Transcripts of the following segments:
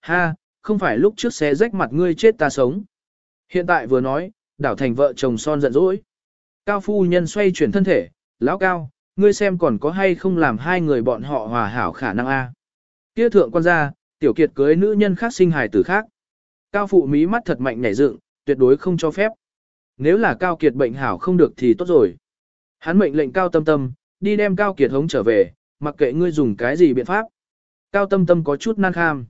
ha, không phải lúc trước xé rách mặt ngươi chết ta sống. Hiện tại vừa nói, đảo thành vợ chồng son giận dỗi. Cao phu nhân xoay chuyển thân thể, lão cao, ngươi xem còn có hay không làm hai người bọn họ hòa hảo khả năng a. Kia thượng quan gia, tiểu kiệt cưới nữ nhân khác sinh hài tử khác. Cao phụ mí mắt thật mạnh nhảy dựng, tuyệt đối không cho phép. Nếu là cao kiệt bệnh hảo không được thì tốt rồi. Hắn mệnh lệnh cao tâm tâm, đi đem cao kiệt hống trở về, mặc kệ ngươi dùng cái gì biện pháp. Cao tâm tâm có chút nan kham.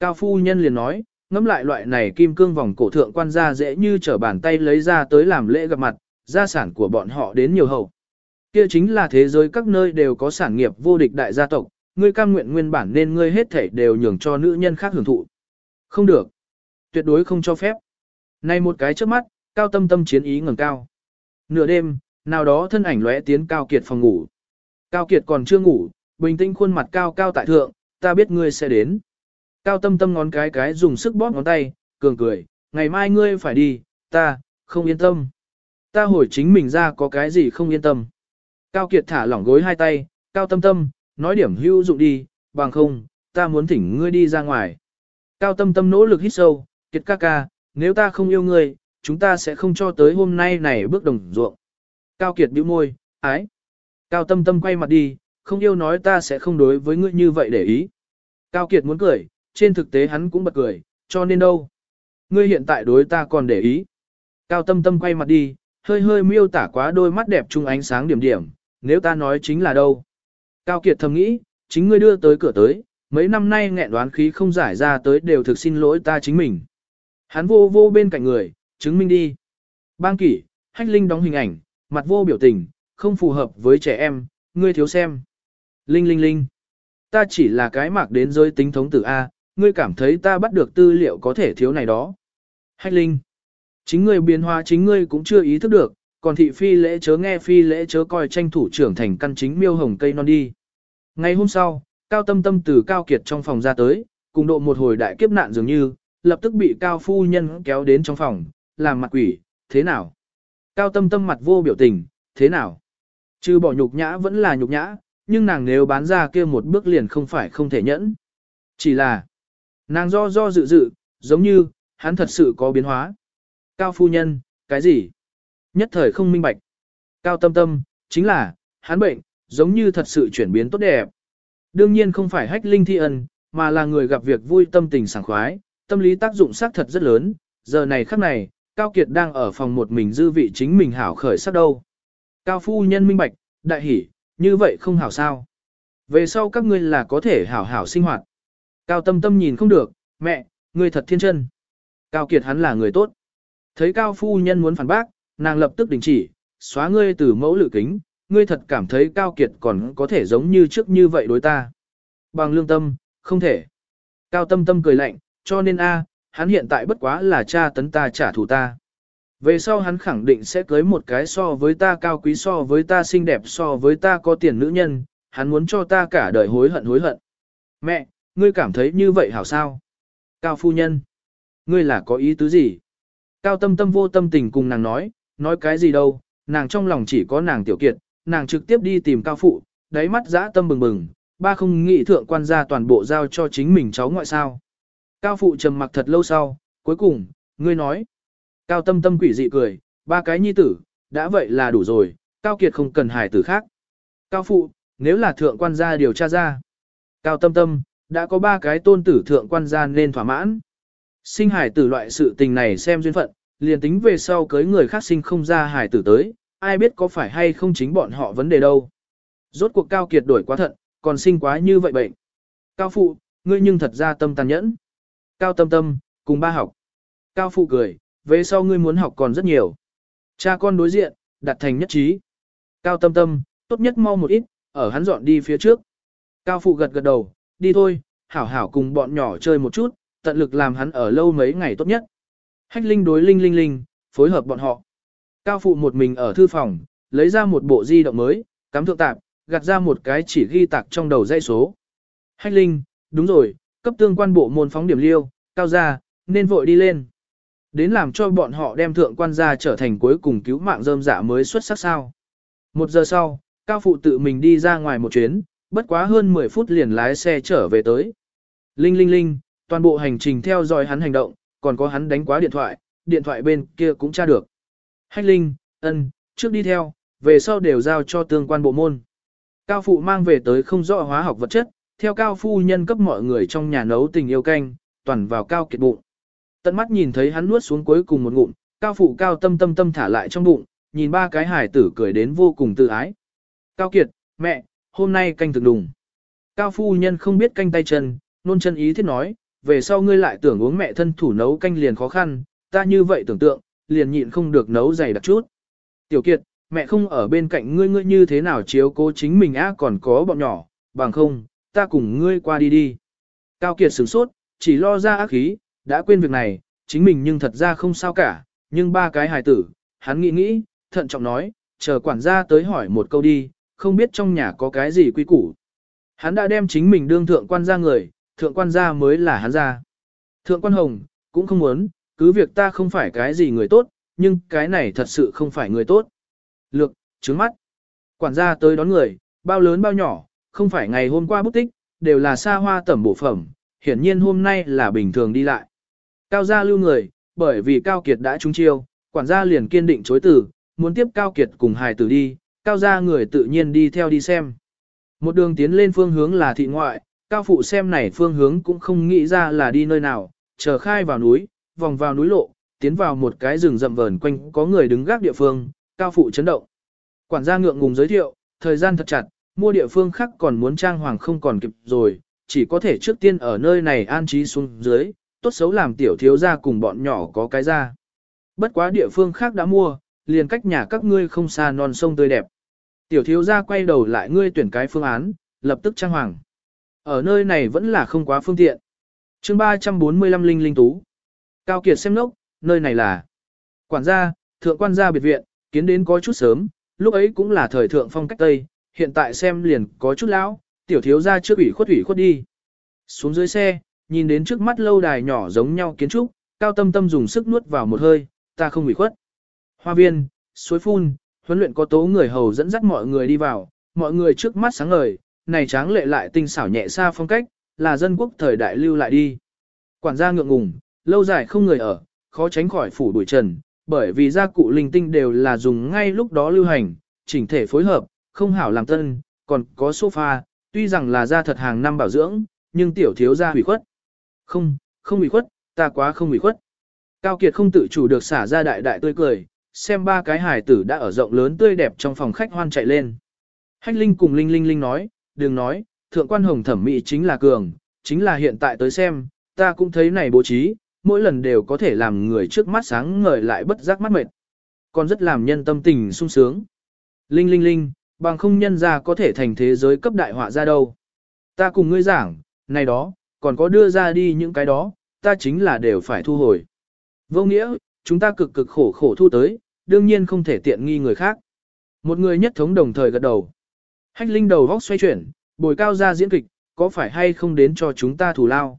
Cao phu nhân liền nói, ngẫm lại loại này kim cương vòng cổ thượng quan gia dễ như trở bàn tay lấy ra tới làm lễ gặp mặt, gia sản của bọn họ đến nhiều hậu. Kia chính là thế giới các nơi đều có sản nghiệp vô địch đại gia tộc, ngươi cam nguyện nguyên bản nên ngươi hết thảy đều nhường cho nữ nhân khác hưởng thụ. Không được. Tuyệt đối không cho phép. Này một cái trước mắt, cao tâm tâm chiến ý ngẩng cao. Nửa đêm, nào đó thân ảnh lóe tiến cao kiệt phòng ngủ. Cao kiệt còn chưa ngủ, bình tĩnh khuôn mặt cao cao tại thượng, ta biết ngươi sẽ đến. Cao tâm tâm ngón cái cái dùng sức bóp ngón tay, cường cười, ngày mai ngươi phải đi, ta, không yên tâm. Ta hồi chính mình ra có cái gì không yên tâm. Cao Kiệt thả lỏng gối hai tay, Cao Tâm Tâm, nói điểm hữu dụng đi, bằng không, ta muốn thỉnh ngươi đi ra ngoài. Cao Tâm Tâm nỗ lực hít sâu, Kiệt ca ca, nếu ta không yêu ngươi, chúng ta sẽ không cho tới hôm nay này bước đồng ruộng. Cao Kiệt bĩu môi, ái. Cao Tâm Tâm quay mặt đi, không yêu nói ta sẽ không đối với ngươi như vậy để ý. Cao Kiệt muốn cười, trên thực tế hắn cũng bật cười, cho nên đâu. Ngươi hiện tại đối ta còn để ý. Cao Tâm Tâm quay mặt đi, hơi hơi miêu tả quá đôi mắt đẹp trung ánh sáng điểm điểm, nếu ta nói chính là đâu. Cao Kiệt thầm nghĩ, chính ngươi đưa tới cửa tới, mấy năm nay nghẹn đoán khí không giải ra tới đều thực xin lỗi ta chính mình. Hắn vô vô bên cạnh người, chứng minh đi. Bang kỷ, hách linh đóng hình ảnh, mặt vô biểu tình, không phù hợp với trẻ em, ngươi thiếu xem. Linh linh linh. Ta chỉ là cái mạc đến giới tính thống tử A, ngươi cảm thấy ta bắt được tư liệu có thể thiếu này đó. Hách linh. Chính ngươi biến hóa chính ngươi cũng chưa ý thức được, còn thị phi lễ chớ nghe phi lễ chớ coi tranh thủ trưởng thành căn chính miêu hồng cây non đi. Ngày hôm sau, Cao Tâm Tâm từ Cao Kiệt trong phòng ra tới, cùng độ một hồi đại kiếp nạn dường như, lập tức bị Cao Phu Nhân kéo đến trong phòng, làm mặt quỷ, thế nào? Cao Tâm Tâm mặt vô biểu tình, thế nào? Trừ bỏ nhục nhã vẫn là nhục nhã, nhưng nàng nếu bán ra kia một bước liền không phải không thể nhẫn. Chỉ là, nàng do do dự dự, giống như, hắn thật sự có biến hóa. Cao Phu Nhân, cái gì? Nhất thời không minh bạch. Cao tâm tâm, chính là, hắn bệnh, giống như thật sự chuyển biến tốt đẹp. Đương nhiên không phải hách linh thi ân, mà là người gặp việc vui tâm tình sảng khoái, tâm lý tác dụng xác thật rất lớn, giờ này khắc này, Cao Kiệt đang ở phòng một mình dư vị chính mình hảo khởi sắc đâu. Cao phu nhân minh bạch, đại hỉ, như vậy không hảo sao. Về sau các ngươi là có thể hảo hảo sinh hoạt. Cao tâm tâm nhìn không được, mẹ, ngươi thật thiên chân. Cao Kiệt hắn là người tốt. Thấy Cao phu nhân muốn phản bác, nàng lập tức đình chỉ, xóa ngươi từ mẫu lự kính, ngươi thật cảm thấy cao kiệt còn có thể giống như trước như vậy đối ta. Bằng lương tâm, không thể. Cao tâm tâm cười lạnh, cho nên a, hắn hiện tại bất quá là cha tấn ta trả thù ta. Về sau hắn khẳng định sẽ cưới một cái so với ta cao quý so với ta xinh đẹp so với ta có tiền nữ nhân, hắn muốn cho ta cả đời hối hận hối hận. Mẹ, ngươi cảm thấy như vậy hảo sao? Cao phu nhân, ngươi là có ý tứ gì? Cao tâm tâm vô tâm tình cùng nàng nói, nói cái gì đâu, nàng trong lòng chỉ có nàng tiểu kiệt, nàng trực tiếp đi tìm cao phụ, đáy mắt dã tâm bừng bừng, ba không nghĩ thượng quan gia toàn bộ giao cho chính mình cháu ngoại sao. Cao phụ trầm mặc thật lâu sau, cuối cùng, ngươi nói. Cao tâm tâm quỷ dị cười, ba cái nhi tử, đã vậy là đủ rồi, cao kiệt không cần hài tử khác. Cao phụ, nếu là thượng quan gia điều tra ra. Cao tâm tâm, đã có ba cái tôn tử thượng quan gia nên thỏa mãn. Sinh hải tử loại sự tình này xem duyên phận, liền tính về sau cưới người khác sinh không ra hải tử tới, ai biết có phải hay không chính bọn họ vấn đề đâu. Rốt cuộc cao kiệt đổi quá thận, còn sinh quá như vậy bệnh. Cao phụ, ngươi nhưng thật ra tâm tàn nhẫn. Cao tâm tâm, cùng ba học. Cao phụ cười, về sau ngươi muốn học còn rất nhiều. Cha con đối diện, đặt thành nhất trí. Cao tâm tâm, tốt nhất mau một ít, ở hắn dọn đi phía trước. Cao phụ gật gật đầu, đi thôi, hảo hảo cùng bọn nhỏ chơi một chút, tận lực làm hắn ở lâu mấy ngày tốt nhất. Hách Linh đối Linh Linh Linh, phối hợp bọn họ. Cao phụ một mình ở thư phòng, lấy ra một bộ di động mới, cắm thượng tạp, gạt ra một cái chỉ ghi tạc trong đầu dây số. Hách Linh, đúng rồi, cấp tương quan bộ môn phóng điểm liêu, cao ra, nên vội đi lên. Đến làm cho bọn họ đem thượng quan gia trở thành cuối cùng cứu mạng rơm giả mới xuất sắc sao. Một giờ sau, Cao phụ tự mình đi ra ngoài một chuyến, bất quá hơn 10 phút liền lái xe trở về tới. Linh linh linh, toàn bộ hành trình theo dõi hắn hành động, còn có hắn đánh quá điện thoại, điện thoại bên kia cũng tra được. Hách Linh, ân, trước đi theo, về sau đều giao cho tương quan bộ môn. Cao phụ mang về tới không rõ hóa học vật chất, theo cao phu nhân cấp mọi người trong nhà nấu tình yêu canh, toàn vào cao kiệt bụng. Tận mắt nhìn thấy hắn nuốt xuống cuối cùng một ngụm, cao phụ cao tâm tâm tâm thả lại trong bụng, nhìn ba cái hải tử cười đến vô cùng tự ái. Cao kiệt, mẹ, hôm nay canh thực đùng. Cao phu nhân không biết canh tay chân, nôn chân ý thiết nói, về sau ngươi lại tưởng uống mẹ thân thủ nấu canh liền khó khăn, ta như vậy tưởng tượng, liền nhịn không được nấu dày đặc chút. Tiểu kiệt, mẹ không ở bên cạnh ngươi ngươi như thế nào chiếu cố chính mình á còn có bọn nhỏ, bằng không, ta cùng ngươi qua đi đi. Cao kiệt sửng sốt, chỉ lo ra ác khí, đã quên việc này, chính mình nhưng thật ra không sao cả, nhưng ba cái hài tử, hắn nghĩ nghĩ, thận trọng nói, chờ quản gia tới hỏi một câu đi, không biết trong nhà có cái gì quy củ. Hắn đã đem chính mình đương thượng quan gia người, thượng quan gia mới là hắn gia. Thượng quan hồng, cũng không muốn, cứ việc ta không phải cái gì người tốt, nhưng cái này thật sự không phải người tốt. Lược, trứng mắt. Quản gia tới đón người, bao lớn bao nhỏ, không phải ngày hôm qua bút tích, đều là xa hoa tẩm bổ phẩm, hiển nhiên hôm nay là bình thường đi lại. Cao gia lưu người, bởi vì Cao Kiệt đã trúng chiêu, quản gia liền kiên định chối từ, muốn tiếp Cao Kiệt cùng hài tử đi, Cao gia người tự nhiên đi theo đi xem. Một đường tiến lên phương hướng là thị ngoại, Cao phụ xem này phương hướng cũng không nghĩ ra là đi nơi nào, chờ khai vào núi, vòng vào núi lộ, tiến vào một cái rừng rậm vờn quanh có người đứng gác địa phương, Cao phụ chấn động. Quản gia ngượng ngùng giới thiệu, thời gian thật chặt, mua địa phương khác còn muốn trang hoàng không còn kịp rồi, chỉ có thể trước tiên ở nơi này an trí xuống dưới, tốt xấu làm tiểu thiếu gia cùng bọn nhỏ có cái ra. Bất quá địa phương khác đã mua, liền cách nhà các ngươi không xa non sông tươi đẹp. Tiểu thiếu gia quay đầu lại ngươi tuyển cái phương án, lập tức trang hoàng. Ở nơi này vẫn là không quá phương tiện. chương 345 Linh Linh Tú. Cao Kiệt xem nốc, nơi này là quản gia, thượng quan gia biệt viện, kiến đến có chút sớm, lúc ấy cũng là thời thượng phong cách Tây, hiện tại xem liền có chút lão, tiểu thiếu gia trước ủy khuất ủy khuất đi. Xuống dưới xe, nhìn đến trước mắt lâu đài nhỏ giống nhau kiến trúc, cao tâm tâm dùng sức nuốt vào một hơi, ta không ủy khuất. Hoa viên, suối phun, huấn luyện có tố người hầu dẫn dắt mọi người đi vào, mọi người trước mắt sáng ngời, này tráng lệ lại tinh xảo nhẹ xa phong cách, là dân quốc thời đại lưu lại đi. Quản gia ngượng ngùng, lâu dài không người ở, khó tránh khỏi phủ đuổi trần, bởi vì gia cụ linh tinh đều là dùng ngay lúc đó lưu hành, chỉnh thể phối hợp, không hảo làm tân, còn có sofa, tuy rằng là gia thật hàng năm bảo dưỡng, nhưng tiểu thiếu gia hủy khuất. Không, không hủy khuất, ta quá không hủy khuất. Cao Kiệt không tự chủ được xả ra đại đại tươi cười, xem ba cái hài tử đã ở rộng lớn tươi đẹp trong phòng khách hoan chạy lên. Hách Linh cùng Linh Linh Linh nói, đừng nói, thượng quan hồng thẩm mỹ chính là cường, chính là hiện tại tới xem, ta cũng thấy này bố trí, mỗi lần đều có thể làm người trước mắt sáng ngời lại bất giác mắt mệt. Còn rất làm nhân tâm tình sung sướng. Linh Linh Linh, bằng không nhân ra có thể thành thế giới cấp đại họa ra đâu. Ta cùng ngươi giảng, này đó, còn có đưa ra đi những cái đó, ta chính là đều phải thu hồi. Vô nghĩa, chúng ta cực cực khổ khổ thu tới, đương nhiên không thể tiện nghi người khác. Một người nhất thống đồng thời gật đầu. Hách linh đầu vóc xoay chuyển, bồi cao ra diễn kịch, có phải hay không đến cho chúng ta thủ lao.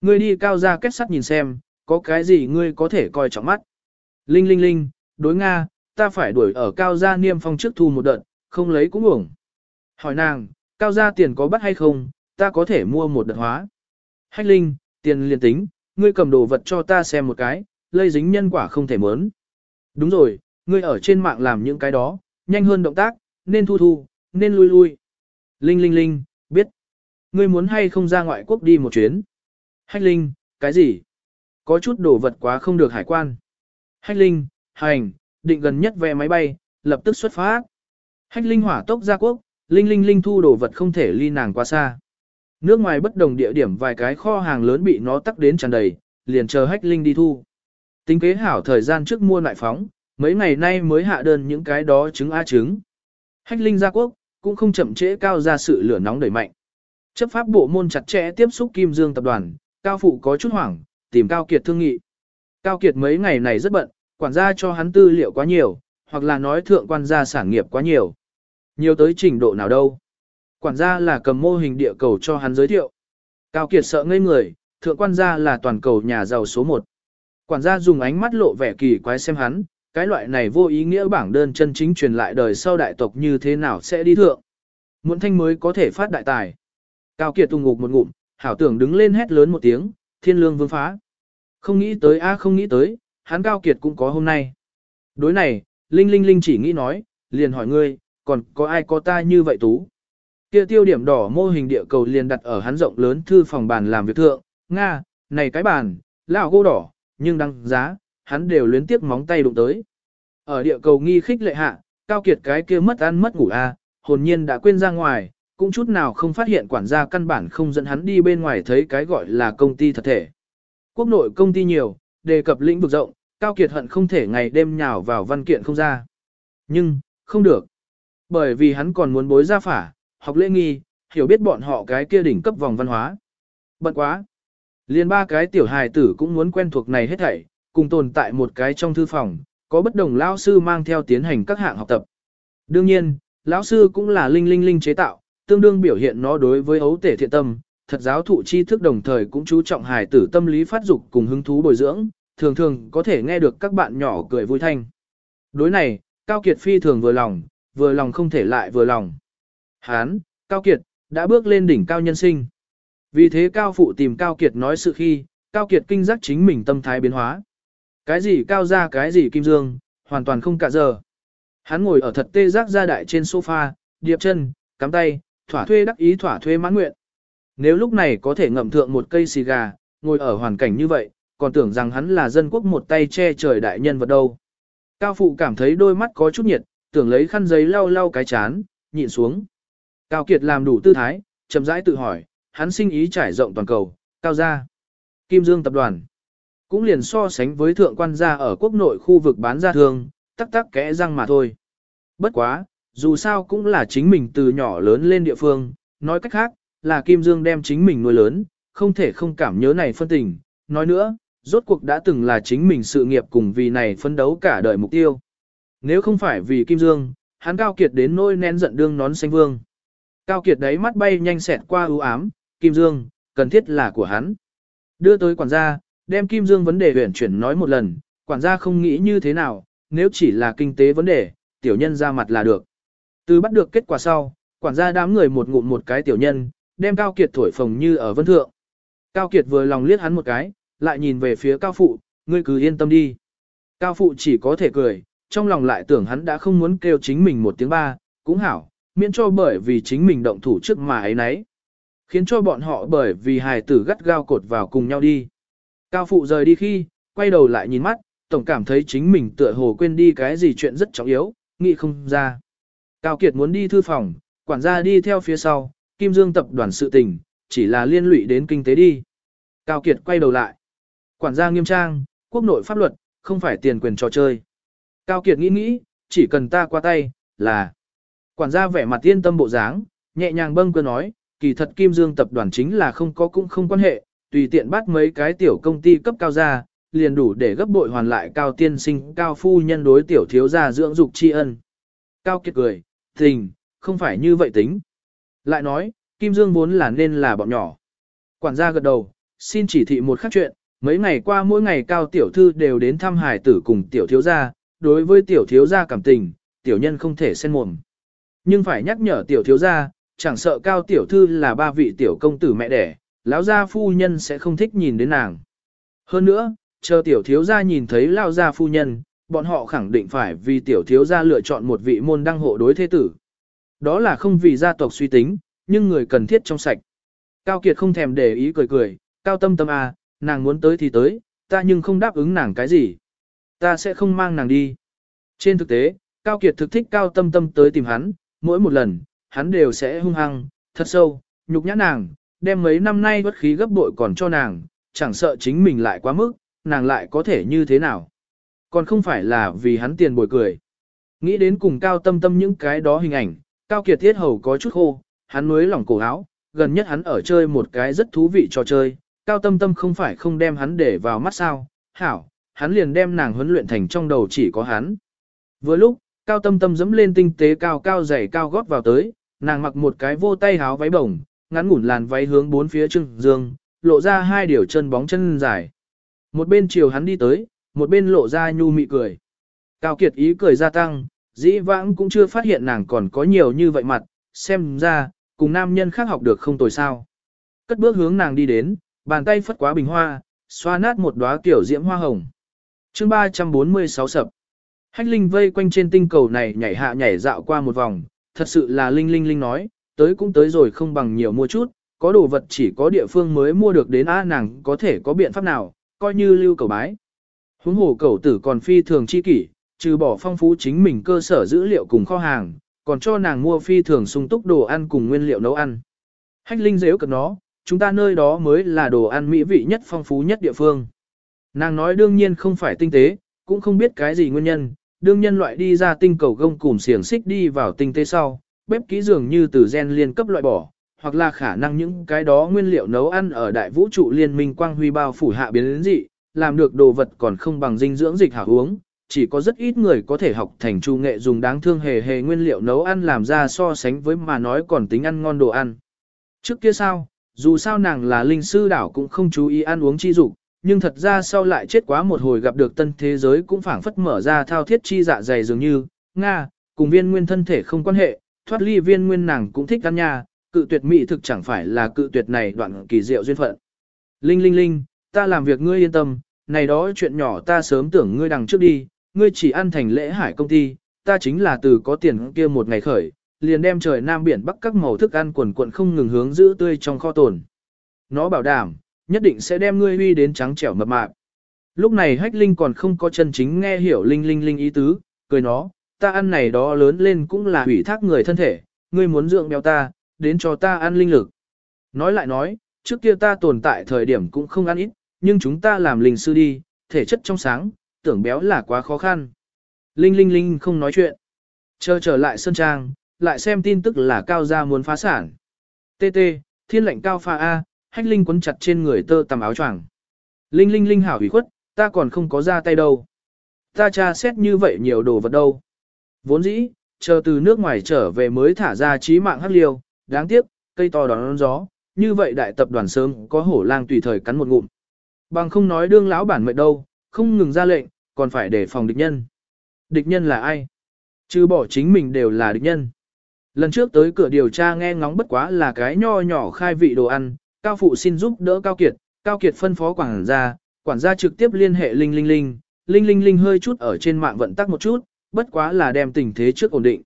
Ngươi đi cao ra kết sắt nhìn xem, có cái gì ngươi có thể coi trọng mắt. Linh linh linh, đối Nga, ta phải đuổi ở cao gia niêm phong trước thu một đợt, không lấy cũng uổng. Hỏi nàng, cao gia tiền có bắt hay không, ta có thể mua một đợt hóa. Hách linh, tiền liền tính, ngươi cầm đồ vật cho ta xem một cái, lây dính nhân quả không thể mớn. Đúng rồi, ngươi ở trên mạng làm những cái đó, nhanh hơn động tác, nên thu thu, nên lui lui. Linh linh linh, biết. Ngươi muốn hay không ra ngoại quốc đi một chuyến. Hách linh, cái gì? Có chút đồ vật quá không được hải quan. Hách linh, hành, định gần nhất vé máy bay, lập tức xuất phát. Hách linh hỏa tốc ra quốc, linh linh linh thu đồ vật không thể ly nàng quá xa. Nước ngoài bất đồng địa điểm vài cái kho hàng lớn bị nó tắc đến tràn đầy, liền chờ hách linh đi thu. Tính kế hảo thời gian trước mua lại phóng, mấy ngày nay mới hạ đơn những cái đó trứng A trứng. Hách linh gia quốc, cũng không chậm trễ cao ra sự lửa nóng đẩy mạnh. Chấp pháp bộ môn chặt chẽ tiếp xúc Kim Dương tập đoàn, Cao Phụ có chút hoảng, tìm Cao Kiệt thương nghị. Cao Kiệt mấy ngày này rất bận, quản gia cho hắn tư liệu quá nhiều, hoặc là nói thượng quan gia sản nghiệp quá nhiều. Nhiều tới trình độ nào đâu. Quản gia là cầm mô hình địa cầu cho hắn giới thiệu. Cao Kiệt sợ ngây người, thượng quan gia là toàn cầu nhà giàu số 1. Quản gia dùng ánh mắt lộ vẻ kỳ quái xem hắn, cái loại này vô ý nghĩa bảng đơn chân chính truyền lại đời sau đại tộc như thế nào sẽ đi thượng. Muộn thanh mới có thể phát đại tài. Cao Kiệt tung ngục một ngụm, hảo tưởng đứng lên hét lớn một tiếng, thiên lương vương phá. Không nghĩ tới a không nghĩ tới, hắn cao kiệt cũng có hôm nay. Đối này, Linh Linh Linh chỉ nghĩ nói, liền hỏi ngươi, còn có ai có ta như vậy tú? Kia tiêu điểm đỏ mô hình địa cầu liền đặt ở hắn rộng lớn thư phòng bàn làm việc thượng, Nga, này cái bàn, lão gỗ đỏ, nhưng đăng giá, hắn đều luyến tiếc móng tay đụng tới. Ở địa cầu nghi khích lệ hạ, cao kiệt cái kia mất ăn mất ngủ a, hồn nhiên đã quên ra ngoài, cũng chút nào không phát hiện quản gia căn bản không dẫn hắn đi bên ngoài thấy cái gọi là công ty thật thể. Quốc nội công ty nhiều, đề cập lĩnh vực rộng, Cao Kiệt hận không thể ngày đêm nhào vào văn kiện không ra. Nhưng, không được. Bởi vì hắn còn muốn bối ra phả, học lễ nghi, hiểu biết bọn họ cái kia đỉnh cấp vòng văn hóa. Bận quá. Liên ba cái tiểu hài tử cũng muốn quen thuộc này hết thảy, cùng tồn tại một cái trong thư phòng, có bất đồng lão sư mang theo tiến hành các hạng học tập. Đương nhiên, lão sư cũng là linh linh linh chế tạo, tương đương biểu hiện nó đối với ấu tể thiện tâm, thật giáo thụ tri thức đồng thời cũng chú trọng hài tử tâm lý phát dục cùng hứng thú bồi dưỡng, thường thường có thể nghe được các bạn nhỏ cười vui thanh. Đối này, Cao Kiệt phi thường vừa lòng, vừa lòng không thể lại vừa lòng. Hán, Cao Kiệt, đã bước lên đỉnh cao nhân sinh. Vì thế Cao Phụ tìm Cao Kiệt nói sự khi, Cao Kiệt kinh giác chính mình tâm thái biến hóa. Cái gì cao ra cái gì kim dương, hoàn toàn không cả giờ. Hắn ngồi ở thật tê giác ra đại trên sofa, điệp chân, cắm tay, thỏa thuê đắc ý thỏa thuê mãn nguyện. Nếu lúc này có thể ngậm thượng một cây xì gà, ngồi ở hoàn cảnh như vậy, còn tưởng rằng hắn là dân quốc một tay che trời đại nhân vật đâu. Cao phụ cảm thấy đôi mắt có chút nhiệt, tưởng lấy khăn giấy lau lau cái chán, nhịn xuống. Cao Kiệt làm đủ tư thái, chậm rãi tự hỏi, hắn sinh ý trải rộng toàn cầu, cao gia, Kim Dương tập đoàn. Cũng liền so sánh với thượng quan gia ở quốc nội khu vực bán gia thương, tắc tắc kẽ răng mà thôi. Bất quá, dù sao cũng là chính mình từ nhỏ lớn lên địa phương, nói cách khác, là Kim Dương đem chính mình nuôi lớn, không thể không cảm nhớ này phân tình. Nói nữa, rốt cuộc đã từng là chính mình sự nghiệp cùng vì này phân đấu cả đời mục tiêu. Nếu không phải vì Kim Dương, hắn Cao Kiệt đến nỗi nén giận đương nón xanh vương. Cao Kiệt đấy mắt bay nhanh xẹt qua ưu ám, Kim Dương, cần thiết là của hắn. Đưa tới quản gia, đem Kim Dương vấn đề huyển chuyển nói một lần, quản gia không nghĩ như thế nào, nếu chỉ là kinh tế vấn đề, tiểu nhân ra mặt là được. Từ bắt được kết quả sau, quản gia đám người một ngụm một cái tiểu nhân, đem Cao Kiệt thổi phồng như ở vân thượng. Cao Kiệt vừa lòng liếc hắn một cái, lại nhìn về phía Cao Phụ, ngươi cứ yên tâm đi. Cao Phụ chỉ có thể cười, trong lòng lại tưởng hắn đã không muốn kêu chính mình một tiếng ba, cũng hảo, miễn cho bởi vì chính mình động thủ trước mà ấy nấy. Khiến cho bọn họ bởi vì hài tử gắt gao cột vào cùng nhau đi. Cao Phụ rời đi khi, quay đầu lại nhìn mắt, tổng cảm thấy chính mình tựa hồ quên đi cái gì chuyện rất trọng yếu, nghĩ không ra. Cao Kiệt muốn đi thư phòng, quản gia đi theo phía sau, Kim Dương tập đoàn sự tình, chỉ là liên lụy đến kinh tế đi. Cao Kiệt quay đầu lại. Quản gia nghiêm trang, quốc nội pháp luật, không phải tiền quyền trò chơi. Cao Kiệt nghĩ nghĩ, chỉ cần ta qua tay, là. Quản gia vẻ mặt yên tâm bộ dáng, nhẹ nhàng bâng cơ nói, kỳ thật Kim Dương tập đoàn chính là không có cũng không quan hệ, tùy tiện bắt mấy cái tiểu công ty cấp cao ra, liền đủ để gấp bội hoàn lại cao tiên sinh, cao phu nhân đối tiểu thiếu gia dưỡng dục tri ân. Cao Kiệt cười, tình, không phải như vậy tính. Lại nói, Kim Dương vốn là nên là bọn nhỏ. Quản gia gật đầu, xin chỉ thị một khác chuyện, mấy ngày qua mỗi ngày cao tiểu thư đều đến thăm hải tử cùng tiểu thiếu gia, đối với tiểu thiếu gia cảm tình, tiểu nhân không thể xen mồm. Nhưng phải nhắc nhở tiểu thiếu gia, chẳng sợ cao tiểu thư là ba vị tiểu công tử mẹ đẻ, lão gia phu nhân sẽ không thích nhìn đến nàng. Hơn nữa, chờ tiểu thiếu gia nhìn thấy lão gia phu nhân, bọn họ khẳng định phải vì tiểu thiếu gia lựa chọn một vị môn đăng hộ đối thế tử. Đó là không vì gia tộc suy tính, nhưng người cần thiết trong sạch. Cao Kiệt không thèm để ý cười cười, cao tâm tâm à, nàng muốn tới thì tới, ta nhưng không đáp ứng nàng cái gì. Ta sẽ không mang nàng đi. Trên thực tế, Cao Kiệt thực thích cao tâm tâm tới tìm hắn, mỗi một lần, hắn đều sẽ hung hăng, thật sâu, nhục nhã nàng, đem mấy năm nay bất khí gấp bội còn cho nàng, chẳng sợ chính mình lại quá mức, nàng lại có thể như thế nào. Còn không phải là vì hắn tiền bồi cười. Nghĩ đến cùng cao tâm tâm những cái đó hình ảnh, cao kiệt thiết hầu có chút khô, hắn nuối lỏng cổ áo, gần nhất hắn ở chơi một cái rất thú vị trò chơi, cao tâm tâm không phải không đem hắn để vào mắt sao, hảo, hắn liền đem nàng huấn luyện thành trong đầu chỉ có hắn. Vừa lúc, cao tâm tâm dẫm lên tinh tế cao cao dày cao gót vào tới, nàng mặc một cái vô tay háo váy bổng, ngắn ngủn làn váy hướng bốn phía trưng dương, lộ ra hai điều chân bóng chân dài. Một bên chiều hắn đi tới, một bên lộ ra nhu mị cười. Cao Kiệt ý cười gia tăng, dĩ vãng cũng chưa phát hiện nàng còn có nhiều như vậy mặt, xem ra, cùng nam nhân khác học được không tồi sao. Cất bước hướng nàng đi đến, bàn tay phất quá bình hoa, xoa nát một đóa kiểu diễm hoa hồng. chương 346 sập. Hách Linh vây quanh trên tinh cầu này nhảy hạ nhảy dạo qua một vòng, thật sự là Linh Linh Linh nói, tới cũng tới rồi không bằng nhiều mua chút, có đồ vật chỉ có địa phương mới mua được đến á nàng có thể có biện pháp nào, coi như lưu cầu bái. Huống hồ cầu tử còn phi thường chi kỷ, trừ bỏ phong phú chính mình cơ sở dữ liệu cùng kho hàng, còn cho nàng mua phi thường sung túc đồ ăn cùng nguyên liệu nấu ăn. Hách Linh dễ cực nó, chúng ta nơi đó mới là đồ ăn mỹ vị nhất phong phú nhất địa phương. Nàng nói đương nhiên không phải tinh tế, cũng không biết cái gì nguyên nhân, đương nhân loại đi ra tinh cầu gông cùng xiềng xích đi vào tinh tế sau, bếp kỹ dường như từ gen liên cấp loại bỏ, hoặc là khả năng những cái đó nguyên liệu nấu ăn ở đại vũ trụ liên minh quang huy bao phủ hạ biến đến dị, làm được đồ vật còn không bằng dinh dưỡng dịch hạ uống, chỉ có rất ít người có thể học thành chu nghệ dùng đáng thương hề hề nguyên liệu nấu ăn làm ra so sánh với mà nói còn tính ăn ngon đồ ăn. Trước kia sao, dù sao nàng là linh sư đảo cũng không chú ý ăn uống chi dục, nhưng thật ra sau lại chết quá một hồi gặp được tân thế giới cũng phảng phất mở ra thao thiết chi dạ dày dường như, Nga, cùng viên nguyên thân thể không quan hệ, thoát ly viên nguyên nàng cũng thích ăn nha, cự tuyệt mỹ thực chẳng phải là cự tuyệt này đoạn kỳ diệu duyên phận. Linh linh linh, ta làm việc ngươi yên tâm, này đó chuyện nhỏ ta sớm tưởng ngươi đằng trước đi, ngươi chỉ ăn thành lễ hải công ty, ta chính là từ có tiền kia một ngày khởi, liền đem trời nam biển bắc các màu thức ăn quần quận không ngừng hướng giữ tươi trong kho tồn. Nó bảo đảm, nhất định sẽ đem ngươi huy đến trắng trẻo mập mạp. Lúc này hách linh còn không có chân chính nghe hiểu linh linh linh ý tứ, cười nó, ta ăn này đó lớn lên cũng là hủy thác người thân thể, ngươi muốn dưỡng béo ta, đến cho ta ăn linh lực. Nói lại nói, trước kia ta tồn tại thời điểm cũng không ăn ít, nhưng chúng ta làm linh sư đi, thể chất trong sáng, tưởng béo là quá khó khăn. Linh linh linh không nói chuyện. Chờ trở lại sơn trang, lại xem tin tức là cao gia muốn phá sản. TT, thiên lệnh cao pha A, hách linh quấn chặt trên người tơ tằm áo choàng. Linh linh linh hảo hủy khuất, ta còn không có ra tay đâu. Ta tra xét như vậy nhiều đồ vật đâu. Vốn dĩ, chờ từ nước ngoài trở về mới thả ra trí mạng hắc liêu, đáng tiếc, cây to đón gió, như vậy đại tập đoàn sớm có hổ lang tùy thời cắn một ngụm. Bằng không nói đương lão bản mệnh đâu, không ngừng ra lệnh, còn phải đề phòng địch nhân. Địch nhân là ai? Chứ bỏ chính mình đều là địch nhân. Lần trước tới cửa điều tra nghe ngóng bất quá là cái nho nhỏ khai vị đồ ăn, Cao Phụ xin giúp đỡ Cao Kiệt, Cao Kiệt phân phó quản gia, quản gia trực tiếp liên hệ Linh Linh Linh, Linh Linh Linh hơi chút ở trên mạng vận tắc một chút, bất quá là đem tình thế trước ổn định.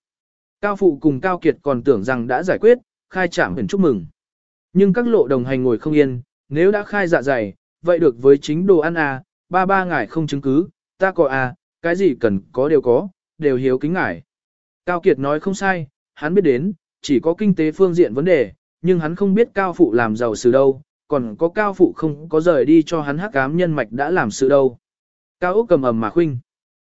Cao Phụ cùng Cao Kiệt còn tưởng rằng đã giải quyết, khai trạm huyền chúc mừng. Nhưng các lộ đồng hành ngồi không yên, nếu đã khai dạ dày, vậy được với chính đồ ăn à, ba ba ngài không chứng cứ, ta có à, cái gì cần có đều có, đều hiếu kính ngài. Cao Kiệt nói không sai, hắn biết đến, chỉ có kinh tế phương diện vấn đề, nhưng hắn không biết cao phụ làm giàu sự đâu, còn có cao phụ không có rời đi cho hắn hắc ám nhân mạch đã làm sự đâu. Cao Úc cầm ầm mà khuynh.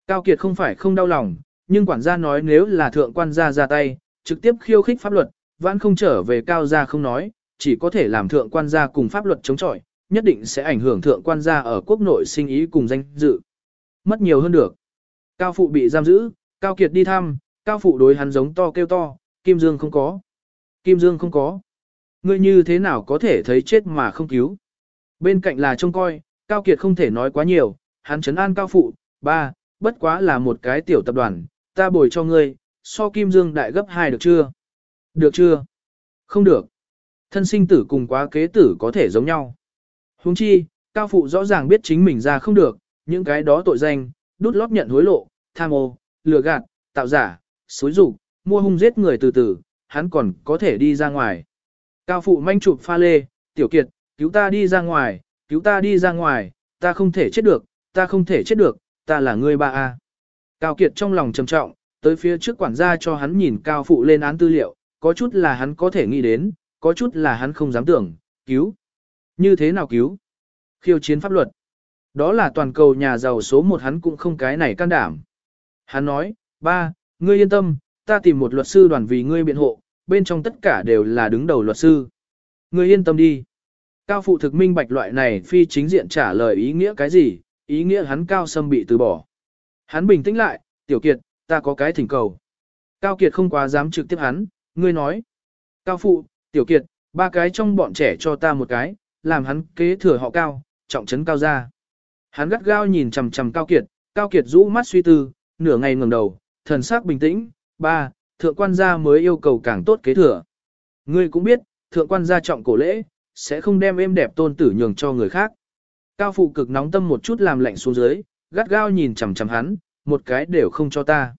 Cao Kiệt không phải không đau lòng, nhưng quản gia nói nếu là thượng quan gia ra tay, trực tiếp khiêu khích pháp luật, vẫn không trở về cao gia không nói, chỉ có thể làm thượng quan gia cùng pháp luật chống chọi, nhất định sẽ ảnh hưởng thượng quan gia ở quốc nội sinh ý cùng danh dự. Mất nhiều hơn được. Cao phụ bị giam giữ, Cao Kiệt đi thăm, Cao phụ đối hắn giống to kêu to, Kim Dương không có. Kim Dương không có. Ngươi như thế nào có thể thấy chết mà không cứu. Bên cạnh là trông coi, Cao Kiệt không thể nói quá nhiều, hắn chấn an Cao phụ, ba, bất quá là một cái tiểu tập đoàn, ta bồi cho ngươi, so Kim Dương đại gấp hai được chưa? Được chưa? Không được. Thân sinh tử cùng quá kế tử có thể giống nhau. Huống chi, Cao phụ rõ ràng biết chính mình ra không được, những cái đó tội danh, đút lót nhận hối lộ, tham ô, lừa gạt, tạo giả, xối rủ, mua hung giết người từ từ, hắn còn có thể đi ra ngoài. Cao phụ manh chụp pha lê, tiểu kiệt, cứu ta đi ra ngoài, cứu ta đi ra ngoài, ta không thể chết được, ta không thể chết được, ta là người ba A. Cao kiệt trong lòng trầm trọng, tới phía trước quản gia cho hắn nhìn cao phụ lên án tư liệu, có chút là hắn có thể nghĩ đến, có chút là hắn không dám tưởng, cứu. Như thế nào cứu? Khiêu chiến pháp luật. Đó là toàn cầu nhà giàu số một hắn cũng không cái này can đảm. Hắn nói, ba, ngươi yên tâm, ta tìm một luật sư đoàn vì ngươi biện hộ, bên trong tất cả đều là đứng đầu luật sư. người yên tâm đi. Cao phụ thực minh bạch loại này phi chính diện trả lời ý nghĩa cái gì, ý nghĩa hắn cao sâm bị từ bỏ. Hắn bình tĩnh lại, tiểu kiệt, ta có cái thỉnh cầu. Cao kiệt không quá dám trực tiếp hắn, ngươi nói. Cao phụ, tiểu kiệt, ba cái trong bọn trẻ cho ta một cái, làm hắn kế thừa họ cao, trọng trấn cao ra. Hắn gắt gao nhìn chằm chằm cao kiệt, cao kiệt rũ mắt suy tư, nửa ngày ngẩng đầu, thần sắc bình tĩnh, ba, thượng quan gia mới yêu cầu càng tốt kế thừa. Ngươi cũng biết, thượng quan gia trọng cổ lễ, sẽ không đem êm đẹp tôn tử nhường cho người khác. Cao phụ cực nóng tâm một chút làm lạnh xuống dưới, gắt gao nhìn chằm chằm hắn, một cái đều không cho ta.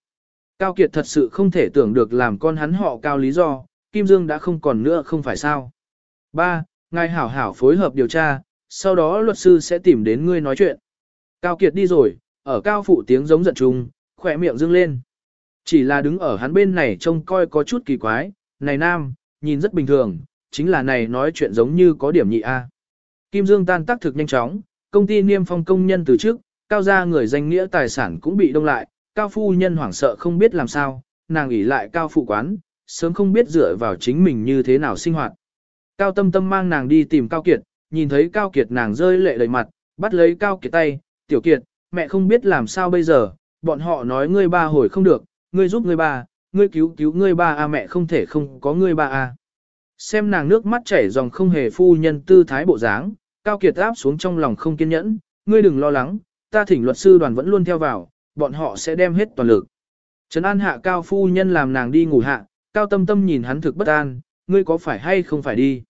Cao Kiệt thật sự không thể tưởng được làm con hắn họ cao lý do, Kim Dương đã không còn nữa không phải sao. Ba, Ngài hảo hảo phối hợp điều tra, sau đó luật sư sẽ tìm đến ngươi nói chuyện. Cao Kiệt đi rồi, ở cao phụ tiếng giống giận chung, khỏe miệng dương lên. Chỉ là đứng ở hắn bên này trông coi có chút kỳ quái, này nam, nhìn rất bình thường, chính là này nói chuyện giống như có điểm nhị A. Kim Dương tan tác thực nhanh chóng, công ty niêm phong công nhân từ trước, cao gia người danh nghĩa tài sản cũng bị đông lại, cao phu nhân hoảng sợ không biết làm sao, nàng ủy lại cao phụ quán, sớm không biết dựa vào chính mình như thế nào sinh hoạt. Cao tâm tâm mang nàng đi tìm Cao Kiệt, nhìn thấy Cao Kiệt nàng rơi lệ đầy mặt, bắt lấy Cao Kiệt tay, tiểu Kiệt, mẹ không biết làm sao bây giờ, bọn họ nói ngươi ba hồi không được, ngươi giúp ngươi ba, ngươi cứu cứu ngươi ba a mẹ không thể không có ngươi ba a. Xem nàng nước mắt chảy dòng không hề phu nhân tư thái bộ dáng, Cao Kiệt áp xuống trong lòng không kiên nhẫn, ngươi đừng lo lắng, ta thỉnh luật sư đoàn vẫn luôn theo vào, bọn họ sẽ đem hết toàn lực. Trấn an hạ Cao phu nhân làm nàng đi ngủ hạ, Cao tâm tâm nhìn hắn thực bất an, ngươi có phải hay không phải đi.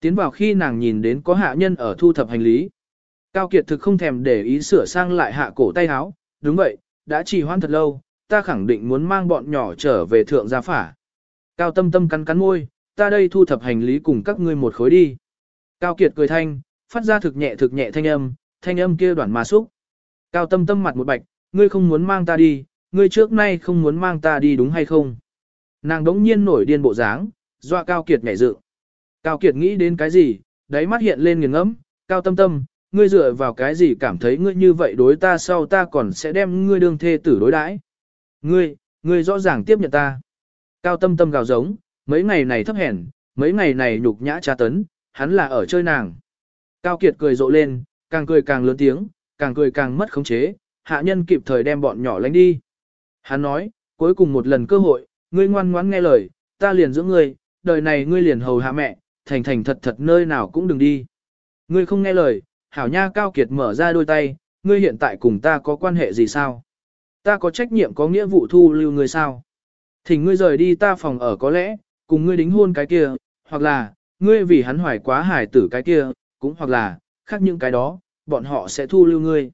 Tiến vào khi nàng nhìn đến có hạ nhân ở thu thập hành lý. Cao Kiệt thực không thèm để ý sửa sang lại hạ cổ tay áo, đúng vậy, đã trì hoãn thật lâu, ta khẳng định muốn mang bọn nhỏ trở về thượng gia phả. Cao tâm tâm cắn cắn môi, ta đây thu thập hành lý cùng các ngươi một khối đi. Cao Kiệt cười thanh, phát ra thực nhẹ thực nhẹ thanh âm, thanh âm kia đoạn mà xúc. Cao tâm tâm mặt một bạch, ngươi không muốn mang ta đi, ngươi trước nay không muốn mang ta đi đúng hay không? Nàng đống nhiên nổi điên bộ dáng, doa Cao Kiệt nhảy dự. Cao Kiệt nghĩ đến cái gì, đáy mắt hiện lên nghiền ngẫm, Cao tâm tâm, ngươi dựa vào cái gì cảm thấy ngươi như vậy đối ta sau ta còn sẽ đem ngươi đương thê tử đối đãi? Ngươi, ngươi rõ ràng tiếp nhận ta. Cao tâm tâm gào giống, mấy ngày này thấp hèn, mấy ngày này nhục nhã tra tấn, hắn là ở chơi nàng. Cao Kiệt cười rộ lên, càng cười càng lớn tiếng, càng cười càng mất khống chế, hạ nhân kịp thời đem bọn nhỏ lánh đi. Hắn nói, cuối cùng một lần cơ hội, ngươi ngoan ngoãn nghe lời, ta liền giữ ngươi, đời này ngươi liền hầu hạ mẹ, thành thành thật thật nơi nào cũng đừng đi. Ngươi không nghe lời, hảo nha Cao Kiệt mở ra đôi tay, ngươi hiện tại cùng ta có quan hệ gì sao? Ta có trách nhiệm có nghĩa vụ thu lưu ngươi sao? Thỉnh ngươi rời đi ta phòng ở có lẽ, cùng ngươi đính hôn cái kia, hoặc là, ngươi vì hắn hoài quá hải tử cái kia, cũng hoặc là, khác những cái đó, bọn họ sẽ thu lưu ngươi.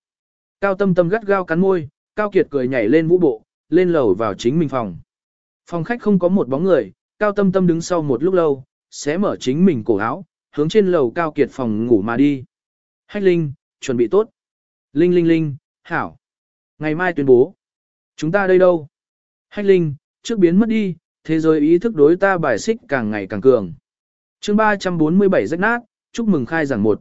Cao tâm tâm gắt gao cắn môi, Cao Kiệt cười nhảy lên vũ bộ, lên lầu vào chính mình phòng. Phòng khách không có một bóng người, Cao tâm tâm đứng sau một lúc lâu, sẽ mở chính mình cổ áo, hướng trên lầu Cao Kiệt phòng ngủ mà đi. Hách Linh, chuẩn bị tốt. Linh Linh Linh, Hảo. Ngày mai tuyên bố. Chúng ta đây đâu? Hách Linh, trước biến mất đi, thế giới ý thức đối ta bài xích càng ngày càng cường. chương 347 rách nát, chúc mừng khai giảng một.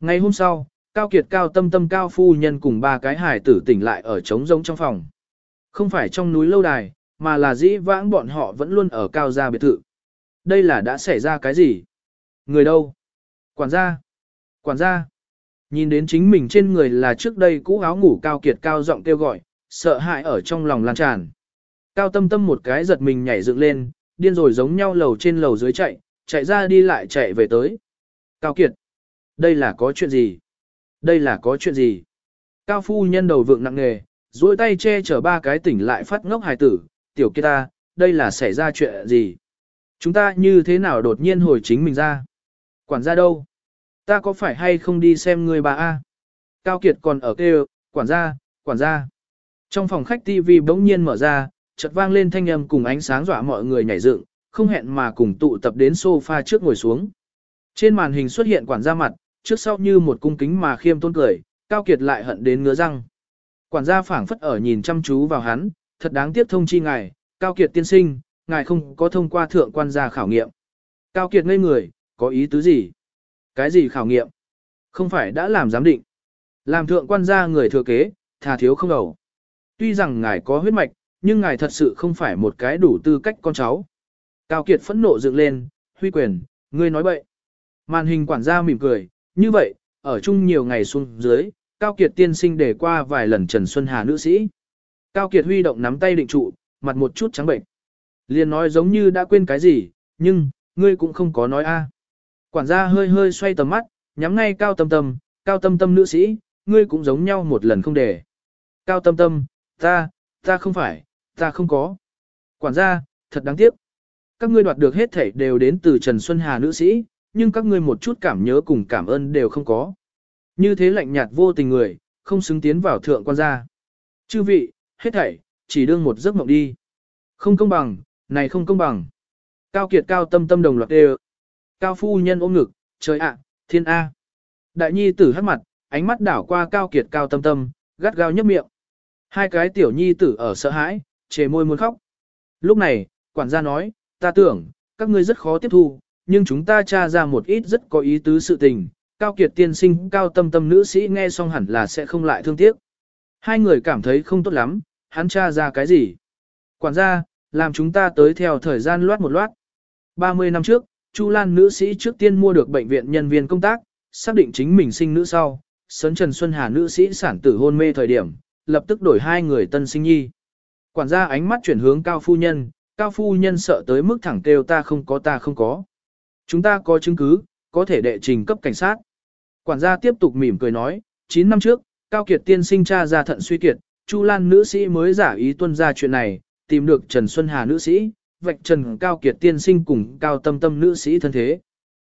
Ngày hôm sau, Cao Kiệt Cao Tâm Tâm Cao Phu Nhân cùng ba cái hải tử tỉnh lại ở trống rỗng trong phòng. Không phải trong núi lâu đài, mà là dĩ vãng bọn họ vẫn luôn ở cao gia biệt thự. Đây là đã xảy ra cái gì? Người đâu? Quản gia? Quản gia? Nhìn đến chính mình trên người là trước đây cũ áo ngủ Cao Kiệt cao giọng kêu gọi, sợ hãi ở trong lòng lan tràn. Cao tâm tâm một cái giật mình nhảy dựng lên, điên rồi giống nhau lầu trên lầu dưới chạy, chạy ra đi lại chạy về tới. Cao Kiệt, đây là có chuyện gì? Đây là có chuyện gì? Cao phu nhân đầu vượng nặng nề, duỗi tay che chở ba cái tỉnh lại phát ngốc hài tử, tiểu kia ta, đây là xảy ra chuyện gì? Chúng ta như thế nào đột nhiên hồi chính mình ra? Quản gia đâu? Ta có phải hay không đi xem người bà A? Cao Kiệt còn ở kêu, quản gia, quản gia. Trong phòng khách TV bỗng nhiên mở ra, chợt vang lên thanh âm cùng ánh sáng dọa mọi người nhảy dựng, không hẹn mà cùng tụ tập đến sofa trước ngồi xuống. Trên màn hình xuất hiện quản gia mặt, trước sau như một cung kính mà khiêm tôn cười, Cao Kiệt lại hận đến ngứa răng. Quản gia phảng phất ở nhìn chăm chú vào hắn, thật đáng tiếc thông chi ngài, Cao Kiệt tiên sinh, ngài không có thông qua thượng quan gia khảo nghiệm. Cao Kiệt ngây người, có ý tứ gì? Cái gì khảo nghiệm? Không phải đã làm giám định. Làm thượng quan gia người thừa kế, thà thiếu không đầu. Tuy rằng ngài có huyết mạch, nhưng ngài thật sự không phải một cái đủ tư cách con cháu. Cao Kiệt phẫn nộ dựng lên, huy quyền, ngươi nói bậy. Màn hình quản gia mỉm cười, như vậy, ở chung nhiều ngày xuống dưới, Cao Kiệt tiên sinh để qua vài lần Trần Xuân Hà nữ sĩ. Cao Kiệt huy động nắm tay định trụ, mặt một chút trắng bệnh. Liền nói giống như đã quên cái gì, nhưng, ngươi cũng không có nói a. Quản gia hơi hơi xoay tầm mắt, nhắm ngay Cao Tâm Tâm, Cao Tâm Tâm nữ sĩ, ngươi cũng giống nhau một lần không để. Cao Tâm Tâm, ta, ta không phải, ta không có. Quản gia, thật đáng tiếc. Các ngươi đoạt được hết thảy đều đến từ Trần Xuân Hà nữ sĩ, nhưng các ngươi một chút cảm nhớ cùng cảm ơn đều không có. Như thế lạnh nhạt vô tình người, không xứng tiến vào thượng quan gia. Chư vị, hết thảy, chỉ đương một giấc mộng đi. Không công bằng, này không công bằng. Cao kiệt cao tâm tâm đồng loạt đều. Cao phu nhân ôm ngực, trời ạ, à, thiên A. Đại nhi tử hắt mặt, ánh mắt đảo qua cao kiệt cao tâm tâm, gắt gao nhấp miệng. Hai cái tiểu nhi tử ở sợ hãi, chề môi muốn khóc. Lúc này, quản gia nói, ta tưởng, các ngươi rất khó tiếp thu, nhưng chúng ta tra ra một ít rất có ý tứ sự tình. Cao kiệt tiên sinh, cao tâm tâm nữ sĩ nghe xong hẳn là sẽ không lại thương tiếc. Hai người cảm thấy không tốt lắm, hắn tra ra cái gì? Quản gia, làm chúng ta tới theo thời gian loát một loát. 30 năm trước, Chu Lan nữ sĩ trước tiên mua được bệnh viện nhân viên công tác, xác định chính mình sinh nữ sau, sấn Trần Xuân Hà nữ sĩ sản tử hôn mê thời điểm, lập tức đổi hai người tân sinh nhi. Quản gia ánh mắt chuyển hướng cao phu nhân, cao phu nhân sợ tới mức thẳng kêu ta không có ta không có. Chúng ta có chứng cứ, có thể đệ trình cấp cảnh sát. Quản gia tiếp tục mỉm cười nói, 9 năm trước, Cao Kiệt tiên sinh cha ra thận suy kiệt, Chu Lan nữ sĩ mới giả ý tuân ra chuyện này, tìm được Trần Xuân Hà nữ sĩ, vạch Trần Cao Kiệt tiên sinh cùng Cao Tâm Tâm nữ sĩ thân thế.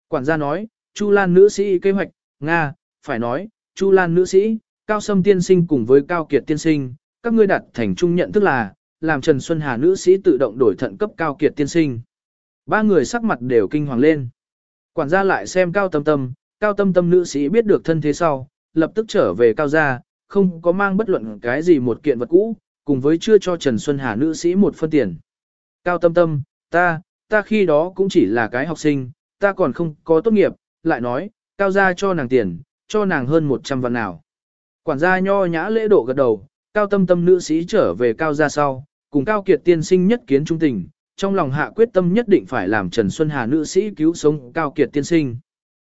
Quản gia nói, Chu Lan nữ sĩ kế hoạch, Nga, phải nói, Chu Lan nữ sĩ, Cao Sâm tiên sinh cùng với Cao Kiệt tiên sinh, các ngươi đặt thành chung nhận thức là, làm Trần Xuân Hà nữ sĩ tự động đổi thận cấp Cao Kiệt tiên sinh. Ba người sắc mặt đều kinh hoàng lên. Quản gia lại xem Cao Tâm Tâm, Cao Tâm Tâm nữ sĩ biết được thân thế sau, lập tức trở về Cao gia, không có mang bất luận cái gì một kiện vật cũ, cùng với chưa cho Trần Xuân Hà nữ sĩ một phân tiền. Cao Tâm Tâm, ta, ta khi đó cũng chỉ là cái học sinh, ta còn không có tốt nghiệp, lại nói, Cao gia cho nàng tiền, cho nàng hơn 100 vạn nào. Quản gia nho nhã lễ độ gật đầu, Cao Tâm Tâm nữ sĩ trở về Cao gia sau, cùng Cao Kiệt tiên sinh nhất kiến trung tình, trong lòng hạ quyết tâm nhất định phải làm Trần Xuân Hà nữ sĩ cứu sống Cao Kiệt tiên sinh.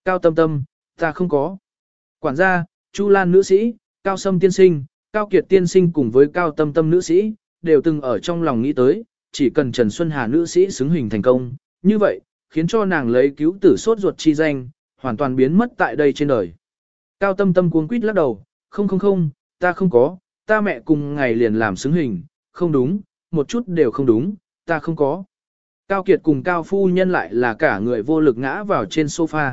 Cao Tâm Tâm, ta không có. Quản gia, Chu Lan nữ sĩ, Cao Sâm tiên sinh, Cao Kiệt tiên sinh cùng với Cao Tâm Tâm nữ sĩ, đều từng ở trong lòng nghĩ tới, chỉ cần Trần Xuân Hà nữ sĩ xứng hình thành công, như vậy, khiến cho nàng lấy cứu tử sốt ruột chi danh, hoàn toàn biến mất tại đây trên đời. Cao Tâm Tâm cuống quýt lắc đầu, không không không, ta không có, ta mẹ cùng ngày liền làm xứng hình, không đúng, một chút đều không đúng, ta không có. Cao Kiệt cùng Cao Phu Nhân lại là cả người vô lực ngã vào trên sofa.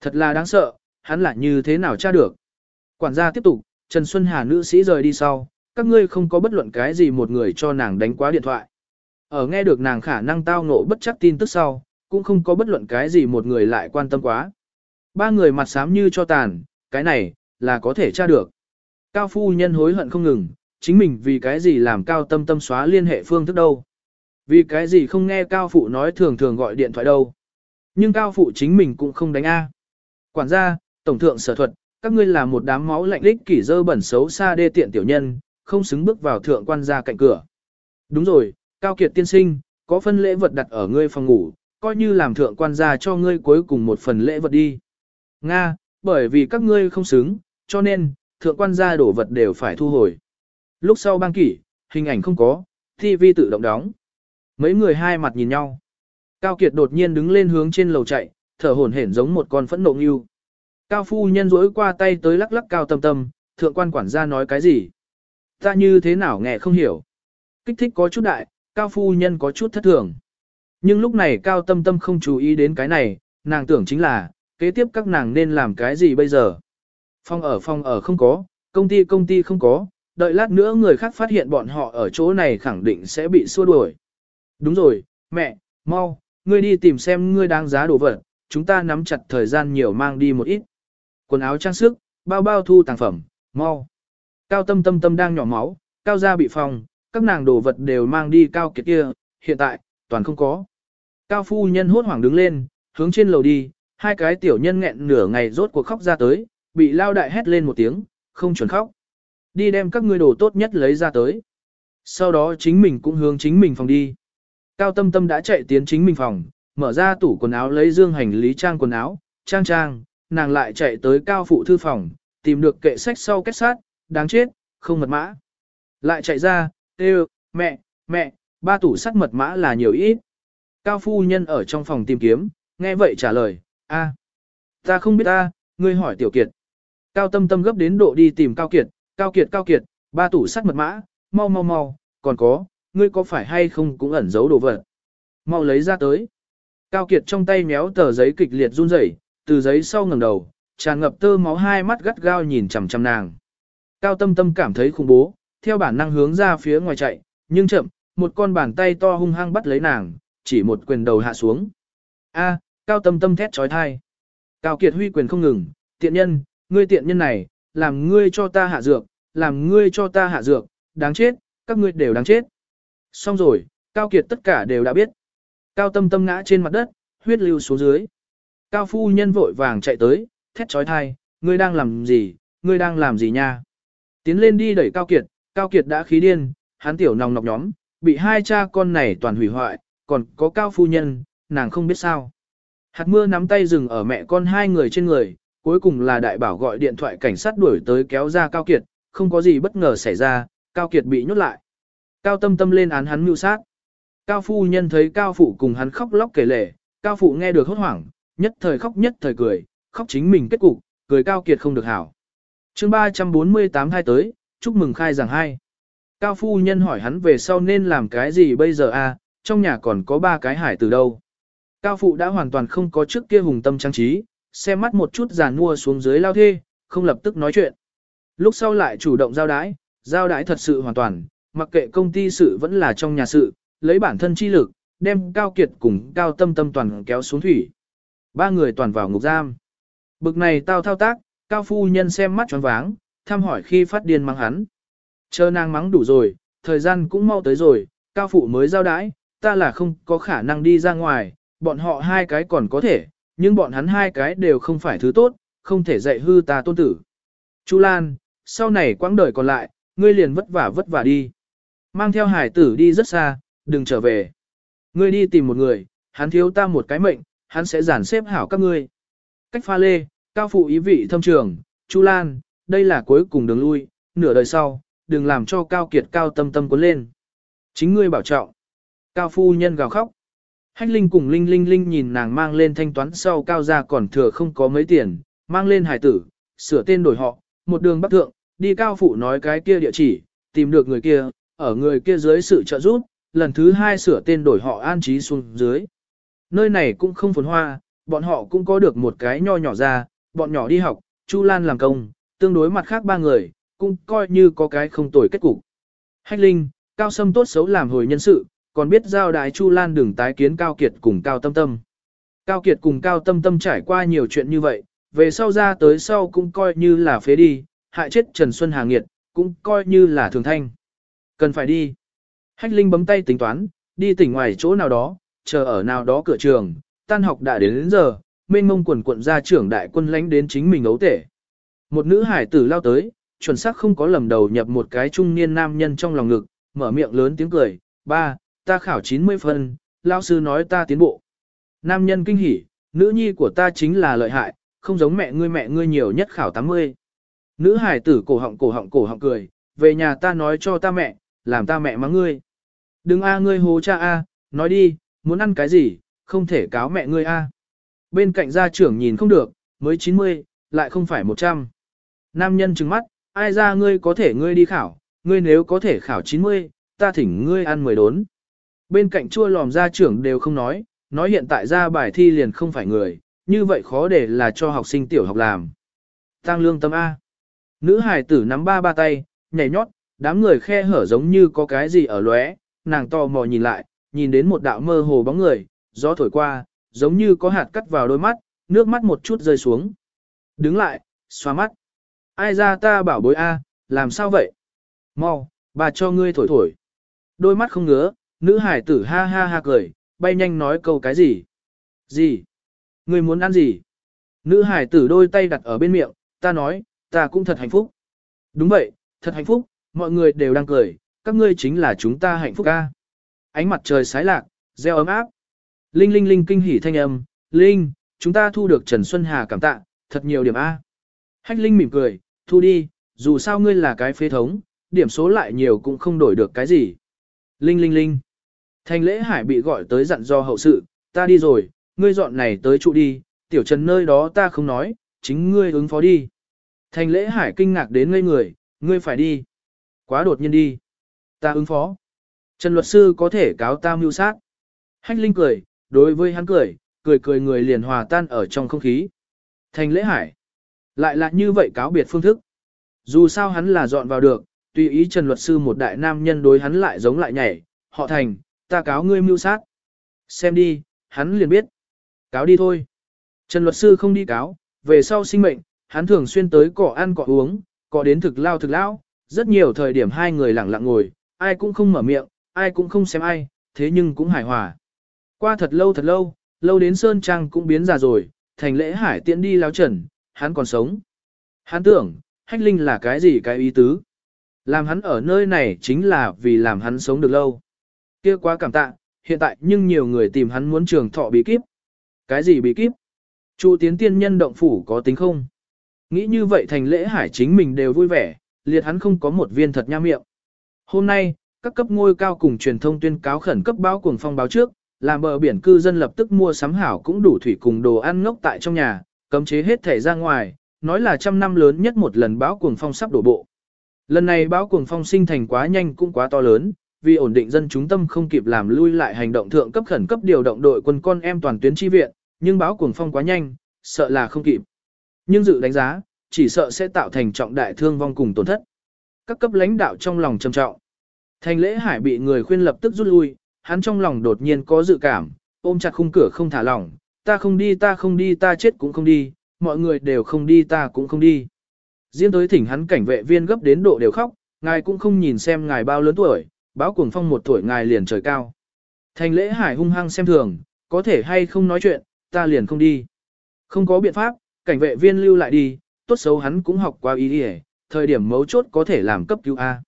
Thật là đáng sợ, hắn lại như thế nào tra được. Quản gia tiếp tục, Trần Xuân Hà nữ sĩ rời đi sau, các ngươi không có bất luận cái gì một người cho nàng đánh quá điện thoại. Ở nghe được nàng khả năng tao ngộ bất chắc tin tức sau, cũng không có bất luận cái gì một người lại quan tâm quá. Ba người mặt xám như cho tàn, cái này, là có thể tra được. Cao phu nhân hối hận không ngừng, chính mình vì cái gì làm cao tâm tâm xóa liên hệ phương thức đâu. Vì cái gì không nghe cao phụ nói thường thường gọi điện thoại đâu. Nhưng cao phụ chính mình cũng không đánh A. Quản gia, tổng thượng sở thuật, các ngươi là một đám máu lạnh lích kỷ dơ bẩn xấu xa đê tiện tiểu nhân, không xứng bước vào thượng quan gia cạnh cửa. Đúng rồi, Cao Kiệt tiên sinh, có phân lễ vật đặt ở ngươi phòng ngủ, coi như làm thượng quan gia cho ngươi cuối cùng một phần lễ vật đi. Nga, bởi vì các ngươi không xứng, cho nên, thượng quan gia đổ vật đều phải thu hồi. Lúc sau băng kỷ, hình ảnh không có, TV tự động đóng. Mấy người hai mặt nhìn nhau. Cao Kiệt đột nhiên đứng lên hướng trên lầu chạy, thở hổn hển giống một con phẫn nộ yêu Cao phu nhân rỗi qua tay tới lắc lắc cao tâm tâm, thượng quan quản gia nói cái gì? Ta như thế nào nghe không hiểu. Kích thích có chút đại, cao phu nhân có chút thất thường. Nhưng lúc này cao tâm tâm không chú ý đến cái này, nàng tưởng chính là, kế tiếp các nàng nên làm cái gì bây giờ? Phòng ở phòng ở không có, công ty công ty không có, đợi lát nữa người khác phát hiện bọn họ ở chỗ này khẳng định sẽ bị xua đuổi. Đúng rồi, mẹ, mau, ngươi đi tìm xem ngươi đáng giá đồ vật, chúng ta nắm chặt thời gian nhiều mang đi một ít. Quần áo trang sức, bao bao thu tàng phẩm, mau. Cao tâm tâm tâm đang nhỏ máu, cao gia bị phòng, các nàng đồ vật đều mang đi cao kiệt kia, hiện tại, toàn không có. Cao phu nhân hốt hoảng đứng lên, hướng trên lầu đi, hai cái tiểu nhân nghẹn nửa ngày rốt cuộc khóc ra tới, bị lao đại hét lên một tiếng, không chuẩn khóc. Đi đem các ngươi đồ tốt nhất lấy ra tới. Sau đó chính mình cũng hướng chính mình phòng đi. Cao tâm tâm đã chạy tiến chính mình phòng, mở ra tủ quần áo lấy dương hành lý trang quần áo, trang trang, nàng lại chạy tới cao phụ thư phòng, tìm được kệ sách sau kết sát, đáng chết, không mật mã. Lại chạy ra, kêu, mẹ, mẹ, ba tủ sắt mật mã là nhiều ít. Cao phu nhân ở trong phòng tìm kiếm, nghe vậy trả lời, a, ta không biết ta, ngươi hỏi tiểu kiệt. Cao tâm tâm gấp đến độ đi tìm cao kiệt, cao kiệt cao kiệt, ba tủ sắt mật mã, mau mau mau, còn có, ngươi có phải hay không cũng ẩn giấu đồ vật. Mau lấy ra tới. Cao Kiệt trong tay méo tờ giấy kịch liệt run rẩy, từ giấy sau ngẩng đầu, tràn ngập tơ máu hai mắt gắt gao nhìn chằm chằm nàng. Cao Tâm Tâm cảm thấy khủng bố, theo bản năng hướng ra phía ngoài chạy, nhưng chậm, một con bàn tay to hung hăng bắt lấy nàng, chỉ một quyền đầu hạ xuống. A, Cao Tâm Tâm thét chói tai. Cao Kiệt huy quyền không ngừng, tiện nhân, ngươi tiện nhân này, làm ngươi cho ta hạ dược, làm ngươi cho ta hạ dược, đáng chết, các ngươi đều đáng chết. Xong rồi, Cao Kiệt tất cả đều đã biết. Cao Tâm Tâm ngã trên mặt đất, huyết lưu xuống dưới. Cao phu nhân vội vàng chạy tới, thét chói tai, ngươi đang làm gì, ngươi đang làm gì nha? Tiến lên đi đẩy Cao Kiệt, Cao Kiệt đã khí điên, hắn tiểu nòng nọc nhóm, bị hai cha con này toàn hủy hoại, còn có Cao phu nhân, nàng không biết sao. Hạt mưa nắm tay dừng ở mẹ con hai người trên người, cuối cùng là đại bảo gọi điện thoại cảnh sát đuổi tới kéo ra Cao Kiệt, không có gì bất ngờ xảy ra, Cao Kiệt bị nhốt lại. Cao tâm tâm lên án hắn mưu sát. Cao phu nhân thấy Cao phụ cùng hắn khóc lóc kể lể, Cao phụ nghe được hốt hoảng, nhất thời khóc nhất thời cười, khóc chính mình kết cục, cười Cao Kiệt không được hảo. chương 348 hai tới, chúc mừng khai giảng hai. Cao phu nhân hỏi hắn về sau nên làm cái gì bây giờ a? trong nhà còn có ba cái hải từ đâu. Cao phụ đã hoàn toàn không có trước kia hùng tâm trang trí, xem mắt một chút giàn mua xuống dưới lao thê, không lập tức nói chuyện. Lúc sau lại chủ động giao đái, giao đái thật sự hoàn toàn, mặc kệ công ty sự vẫn là trong nhà sự, lấy bản thân chi lực, đem Cao Kiệt cùng Cao Tâm Tâm toàn kéo xuống thủy. Ba người toàn vào ngục giam. Bực này tao thao tác, Cao Phu Nhân xem mắt choáng váng, thăm hỏi khi phát điên mắng hắn. Chờ nàng mắng đủ rồi, thời gian cũng mau tới rồi, Cao Phụ mới giao đái, ta là không có khả năng đi ra ngoài, bọn họ hai cái còn có thể, nhưng bọn hắn hai cái đều không phải thứ tốt, không thể dạy hư ta tôn tử. Chu Lan, sau này quãng đời còn lại, ngươi liền vất vả vất vả đi. Mang theo hải tử đi rất xa, đừng trở về. Ngươi đi tìm một người, hắn thiếu ta một cái mệnh, hắn sẽ giản xếp hảo các ngươi. Cách pha lê, cao phụ ý vị thâm trường, Chu Lan, đây là cuối cùng đường lui, nửa đời sau, đừng làm cho cao kiệt cao tâm tâm cuốn lên. Chính ngươi bảo trọng. Cao phu nhân gào khóc. Hách Linh cùng Linh Linh Linh nhìn nàng mang lên thanh toán sau cao gia còn thừa không có mấy tiền, mang lên hải tử, sửa tên đổi họ, một đường bắc thượng, đi cao phụ nói cái kia địa chỉ, tìm được người kia, ở người kia dưới sự trợ giúp, lần thứ hai sửa tên đổi họ an trí xuống dưới. Nơi này cũng không phồn hoa, bọn họ cũng có được một cái nho nhỏ ra, bọn nhỏ đi học, Chu Lan làm công, tương đối mặt khác ba người, cũng coi như có cái không tồi kết cục. Hách Linh, Cao Sâm tốt xấu làm hồi nhân sự, còn biết giao đại Chu Lan đừng tái kiến Cao Kiệt cùng Cao Tâm Tâm. Cao Kiệt cùng Cao Tâm Tâm trải qua nhiều chuyện như vậy, về sau ra tới sau cũng coi như là phế đi, hại chết Trần Xuân Hà Nghiệt, cũng coi như là thường thanh. Cần phải đi. Hách Linh bấm tay tính toán, đi tỉnh ngoài chỗ nào đó, chờ ở nào đó cửa trường, tan học đã đến, đến giờ, mênh mông quần quận ra trưởng đại quân lánh đến chính mình ấu tể. Một nữ hải tử lao tới, chuẩn xác không có lầm đầu nhập một cái trung niên nam nhân trong lòng ngực, mở miệng lớn tiếng cười, ba, ta khảo 90 phân, lao sư nói ta tiến bộ. Nam nhân kinh hỉ, nữ nhi của ta chính là lợi hại, không giống mẹ ngươi mẹ ngươi nhiều nhất khảo 80. Nữ hải tử cổ họng cổ họng cổ họng cười, về nhà ta nói cho ta mẹ, làm ta mẹ mắng ngươi. Đừng a ngươi hố cha a, nói đi, muốn ăn cái gì, không thể cáo mẹ ngươi a. Bên cạnh gia trưởng nhìn không được, mới 90, lại không phải 100. Nam nhân trừng mắt, ai ra ngươi có thể ngươi đi khảo, ngươi nếu có thể khảo 90, ta thỉnh ngươi ăn 10 đốn. Bên cạnh chua lòm gia trưởng đều không nói, nói hiện tại ra bài thi liền không phải người, như vậy khó để là cho học sinh tiểu học làm. Tăng lương tâm A. Nữ hải tử nắm ba ba tay, nhảy nhót, đám người khe hở giống như có cái gì ở lóe, nàng to mò nhìn lại, nhìn đến một đạo mơ hồ bóng người, gió thổi qua, giống như có hạt cắt vào đôi mắt, nước mắt một chút rơi xuống. Đứng lại, xoa mắt. Ai ra ta bảo bối A, làm sao vậy? Mau, bà cho ngươi thổi thổi. Đôi mắt không ngứa, nữ hải tử ha ha ha cười, bay nhanh nói câu cái gì? Gì? người muốn ăn gì? Nữ hải tử đôi tay đặt ở bên miệng, ta nói, ta cũng thật hạnh phúc. Đúng vậy, thật hạnh phúc, mọi người đều đang cười, các ngươi chính là chúng ta hạnh phúc ca. Ánh mặt trời sái lạc, gieo ấm áp. Linh linh linh kinh hỉ thanh âm, Linh, chúng ta thu được Trần Xuân Hà cảm tạ, thật nhiều điểm A. Hách Linh mỉm cười, thu đi, dù sao ngươi là cái phế thống, điểm số lại nhiều cũng không đổi được cái gì. Linh linh linh. Thành lễ hải bị gọi tới dặn do hậu sự, ta đi rồi, ngươi dọn này tới trụ đi, tiểu trần nơi đó ta không nói, chính ngươi ứng phó đi. Thành lễ hải kinh ngạc đến ngây người, ngươi phải đi. Quá đột nhiên đi. Ta ứng phó. Trần luật sư có thể cáo ta mưu sát. Hách Linh cười, đối với hắn cười, cười cười người liền hòa tan ở trong không khí. Thành lễ hải. Lại là như vậy cáo biệt phương thức. Dù sao hắn là dọn vào được, tùy ý Trần luật sư một đại nam nhân đối hắn lại giống lại nhảy, họ thành, ta cáo ngươi mưu sát. Xem đi, hắn liền biết. Cáo đi thôi. Trần luật sư không đi cáo, về sau sinh mệnh, hắn thường xuyên tới cỏ ăn cỏ uống, cỏ đến thực lao thực lao, rất nhiều thời điểm hai người lặng lặng ngồi, ai cũng không mở miệng, ai cũng không xem ai, thế nhưng cũng hài hòa. Qua thật lâu thật lâu, lâu đến Sơn Trang cũng biến già rồi, thành lễ hải tiễn đi lao trần, hắn còn sống. Hắn tưởng, hách linh là cái gì cái ý tứ. Làm hắn ở nơi này chính là vì làm hắn sống được lâu kia quá cảm tạ, hiện tại nhưng nhiều người tìm hắn muốn trường thọ bí kíp. Cái gì bí kíp? Chu tiến tiên nhân động phủ có tính không? Nghĩ như vậy thành lễ hải chính mình đều vui vẻ, liệt hắn không có một viên thật nha miệng. Hôm nay, các cấp ngôi cao cùng truyền thông tuyên cáo khẩn cấp báo cuồng phong báo trước, làm bờ biển cư dân lập tức mua sắm hảo cũng đủ thủy cùng đồ ăn ngốc tại trong nhà, cấm chế hết thể ra ngoài, nói là trăm năm lớn nhất một lần báo cuồng phong sắp đổ bộ. Lần này báo cuồng phong sinh thành quá nhanh cũng quá to lớn, vì ổn định dân chúng tâm không kịp làm lui lại hành động thượng cấp khẩn cấp điều động đội quân con em toàn tuyến chi viện, nhưng báo cuồng phong quá nhanh, sợ là không kịp. Nhưng dự đánh giá, chỉ sợ sẽ tạo thành trọng đại thương vong cùng tổn thất. Các cấp lãnh đạo trong lòng trầm trọng. Thành lễ hải bị người khuyên lập tức rút lui, hắn trong lòng đột nhiên có dự cảm, ôm chặt khung cửa không thả lỏng, ta không đi ta không đi ta chết cũng không đi, mọi người đều không đi ta cũng không đi. Riêng tới thỉnh hắn cảnh vệ viên gấp đến độ đều khóc, ngài cũng không nhìn xem ngài bao lớn tuổi, báo cuồng phong một tuổi ngài liền trời cao. Thành lễ hải hung hăng xem thường, có thể hay không nói chuyện, ta liền không đi. Không có biện pháp, cảnh vệ viên lưu lại đi, tốt xấu hắn cũng học qua ý đi thời điểm mấu chốt có thể làm cấp cứu A.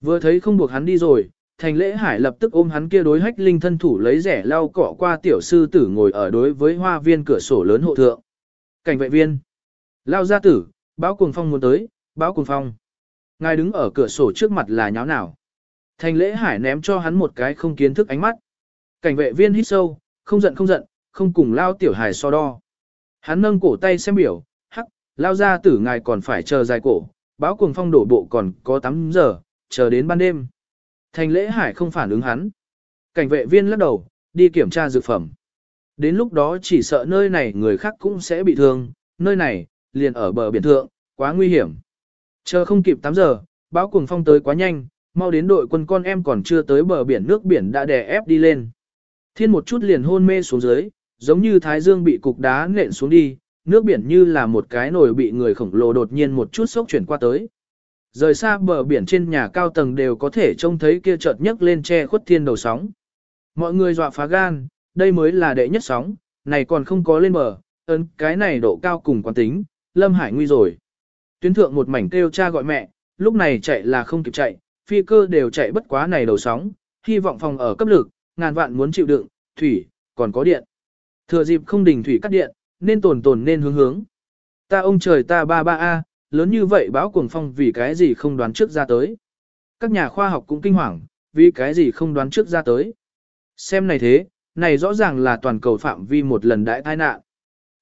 Vừa thấy không buộc hắn đi rồi, thành lễ hải lập tức ôm hắn kia đối hách linh thân thủ lấy rẻ lau cỏ qua tiểu sư tử ngồi ở đối với hoa viên cửa sổ lớn hộ thượng. Cảnh vệ viên. Lao gia tử, báo cuồng phong muốn tới, báo cuồng phong. Ngài đứng ở cửa sổ trước mặt là nháo nào. Thành lễ hải ném cho hắn một cái không kiến thức ánh mắt. Cảnh vệ viên hít sâu, không giận không giận, không cùng lao tiểu hải so đo. Hắn nâng cổ tay xem biểu, hắc, lao ra tử ngài còn phải chờ dài cổ, báo cuồng phong đổ bộ còn có 8 giờ, chờ đến ban đêm. Thành lễ hải không phản ứng hắn. Cảnh vệ viên lắc đầu, đi kiểm tra dược phẩm. Đến lúc đó chỉ sợ nơi này người khác cũng sẽ bị thương, nơi này, liền ở bờ biển thượng, quá nguy hiểm. Chờ không kịp 8 giờ, báo cuồng phong tới quá nhanh, mau đến đội quân con em còn chưa tới bờ biển nước biển đã đè ép đi lên. Thiên một chút liền hôn mê xuống dưới, giống như thái dương bị cục đá nện xuống đi, nước biển như là một cái nồi bị người khổng lồ đột nhiên một chút sốc chuyển qua tới. Rời xa bờ biển trên nhà cao tầng đều có thể trông thấy kia chợt nhấc lên che khuất thiên đầu sóng. Mọi người dọa phá gan, đây mới là đệ nhất sóng, này còn không có lên bờ, ơn cái này độ cao cùng quán tính, Lâm Hải nguy rồi. Tuyến thượng một mảnh kêu cha gọi mẹ, lúc này chạy là không kịp chạy, phi cơ đều chạy bất quá này đầu sóng, hy vọng phòng ở cấp lực, ngàn vạn muốn chịu đựng, thủy, còn có điện. Thừa dịp không đình thủy cắt điện, nên tồn tồn nên hướng hướng. Ta ông trời ta ba ba a, lớn như vậy báo cuồng phong vì cái gì không đoán trước ra tới. Các nhà khoa học cũng kinh hoàng, vì cái gì không đoán trước ra tới. Xem này thế, này rõ ràng là toàn cầu phạm vi một lần đại tai nạn.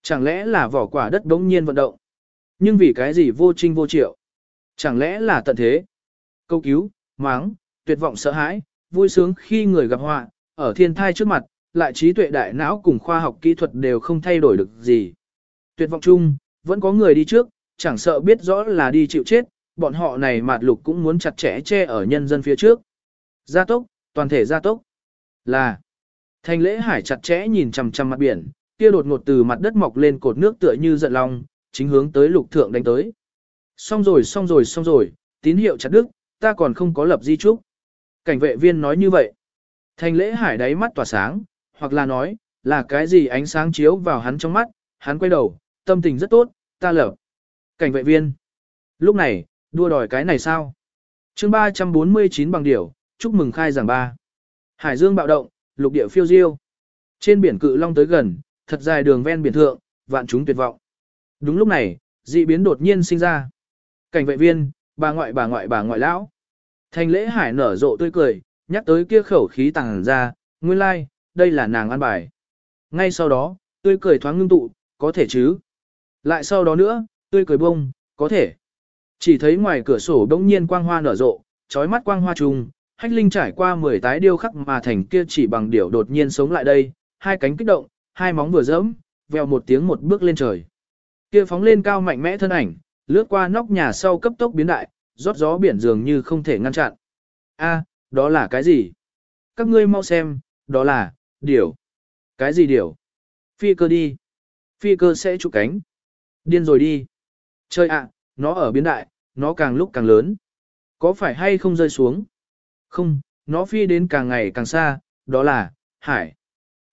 Chẳng lẽ là vỏ quả đất đống nhiên vận động? Nhưng vì cái gì vô trinh vô triệu? Chẳng lẽ là tận thế? Câu cứu, máng, tuyệt vọng sợ hãi, vui sướng khi người gặp họa, ở thiên thai trước mặt, lại trí tuệ đại não cùng khoa học kỹ thuật đều không thay đổi được gì. Tuyệt vọng chung, vẫn có người đi trước, chẳng sợ biết rõ là đi chịu chết, bọn họ này mạt lục cũng muốn chặt chẽ che ở nhân dân phía trước. Gia tốc, toàn thể gia tốc. Là, thành lễ hải chặt chẽ nhìn chằm chằm mặt biển, kia đột ngột từ mặt đất mọc lên cột nước tựa như giận long, chính hướng tới lục thượng đánh tới. Xong rồi xong rồi xong rồi, tín hiệu chặt đứt, ta còn không có lập di trúc. Cảnh vệ viên nói như vậy. Thành lễ hải đáy mắt tỏa sáng, hoặc là nói, là cái gì ánh sáng chiếu vào hắn trong mắt, hắn quay đầu, tâm tình rất tốt, ta lập. Cảnh vệ viên. Lúc này, đua đòi cái này sao? chương 349 bằng điểu, chúc mừng khai giảng ba. Hải dương bạo động, lục địa phiêu diêu. Trên biển cự long tới gần, thật dài đường ven biển thượng, vạn chúng tuyệt vọng. Đúng lúc này, dị biến đột nhiên sinh ra. Cảnh vệ viên, bà ngoại bà ngoại bà ngoại lão. Thành lễ hải nở rộ tươi cười, nhắc tới kia khẩu khí tàng ra, nguyên lai, like, đây là nàng ăn bài. Ngay sau đó, tươi cười thoáng ngưng tụ, có thể chứ. Lại sau đó nữa, tươi cười bông, có thể. Chỉ thấy ngoài cửa sổ đống nhiên quang hoa nở rộ, trói mắt quang hoa trùng, hách linh trải qua 10 tái điêu khắc mà thành kia chỉ bằng điểu đột nhiên sống lại đây, hai cánh kích động, hai móng vừa dẫm, vèo một tiếng một bước lên trời. Kia phóng lên cao mạnh mẽ thân ảnh, lướt qua nóc nhà sau cấp tốc biến đại, rót gió biển dường như không thể ngăn chặn. A, đó là cái gì? Các ngươi mau xem, đó là, điểu. Cái gì điểu? Phi cơ đi. Phi cơ sẽ trụ cánh. Điên rồi đi. Chơi ạ, nó ở biến đại, nó càng lúc càng lớn. Có phải hay không rơi xuống? Không, nó phi đến càng ngày càng xa, đó là, hải.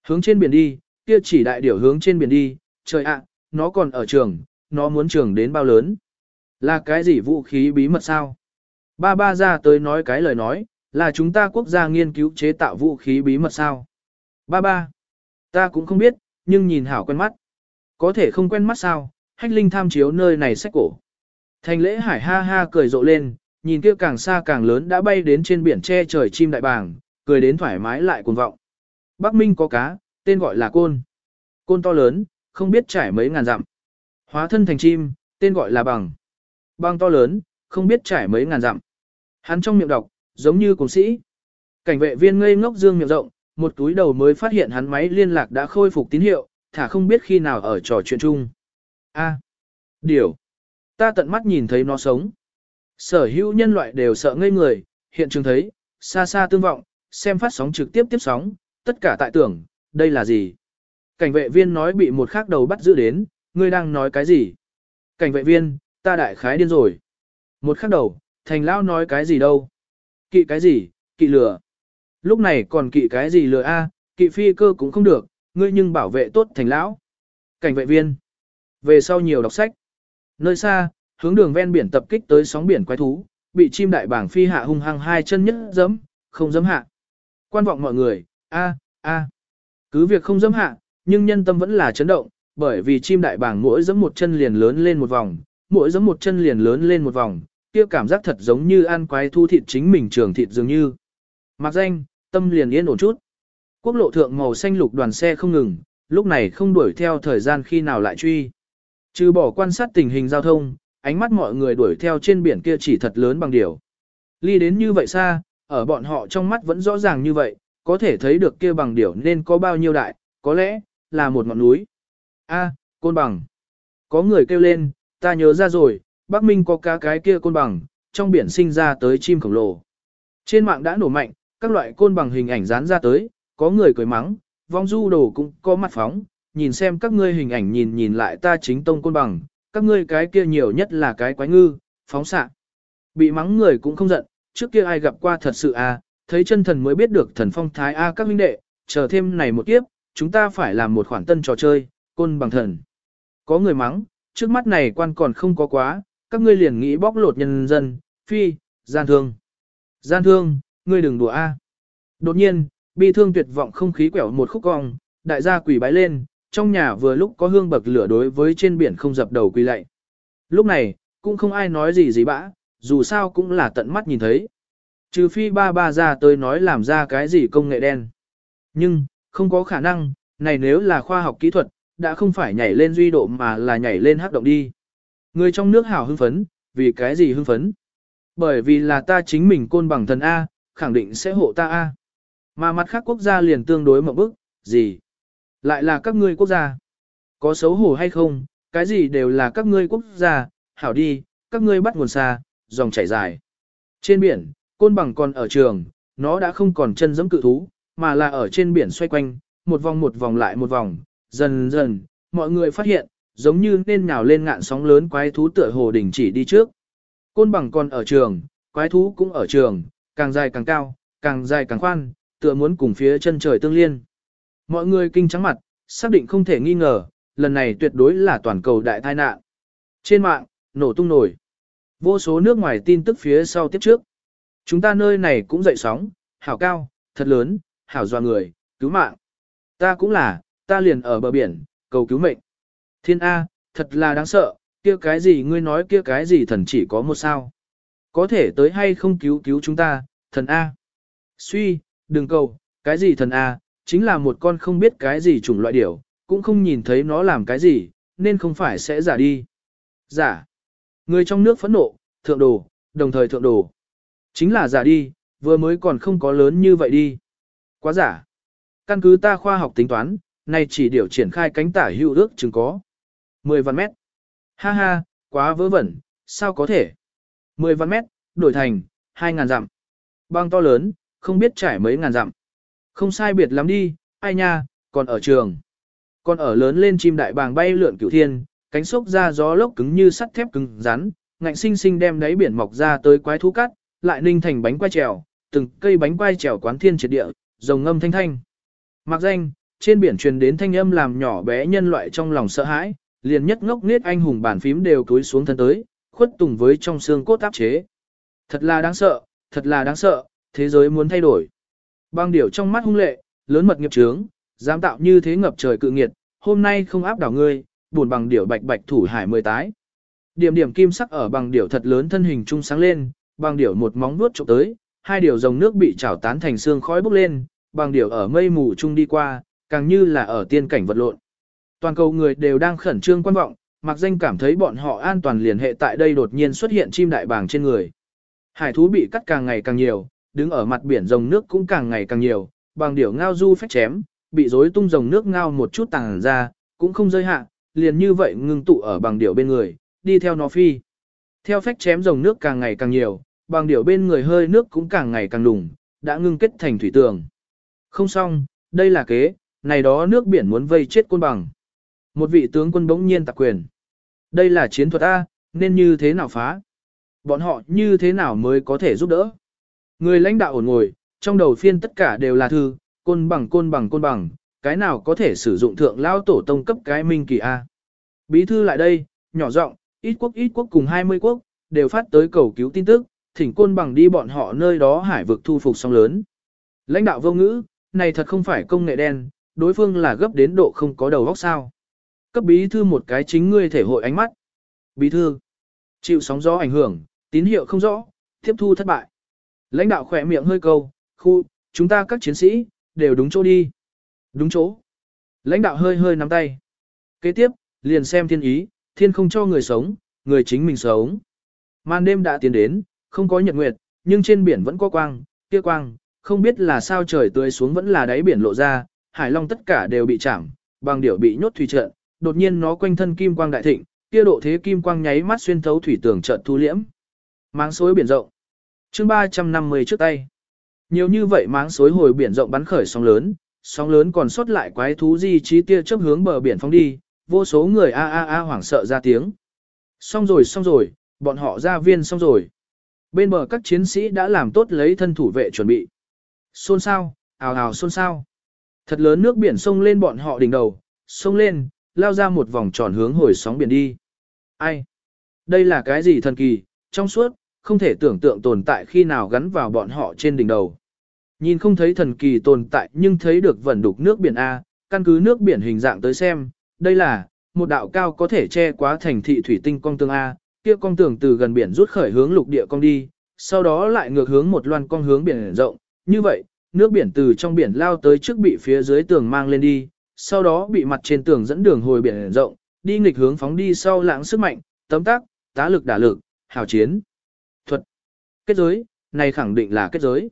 Hướng trên biển đi, kia chỉ đại điểu hướng trên biển đi, trời ạ, nó còn ở trường, nó muốn trường đến bao lớn. Là cái gì vũ khí bí mật sao? Ba ba ra tới nói cái lời nói, là chúng ta quốc gia nghiên cứu chế tạo vũ khí bí mật sao? Ba ba, ta cũng không biết, nhưng nhìn hảo quen mắt. Có thể không quen mắt sao, hách linh tham chiếu nơi này sách cổ. Thành lễ hải ha ha cười rộ lên, nhìn kia càng xa càng lớn đã bay đến trên biển che trời chim đại bàng, cười đến thoải mái lại cuồng vọng. Bắc Minh có cá, tên gọi là côn. Côn to lớn, không biết trải mấy ngàn dặm. Hóa thân thành chim, tên gọi là bằng băng to lớn, không biết trải mấy ngàn dặm. Hắn trong miệng đọc, giống như cùng sĩ. Cảnh vệ viên ngây ngốc dương miệng rộng, một túi đầu mới phát hiện hắn máy liên lạc đã khôi phục tín hiệu, thả không biết khi nào ở trò chuyện chung. A, điều, ta tận mắt nhìn thấy nó sống. Sở hữu nhân loại đều sợ ngây người, hiện trường thấy, xa xa tương vọng, xem phát sóng trực tiếp tiếp sóng, tất cả tại tưởng, đây là gì? Cảnh vệ viên nói bị một khác đầu bắt giữ đến, ngươi đang nói cái gì? Cảnh vệ viên, ta đại khái điên rồi. Một khắc đầu, thành lão nói cái gì đâu? Kỵ cái gì, kỵ lừa. Lúc này còn kỵ cái gì lừa a? kỵ phi cơ cũng không được, ngươi nhưng bảo vệ tốt thành lão. Cảnh vệ viên. Về sau nhiều đọc sách. Nơi xa, hướng đường ven biển tập kích tới sóng biển quái thú, bị chim đại bảng phi hạ hung hăng hai chân nhất dẫm, không dẫm hạ. Quan vọng mọi người, a, a. Cứ việc không dẫm hạ, nhưng nhân tâm vẫn là chấn động, bởi vì chim đại bảng mỗi dẫm một chân liền lớn lên một vòng, mỗi giống một chân liền lớn lên một vòng, kia cảm giác thật giống như ăn quái thu thịt chính mình trường thịt dường như. Mặc danh, tâm liền yên ổn chút. Quốc lộ thượng màu xanh lục đoàn xe không ngừng, lúc này không đuổi theo thời gian khi nào lại truy. Trừ bỏ quan sát tình hình giao thông, ánh mắt mọi người đuổi theo trên biển kia chỉ thật lớn bằng điều. Ly đến như vậy xa, ở bọn họ trong mắt vẫn rõ ràng như vậy, có thể thấy được kia bằng điểu nên có bao nhiêu đại, có lẽ, là một ngọn núi. A, côn bằng. Có người kêu lên, ta nhớ ra rồi, Bắc Minh có cá cái kia côn bằng, trong biển sinh ra tới chim khổng lồ. Trên mạng đã nổ mạnh, các loại côn bằng hình ảnh dán ra tới, có người cười mắng, vong du đồ cũng có mặt phóng, nhìn xem các ngươi hình ảnh nhìn nhìn lại ta chính tông côn bằng, các ngươi cái kia nhiều nhất là cái quái ngư, phóng xạ. Bị mắng người cũng không giận, trước kia ai gặp qua thật sự à, thấy chân thần mới biết được thần phong thái a các huynh đệ, chờ thêm này một kiếp, chúng ta phải làm một khoản tân trò chơi, côn bằng thần. Có người mắng, trước mắt này quan còn không có quá, các ngươi liền nghĩ bóc lột nhân dân, phi, gian thương. Gian thương, ngươi đừng đùa a. Đột nhiên, bi thương tuyệt vọng không khí quẹo một khúc cong, đại gia quỷ bái lên, trong nhà vừa lúc có hương bậc lửa đối với trên biển không dập đầu quỳ lạy. Lúc này, cũng không ai nói gì gì bã, dù sao cũng là tận mắt nhìn thấy. Trừ phi ba ba ra tới nói làm ra cái gì công nghệ đen. Nhưng, không có khả năng, này nếu là khoa học kỹ thuật, đã không phải nhảy lên duy độ mà là nhảy lên hắc động đi. Người trong nước hảo hưng phấn, vì cái gì hưng phấn? Bởi vì là ta chính mình côn bằng thần A, khẳng định sẽ hộ ta A. Mà mặt khác quốc gia liền tương đối một bức, gì? Lại là các ngươi quốc gia. Có xấu hổ hay không, cái gì đều là các ngươi quốc gia, hảo đi, các ngươi bắt nguồn xa, dòng chảy dài. Trên biển, côn bằng còn ở trường, nó đã không còn chân giẫm cự thú, mà là ở trên biển xoay quanh, một vòng một vòng lại một vòng, dần dần, mọi người phát hiện, giống như nên nhào lên ngạn sóng lớn quái thú tựa hồ đỉnh chỉ đi trước. Côn bằng còn ở trường, quái thú cũng ở trường, càng dài càng cao, càng dài càng khoan, tựa muốn cùng phía chân trời tương liên. Mọi người kinh trắng mặt, xác định không thể nghi ngờ, lần này tuyệt đối là toàn cầu đại tai nạn. Trên mạng, nổ tung nổi. Vô số nước ngoài tin tức phía sau tiếp trước. Chúng ta nơi này cũng dậy sóng, hảo cao, thật lớn, hảo doa người, cứu mạng. Ta cũng là, ta liền ở bờ biển, cầu cứu mệnh. Thiên A, thật là đáng sợ, kia cái gì ngươi nói kia cái gì thần chỉ có một sao. Có thể tới hay không cứu cứu chúng ta, thần A. Suy, đừng cầu, cái gì thần A, chính là một con không biết cái gì chủng loại điểu, cũng không nhìn thấy nó làm cái gì, nên không phải sẽ giả đi. Giả. Người trong nước phẫn nộ, thượng đồ, đồng thời thượng đồ. Chính là giả đi, vừa mới còn không có lớn như vậy đi. Quá giả. Căn cứ ta khoa học tính toán, nay chỉ điều triển khai cánh tả hữu ước chừng có 10 vạn mét. Ha ha, quá vớ vẩn, sao có thể? 10 vạn mét, đổi thành 2.000 dặm. Băng to lớn, không biết trải mấy ngàn dặm. Không sai biệt lắm đi, ai nha, còn ở trường. Còn ở lớn lên chim đại bàng bay lượn cửu thiên, cánh sốc ra gió lốc cứng như sắt thép cứng rắn, ngạnh sinh sinh đem đáy biển mọc ra tới quái thú cắt, lại ninh thành bánh quai trèo, từng cây bánh quai trèo quán thiên triệt địa, rồng ngâm thanh thanh. Mặc danh, trên biển truyền đến thanh âm làm nhỏ bé nhân loại trong lòng sợ hãi, liền nhất ngốc nết anh hùng bàn phím đều túi xuống thân tới, khuất tùng với trong xương cốt áp chế. Thật là đáng sợ, thật là đáng sợ, thế giới muốn thay đổi. Băng điểu trong mắt hung lệ, lớn mật nghiệp trướng, dám tạo như thế ngập trời cự nghiệt, hôm nay không áp đảo ngươi, buồn bằng điểu bạch bạch thủ hải mười tái. Điểm điểm kim sắc ở bằng điểu thật lớn thân hình trung sáng lên, bằng điểu một móng vuốt chụp tới, hai điều dòng nước bị chảo tán thành xương khói bốc lên, bằng điểu ở mây mù trung đi qua, càng như là ở tiên cảnh vật lộn. Toàn cầu người đều đang khẩn trương quan vọng, mặc danh cảm thấy bọn họ an toàn liền hệ tại đây đột nhiên xuất hiện chim đại bàng trên người. Hải thú bị cắt càng ngày càng nhiều, đứng ở mặt biển rồng nước cũng càng ngày càng nhiều, bằng điểu ngao du phách chém, bị rối tung rồng nước ngao một chút tàng ra, cũng không rơi hạ, liền như vậy ngưng tụ ở bằng điểu bên người, đi theo nó phi. Theo phách chém rồng nước càng ngày càng nhiều, bằng điểu bên người hơi nước cũng càng ngày càng lủng, đã ngưng kết thành thủy tường. Không xong, đây là kế, này đó nước biển muốn vây chết côn bằng. Một vị tướng quân bỗng nhiên tạc quyền. Đây là chiến thuật A, nên như thế nào phá? Bọn họ như thế nào mới có thể giúp đỡ? Người lãnh đạo ổn ngồi, trong đầu phiên tất cả đều là thư, côn bằng côn bằng côn bằng, cái nào có thể sử dụng thượng lao tổ tông cấp cái minh kỳ A. Bí thư lại đây, nhỏ giọng, ít quốc ít quốc cùng 20 quốc, đều phát tới cầu cứu tin tức, thỉnh côn bằng đi bọn họ nơi đó hải vực thu phục song lớn. Lãnh đạo vô ngữ, này thật không phải công nghệ đen, đối phương là gấp đến độ không có đầu óc sao. Cấp bí thư một cái chính ngươi thể hội ánh mắt. Bí thư, chịu sóng gió ảnh hưởng, tín hiệu không rõ, tiếp thu thất bại. Lãnh đạo khỏe miệng hơi câu, khu, chúng ta các chiến sĩ, đều đúng chỗ đi. Đúng chỗ. Lãnh đạo hơi hơi nắm tay. Kế tiếp, liền xem thiên ý, thiên không cho người sống, người chính mình sống. Màn đêm đã tiến đến, không có nhật nguyệt, nhưng trên biển vẫn có quang, kia quang, không biết là sao trời tươi xuống vẫn là đáy biển lộ ra, hải long tất cả đều bị chạm, bằng điểu bị nhốt thủy trận, đột nhiên nó quanh thân kim quang đại thịnh, kia độ thế kim quang nháy mắt xuyên thấu thủy tường trận thu liễm. Máng xối biển rộng. Chương 350 trước tay. Nhiều như vậy máng xối hồi biển rộng bắn khởi sóng lớn, sóng lớn còn sót lại quái thú di trí tia chớp hướng bờ biển phóng đi, vô số người a a a hoảng sợ ra tiếng. Xong rồi xong rồi, bọn họ ra viên xong rồi. Bên bờ các chiến sĩ đã làm tốt lấy thân thủ vệ chuẩn bị. Xôn sao, ào ào xôn sao. Thật lớn nước biển sông lên bọn họ đỉnh đầu, sông lên, lao ra một vòng tròn hướng hồi sóng biển đi. Ai? Đây là cái gì thần kỳ, trong suốt, không thể tưởng tượng tồn tại khi nào gắn vào bọn họ trên đỉnh đầu. Nhìn không thấy thần kỳ tồn tại nhưng thấy được vẩn đục nước biển A, căn cứ nước biển hình dạng tới xem, đây là, một đạo cao có thể che quá thành thị thủy tinh con tường A, kia con tường từ gần biển rút khởi hướng lục địa con đi, sau đó lại ngược hướng một loan con hướng biển rộng, như vậy, nước biển từ trong biển lao tới trước bị phía dưới tường mang lên đi, sau đó bị mặt trên tường dẫn đường hồi biển rộng, đi nghịch hướng phóng đi sau lãng sức mạnh, tấm tác, tá lực đả lực, hào chiến. Thuật. Kết giới, này khẳng định là kết giới.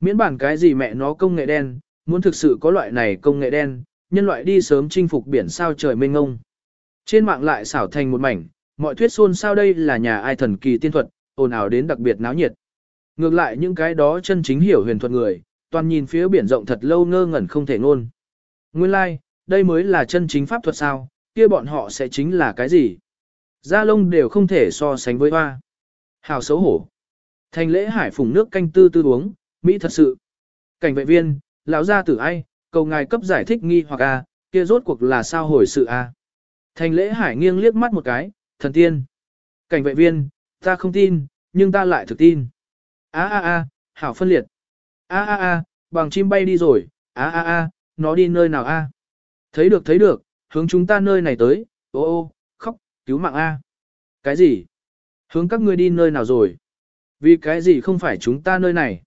Miễn bản cái gì mẹ nó công nghệ đen, muốn thực sự có loại này công nghệ đen, nhân loại đi sớm chinh phục biển sao trời mênh ngông. Trên mạng lại xảo thành một mảnh, mọi thuyết xôn sao đây là nhà ai thần kỳ tiên thuật, ồn ào đến đặc biệt náo nhiệt. Ngược lại những cái đó chân chính hiểu huyền thuật người, toàn nhìn phía biển rộng thật lâu ngơ ngẩn không thể ngôn. Nguyên lai, like, đây mới là chân chính pháp thuật sao, kia bọn họ sẽ chính là cái gì? Gia lông đều không thể so sánh với hoa. Hào xấu hổ. Thành lễ hải phùng nước canh tư tư uống, Mỹ thật sự. Cảnh vệ viên, lão gia tử ai, cầu ngài cấp giải thích nghi hoặc a, kia rốt cuộc là sao hồi sự a. Thành lễ hải nghiêng liếc mắt một cái, thần tiên. Cảnh vệ viên, ta không tin, nhưng ta lại thực tin. A a a, hảo phân liệt. A a a, bằng chim bay đi rồi, a a a, nó đi nơi nào a? Thấy được thấy được, hướng chúng ta nơi này tới, ô ô, khóc, cứu mạng a. Cái gì? Hướng các ngươi đi nơi nào rồi? Vì cái gì không phải chúng ta nơi này?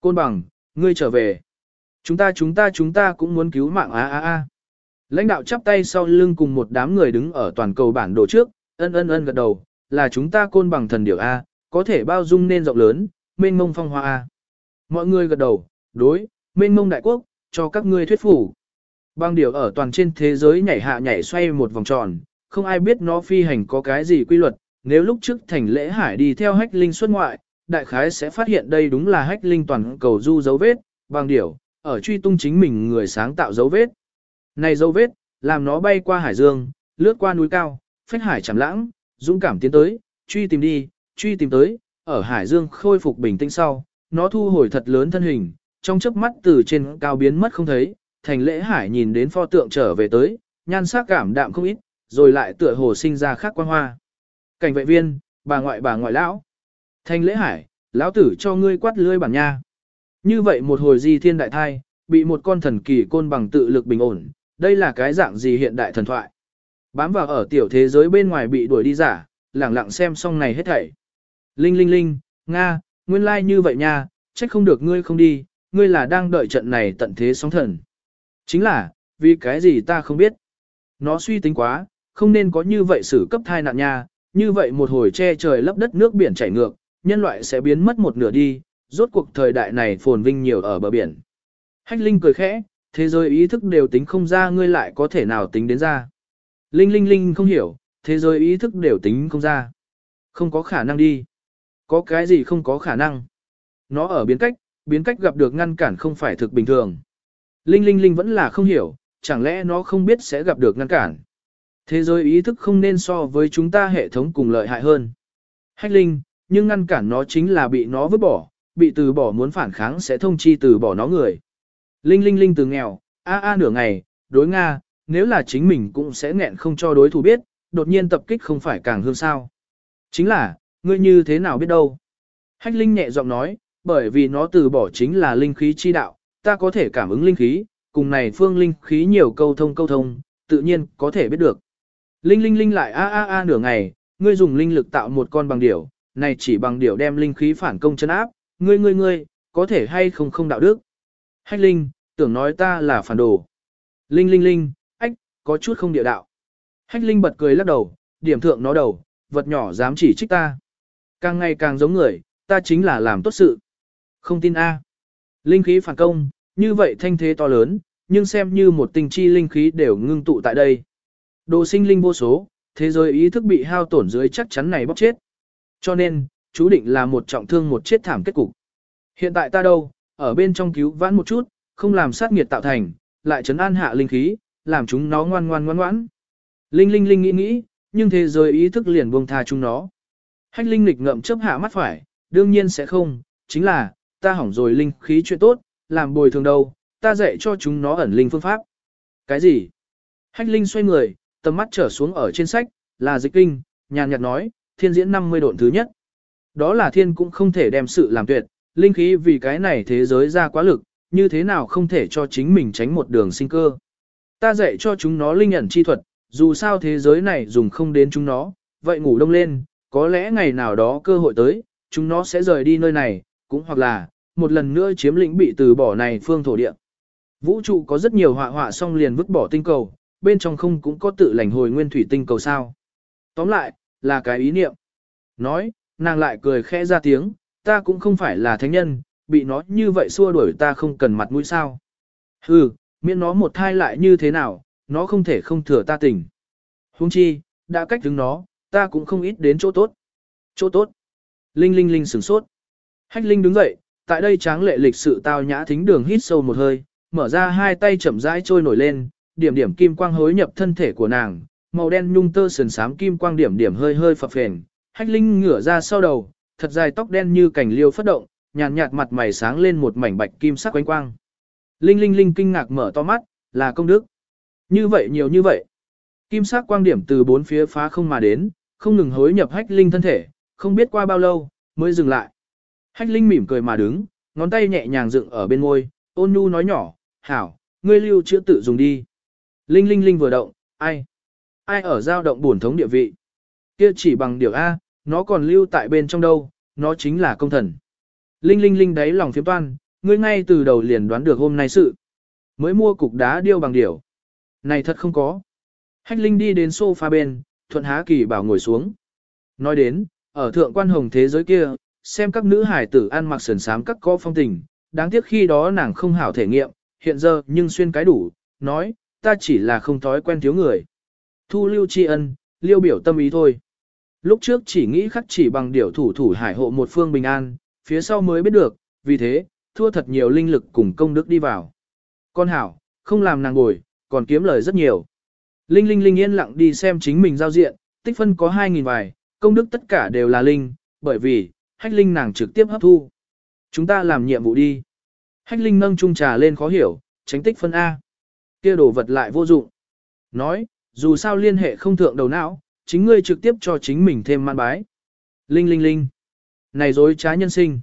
Côn bằng, ngươi trở về. Chúng ta chúng ta chúng ta cũng muốn cứu mạng a a a. Lãnh đạo chắp tay sau lưng cùng một đám người đứng ở toàn cầu bản đồ trước, ân ân ân gật đầu, là chúng ta côn bằng thần điểu A, có thể bao dung nên rộng lớn, mênh mông phong hoa A. Mọi người gật đầu, đối, mênh mông đại quốc, cho các ngươi thuyết phủ. Băng điểu ở toàn trên thế giới nhảy hạ nhảy xoay một vòng tròn, không ai biết nó phi hành có cái gì quy luật, nếu lúc trước thành lễ hải đi theo hách linh xuất ngoại, đại khái sẽ phát hiện đây đúng là hách linh toàn cầu du dấu vết, băng điểu, ở truy tung chính mình người sáng tạo dấu vết. Này dấu vết, làm nó bay qua hải dương, lướt qua núi cao, phách hải chảm lãng, dũng cảm tiến tới, truy tìm đi, truy tìm tới, ở hải dương khôi phục bình tĩnh sau, nó thu hồi thật lớn thân hình, trong chớp mắt từ trên cao biến mất không thấy, thành lễ hải nhìn đến pho tượng trở về tới, nhan sắc cảm đạm không ít, rồi lại tựa hồ sinh ra khác quan hoa. Cảnh vệ viên, bà ngoại bà ngoại lão. Thành lễ hải, lão tử cho ngươi quát lưỡi bản nha. Như vậy một hồi di thiên đại thai, bị một con thần kỳ côn bằng tự lực bình ổn, đây là cái dạng gì hiện đại thần thoại. Bám vào ở tiểu thế giới bên ngoài bị đuổi đi giả, lẳng lặng xem xong này hết thảy. Linh linh linh, Nga, nguyên lai like như vậy nha, trách không được ngươi không đi, ngươi là đang đợi trận này tận thế sóng thần. Chính là, vì cái gì ta không biết. Nó suy tính quá, không nên có như vậy xử cấp thai nạn nha, như vậy một hồi che trời lấp đất nước biển chảy ngược, nhân loại sẽ biến mất một nửa đi, rốt cuộc thời đại này phồn vinh nhiều ở bờ biển. Hách Linh cười khẽ, thế giới ý thức đều tính không ra ngươi lại có thể nào tính đến ra. Linh Linh Linh không hiểu, thế giới ý thức đều tính không ra. Không có khả năng đi. Có cái gì không có khả năng. Nó ở biến cách, biến cách gặp được ngăn cản không phải thực bình thường. Linh Linh Linh vẫn là không hiểu, chẳng lẽ nó không biết sẽ gặp được ngăn cản. Thế giới ý thức không nên so với chúng ta hệ thống cùng lợi hại hơn. Hách Linh, nhưng ngăn cản nó chính là bị nó vứt bỏ, bị từ bỏ muốn phản kháng sẽ thông chi từ bỏ nó người. Linh Linh Linh từ nghèo, a a nửa ngày, đối Nga, nếu là chính mình cũng sẽ nghẹn không cho đối thủ biết, đột nhiên tập kích không phải càng hương sao. Chính là, ngươi như thế nào biết đâu. Hách Linh nhẹ giọng nói, bởi vì nó từ bỏ chính là linh khí chi đạo, ta có thể cảm ứng linh khí, cùng này phương linh khí nhiều câu thông câu thông, tự nhiên có thể biết được. Linh linh linh lại a a a nửa ngày, ngươi dùng linh lực tạo một con bằng điểu, này chỉ bằng điểu đem linh khí phản công chân áp, ngươi ngươi ngươi, có thể hay không không đạo đức. Hách linh, tưởng nói ta là phản đồ. Linh linh linh, ách, có chút không địa đạo. Hách linh bật cười lắc đầu, điểm thượng nó đầu, vật nhỏ dám chỉ trích ta. Càng ngày càng giống người, ta chính là làm tốt sự. Không tin A. Linh khí phản công, như vậy thanh thế to lớn, nhưng xem như một tình chi linh khí đều ngưng tụ tại đây. Đồ sinh linh vô số, thế giới ý thức bị hao tổn dưới chắc chắn này bóc chết. Cho nên, chú định là một trọng thương một chết thảm kết cục. Hiện tại ta đâu, ở bên trong cứu vãn một chút, không làm sát nghiệt tạo thành, lại chấn an hạ linh khí, làm chúng nó ngoan ngoan ngoan ngoãn. Linh linh linh nghĩ nghĩ, nhưng thế giới ý thức liền buông tha chúng nó. Hách linh lịch ngậm chớp hạ mắt phải, đương nhiên sẽ không, chính là, ta hỏng rồi linh khí chuyện tốt, làm bồi thường đâu, ta dạy cho chúng nó ẩn linh phương pháp. Cái gì? Hách linh xoay người, tầm mắt trở xuống ở trên sách, là dịch kinh, nhàn nhạt nói, thiên diễn 50 độn thứ nhất. Đó là thiên cũng không thể đem sự làm tuyệt, linh khí vì cái này thế giới ra quá lực, như thế nào không thể cho chính mình tránh một đường sinh cơ. Ta dạy cho chúng nó linh ẩn chi thuật, dù sao thế giới này dùng không đến chúng nó, vậy ngủ đông lên, có lẽ ngày nào đó cơ hội tới, chúng nó sẽ rời đi nơi này, cũng hoặc là, một lần nữa chiếm lĩnh bị từ bỏ này phương thổ địa. Vũ trụ có rất nhiều họa họa xong liền vứt bỏ tinh cầu, bên trong không cũng có tự lành hồi nguyên thủy tinh cầu sao. Tóm lại, là cái ý niệm. Nói, nàng lại cười khẽ ra tiếng, ta cũng không phải là thánh nhân, bị nó như vậy xua đuổi ta không cần mặt mũi sao. Hừ, miễn nó một thai lại như thế nào, nó không thể không thừa ta tỉnh Hung chi, đã cách đứng nó, ta cũng không ít đến chỗ tốt. Chỗ tốt. Linh linh linh sửng sốt. Hách linh đứng dậy, tại đây tráng lệ lịch sự tao nhã thính đường hít sâu một hơi, mở ra hai tay chậm rãi trôi nổi lên, điểm điểm kim quang hối nhập thân thể của nàng, màu đen nhung tơ sườn xám kim quang điểm điểm hơi hơi phập phền. Hách linh ngửa ra sau đầu, thật dài tóc đen như cảnh liêu phất động, nhàn nhạt, mặt mày sáng lên một mảnh bạch kim sắc quanh quang. Linh linh linh kinh ngạc mở to mắt, là công đức. Như vậy nhiều như vậy. Kim sắc quang điểm từ bốn phía phá không mà đến, không ngừng hối nhập hách linh thân thể, không biết qua bao lâu, mới dừng lại. Hách linh mỉm cười mà đứng, ngón tay nhẹ nhàng dựng ở bên môi, ôn nhu nói nhỏ, hảo, ngươi lưu chữa tự dùng đi. Linh linh linh vừa động, ai? Ai ở giao động bổn thống địa vị? Kia chỉ bằng điều A, nó còn lưu tại bên trong đâu, nó chính là công thần. Linh linh linh đáy lòng phiếm toan, ngươi ngay từ đầu liền đoán được hôm nay sự. Mới mua cục đá điêu bằng điều. Này thật không có. Hách linh đi đến sofa bên, thuận há kỳ bảo ngồi xuống. Nói đến, ở thượng quan hồng thế giới kia, xem các nữ hải tử ăn mặc sườn sám các có phong tình, đáng tiếc khi đó nàng không hảo thể nghiệm, hiện giờ nhưng xuyên cái đủ, nói, ta chỉ là không thói quen thiếu người. Thu lưu tri ân, liêu biểu tâm ý thôi. Lúc trước chỉ nghĩ khắc chỉ bằng điều thủ thủ hải hộ một phương bình an, phía sau mới biết được, vì thế, thua thật nhiều linh lực cùng công đức đi vào. Con hảo, không làm nàng ngồi, còn kiếm lời rất nhiều. Linh Linh Linh yên lặng đi xem chính mình giao diện, tích phân có 2.000 vài, công đức tất cả đều là Linh, bởi vì, hách Linh nàng trực tiếp hấp thu. Chúng ta làm nhiệm vụ đi. Hách Linh nâng chung trà lên khó hiểu, tránh tích phân A. kia đồ vật lại vô dụng. Nói, dù sao liên hệ không thượng đầu não, chính ngươi trực tiếp cho chính mình thêm man bái. Linh Linh Linh. Này dối trá nhân sinh.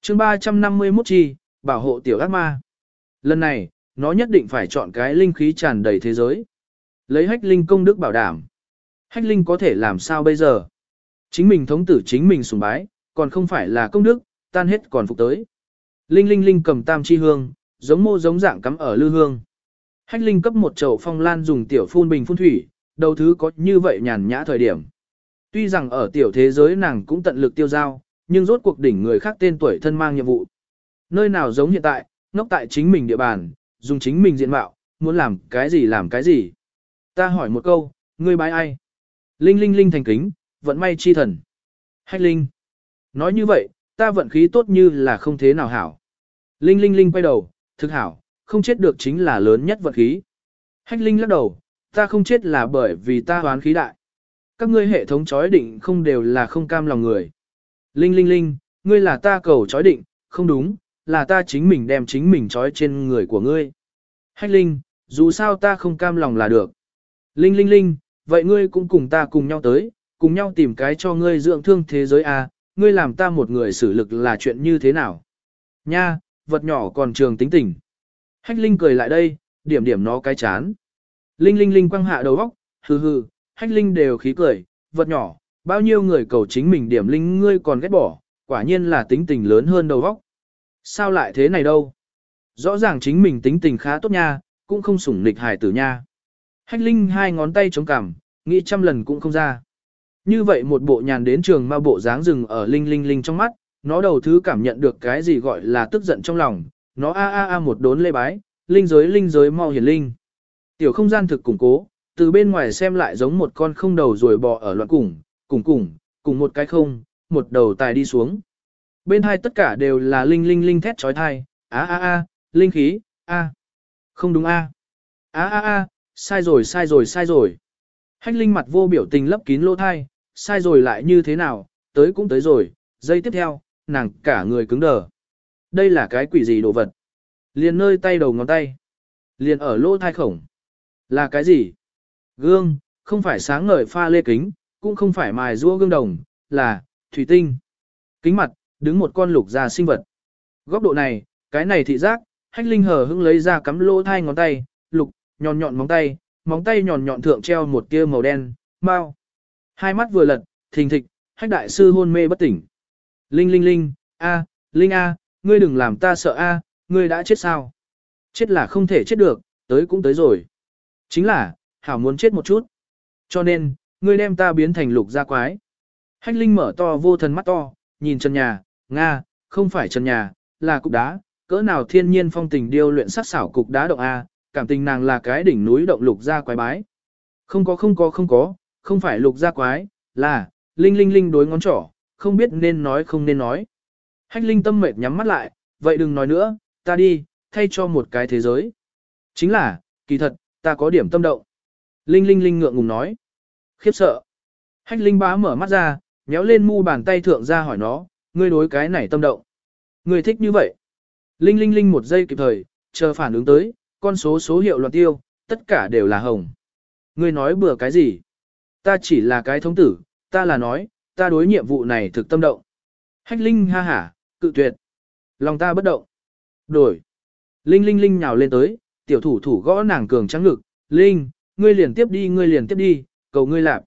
chương 351 chi, bảo hộ tiểu ác ma. Lần này, nó nhất định phải chọn cái linh khí tràn đầy thế giới. Lấy hách linh công đức bảo đảm. Hách linh có thể làm sao bây giờ? Chính mình thống tử chính mình sùng bái, còn không phải là công đức, tan hết còn phục tới. Linh linh linh cầm tam chi hương, giống mô giống dạng cắm ở lư hương. Hách linh cấp một chậu phong lan dùng tiểu phun bình phun thủy, đầu thứ có như vậy nhàn nhã thời điểm. Tuy rằng ở tiểu thế giới nàng cũng tận lực tiêu giao, nhưng rốt cuộc đỉnh người khác tên tuổi thân mang nhiệm vụ. Nơi nào giống hiện tại, ngốc tại chính mình địa bàn, dùng chính mình diện mạo, muốn làm cái gì làm cái gì. Ta hỏi một câu, ngươi bái ai? Linh linh linh thành kính, vận may chi thần. Hách linh. Nói như vậy, ta vận khí tốt như là không thế nào hảo. Linh linh linh quay đầu, thực hảo, không chết được chính là lớn nhất vận khí. Hách linh lắc đầu, ta không chết là bởi vì ta hoán khí đại. Các ngươi hệ thống chói định không đều là không cam lòng người. Linh linh linh, ngươi là ta cầu chói định, không đúng, là ta chính mình đem chính mình chói trên người của ngươi. Hách linh, dù sao ta không cam lòng là được. Linh linh linh, vậy ngươi cũng cùng ta cùng nhau tới, cùng nhau tìm cái cho ngươi dưỡng thương thế giới à, ngươi làm ta một người xử lực là chuyện như thế nào? Nha, vật nhỏ còn trường tính tình. Hách Linh cười lại đây, điểm điểm nó cái chán. Linh Linh Linh quăng hạ đầu góc, hừ hừ, Hách Linh đều khí cười, vật nhỏ, bao nhiêu người cầu chính mình điểm Linh ngươi còn ghét bỏ, quả nhiên là tính tình lớn hơn đầu góc. Sao lại thế này đâu? Rõ ràng chính mình tính tình khá tốt nha, cũng không sủng nịch hài tử nha. Hách Linh hai ngón tay chống cằm, nghĩ trăm lần cũng không ra. Như vậy một bộ nhàn đến trường ma bộ dáng rừng ở Linh Linh Linh trong mắt, nó đầu thứ cảm nhận được cái gì gọi là tức giận trong lòng, nó a a a một đốn lê bái, linh giới linh giới mau hiển linh. Tiểu không gian thực củng cố, từ bên ngoài xem lại giống một con không đầu rồi bò ở loạn củng, cùng cùng, cùng một cái không, một đầu tài đi xuống. Bên hai tất cả đều là linh linh linh thét trói thai, a a a, linh khí, a. Không đúng a. A a a, sai rồi sai rồi sai rồi. Hách linh mặt vô biểu tình lấp kín lỗ thai, sai rồi lại như thế nào, tới cũng tới rồi, giây tiếp theo, nàng cả người cứng đờ. Đây là cái quỷ gì đồ vật? Liền nơi tay đầu ngón tay. Liền ở lỗ thai khổng. Là cái gì? Gương, không phải sáng ngời pha lê kính, cũng không phải mài rua gương đồng, là, thủy tinh. Kính mặt, đứng một con lục già sinh vật. Góc độ này, cái này thị giác, hách linh hờ hững lấy ra cắm lỗ thai ngón tay, lục, nhọn nhọn móng tay, móng tay nhọn nhọn thượng treo một tia màu đen, mau. Hai mắt vừa lật, thình thịch, hách đại sư hôn mê bất tỉnh. Linh linh linh, a, linh a, ngươi đừng làm ta sợ a, ngươi đã chết sao? Chết là không thể chết được, tới cũng tới rồi. Chính là, hảo muốn chết một chút. Cho nên, ngươi đem ta biến thành lục gia quái. Hách linh mở to vô thần mắt to, nhìn trần nhà, Nga, không phải trần nhà, là cục đá, cỡ nào thiên nhiên phong tình điêu luyện sắc xảo cục đá động A, cảm tình nàng là cái đỉnh núi động lục gia quái bái. Không có không có không có, không phải lục gia quái, là, linh linh linh đối ngón trỏ, không biết nên nói không nên nói. Hách linh tâm mệt nhắm mắt lại, vậy đừng nói nữa, ta đi, thay cho một cái thế giới. Chính là, kỳ thật, ta có điểm tâm động. Linh linh linh ngượng ngùng nói. Khiếp sợ. Hách linh bá mở mắt ra, nhéo lên mu bàn tay thượng ra hỏi nó, ngươi đối cái này tâm động. Ngươi thích như vậy. Linh linh linh một giây kịp thời, chờ phản ứng tới, con số số hiệu loạn tiêu, tất cả đều là hồng. Ngươi nói bừa cái gì? Ta chỉ là cái thống tử, ta là nói, ta đối nhiệm vụ này thực tâm động. Hách Linh ha hả, cự tuyệt. Lòng ta bất động. Đổi. Linh Linh Linh nhào lên tới, tiểu thủ thủ gõ nàng cường trắng ngực. Linh, ngươi liền tiếp đi ngươi liền tiếp đi, cầu ngươi lạp.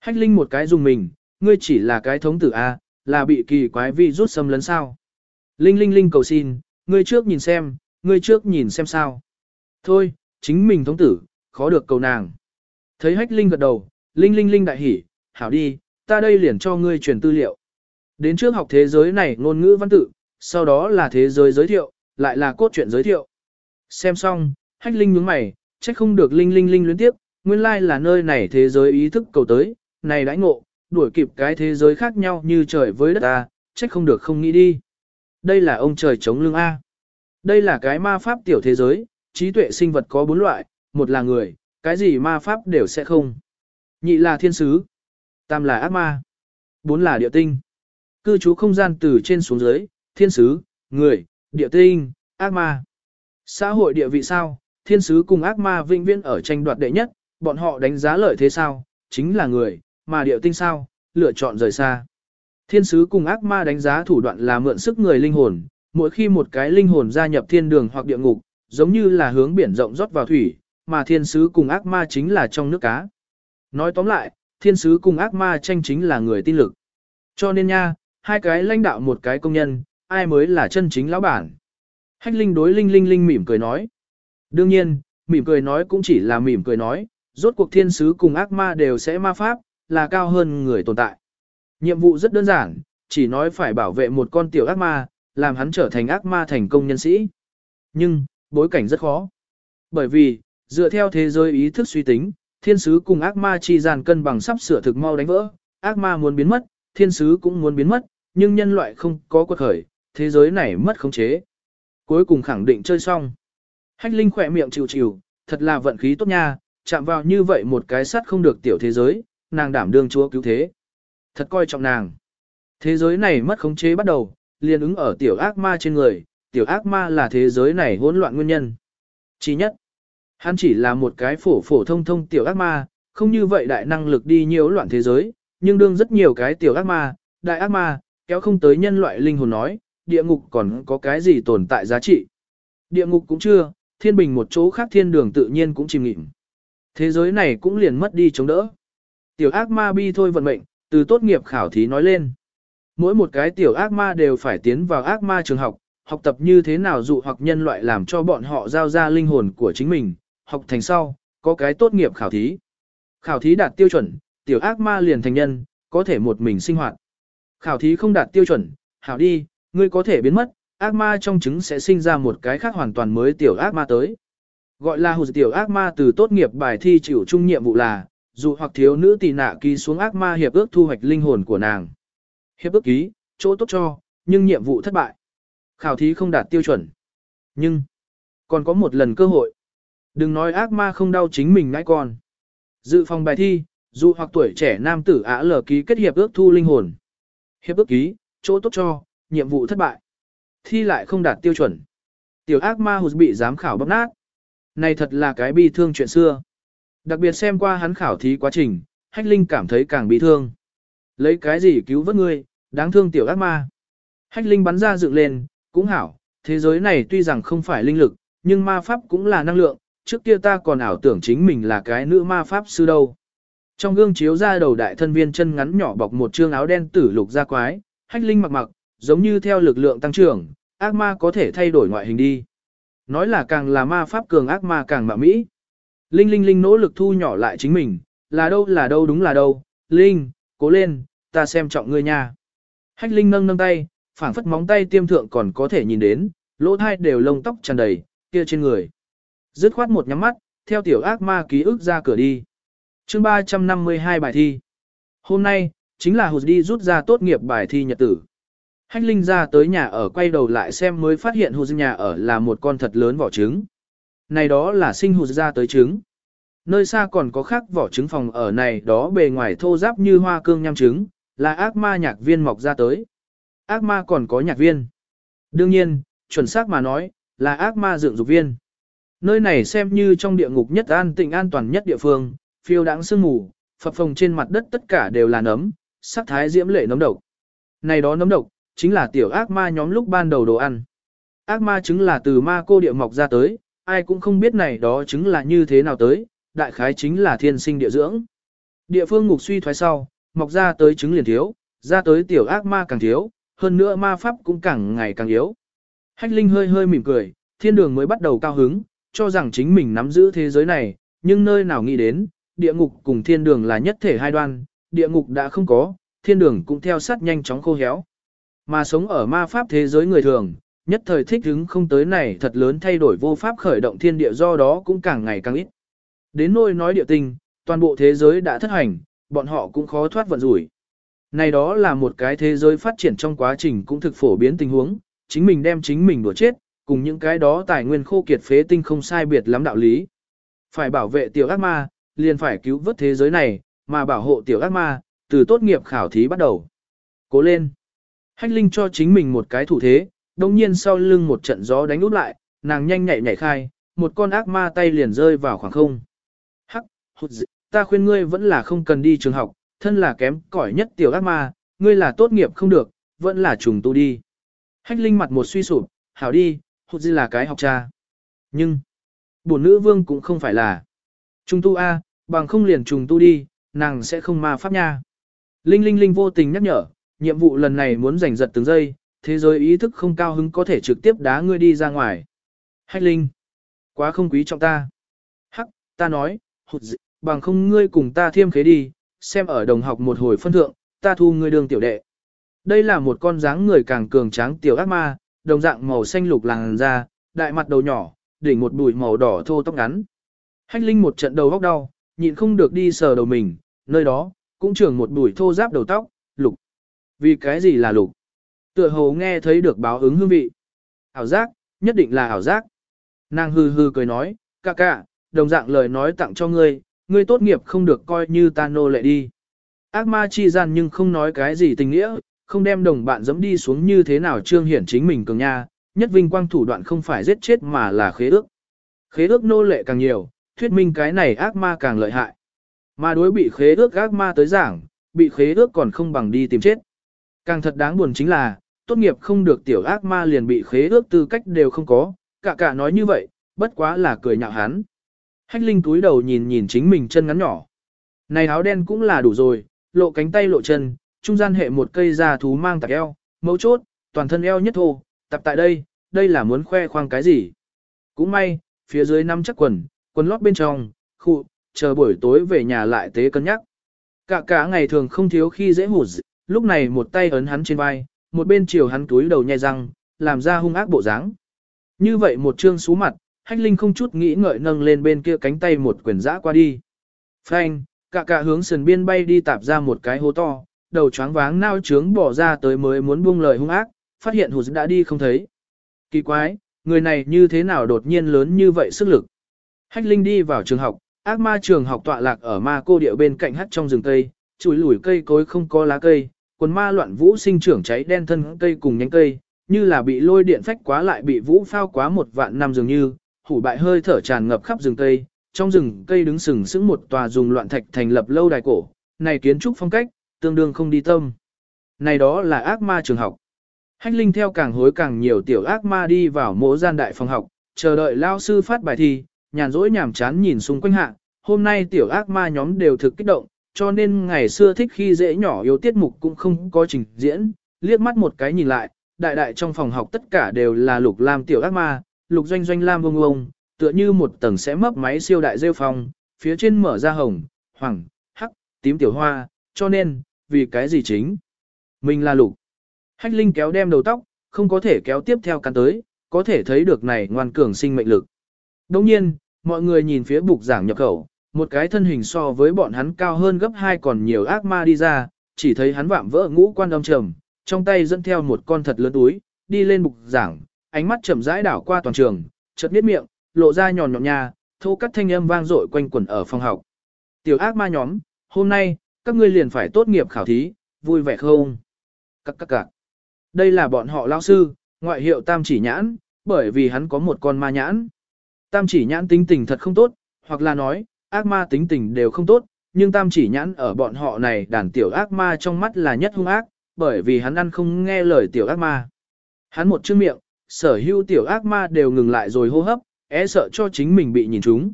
Hách Linh một cái dùng mình, ngươi chỉ là cái thống tử A, là bị kỳ quái vi rút xâm lấn sao. Linh Linh Linh cầu xin, ngươi trước nhìn xem, ngươi trước nhìn xem sao. Thôi, chính mình thống tử, khó được cầu nàng. Thấy hách Linh gật đầu, Linh Linh Linh đại hỉ, hảo đi, ta đây liền cho ngươi truyền tư liệu. Đến trước học thế giới này ngôn ngữ văn tự, sau đó là thế giới giới thiệu, lại là cốt truyện giới thiệu. Xem xong, hách linh nhướng mày, trách không được linh linh linh luyến tiếp, nguyên lai là nơi này thế giới ý thức cầu tới, này đãi ngộ, đuổi kịp cái thế giới khác nhau như trời với đất ta, trách không được không nghĩ đi. Đây là ông trời chống lưng A. Đây là cái ma pháp tiểu thế giới, trí tuệ sinh vật có bốn loại, một là người, cái gì ma pháp đều sẽ không. Nhị là thiên sứ, tam là ác ma, bốn là địa tinh. Cư trú không gian từ trên xuống dưới, thiên sứ, người, địa tinh, ác ma. Xã hội địa vị sao, thiên sứ cùng ác ma vinh viên ở tranh đoạt đệ nhất, bọn họ đánh giá lợi thế sao, chính là người, mà địa tinh sao, lựa chọn rời xa. Thiên sứ cùng ác ma đánh giá thủ đoạn là mượn sức người linh hồn, mỗi khi một cái linh hồn gia nhập thiên đường hoặc địa ngục, giống như là hướng biển rộng rót vào thủy, mà thiên sứ cùng ác ma chính là trong nước cá. Nói tóm lại, thiên sứ cùng ác ma tranh chính là người tin lực. Cho nên nha, hai cái lãnh đạo một cái công nhân, ai mới là chân chính lão bản. Hách linh đối linh linh linh mỉm cười nói. Đương nhiên, mỉm cười nói cũng chỉ là mỉm cười nói, rốt cuộc thiên sứ cùng ác ma đều sẽ ma pháp, là cao hơn người tồn tại. Nhiệm vụ rất đơn giản, chỉ nói phải bảo vệ một con tiểu ác ma, làm hắn trở thành ác ma thành công nhân sĩ. Nhưng, bối cảnh rất khó. Bởi vì, dựa theo thế giới ý thức suy tính, thiên sứ cùng ác ma chi gian cân bằng sắp sửa thực mau đánh vỡ, ác ma muốn biến mất, thiên sứ cũng muốn biến mất, nhưng nhân loại không có quật khởi, thế giới này mất khống chế. Cuối cùng khẳng định chơi xong. Hách Linh khỏe miệng chịu chịu, thật là vận khí tốt nha, chạm vào như vậy một cái sắt không được tiểu thế giới, nàng đảm đương chúa cứu thế. Thật coi trọng nàng. Thế giới này mất khống chế bắt đầu, liền ứng ở tiểu ác ma trên người, tiểu ác ma là thế giới này hỗn loạn nguyên nhân. Chỉ nhất, hắn chỉ là một cái phổ phổ thông thông tiểu ác ma, không như vậy đại năng lực đi nhiễu loạn thế giới, nhưng đương rất nhiều cái tiểu ác ma, đại ác ma, kéo không tới nhân loại linh hồn nói, địa ngục còn có cái gì tồn tại giá trị. Địa ngục cũng chưa, thiên bình một chỗ khác thiên đường tự nhiên cũng chìm nghịm. Thế giới này cũng liền mất đi chống đỡ. Tiểu ác ma bi thôi vận mệnh, từ tốt nghiệp khảo thí nói lên. Mỗi một cái tiểu ác ma đều phải tiến vào ác ma trường học, học tập như thế nào dụ hoặc nhân loại làm cho bọn họ giao ra linh hồn của chính mình, học thành sau, có cái tốt nghiệp khảo thí. Khảo thí đạt tiêu chuẩn, tiểu ác ma liền thành nhân, có thể một mình sinh hoạt. Khảo thí không đạt tiêu chuẩn, hảo đi, ngươi có thể biến mất, ác ma trong trứng sẽ sinh ra một cái khác hoàn toàn mới tiểu ác ma tới. Gọi là hụt tiểu ác ma từ tốt nghiệp bài thi chịu chung nhiệm vụ là, dù hoặc thiếu nữ tỳ nạ ký xuống ác ma hiệp ước thu hoạch linh hồn của nàng. Hiệp ước ký, chỗ tốt cho, nhưng nhiệm vụ thất bại. Khảo thí không đạt tiêu chuẩn. Nhưng, còn có một lần cơ hội. Đừng nói ác ma không đau chính mình ngãi con. Dự phòng bài thi, dù hoặc tuổi trẻ nam tử ả lờ ký kết hiệp ước thu linh hồn. Hiệp ước ký, chỗ tốt cho, nhiệm vụ thất bại. Thi lại không đạt tiêu chuẩn. Tiểu ác ma hụt bị giám khảo bóp nát. Này thật là cái bi thương chuyện xưa. Đặc biệt xem qua hắn khảo thí quá trình, Hách Linh cảm thấy càng bi thương. Lấy cái gì cứu vớt ngươi, đáng thương tiểu ác ma. Hách Linh bắn ra dựng lên, cũng hảo, thế giới này tuy rằng không phải linh lực, nhưng ma pháp cũng là năng lượng, trước kia ta còn ảo tưởng chính mình là cái nữ ma pháp sư đâu. Trong gương chiếu ra đầu đại thân viên chân ngắn nhỏ bọc một trương áo đen tử lục ra quái, Hách Linh mặc mặc, giống như theo lực lượng tăng trưởng, ác ma có thể thay đổi ngoại hình đi. Nói là càng là ma pháp cường ác ma càng mạ mỹ. Linh Linh Linh nỗ lực thu nhỏ lại chính mình, là đâu là đâu đúng là đâu, Linh, cố lên, ta xem trọng ngươi nha. Hách Linh nâng nâng tay, phảng phất móng tay tiêm thượng còn có thể nhìn đến, lỗ thai đều lông tóc tràn đầy, kia trên người. Dứt khoát một nhắm mắt, theo tiểu ác ma ký ức ra cửa đi. chương 352 bài thi. Hôm nay, chính là Hụt đi rút ra tốt nghiệp bài thi nhật tử. Hách Linh ra tới nhà ở quay đầu lại xem mới phát hiện Hụt nhà ở là một con thật lớn vỏ trứng. Này đó là sinh Hụt ra tới trứng. Nơi xa còn có khác vỏ trứng phòng ở này đó bề ngoài thô giáp như hoa cương nham trứng, là ác ma nhạc viên mọc ra tới. Ác ma còn có nhạc viên. Đương nhiên, chuẩn xác mà nói, là ác ma dựng dục viên. Nơi này xem như trong địa ngục nhất an tịnh an toàn nhất địa phương, phiêu đáng sương mù, phập phồng trên mặt đất tất cả đều là nấm, sắc thái diễm lệ nấm độc. Này đó nấm độc, chính là tiểu ác ma nhóm lúc ban đầu đồ ăn. Ác ma trứng là từ ma cô địa mọc ra tới, ai cũng không biết này đó trứng là như thế nào tới, đại khái chính là thiên sinh địa dưỡng. Địa phương ngục suy thoái sau, mọc ra tới trứng liền thiếu, ra tới tiểu ác ma càng thiếu, hơn nữa ma pháp cũng càng ngày càng yếu. Hách Linh hơi hơi mỉm cười, thiên đường mới bắt đầu cao hứng, cho rằng chính mình nắm giữ thế giới này, nhưng nơi nào nghĩ đến, địa ngục cùng thiên đường là nhất thể hai đoan, địa ngục đã không có, thiên đường cũng theo sát nhanh chóng khô héo. Mà sống ở ma pháp thế giới người thường, nhất thời thích hứng không tới này thật lớn thay đổi vô pháp khởi động thiên địa do đó cũng càng ngày càng ít. Đến nôi nói địa tình, toàn bộ thế giới đã thất hành, bọn họ cũng khó thoát vận rủi. Này đó là một cái thế giới phát triển trong quá trình cũng thực phổ biến tình huống, chính mình đem chính mình đùa chết, cùng những cái đó tài nguyên khô kiệt phế tinh không sai biệt lắm đạo lý. Phải bảo vệ tiểu ác ma, liền phải cứu vớt thế giới này, mà bảo hộ tiểu ác ma, từ tốt nghiệp khảo thí bắt đầu. Cố lên. Hách Linh cho chính mình một cái thủ thế, đồng nhiên sau lưng một trận gió đánh út lại, nàng nhanh nhạy nhảy khai, một con ác ma tay liền rơi vào khoảng không. Hắc, hụt dị, ta khuyên ngươi vẫn là không cần đi trường học, thân là kém cỏi nhất tiểu ác ma, ngươi là tốt nghiệp không được, vẫn là trùng tu đi. Hách Linh mặt một suy sụp, hảo đi, hụt gì là cái học cha. Nhưng, bổn nữ vương cũng không phải là. Trùng tu A, bằng không liền trùng tu đi, nàng sẽ không ma pháp nha. Linh Linh Linh vô tình nhắc nhở, nhiệm vụ lần này muốn giành giật từng giây, thế giới ý thức không cao hứng có thể trực tiếp đá ngươi đi ra ngoài. Hách Linh, quá không quý trọng ta. Hắc, ta nói, hụt dị, bằng không ngươi cùng ta thiêm khế đi, xem ở đồng học một hồi phân thượng, ta thu ngươi đường tiểu đệ. Đây là một con dáng người càng cường tráng tiểu ác ma, đồng dạng màu xanh lục làn da, đại mặt đầu nhỏ, đỉnh một bụi màu đỏ thô tóc ngắn. Hách Linh một trận đầu góc đau, nhịn không được đi sờ đầu mình, nơi đó, cũng trưởng một bụi thô giáp đầu tóc, lục. Vì cái gì là lục? Tựa hồ nghe thấy được báo ứng hương vị. Ảo giác, nhất định là ảo giác. Nàng hư hư cười nói, ca ca, đồng dạng lời nói tặng cho ngươi, ngươi tốt nghiệp không được coi như ta nô lệ đi. Ác ma chi gian nhưng không nói cái gì tình nghĩa, không đem đồng bạn dẫm đi xuống như thế nào trương hiển chính mình cường nha, nhất vinh quang thủ đoạn không phải giết chết mà là khế ước. Khế ước nô lệ càng nhiều, thuyết minh cái này ác ma càng lợi hại. Mà đối bị khế ước ác ma tới giảng, bị khế ước còn không bằng đi tìm chết. Càng thật đáng buồn chính là, tốt nghiệp không được tiểu ác ma liền bị khế ước tư cách đều không có, cả cả nói như vậy, bất quá là cười nhạo hắn. Hách Linh túi đầu nhìn nhìn chính mình chân ngắn nhỏ. Này áo đen cũng là đủ rồi, lộ cánh tay lộ chân, trung gian hệ một cây da thú mang tạc eo, mấu chốt, toàn thân eo nhất thô, tập tại đây, đây là muốn khoe khoang cái gì. Cũng may, phía dưới năm chắc quần, quần lót bên trong, khu, chờ buổi tối về nhà lại tế cân nhắc. Cả cả ngày thường không thiếu khi dễ hụt, lúc này một tay ấn hắn trên vai, một bên chiều hắn túi đầu nhai răng, làm ra hung ác bộ dáng. Như vậy một trương xú mặt, hách linh không chút nghĩ ngợi nâng lên bên kia cánh tay một quyền dã qua đi. Phanh, cả cả hướng sườn biên bay đi tạp ra một cái hố to, đầu choáng váng nao trướng bỏ ra tới mới muốn buông lời hung ác, phát hiện hụt đã đi không thấy. Kỳ quái, người này như thế nào đột nhiên lớn như vậy sức lực. Hách linh đi vào trường học, ác ma trường học tọa lạc ở ma cô địa bên cạnh hắt trong rừng cây, chùi lủi cây cối không có lá cây, quần ma loạn vũ sinh trưởng cháy đen thân cây cùng nhánh cây, như là bị lôi điện phách quá lại bị vũ phao quá một vạn năm dường như, hủ bại hơi thở tràn ngập khắp rừng cây, trong rừng cây đứng sừng sững một tòa dùng loạn thạch thành lập lâu đài cổ, này kiến trúc phong cách, tương đương không đi tâm. Này đó là ác ma trường học. Hách Linh theo càng hối càng nhiều tiểu ác ma đi vào mỗi gian đại phòng học, chờ đợi lao sư phát bài thi, nhàn rỗi nhàm chán nhìn xung quanh hạ, hôm nay tiểu ác ma nhóm đều thực kích động, cho nên ngày xưa thích khi dễ nhỏ yếu tiết mục cũng không có trình diễn, liếc mắt một cái nhìn lại, đại đại trong phòng học tất cả đều là lục lam tiểu ác ma, lục doanh doanh lam vông vông, tựa như một tầng sẽ mấp máy siêu đại rêu phong, phía trên mở ra hồng, hoàng, hắc, tím tiểu hoa, cho nên, vì cái gì chính? Mình là lục. Hách Linh kéo đem đầu tóc, không có thể kéo tiếp theo cắn tới, có thể thấy được này ngoan cường sinh mệnh lực. Đồng nhiên, mọi người nhìn phía bục giảng nhập khẩu, một cái thân hình so với bọn hắn cao hơn gấp hai còn nhiều ác ma đi ra, chỉ thấy hắn vạm vỡ ngũ quan âm trầm, trong tay dẫn theo một con thật lớn túi, đi lên bục giảng, ánh mắt chậm rãi đảo qua toàn trường, chợt biết miệng, lộ ra nhọn nhọn nhà, thô cắt thanh âm vang dội quanh quẩn ở phòng học. Tiểu ác ma nhóm, hôm nay, các ngươi liền phải tốt nghiệp khảo thí, vui vẻ không? Các các các. Đây là bọn họ lao sư, ngoại hiệu tam chỉ nhãn, bởi vì hắn có một con ma nhãn. Tam chỉ nhãn tính tình thật không tốt, hoặc là nói, ác ma tính tình đều không tốt, nhưng tam chỉ nhãn ở bọn họ này đàn tiểu ác ma trong mắt là nhất hung ác, bởi vì hắn ăn không nghe lời tiểu ác ma. Hắn một chữ miệng, sở hữu tiểu ác ma đều ngừng lại rồi hô hấp, e sợ cho chính mình bị nhìn trúng.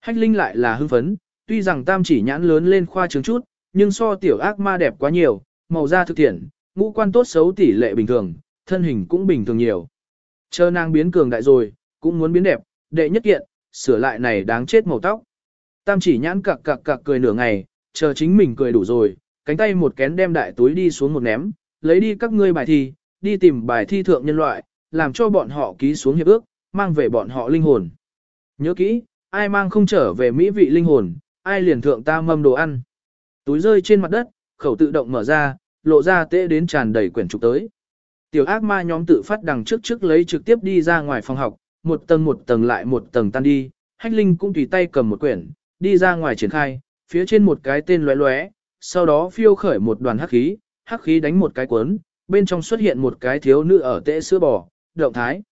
Hách Linh lại là hưng phấn, tuy rằng tam chỉ nhãn lớn lên khoa trương chút, nhưng so tiểu ác ma đẹp quá nhiều, màu da thực thiện, ngũ quan tốt xấu tỷ lệ bình thường, thân hình cũng bình thường nhiều. Chờ nàng biến cường đại rồi, cũng muốn biến đẹp, đệ nhất kiện, sửa lại này đáng chết màu tóc. Tam chỉ nhãn cặc cặc cặc cười nửa ngày, chờ chính mình cười đủ rồi, cánh tay một kén đem đại túi đi xuống một ném, lấy đi các ngươi bài thi, đi tìm bài thi thượng nhân loại, làm cho bọn họ ký xuống hiệp ước, mang về bọn họ linh hồn. Nhớ kỹ, ai mang không trở về mỹ vị linh hồn, ai liền thượng ta mâm đồ ăn. Túi rơi trên mặt đất, khẩu tự động mở ra, lộ ra tệ đến tràn đầy quyển trục tới. Tiểu ác ma nhóm tự phát đằng trước trước lấy trực tiếp đi ra ngoài phòng học, một tầng một tầng lại một tầng tan đi, hách linh cũng tùy tay cầm một quyển, đi ra ngoài triển khai, phía trên một cái tên lóe lóe, sau đó phiêu khởi một đoàn hắc khí, hắc khí đánh một cái cuốn, bên trong xuất hiện một cái thiếu nữ ở tệ sữa bò, động thái.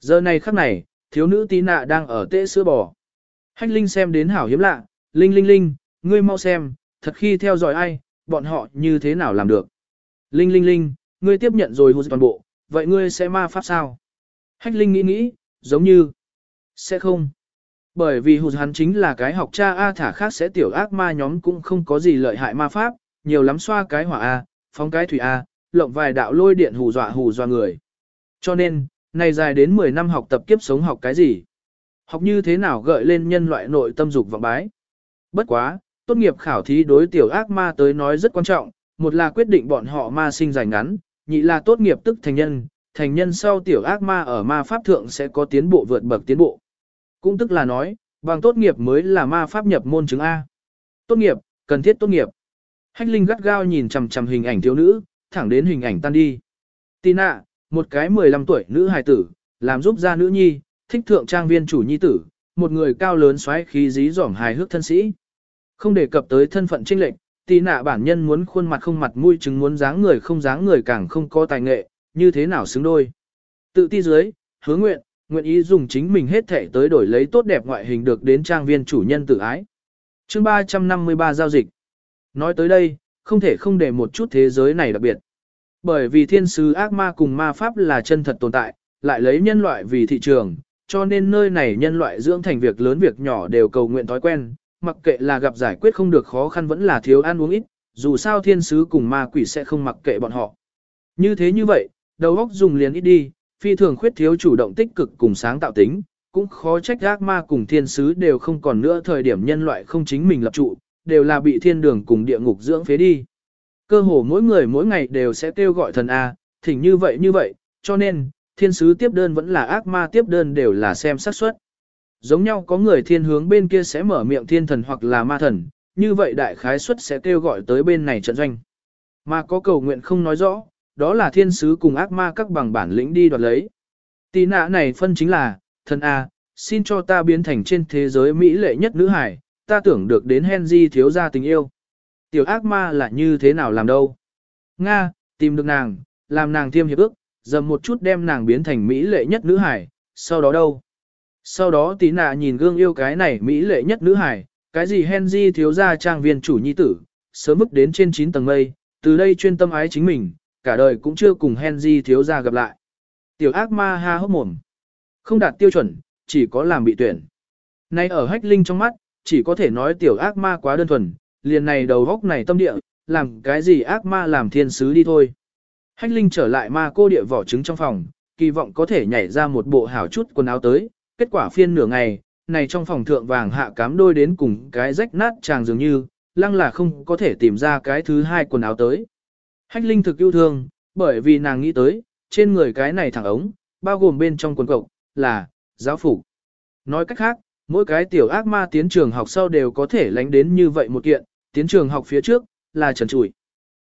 Giờ này khắc này, thiếu nữ tí nạ đang ở tễ sữa bò. Hách linh xem đến hảo hiếm lạ, linh linh linh, ngươi mau xem, thật khi theo dõi ai, bọn họ như thế nào làm được. Linh linh linh, ngươi tiếp nhận rồi hụt toàn bộ, vậy ngươi sẽ ma pháp sao? Hách linh nghĩ nghĩ, giống như, sẽ không. Bởi vì hụt hắn chính là cái học cha A thả khác sẽ tiểu ác ma nhóm cũng không có gì lợi hại ma pháp, nhiều lắm xoa cái hỏa A, phóng cái thủy A, lộng vài đạo lôi điện hù dọa hù dọa người. Cho nên, này dài đến 10 năm học tập kiếp sống học cái gì? Học như thế nào gợi lên nhân loại nội tâm dục vọng bái? Bất quá, tốt nghiệp khảo thí đối tiểu ác ma tới nói rất quan trọng, một là quyết định bọn họ ma sinh dài ngắn, nhị là tốt nghiệp tức thành nhân, thành nhân sau tiểu ác ma ở ma pháp thượng sẽ có tiến bộ vượt bậc tiến bộ. Cũng tức là nói, bằng tốt nghiệp mới là ma pháp nhập môn chứng A. Tốt nghiệp, cần thiết tốt nghiệp. Hách Linh gắt gao nhìn chằm chằm hình ảnh thiếu nữ, thẳng đến hình ảnh tan đi. Tina, một cái 15 tuổi nữ hài tử, làm giúp gia nữ nhi, thích thượng trang viên chủ nhi tử, một người cao lớn xoáy khí dí dỏm hài hước thân sĩ. Không đề cập tới thân phận trinh lệnh, tì nạ bản nhân muốn khuôn mặt không mặt mũi chứng muốn dáng người không dáng người càng không có tài nghệ, như thế nào xứng đôi. Tự ti dưới, hứa nguyện, nguyện ý dùng chính mình hết thể tới đổi lấy tốt đẹp ngoại hình được đến trang viên chủ nhân tự ái. Chương 353 giao dịch. Nói tới đây, không thể không để một chút thế giới này đặc biệt. Bởi vì thiên sứ ác ma cùng ma pháp là chân thật tồn tại, lại lấy nhân loại vì thị trường, cho nên nơi này nhân loại dưỡng thành việc lớn việc nhỏ đều cầu nguyện thói quen, mặc kệ là gặp giải quyết không được khó khăn vẫn là thiếu ăn uống ít, dù sao thiên sứ cùng ma quỷ sẽ không mặc kệ bọn họ. Như thế như vậy, đầu óc dùng liền ít đi, phi thường khuyết thiếu chủ động tích cực cùng sáng tạo tính, cũng khó trách ác ma cùng thiên sứ đều không còn nữa thời điểm nhân loại không chính mình lập trụ, đều là bị thiên đường cùng địa ngục dưỡng phế đi. Cơ hồ mỗi người mỗi ngày đều sẽ kêu gọi thần A, thỉnh như vậy như vậy, cho nên, thiên sứ tiếp đơn vẫn là ác ma tiếp đơn đều là xem xác suất. Giống nhau có người thiên hướng bên kia sẽ mở miệng thiên thần hoặc là ma thần, như vậy đại khái suất sẽ kêu gọi tới bên này trận doanh. Mà có cầu nguyện không nói rõ, đó là thiên sứ cùng ác ma các bằng bản lĩnh đi đoạt lấy. Tì nạ này phân chính là, thần A, xin cho ta biến thành trên thế giới Mỹ lệ nhất nữ hải, ta tưởng được đến Henry thiếu gia tình yêu. Tiểu ác ma là như thế nào làm đâu? Nga, tìm được nàng, làm nàng thiêm hiệp ước, dầm một chút đem nàng biến thành Mỹ lệ nhất nữ hải, sau đó đâu? Sau đó tí nạ nhìn gương yêu cái này Mỹ lệ nhất nữ hải, cái gì Henry thiếu gia trang viên chủ nhi tử, sớm mức đến trên 9 tầng mây, từ đây chuyên tâm ái chính mình, cả đời cũng chưa cùng Henry thiếu gia gặp lại. Tiểu ác ma ha hốc mồm. Không đạt tiêu chuẩn, chỉ có làm bị tuyển. Nay ở hách linh trong mắt, chỉ có thể nói tiểu ác ma quá đơn thuần, liền này đầu góc này tâm địa, làm cái gì ác ma làm thiên sứ đi thôi. Hách linh trở lại ma cô địa vỏ trứng trong phòng, kỳ vọng có thể nhảy ra một bộ hảo chút quần áo tới, kết quả phiên nửa ngày, này trong phòng thượng vàng hạ cám đôi đến cùng cái rách nát chàng dường như, lăng là không có thể tìm ra cái thứ hai quần áo tới. Hách Linh thực yêu thương, bởi vì nàng nghĩ tới, trên người cái này thẳng ống, bao gồm bên trong quần cộc, là, giáo phục. Nói cách khác, mỗi cái tiểu ác ma tiến trường học sau đều có thể lánh đến như vậy một kiện, tiến trường học phía trước, là trần trụi.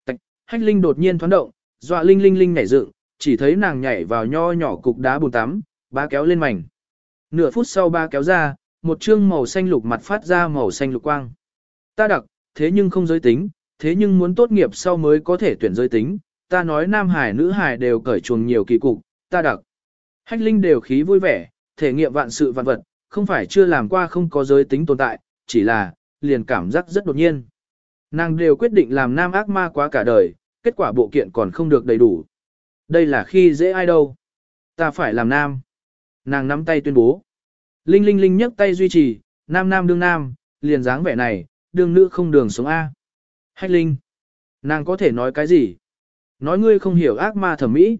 Tạch, Hách Linh đột nhiên thoáng động, dọa Linh Linh Linh nhảy dựng, chỉ thấy nàng nhảy vào nho nhỏ cục đá bùn tắm, ba kéo lên mảnh. Nửa phút sau ba kéo ra, một chương màu xanh lục mặt phát ra màu xanh lục quang. Ta đặc, thế nhưng không giới tính, thế nhưng muốn tốt nghiệp sau mới có thể tuyển giới tính, ta nói nam hải nữ hải đều cởi chuồng nhiều kỳ cục, ta đặc. Hách linh đều khí vui vẻ, thể nghiệm vạn sự vạn vật, không phải chưa làm qua không có giới tính tồn tại, chỉ là, liền cảm giác rất đột nhiên. Nàng đều quyết định làm nam ác ma quá cả đời, kết quả bộ kiện còn không được đầy đủ. Đây là khi dễ ai đâu. Ta phải làm nam. Nàng nắm tay tuyên bố. Linh linh linh nhấc tay duy trì, nam nam đương nam, liền dáng vẻ này, đương nữ không đường sống A. Hách Linh. Nàng có thể nói cái gì? Nói ngươi không hiểu ác ma thẩm mỹ.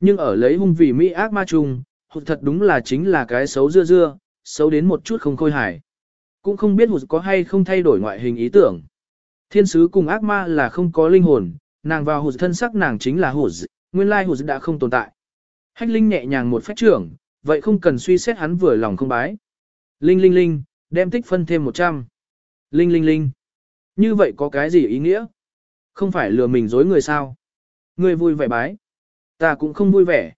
Nhưng ở lấy hung vì Mỹ ác ma chung, hụt thật đúng là chính là cái xấu dưa dưa, xấu đến một chút không khôi hài. Cũng không biết hụt có hay không thay đổi ngoại hình ý tưởng. Thiên sứ cùng ác ma là không có linh hồn, nàng vào hụt thân sắc nàng chính là hụt, nguyên lai hụt đã không tồn tại. Hách Linh nhẹ nhàng một phách trưởng, vậy không cần suy xét hắn vừa lòng không bái. Linh linh linh, đem tích phân thêm 100. Linh linh linh. Như vậy có cái gì ý nghĩa? Không phải lừa mình dối người sao? Người vui vẻ bái. Ta cũng không vui vẻ.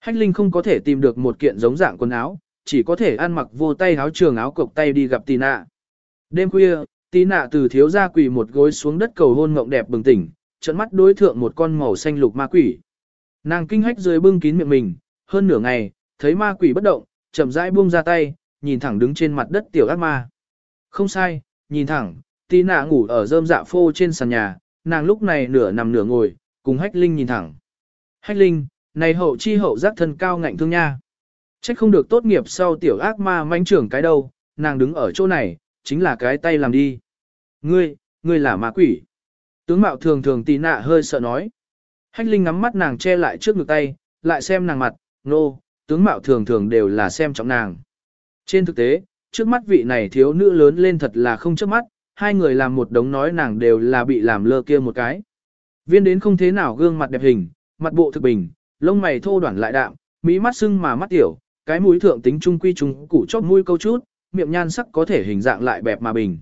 Hách Linh không có thể tìm được một kiện giống dạng quần áo, chỉ có thể ăn mặc vô tay áo trường áo cộc tay đi gặp tì nạ. Đêm khuya, Tí nạ từ thiếu gia quỳ một gối xuống đất cầu hôn mộng đẹp bừng tỉnh, trận mắt đối thượng một con màu xanh lục ma quỷ. Nàng kinh hách dưới bưng kín miệng mình, hơn nửa ngày, thấy ma quỷ bất động, chậm rãi buông ra tay, nhìn thẳng đứng trên mặt đất tiểu ác ma. Không sai, nhìn thẳng, tí nạ ngủ ở rơm dạ phô trên sàn nhà, nàng lúc này nửa nằm nửa ngồi, cùng hách linh nhìn thẳng. Hách linh, này hậu chi hậu giác thân cao ngạnh thương nha. Trách không được tốt nghiệp sau tiểu ác ma manh trưởng cái đâu, nàng đứng ở chỗ này, chính là cái tay làm đi. Ngươi, ngươi là ma quỷ. Tướng mạo thường thường tì nạ hơi sợ nói. Hách Linh ngắm mắt nàng che lại trước ngực tay, lại xem nàng mặt, nô, no, tướng mạo thường thường đều là xem trọng nàng. Trên thực tế, trước mắt vị này thiếu nữ lớn lên thật là không trước mắt, hai người làm một đống nói nàng đều là bị làm lơ kia một cái. Viên đến không thế nào gương mặt đẹp hình, mặt bộ thực bình, lông mày thô đoản lại đạm, mỹ mắt sưng mà mắt tiểu, cái mũi thượng tính trung quy trung củ chót mũi câu chút, miệng nhan sắc có thể hình dạng lại bẹp mà bình.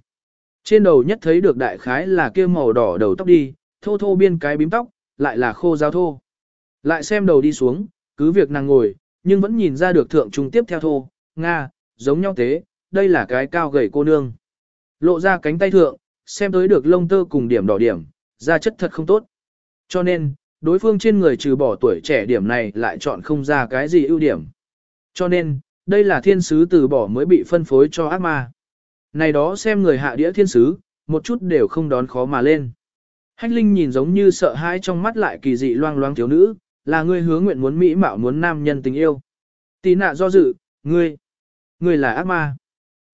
Trên đầu nhất thấy được đại khái là kia màu đỏ đầu tóc đi, thô thô biên cái bím tóc, lại là khô giao thô. Lại xem đầu đi xuống, cứ việc nàng ngồi, nhưng vẫn nhìn ra được thượng trung tiếp theo thô, Nga, giống nhau thế, đây là cái cao gầy cô nương. Lộ ra cánh tay thượng, xem tới được lông tơ cùng điểm đỏ điểm, da chất thật không tốt. Cho nên, đối phương trên người trừ bỏ tuổi trẻ điểm này lại chọn không ra cái gì ưu điểm. Cho nên, đây là thiên sứ từ bỏ mới bị phân phối cho ác ma. Này đó xem người hạ đĩa thiên sứ, một chút đều không đón khó mà lên. Hách Linh nhìn giống như sợ hãi trong mắt lại kỳ dị loang loang thiếu nữ, là ngươi hứa nguyện muốn mỹ mạo muốn nam nhân tình yêu. Tì nạ do dự, ngươi, ngươi là ác ma.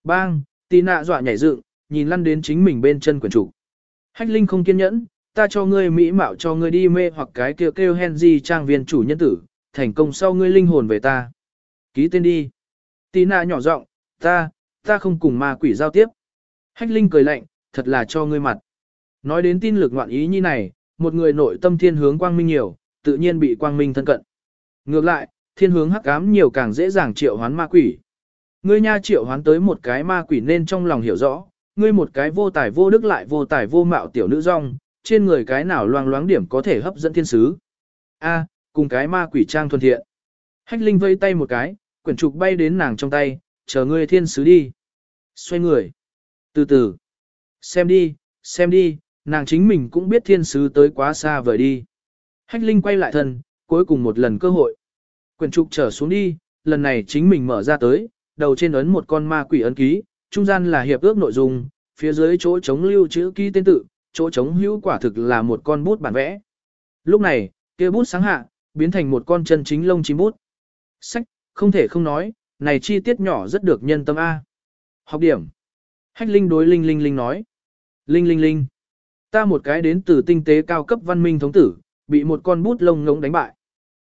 Bang, tì nạ dọa nhảy dựng, nhìn lăn đến chính mình bên chân quyển chủ Hách Linh không kiên nhẫn, ta cho ngươi mỹ mạo cho ngươi đi mê hoặc cái kêu kêu Henry trang viên chủ nhân tử, thành công sau ngươi linh hồn về ta. Ký tên đi. Tì nạ nhỏ giọng, ta, ta không cùng ma quỷ giao tiếp. Hách Linh cười lạnh, thật là cho ngươi mặt. Nói đến tin lực ngoạn ý như này, một người nội tâm thiên hướng quang minh nhiều, tự nhiên bị quang minh thân cận. Ngược lại, thiên hướng hắc ám nhiều càng dễ dàng triệu hoán ma quỷ. Ngươi nha triệu hoán tới một cái ma quỷ nên trong lòng hiểu rõ, ngươi một cái vô tài vô đức lại vô tài vô mạo tiểu nữ rong, trên người cái nào loang loáng điểm có thể hấp dẫn thiên sứ. A, cùng cái ma quỷ trang thuần thiện. Hách Linh vây tay một cái, quyển trục bay đến nàng trong tay, chờ ngươi thiên sứ đi. Xoay người. Từ từ. Xem đi, xem đi, nàng chính mình cũng biết thiên sứ tới quá xa vời đi. Hách Linh quay lại thân, cuối cùng một lần cơ hội. Quyển trục trở xuống đi, lần này chính mình mở ra tới, đầu trên ấn một con ma quỷ ấn ký, trung gian là hiệp ước nội dung, phía dưới chỗ chống lưu chữ ký tên tự, chỗ chống hữu quả thực là một con bút bản vẽ. Lúc này, kia bút sáng hạ, biến thành một con chân chính lông chim bút. Sách, không thể không nói, này chi tiết nhỏ rất được nhân tâm A. Học điểm. Hách Linh đối Linh Linh Linh nói. Linh Linh Linh. Ta một cái đến từ tinh tế cao cấp văn minh thống tử, bị một con bút lông ngống đánh bại.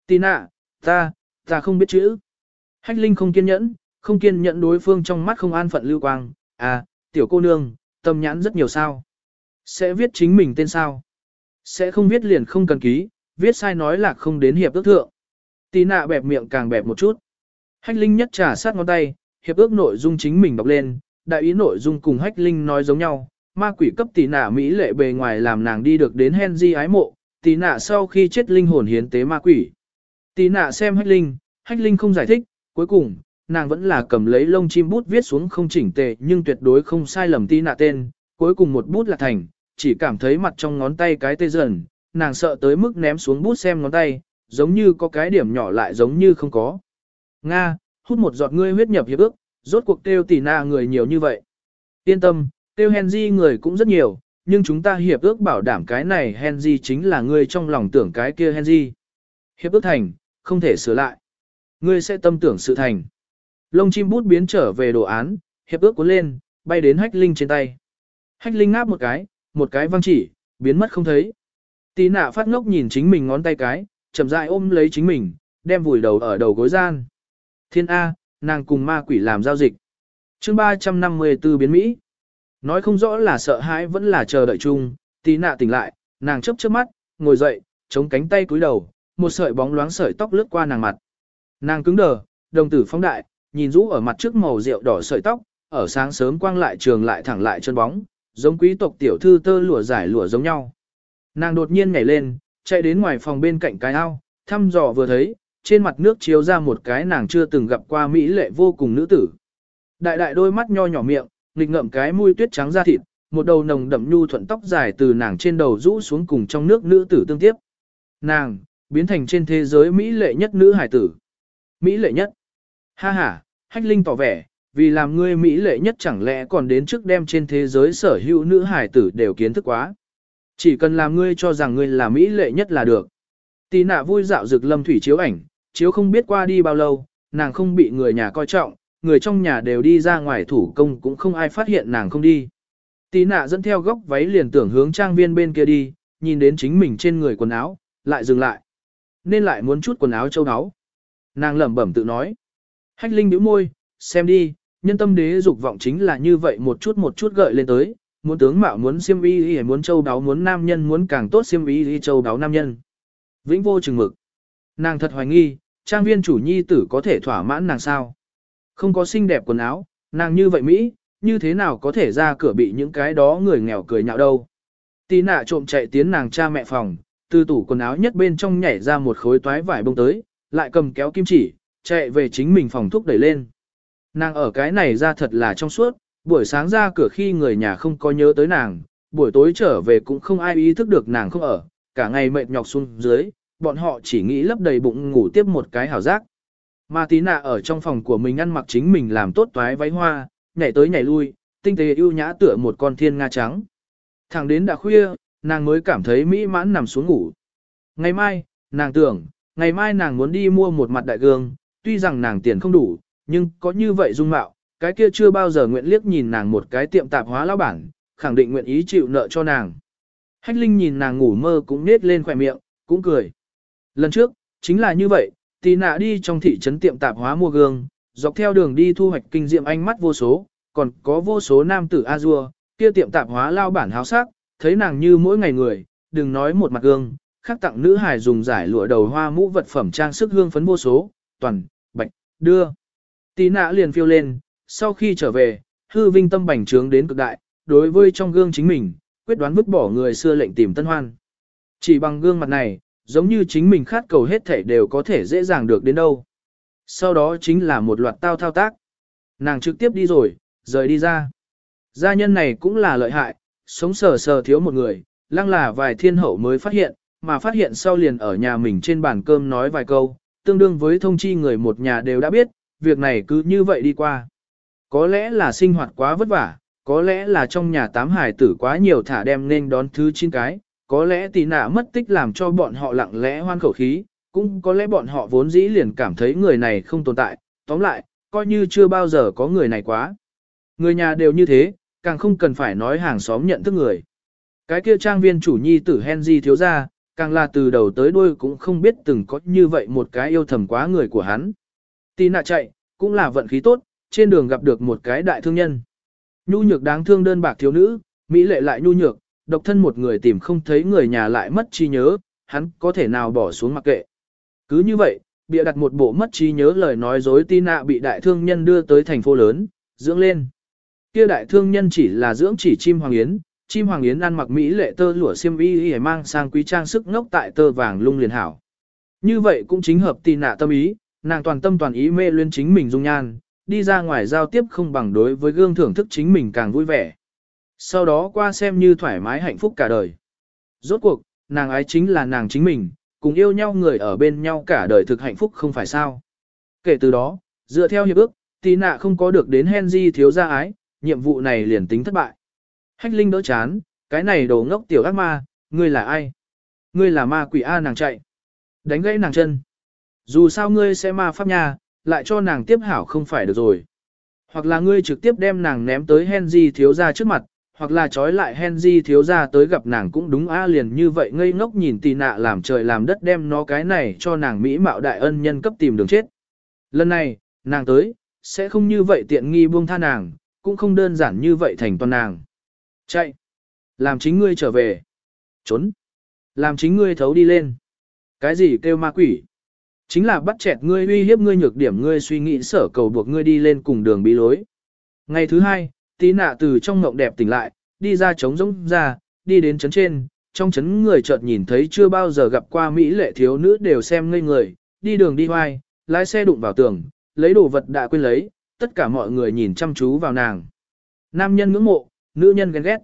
Tina, ta, ta không biết chữ. Hách Linh không kiên nhẫn, không kiên nhẫn đối phương trong mắt không an phận lưu quang. À, tiểu cô nương, tâm nhãn rất nhiều sao. Sẽ viết chính mình tên sao. Sẽ không viết liền không cần ký, viết sai nói là không đến hiệp ước thượng. Tina bẹp miệng càng bẹp một chút. Hách Linh nhất trả sát ngón tay, hiệp ước nội dung chính mình đọc lên, đại ý nội dung cùng Hách Linh nói giống nhau, ma quỷ cấp tỷ nạ Mỹ lệ bề ngoài làm nàng đi được đến Henry ái mộ, tỷ nạ sau khi chết linh hồn hiến tế ma quỷ. Tỷ nạ xem hách linh, hách linh không giải thích, cuối cùng, nàng vẫn là cầm lấy lông chim bút viết xuống không chỉnh tề nhưng tuyệt đối không sai lầm tỷ nạ tên, cuối cùng một bút là thành, chỉ cảm thấy mặt trong ngón tay cái tê dần, nàng sợ tới mức ném xuống bút xem ngón tay, giống như có cái điểm nhỏ lại giống như không có. Nga, hút một giọt ngươi huyết nhập hiệp ước, rốt cuộc tiêu tỷ na người nhiều như vậy. Yên tâm, Tiêu Henry người cũng rất nhiều, nhưng chúng ta hiệp ước bảo đảm cái này Henry chính là ngươi trong lòng tưởng cái kia Henry. Hiệp ước thành, không thể sửa lại. Ngươi sẽ tâm tưởng sự thành. Lông chim bút biến trở về đồ án, hiệp ước cuốn lên, bay đến hách linh trên tay. Hách linh ngáp một cái, một cái văng chỉ, biến mất không thấy. Tí nạ phát ngốc nhìn chính mình ngón tay cái, chậm rãi ôm lấy chính mình, đem vùi đầu ở đầu gối gian. Thiên A, nàng cùng ma quỷ làm giao dịch. chương 354 biến Mỹ. Nói không rõ là sợ hãi vẫn là chờ đợi chung, tí nạ tỉnh lại, nàng chấp trước mắt, ngồi dậy, chống cánh tay cúi đầu, một sợi bóng loáng sợi tóc lướt qua nàng mặt. Nàng cứng đờ, đồng tử phóng đại, nhìn rũ ở mặt trước màu rượu đỏ sợi tóc, ở sáng sớm quang lại trường lại thẳng lại chân bóng, giống quý tộc tiểu thư tơ lụa giải lụa giống nhau. Nàng đột nhiên nhảy lên, chạy đến ngoài phòng bên cạnh cái ao, thăm dò vừa thấy, trên mặt nước chiếu ra một cái nàng chưa từng gặp qua mỹ lệ vô cùng nữ tử. Đại đại đôi mắt nho nhỏ miệng, nghịch ngậm cái mũi tuyết trắng da thịt, một đầu nồng đậm nhu thuận tóc dài từ nàng trên đầu rũ xuống cùng trong nước nữ tử tương tiếp. Nàng, biến thành trên thế giới mỹ lệ nhất nữ hải tử. Mỹ lệ nhất. Ha ha, hách linh tỏ vẻ, vì làm ngươi mỹ lệ nhất chẳng lẽ còn đến trước đem trên thế giới sở hữu nữ hải tử đều kiến thức quá. Chỉ cần làm ngươi cho rằng ngươi là mỹ lệ nhất là được. Tì nạ vui dạo rực lâm thủy chiếu ảnh, chiếu không biết qua đi bao lâu, nàng không bị người nhà coi trọng, người trong nhà đều đi ra ngoài thủ công cũng không ai phát hiện nàng không đi. Tí nạ dẫn theo góc váy liền tưởng hướng trang viên bên kia đi, nhìn đến chính mình trên người quần áo, lại dừng lại. Nên lại muốn chút quần áo châu áo. Nàng lẩm bẩm tự nói. Hách linh nhíu môi, xem đi, nhân tâm đế dục vọng chính là như vậy một chút một chút gợi lên tới, muốn tướng mạo muốn xiêm y y muốn châu đáo muốn nam nhân muốn càng tốt xiêm y y châu đáo nam nhân. Vĩnh vô chừng mực. Nàng thật hoài nghi, trang viên chủ nhi tử có thể thỏa mãn nàng sao? Không có xinh đẹp quần áo, nàng như vậy Mỹ, như thế nào có thể ra cửa bị những cái đó người nghèo cười nhạo đâu? Tí nạ trộm chạy tiến nàng cha mẹ phòng, từ tủ quần áo nhất bên trong nhảy ra một khối toái vải bông tới, lại cầm kéo kim chỉ, chạy về chính mình phòng thúc đẩy lên. Nàng ở cái này ra thật là trong suốt, buổi sáng ra cửa khi người nhà không có nhớ tới nàng, buổi tối trở về cũng không ai ý thức được nàng không ở, cả ngày mệt nhọc xuống dưới, bọn họ chỉ nghĩ lấp đầy bụng ngủ tiếp một cái hảo giác. Mà tí nạ ở trong phòng của mình ăn mặc chính mình làm tốt toái váy hoa, nhảy tới nhảy lui, tinh tế ưu nhã tựa một con thiên nga trắng. Thẳng đến đã khuya, nàng mới cảm thấy mỹ mãn nằm xuống ngủ. Ngày mai, nàng tưởng, ngày mai nàng muốn đi mua một mặt đại gương, tuy rằng nàng tiền không đủ, nhưng có như vậy dung mạo, cái kia chưa bao giờ nguyện liếc nhìn nàng một cái tiệm tạp hóa lão bản, khẳng định nguyện ý chịu nợ cho nàng. Hách Linh nhìn nàng ngủ mơ cũng nết lên khỏe miệng, cũng cười. Lần trước, chính là như vậy, tì nạ đi trong thị trấn tiệm tạp hóa mua gương, dọc theo đường đi thu hoạch kinh diệm ánh mắt vô số, còn có vô số nam tử A-dua, kia tiệm tạp hóa lao bản háo sắc, thấy nàng như mỗi ngày người, đừng nói một mặt gương, khác tặng nữ hài dùng giải lụa đầu hoa mũ vật phẩm trang sức hương phấn vô số, toàn, bạch, đưa. tì nạ liền phiêu lên, sau khi trở về, hư vinh tâm bành trướng đến cực đại, đối với trong gương chính mình, quyết đoán vứt bỏ người xưa lệnh tìm tân hoan. Chỉ bằng gương mặt này, giống như chính mình khát cầu hết thể đều có thể dễ dàng được đến đâu. Sau đó chính là một loạt tao thao tác. Nàng trực tiếp đi rồi, rời đi ra. Gia nhân này cũng là lợi hại, sống sờ sờ thiếu một người, lăng là vài thiên hậu mới phát hiện, mà phát hiện sau liền ở nhà mình trên bàn cơm nói vài câu, tương đương với thông chi người một nhà đều đã biết, việc này cứ như vậy đi qua. Có lẽ là sinh hoạt quá vất vả, có lẽ là trong nhà tám hải tử quá nhiều thả đem nên đón thứ chín cái, có lẽ tỷ nạ mất tích làm cho bọn họ lặng lẽ hoan khẩu khí, cũng có lẽ bọn họ vốn dĩ liền cảm thấy người này không tồn tại, tóm lại, coi như chưa bao giờ có người này quá. Người nhà đều như thế, càng không cần phải nói hàng xóm nhận thức người. Cái kia trang viên chủ nhi tử Henry thiếu gia, càng là từ đầu tới đuôi cũng không biết từng có như vậy một cái yêu thầm quá người của hắn. Tì nạ chạy, cũng là vận khí tốt, trên đường gặp được một cái đại thương nhân. Nhu nhược đáng thương đơn bạc thiếu nữ, mỹ lệ lại nhu nhược, độc thân một người tìm không thấy người nhà lại mất trí nhớ, hắn có thể nào bỏ xuống mặc kệ. Cứ như vậy, bịa đặt một bộ mất trí nhớ lời nói dối tin nạ bị đại thương nhân đưa tới thành phố lớn, dưỡng lên. Kia đại thương nhân chỉ là dưỡng chỉ chim hoàng yến, chim hoàng yến ăn mặc mỹ lệ tơ lụa xiêm y y mang sang quý trang sức ngốc tại tơ vàng lung liền hảo. Như vậy cũng chính hợp tin nạ tâm ý, nàng toàn tâm toàn ý mê luyến chính mình dung nhan, đi ra ngoài giao tiếp không bằng đối với gương thưởng thức chính mình càng vui vẻ. Sau đó qua xem như thoải mái hạnh phúc cả đời. Rốt cuộc, nàng ái chính là nàng chính mình, cùng yêu nhau người ở bên nhau cả đời thực hạnh phúc không phải sao. Kể từ đó, dựa theo hiệp ước, tí nạ không có được đến Henry thiếu gia ái, nhiệm vụ này liền tính thất bại. Hách Linh đỡ chán, cái này đồ ngốc tiểu ác ma, ngươi là ai? Ngươi là ma quỷ A nàng chạy. Đánh gãy nàng chân. Dù sao ngươi sẽ ma pháp nha, lại cho nàng tiếp hảo không phải được rồi. Hoặc là ngươi trực tiếp đem nàng ném tới Henry thiếu gia trước mặt, hoặc là trói lại Henry thiếu gia tới gặp nàng cũng đúng a liền như vậy ngây ngốc nhìn tì nạ làm trời làm đất đem nó cái này cho nàng mỹ mạo đại ân nhân cấp tìm đường chết. Lần này, nàng tới, sẽ không như vậy tiện nghi buông tha nàng, cũng không đơn giản như vậy thành toàn nàng. Chạy! Làm chính ngươi trở về. Trốn! Làm chính ngươi thấu đi lên. Cái gì kêu ma quỷ? Chính là bắt chẹt ngươi uy hiếp ngươi nhược điểm ngươi suy nghĩ sở cầu buộc ngươi đi lên cùng đường bí lối. Ngày thứ hai, tí nạ từ trong ngộng đẹp tỉnh lại, đi ra trống rỗng ra, đi đến trấn trên, trong trấn người chợt nhìn thấy chưa bao giờ gặp qua Mỹ lệ thiếu nữ đều xem ngây người, đi đường đi hoài, lái xe đụng vào tường, lấy đồ vật đã quên lấy, tất cả mọi người nhìn chăm chú vào nàng. Nam nhân ngưỡng mộ, nữ nhân ghen ghét.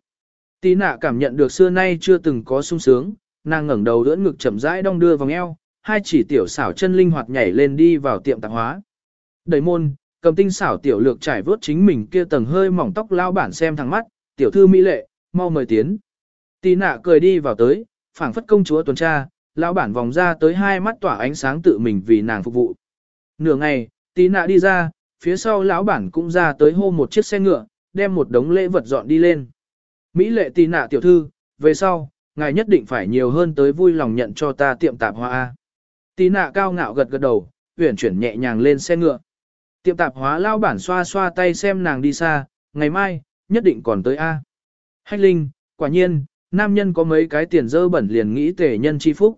Tí nạ cảm nhận được xưa nay chưa từng có sung sướng, nàng ngẩng đầu đỡ ngực chậm rãi đong đưa vòng eo, hai chỉ tiểu xảo chân linh hoạt nhảy lên đi vào tiệm tạp hóa. Đẩy môn, cầm tinh xảo tiểu lược trải vớt chính mình kia tầng hơi mỏng tóc lao bản xem thẳng mắt, tiểu thư mỹ lệ, mau mời tiến. tì nạ cười đi vào tới, phảng phất công chúa tuần tra, lão bản vòng ra tới hai mắt tỏa ánh sáng tự mình vì nàng phục vụ. Nửa ngày, tì nạ đi ra, phía sau lão bản cũng ra tới hô một chiếc xe ngựa, đem một đống lễ vật dọn đi lên. Mỹ lệ tì nạ tiểu thư, về sau, ngài nhất định phải nhiều hơn tới vui lòng nhận cho ta tiệm tạp hoa tì nạ cao ngạo gật gật đầu, uyển chuyển nhẹ nhàng lên xe ngựa. Tiệm tạp hóa lao bản xoa xoa tay xem nàng đi xa, ngày mai, nhất định còn tới A. Hách Linh, quả nhiên, nam nhân có mấy cái tiền dơ bẩn liền nghĩ tể nhân chi phúc.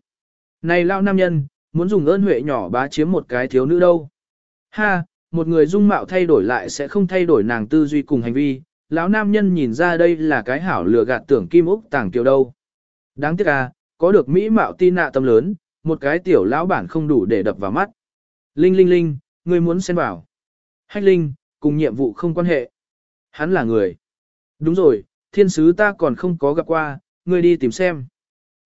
Này lao nam nhân, muốn dùng ơn huệ nhỏ bá chiếm một cái thiếu nữ đâu. Ha, một người dung mạo thay đổi lại sẽ không thay đổi nàng tư duy cùng hành vi, lão nam nhân nhìn ra đây là cái hảo lừa gạt tưởng kim úc tàng kiều đâu. Đáng tiếc à, có được mỹ mạo tin nạ tâm lớn, một cái tiểu lão bản không đủ để đập vào mắt. Linh linh linh, ngươi muốn xen vào. Hách linh, cùng nhiệm vụ không quan hệ. Hắn là người. Đúng rồi, thiên sứ ta còn không có gặp qua, ngươi đi tìm xem.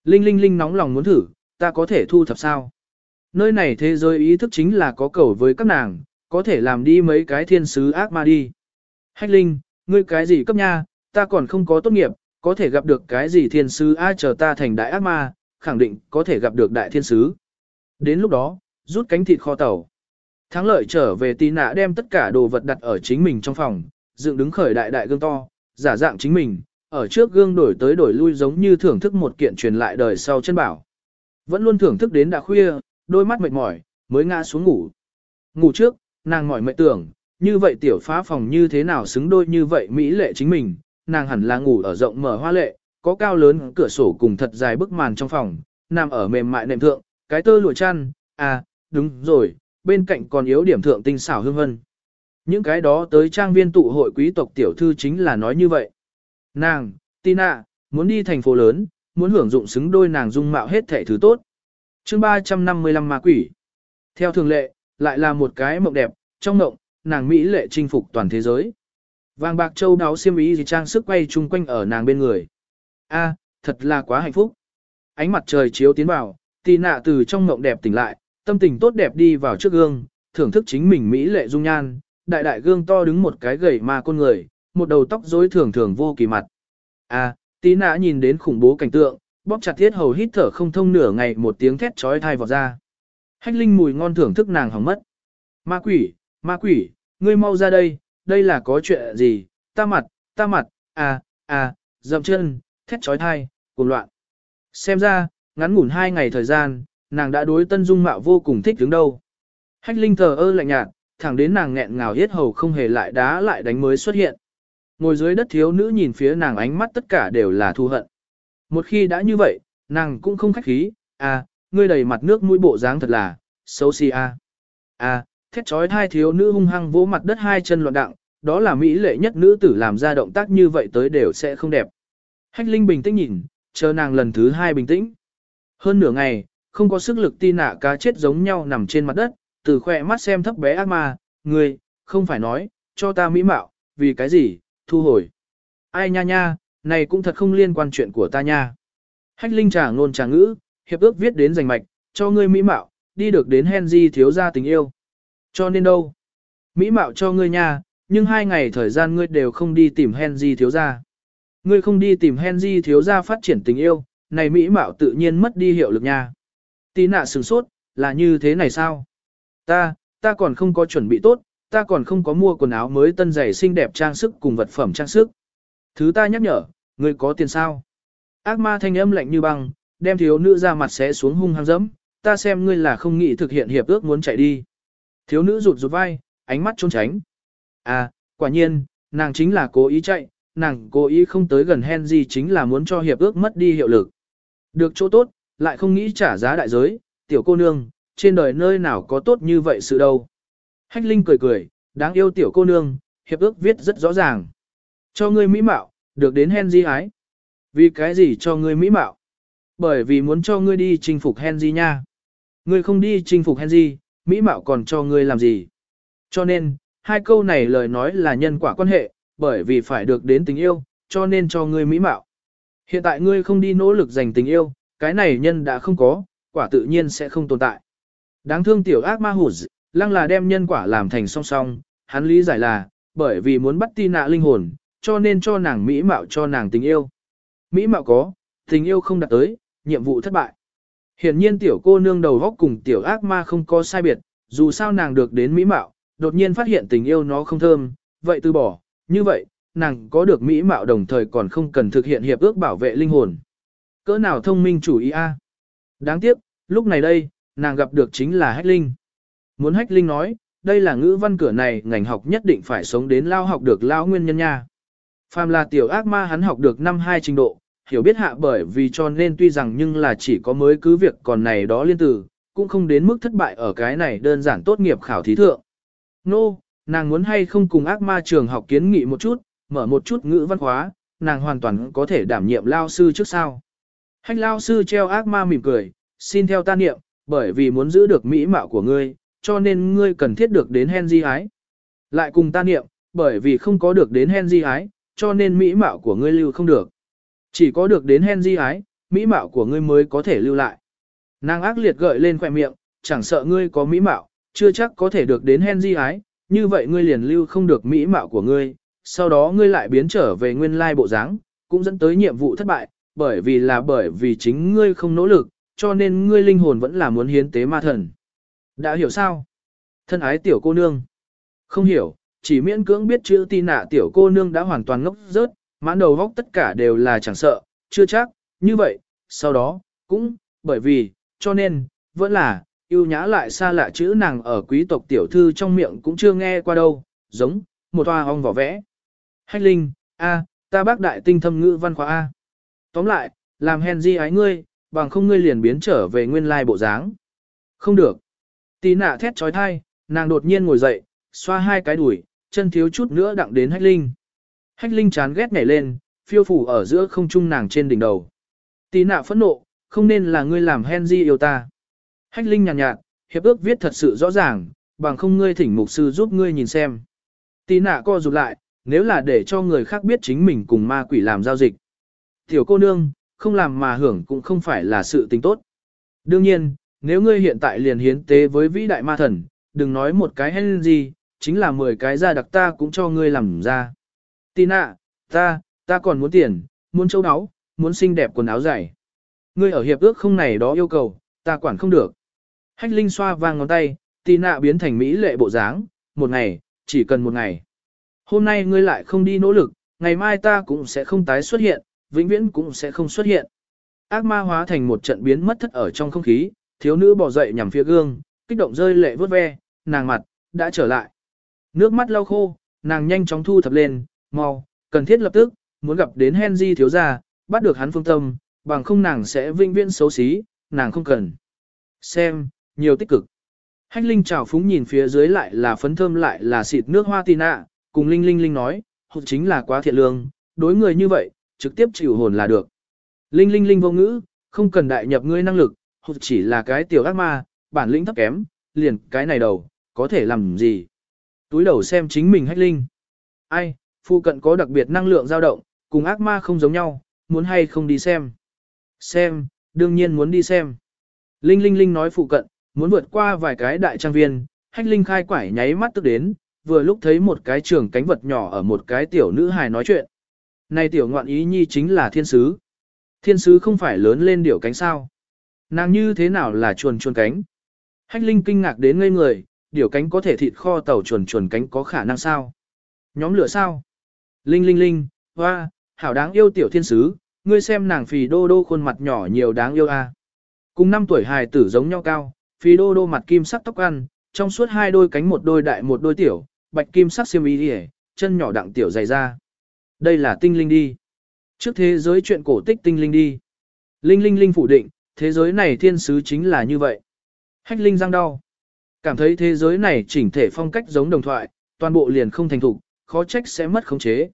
Linh linh linh nóng lòng muốn thử, ta có thể thu thập sao? Nơi này thế giới ý thức chính là có cầu với các nàng, có thể làm đi mấy cái thiên sứ ác ma đi. Hách linh, ngươi cái gì cấp nha, ta còn không có tốt nghiệp, có thể gặp được cái gì thiên sứ ai chờ ta thành đại ác ma, khẳng định có thể gặp được đại thiên sứ. Đến lúc đó, rút cánh thịt kho tàu. Thắng lợi trở về tí nạ đem tất cả đồ vật đặt ở chính mình trong phòng, dựng đứng khởi đại đại gương to, giả dạng chính mình, ở trước gương đổi tới đổi lui giống như thưởng thức một kiện truyền lại đời sau chân bảo. Vẫn luôn thưởng thức đến đã khuya, đôi mắt mệt mỏi, mới ngã xuống ngủ. Ngủ trước, nàng mỏi mệt tưởng, như vậy tiểu phá phòng như thế nào xứng đôi như vậy mỹ lệ chính mình, nàng hẳn là ngủ ở rộng mở hoa lệ, có cao lớn cửa sổ cùng thật dài bức màn trong phòng, nằm ở mềm mại nệm thượng, cái tơ lụa chăn, à, đúng rồi, bên cạnh còn yếu điểm thượng tinh xảo hương vân. Những cái đó tới trang viên tụ hội quý tộc tiểu thư chính là nói như vậy. Nàng, Tina, muốn đi thành phố lớn, muốn hưởng dụng xứng đôi nàng dung mạo hết thể thứ tốt. chương 355 ma quỷ. Theo thường lệ, lại là một cái mộng đẹp, trong mộng, nàng Mỹ lệ chinh phục toàn thế giới. Vàng bạc châu đáo xiêm ý gì trang sức quay chung quanh ở nàng bên người. A, thật là quá hạnh phúc. Ánh mặt trời chiếu tiến vào, tì nạ từ trong mộng đẹp tỉnh lại, tâm tình tốt đẹp đi vào trước gương, thưởng thức chính mình Mỹ lệ dung nhan, đại đại gương to đứng một cái gầy ma con người, một đầu tóc rối thường thường vô kỳ mặt. A, tí nã nhìn đến khủng bố cảnh tượng, bóp chặt thiết hầu hít thở không thông nửa ngày một tiếng thét trói thai vọt ra. Hách linh mùi ngon thưởng thức nàng hỏng mất. Ma quỷ, ma quỷ, ngươi mau ra đây, đây là có chuyện gì, ta mặt, ta mặt, à, à, dậm chân, thét trói thai, cuồng loạn. Xem ra, ngắn ngủn hai ngày thời gian, nàng đã đối tân dung mạo vô cùng thích đứng đâu. Hách linh thờ ơ lạnh nhạt, thẳng đến nàng nghẹn ngào hết hầu không hề lại đá lại đánh mới xuất hiện. Ngồi dưới đất thiếu nữ nhìn phía nàng ánh mắt tất cả đều là thu hận. Một khi đã như vậy, nàng cũng không khách khí, à, ngươi đầy mặt nước mũi bộ dáng thật là, xấu xí à. À, thét trói hai thiếu nữ hung hăng vỗ mặt đất hai chân loạn đặng, đó là mỹ lệ nhất nữ tử làm ra động tác như vậy tới đều sẽ không đẹp. Hách Linh bình tĩnh nhìn, chờ nàng lần thứ hai bình tĩnh. Hơn nửa ngày, không có sức lực tin nạ cá chết giống nhau nằm trên mặt đất, từ khỏe mắt xem thấp bé ác ma, người, không phải nói, cho ta mỹ mạo, vì cái gì, thu hồi. Ai nha nha, này cũng thật không liên quan chuyện của ta nha. Hách Linh trả ngôn trả ngữ, hiệp ước viết đến giành mạch, cho ngươi mỹ mạo, đi được đến Henry thiếu gia tình yêu. Cho nên đâu? Mỹ mạo cho ngươi nha, nhưng hai ngày thời gian ngươi đều không đi tìm Henry thiếu gia. Ngươi không đi tìm Henry thiếu gia phát triển tình yêu, này Mỹ mạo tự nhiên mất đi hiệu lực nha. Tí nạ sửng sốt, là như thế này sao? Ta, ta còn không có chuẩn bị tốt, ta còn không có mua quần áo mới tân giày xinh đẹp trang sức cùng vật phẩm trang sức. Thứ ta nhắc nhở, ngươi có tiền sao? Ác ma thanh âm lạnh như băng, đem thiếu nữ ra mặt xé xuống hung hăng dẫm, ta xem ngươi là không nghĩ thực hiện hiệp ước muốn chạy đi. Thiếu nữ rụt rụt vai, ánh mắt trốn tránh. À, quả nhiên, nàng chính là cố ý chạy, nàng cố ý không tới gần Henry chính là muốn cho hiệp ước mất đi hiệu lực. Được chỗ tốt, lại không nghĩ trả giá đại giới, tiểu cô nương, trên đời nơi nào có tốt như vậy sự đâu. Hách Linh cười cười, đáng yêu tiểu cô nương, hiệp ước viết rất rõ ràng. Cho ngươi mỹ mạo, được đến Henry ái. Vì cái gì cho ngươi mỹ mạo? Bởi vì muốn cho ngươi đi chinh phục Henry nha. Ngươi không đi chinh phục Henry, mỹ mạo còn cho ngươi làm gì? Cho nên, hai câu này lời nói là nhân quả quan hệ, bởi vì phải được đến tình yêu, cho nên cho ngươi mỹ mạo. Hiện tại ngươi không đi nỗ lực giành tình yêu, cái này nhân đã không có, quả tự nhiên sẽ không tồn tại. Đáng thương tiểu ác ma hụt, lăng là đem nhân quả làm thành song song, hắn lý giải là, bởi vì muốn bắt ti nạ linh hồn, cho nên cho nàng mỹ mạo cho nàng tình yêu. Mỹ mạo có, tình yêu không đạt tới, nhiệm vụ thất bại. Hiển nhiên tiểu cô nương đầu góc cùng tiểu ác ma không có sai biệt, dù sao nàng được đến mỹ mạo, đột nhiên phát hiện tình yêu nó không thơm, vậy từ bỏ, như vậy, nàng có được mỹ mạo đồng thời còn không cần thực hiện hiệp ước bảo vệ linh hồn. Cỡ nào thông minh chủ ý a? À? Đáng tiếc, lúc này đây, nàng gặp được chính là Hách Linh. Muốn Hách Linh nói, đây là ngữ văn cửa này ngành học nhất định phải sống đến lao học được lao nguyên nhân nha. Phàm là tiểu ác ma hắn học được năm hai trình độ, hiểu biết hạ bởi vì cho nên tuy rằng nhưng là chỉ có mới cứ việc còn này đó liên tử, cũng không đến mức thất bại ở cái này đơn giản tốt nghiệp khảo thí thượng. Nô, no, nàng muốn hay không cùng ác ma trường học kiến nghị một chút, mở một chút ngữ văn khóa, nàng hoàn toàn có thể đảm nhiệm lao sư trước sao Hách lao sư treo ác ma mỉm cười, xin theo ta niệm, bởi vì muốn giữ được mỹ mạo của ngươi, cho nên ngươi cần thiết được đến Henry ái. Lại cùng ta niệm, bởi vì không có được đến Henry ái, cho nên mỹ mạo của ngươi lưu không được. Chỉ có được đến Henry ái, mỹ mạo của ngươi mới có thể lưu lại. Nàng ác liệt gợi lên khỏe miệng, chẳng sợ ngươi có mỹ mạo, chưa chắc có thể được đến Henry ái, như vậy ngươi liền lưu không được mỹ mạo của ngươi, sau đó ngươi lại biến trở về nguyên lai bộ dáng, cũng dẫn tới nhiệm vụ thất bại, bởi vì là bởi vì chính ngươi không nỗ lực, cho nên ngươi linh hồn vẫn là muốn hiến tế ma thần. Đã hiểu sao? Thân ái tiểu cô nương. Không hiểu, chỉ miễn cưỡng biết chữ tin nạ tiểu cô nương đã hoàn toàn ngốc rớt, mãn đầu góc tất cả đều là chẳng sợ, chưa chắc, như vậy, sau đó, cũng, bởi vì, cho nên, vẫn là, yêu nhã lại xa lạ chữ nàng ở quý tộc tiểu thư trong miệng cũng chưa nghe qua đâu, giống, một hoa ong vỏ vẽ. Hách linh, a, ta bác đại tinh thâm ngữ văn khóa A. Tóm lại, làm Henry ái ngươi, bằng không ngươi liền biến trở về nguyên lai bộ dáng. Không được. Tí nạ thét trói thai, nàng đột nhiên ngồi dậy, xoa hai cái đùi, chân thiếu chút nữa đặng đến hách linh. Hách linh chán ghét nhảy lên, phiêu phủ ở giữa không trung nàng trên đỉnh đầu. Tí nạ phẫn nộ, không nên là ngươi làm Henry yêu ta. Hách linh nhàn nhạt, nhạt, hiệp ước viết thật sự rõ ràng, bằng không ngươi thỉnh mục sư giúp ngươi nhìn xem. Tí nạ co rụt lại, nếu là để cho người khác biết chính mình cùng ma quỷ làm giao dịch. Tiểu cô nương, không làm mà hưởng cũng không phải là sự tình tốt. Đương nhiên, nếu ngươi hiện tại liền hiến tế với vĩ đại ma thần, đừng nói một cái hay gì, chính là 10 cái ra đặc ta cũng cho ngươi làm ra. Tina, ta, ta còn muốn tiền, muốn châu áo, muốn xinh đẹp quần áo dày. Ngươi ở hiệp ước không này đó yêu cầu, ta quản không được. Hách Linh xoa vang ngón tay, Tina biến thành mỹ lệ bộ dáng, một ngày, chỉ cần một ngày. Hôm nay ngươi lại không đi nỗ lực, ngày mai ta cũng sẽ không tái xuất hiện, vĩnh viễn cũng sẽ không xuất hiện. Ác ma hóa thành một trận biến mất thất ở trong không khí, thiếu nữ bỏ dậy nhằm phía gương, kích động rơi lệ vớt ve, nàng mặt, đã trở lại. Nước mắt lau khô, nàng nhanh chóng thu thập lên, mau, cần thiết lập tức, muốn gặp đến Henry thiếu gia, bắt được hắn phương tâm, bằng không nàng sẽ vĩnh viễn xấu xí, nàng không cần. Xem, nhiều tích cực. Hách Linh chào phúng nhìn phía dưới lại là phấn thơm lại là xịt nước hoa tì nạ, cùng Linh Linh Linh nói, hụt chính là quá thiện lương, đối người như vậy, trực tiếp chịu hồn là được. Linh Linh Linh vô ngữ, không cần đại nhập ngươi năng lực, hụt chỉ là cái tiểu ác ma, bản lĩnh thấp kém, liền cái này đầu, có thể làm gì. Túi đầu xem chính mình hách linh. Ai, phụ cận có đặc biệt năng lượng dao động, cùng ác ma không giống nhau, muốn hay không đi xem. Xem, đương nhiên muốn đi xem. Linh Linh Linh nói phụ cận, muốn vượt qua vài cái đại trang viên, hách linh khai quải nháy mắt tức đến, vừa lúc thấy một cái trường cánh vật nhỏ ở một cái tiểu nữ hài nói chuyện. Này tiểu ngoạn ý nhi chính là thiên sứ. Thiên sứ không phải lớn lên điểu cánh sao. Nàng như thế nào là chuồn chuồn cánh? Hách Linh kinh ngạc đến ngây người, điểu cánh có thể thịt kho tàu chuồn chuồn cánh có khả năng sao? Nhóm lửa sao? Linh Linh Linh, hoa, hảo đáng yêu tiểu thiên sứ, ngươi xem nàng phì đô đô khuôn mặt nhỏ nhiều đáng yêu a. À. Cùng năm tuổi hài tử giống nhau cao, phì đô đô mặt kim sắc tóc ăn, trong suốt hai đôi cánh một đôi đại một đôi tiểu, bạch kim sắc xiêm y đi chân nhỏ đặng tiểu dày ra. Đây là tinh linh đi. Trước thế giới chuyện cổ tích tinh linh đi. Linh linh linh phủ định, thế giới này thiên sứ chính là như vậy. Hách Linh răng đau. Cảm thấy thế giới này chỉnh thể phong cách giống đồng thoại, toàn bộ liền không thành thục, khó trách sẽ mất khống chế.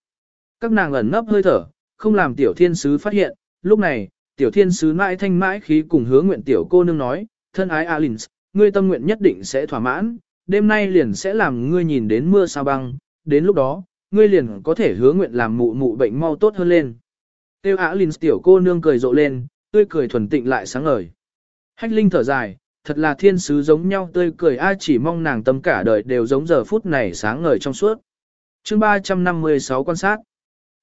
Các nàng ẩn nấp hơi thở, không làm tiểu thiên sứ phát hiện, lúc này, tiểu thiên sứ mãi thanh mãi khí cùng hứa nguyện tiểu cô nương nói, thân ái Alins, ngươi tâm nguyện nhất định sẽ thỏa mãn, đêm nay liền sẽ làm ngươi nhìn đến mưa sao băng, đến lúc đó, ngươi liền có thể hứa nguyện làm mụ mụ bệnh mau tốt hơn lên. Tiêu linh tiểu cô nương cười rộ lên, tươi cười thuần tịnh lại sáng ngời. Hách Linh thở dài, thật là thiên sứ giống nhau tươi cười ai chỉ mong nàng tâm cả đời đều giống giờ phút này sáng ngời trong suốt. chương 356 quan sát.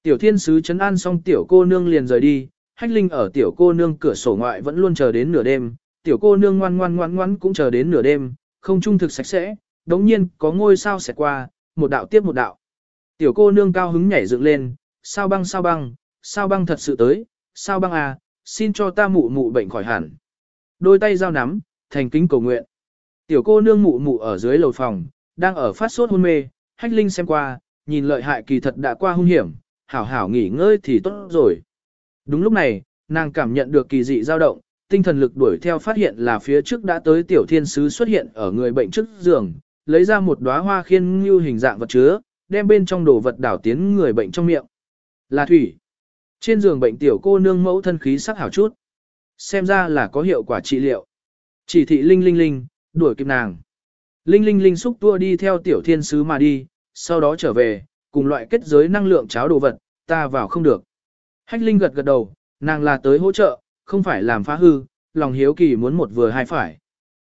Tiểu thiên sứ chấn an xong tiểu cô nương liền rời đi, hách linh ở tiểu cô nương cửa sổ ngoại vẫn luôn chờ đến nửa đêm, tiểu cô nương ngoan ngoan ngoan ngoan cũng chờ đến nửa đêm, không trung thực sạch sẽ, đống nhiên có ngôi sao xẹt qua, một đạo tiếp một đạo. Tiểu cô nương cao hứng nhảy dựng lên, sao băng sao băng, sao băng thật sự tới, sao băng à, xin cho ta mụ mụ bệnh khỏi hẳn. Đôi tay giao nắm, thành kính cầu nguyện. Tiểu cô nương mụ mụ ở dưới lầu phòng, đang ở phát sốt hôn mê, hách linh xem qua, nhìn lợi hại kỳ thật đã qua hung hiểm, hảo hảo nghỉ ngơi thì tốt rồi. Đúng lúc này, nàng cảm nhận được kỳ dị dao động, tinh thần lực đuổi theo phát hiện là phía trước đã tới tiểu thiên sứ xuất hiện ở người bệnh trước giường, lấy ra một đóa hoa khiên như hình dạng vật chứa, đem bên trong đồ vật đảo tiến người bệnh trong miệng. Là thủy. Trên giường bệnh tiểu cô nương mẫu thân khí sắc hảo chút. Xem ra là có hiệu quả trị liệu. Chỉ thị Linh Linh Linh, đuổi kịp nàng. Linh Linh Linh xúc tua đi theo tiểu thiên sứ mà đi, sau đó trở về, cùng loại kết giới năng lượng cháo đồ vật, ta vào không được. Hách Linh gật gật đầu, nàng là tới hỗ trợ, không phải làm phá hư, lòng hiếu kỳ muốn một vừa hai phải.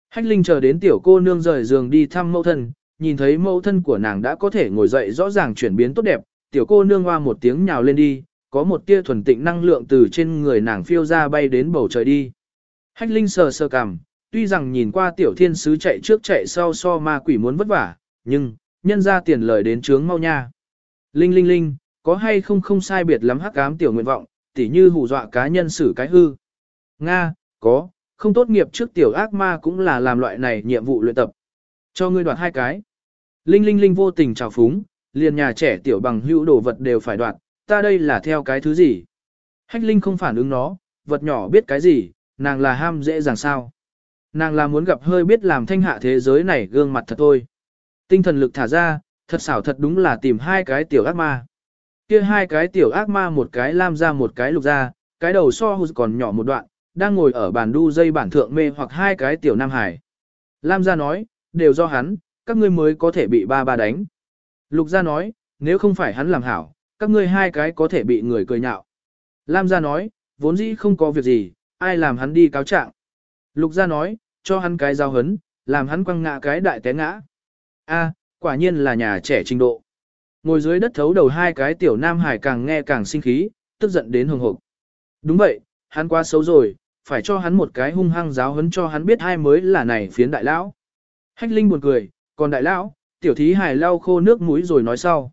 Hách Linh chờ đến tiểu cô nương rời giường đi thăm mẫu thân, nhìn thấy mẫu thân của nàng đã có thể ngồi dậy rõ ràng chuyển biến tốt đẹp, tiểu cô nương hoa một tiếng nhào lên đi, có một tia thuần tịnh năng lượng từ trên người nàng phiêu ra bay đến bầu trời đi. Hách Linh sờ sờ cằm, tuy rằng nhìn qua tiểu thiên sứ chạy trước chạy sau so ma quỷ muốn vất vả, nhưng, nhân ra tiền lời đến trướng mau nha. Linh linh linh, có hay không không sai biệt lắm hắc ám tiểu nguyện vọng, tỉ như hù dọa cá nhân xử cái hư. Nga, có, không tốt nghiệp trước tiểu ác ma cũng là làm loại này nhiệm vụ luyện tập. Cho ngươi đoạt hai cái. Linh linh linh vô tình trào phúng, liền nhà trẻ tiểu bằng hữu đồ vật đều phải đoạt, ta đây là theo cái thứ gì. Hách linh không phản ứng nó, vật nhỏ biết cái gì, nàng là ham dễ dàng sao. Nàng là muốn gặp hơi biết làm thanh hạ thế giới này gương mặt thật thôi. Tinh thần lực thả ra, thật xảo thật đúng là tìm hai cái tiểu ác ma. Kia hai cái tiểu ác ma một cái lam ra một cái lục ra, cái đầu so hụt còn nhỏ một đoạn, đang ngồi ở bàn đu dây bản thượng mê hoặc hai cái tiểu nam hải. Lam gia nói, đều do hắn, các ngươi mới có thể bị ba ba đánh. Lục gia nói, nếu không phải hắn làm hảo, các ngươi hai cái có thể bị người cười nhạo. Lam gia nói, vốn dĩ không có việc gì, ai làm hắn đi cáo trạng. Lục gia nói, cho hắn cái giao hấn, làm hắn quăng ngã cái đại té ngã. A, quả nhiên là nhà trẻ trình độ. Ngồi dưới đất thấu đầu hai cái tiểu nam hải càng nghe càng sinh khí, tức giận đến hừng hực. Đúng vậy, hắn quá xấu rồi, phải cho hắn một cái hung hăng giáo hấn cho hắn biết hai mới là này phiến đại lão. Hách Linh buồn cười, còn đại lão, tiểu thí hải lau khô nước mũi rồi nói sau.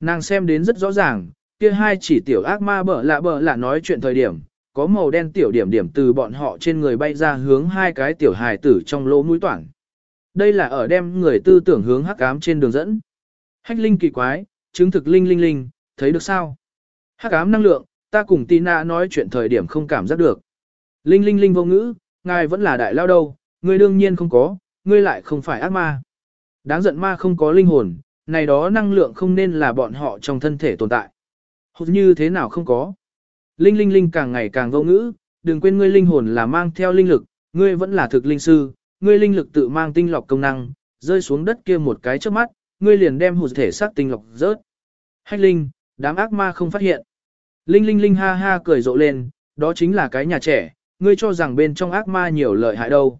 Nàng xem đến rất rõ ràng, kia hai chỉ tiểu ác ma bở lạ bở lạ nói chuyện thời điểm, có màu đen tiểu điểm điểm từ bọn họ trên người bay ra hướng hai cái tiểu hài tử trong lỗ mũi toản. Đây là ở đem người tư tưởng hướng hắc ám trên đường dẫn. Hách linh kỳ quái, chứng thực linh linh linh, thấy được sao? Hắc ám năng lượng, ta cùng Tina nói chuyện thời điểm không cảm giác được. Linh linh linh vô ngữ, ngài vẫn là đại lao đâu, ngươi đương nhiên không có, ngươi lại không phải ác ma. Đáng giận ma không có linh hồn, này đó năng lượng không nên là bọn họ trong thân thể tồn tại. Hột như thế nào không có. Linh linh linh càng ngày càng vô ngữ, đừng quên ngươi linh hồn là mang theo linh lực, ngươi vẫn là thực linh sư, ngươi linh lực tự mang tinh lọc công năng, rơi xuống đất kia một cái trước mắt, ngươi liền đem hụt thể xác tinh lọc rớt. Hách linh, đám ác ma không phát hiện. Linh linh linh ha ha cười rộ lên, đó chính là cái nhà trẻ, ngươi cho rằng bên trong ác ma nhiều lợi hại đâu.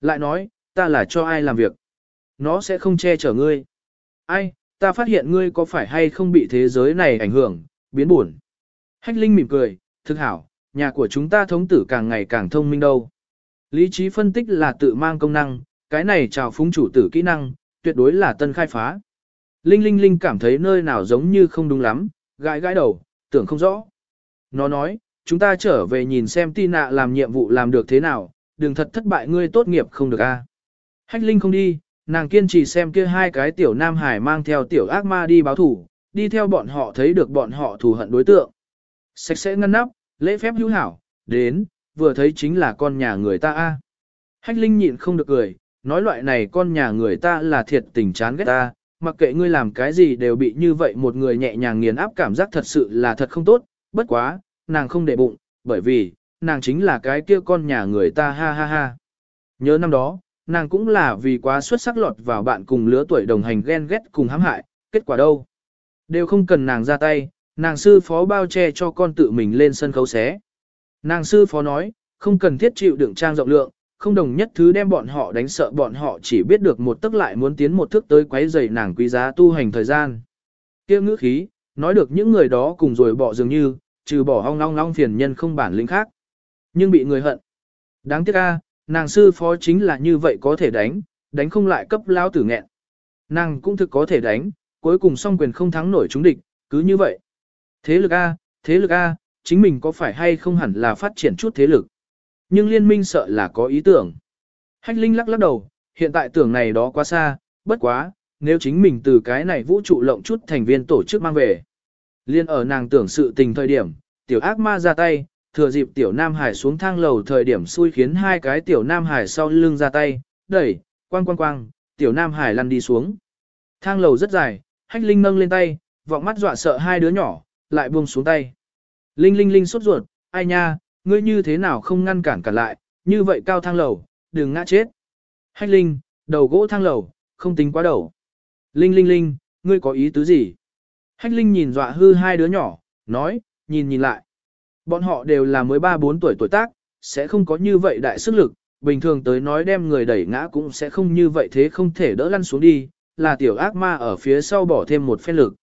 Lại nói, ta là cho ai làm việc. Nó sẽ không che chở ngươi. Ai, ta phát hiện ngươi có phải hay không bị thế giới này ảnh hưởng, biến buồn. Hách Linh mỉm cười, thực hảo, nhà của chúng ta thống tử càng ngày càng thông minh đâu. Lý trí phân tích là tự mang công năng, cái này chào phúng chủ tử kỹ năng, tuyệt đối là tân khai phá. Linh Linh Linh cảm thấy nơi nào giống như không đúng lắm, gãi gãi đầu, tưởng không rõ. Nó nói, chúng ta trở về nhìn xem Tina làm nhiệm vụ làm được thế nào, đừng thật thất bại ngươi tốt nghiệp không được a. Hách Linh không đi, nàng kiên trì xem kia hai cái tiểu nam hải mang theo tiểu ác ma đi báo thủ, đi theo bọn họ thấy được bọn họ thù hận đối tượng. Sạch sẽ ngăn nắp, lễ phép hữu hảo, đến, vừa thấy chính là con nhà người ta a. Hách Linh nhịn không được cười, nói loại này con nhà người ta là thiệt tình chán ghét ta, mặc kệ ngươi làm cái gì đều bị như vậy một người nhẹ nhàng nghiền áp cảm giác thật sự là thật không tốt, bất quá, nàng không để bụng, bởi vì, nàng chính là cái kia con nhà người ta ha ha ha. Nhớ năm đó, nàng cũng là vì quá xuất sắc lọt vào bạn cùng lứa tuổi đồng hành ghen ghét cùng hãm hại, kết quả đâu? Đều không cần nàng ra tay, nàng sư phó bao che cho con tự mình lên sân khấu xé. Nàng sư phó nói, không cần thiết chịu đựng trang rộng lượng, không đồng nhất thứ đem bọn họ đánh sợ bọn họ chỉ biết được một tức lại muốn tiến một thước tới quấy rầy nàng quý giá tu hành thời gian. Kia ngữ khí, nói được những người đó cùng rồi bỏ dường như, trừ bỏ hong long long phiền nhân không bản lĩnh khác. Nhưng bị người hận. Đáng tiếc a, nàng sư phó chính là như vậy có thể đánh, đánh không lại cấp lao tử nghẹn. Nàng cũng thực có thể đánh, cuối cùng song quyền không thắng nổi chúng địch, cứ như vậy. Thế lực A, thế lực A, chính mình có phải hay không hẳn là phát triển chút thế lực. Nhưng liên minh sợ là có ý tưởng. Hách Linh lắc lắc đầu, hiện tại tưởng này đó quá xa, bất quá, nếu chính mình từ cái này vũ trụ lộng chút thành viên tổ chức mang về. Liên ở nàng tưởng sự tình thời điểm, tiểu ác ma ra tay, thừa dịp tiểu Nam Hải xuống thang lầu thời điểm xui khiến hai cái tiểu Nam Hải sau lưng ra tay, đẩy, quang quang quang, tiểu Nam Hải lăn đi xuống. Thang lầu rất dài, hách Linh nâng lên tay, vọng mắt dọa sợ hai đứa nhỏ, lại buông xuống tay. Linh Linh Linh sốt ruột, ai nha, ngươi như thế nào không ngăn cản cả lại, như vậy cao thang lầu, đừng ngã chết. Hách Linh, đầu gỗ thang lầu, không tính quá đầu. Linh Linh Linh, ngươi có ý tứ gì? Hách Linh nhìn dọa hư hai đứa nhỏ, nói, nhìn nhìn lại. Bọn họ đều là mới 3-4 tuổi tuổi tác, sẽ không có như vậy đại sức lực, bình thường tới nói đem người đẩy ngã cũng sẽ không như vậy thế không thể đỡ lăn xuống đi, là tiểu ác ma ở phía sau bỏ thêm một phen lực.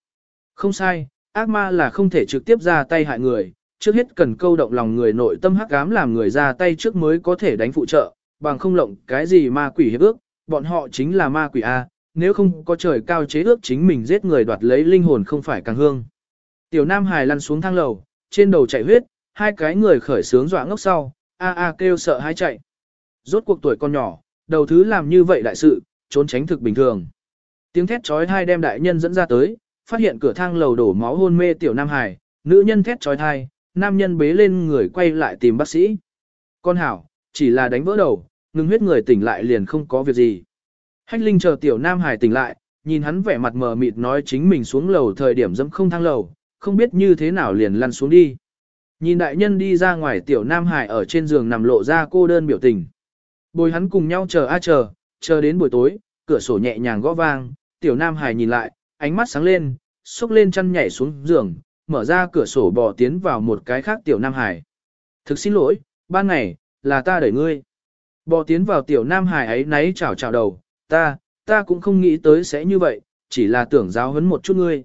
Không sai, ác ma là không thể trực tiếp ra tay hại người, trước hết cần câu động lòng người nội tâm hắc ám làm người ra tay trước mới có thể đánh phụ trợ, bằng không lộng cái gì ma quỷ hiệp ước, bọn họ chính là ma quỷ A, nếu không có trời cao chế ước chính mình giết người đoạt lấy linh hồn không phải càng hương. Tiểu Nam Hải lăn xuống thang lầu, trên đầu chảy huyết, hai cái người khởi sướng dọa ngốc sau, a a kêu sợ hãi chạy. Rốt cuộc tuổi con nhỏ, đầu thứ làm như vậy đại sự, trốn tránh thực bình thường. Tiếng thét chói thai đem đại nhân dẫn ra tới, phát hiện cửa thang lầu đổ máu hôn mê tiểu Nam Hải, nữ nhân thét chói thai, nam nhân bế lên người quay lại tìm bác sĩ. Con hảo, chỉ là đánh vỡ đầu, ngừng huyết người tỉnh lại liền không có việc gì. Hách Linh chờ tiểu Nam Hải tỉnh lại, nhìn hắn vẻ mặt mờ mịt nói chính mình xuống lầu thời điểm dẫm không thang lầu, không biết như thế nào liền lăn xuống đi. Nhìn đại nhân đi ra ngoài tiểu Nam Hải ở trên giường nằm lộ ra cô đơn biểu tình. Bồi hắn cùng nhau chờ a chờ, chờ đến buổi tối, cửa sổ nhẹ nhàng gõ vang, tiểu Nam Hải nhìn lại, ánh mắt sáng lên, xúc lên chăn nhảy xuống giường, mở ra cửa sổ bò tiến vào một cái khác tiểu Nam Hải. Thực xin lỗi, ban ngày, là ta đẩy ngươi. Bò tiến vào tiểu Nam Hải ấy náy chào chào đầu, ta, ta cũng không nghĩ tới sẽ như vậy, chỉ là tưởng giáo huấn một chút ngươi.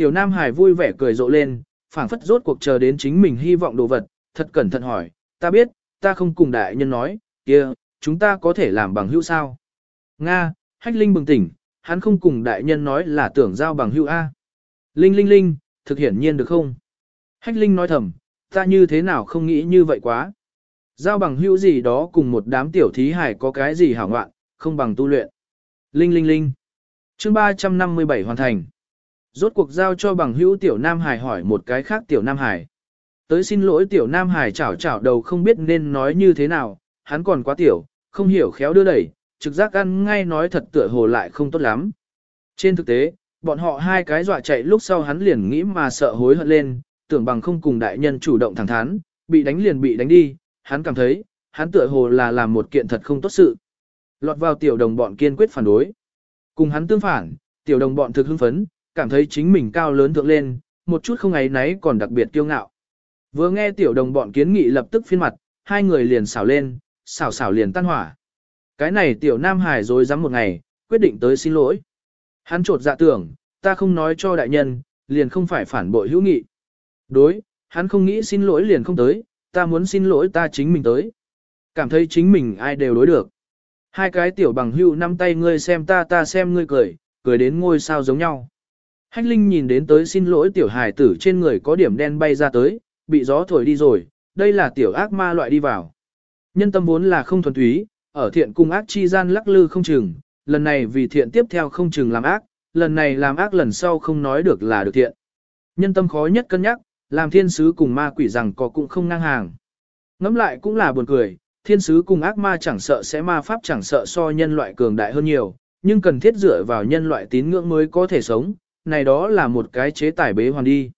Tiểu Nam Hải vui vẻ cười rộ lên, phảng phất rốt cuộc chờ đến chính mình hy vọng đồ vật, thật cẩn thận hỏi, ta biết, ta không cùng đại nhân nói, kia, chúng ta có thể làm bằng hữu sao? Nga, Hách Linh bừng tỉnh, hắn không cùng đại nhân nói là tưởng giao bằng hữu A. Linh Linh Linh, thực hiển nhiên được không? Hách Linh nói thầm, ta như thế nào không nghĩ như vậy quá. Giao bằng hữu gì đó cùng một đám tiểu thí hải có cái gì hảo ngoạn, không bằng tu luyện. Linh Linh Linh. chương 357 hoàn thành. Rốt cuộc giao cho bằng hữu tiểu Nam Hải hỏi một cái khác tiểu Nam Hải. Tới xin lỗi tiểu Nam Hải chảo chảo đầu không biết nên nói như thế nào, hắn còn quá tiểu, không hiểu khéo đưa đẩy, trực giác ăn ngay nói thật tựa hồ lại không tốt lắm. Trên thực tế, bọn họ hai cái dọa chạy lúc sau hắn liền nghĩ mà sợ hối hận lên, tưởng bằng không cùng đại nhân chủ động thẳng thắn, bị đánh liền bị đánh đi, hắn cảm thấy, hắn tựa hồ là làm một kiện thật không tốt sự. Lọt vào tiểu đồng bọn kiên quyết phản đối. Cùng hắn tương phản, tiểu đồng bọn thực hưng phấn, cảm thấy chính mình cao lớn thượng lên, một chút không ấy nấy còn đặc biệt kiêu ngạo. Vừa nghe tiểu đồng bọn kiến nghị lập tức phiên mặt, hai người liền xảo lên, xảo xảo liền tan hỏa. Cái này tiểu nam hải rồi dám một ngày, quyết định tới xin lỗi. Hắn trột dạ tưởng, ta không nói cho đại nhân, liền không phải phản bội hữu nghị. Đối, hắn không nghĩ xin lỗi liền không tới, ta muốn xin lỗi ta chính mình tới. Cảm thấy chính mình ai đều đối được. Hai cái tiểu bằng hữu năm tay ngươi xem ta ta xem ngươi cười, cười đến ngôi sao giống nhau. Hách Linh nhìn đến tới xin lỗi tiểu hài tử trên người có điểm đen bay ra tới, bị gió thổi đi rồi, đây là tiểu ác ma loại đi vào. Nhân tâm vốn là không thuần túy, ở thiện cung ác chi gian lắc lư không chừng, lần này vì thiện tiếp theo không chừng làm ác, lần này làm ác lần sau không nói được là được thiện. Nhân tâm khó nhất cân nhắc, làm thiên sứ cùng ma quỷ rằng có cũng không ngang hàng. Ngắm lại cũng là buồn cười, thiên sứ cùng ác ma chẳng sợ sẽ ma pháp chẳng sợ so nhân loại cường đại hơn nhiều, nhưng cần thiết dựa vào nhân loại tín ngưỡng mới có thể sống, này đó là một cái chế tải bế hoàn đi.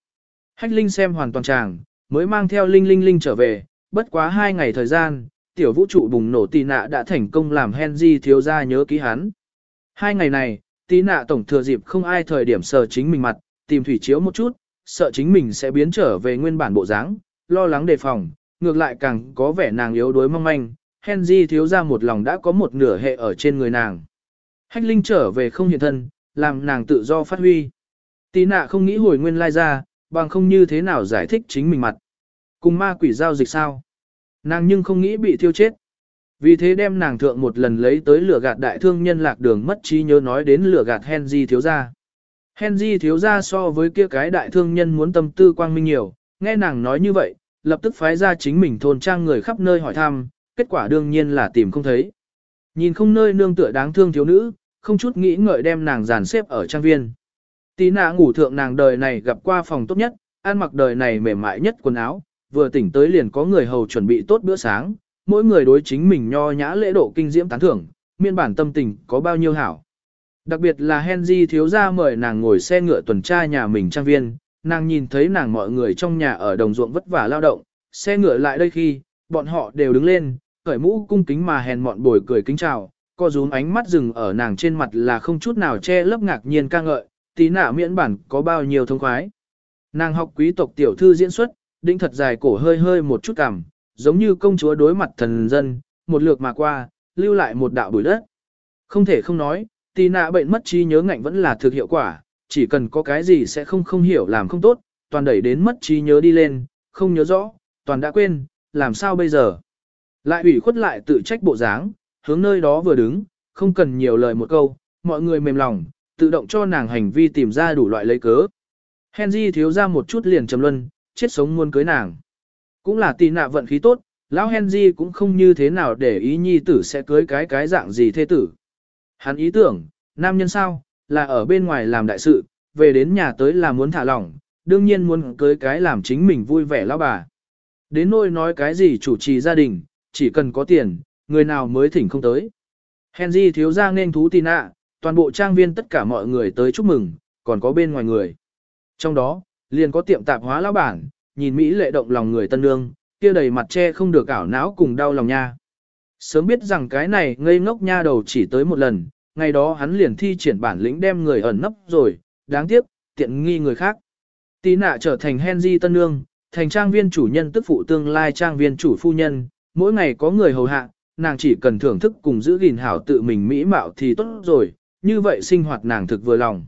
Hách Linh xem hoàn toàn tràng, mới mang theo Linh Linh Linh trở về, bất quá hai ngày thời gian, tiểu vũ trụ bùng nổ tì nạ đã thành công làm Henry thiếu gia nhớ ký hắn. Hai ngày này, tì nạ tổng thừa dịp không ai thời điểm sờ chính mình mặt, tìm thủy chiếu một chút, sợ chính mình sẽ biến trở về nguyên bản bộ dáng, lo lắng đề phòng, ngược lại càng có vẻ nàng yếu đuối mong manh, Henry thiếu gia một lòng đã có một nửa hệ ở trên người nàng. Hách Linh trở về không hiện thân, làm nàng tự do phát huy. Tí nạ không nghĩ hồi nguyên lai ra, bằng không như thế nào giải thích chính mình mặt. Cùng ma quỷ giao dịch sao? Nàng nhưng không nghĩ bị thiêu chết. Vì thế đem nàng thượng một lần lấy tới lửa gạt đại thương nhân lạc đường mất trí nhớ nói đến lửa gạt Henry thiếu gia. Henry thiếu gia so với kia cái đại thương nhân muốn tâm tư quang minh nhiều, nghe nàng nói như vậy, lập tức phái ra chính mình thôn trang người khắp nơi hỏi thăm, kết quả đương nhiên là tìm không thấy. Nhìn không nơi nương tựa đáng thương thiếu nữ, không chút nghĩ ngợi đem nàng dàn xếp ở trang viên. Tí nạ ngủ thượng nàng đời này gặp qua phòng tốt nhất, ăn mặc đời này mềm mại nhất quần áo, vừa tỉnh tới liền có người hầu chuẩn bị tốt bữa sáng, mỗi người đối chính mình nho nhã lễ độ kinh diễm tán thưởng, miên bản tâm tình có bao nhiêu hảo. Đặc biệt là Henry thiếu gia mời nàng ngồi xe ngựa tuần tra nhà mình trang viên, nàng nhìn thấy nàng mọi người trong nhà ở đồng ruộng vất vả lao động, xe ngựa lại đây khi, bọn họ đều đứng lên, cởi mũ cung kính mà hèn mọn bồi cười kính chào, co rúm ánh mắt dừng ở nàng trên mặt là không chút nào che lấp ngạc nhiên ca ngợi, tí nạ miễn bản có bao nhiêu thông khoái. Nàng học quý tộc tiểu thư diễn xuất, đinh thật dài cổ hơi hơi một chút cảm, giống như công chúa đối mặt thần dân, một lượt mà qua, lưu lại một đạo bụi đất. Không thể không nói, tí nạ bệnh mất trí nhớ ngạnh vẫn là thực hiệu quả, chỉ cần có cái gì sẽ không không hiểu làm không tốt, toàn đẩy đến mất trí nhớ đi lên, không nhớ rõ, toàn đã quên, làm sao bây giờ. Lại ủy khuất lại tự trách bộ dáng, hướng nơi đó vừa đứng, không cần nhiều lời một câu, mọi người mềm lòng, tự động cho nàng hành vi tìm ra đủ loại lấy cớ. Henry thiếu ra một chút liền trầm luân, chết sống muốn cưới nàng. Cũng là tì nạ vận khí tốt, lão Henry cũng không như thế nào để ý nhi tử sẽ cưới cái cái dạng gì thế tử. Hắn ý tưởng, nam nhân sao, là ở bên ngoài làm đại sự, về đến nhà tới là muốn thả lỏng, đương nhiên muốn cưới cái làm chính mình vui vẻ lão bà. Đến nôi nói cái gì chủ trì gia đình, chỉ cần có tiền, người nào mới thỉnh không tới. Henry thiếu ra nên thú tin ạ, toàn bộ trang viên tất cả mọi người tới chúc mừng, còn có bên ngoài người. Trong đó, liền có tiệm tạp hóa lão bản, nhìn Mỹ lệ động lòng người tân nương, kia đầy mặt che không được ảo não cùng đau lòng nha. Sớm biết rằng cái này ngây ngốc nha đầu chỉ tới một lần, ngày đó hắn liền thi triển bản lĩnh đem người ẩn nấp rồi, đáng tiếc, tiện nghi người khác. Tí nạ trở thành Henry tân nương, thành trang viên chủ nhân tức phụ tương lai trang viên chủ phu nhân, mỗi ngày có người hầu hạ, nàng chỉ cần thưởng thức cùng giữ gìn hảo tự mình mỹ mạo thì tốt rồi, như vậy sinh hoạt nàng thực vừa lòng.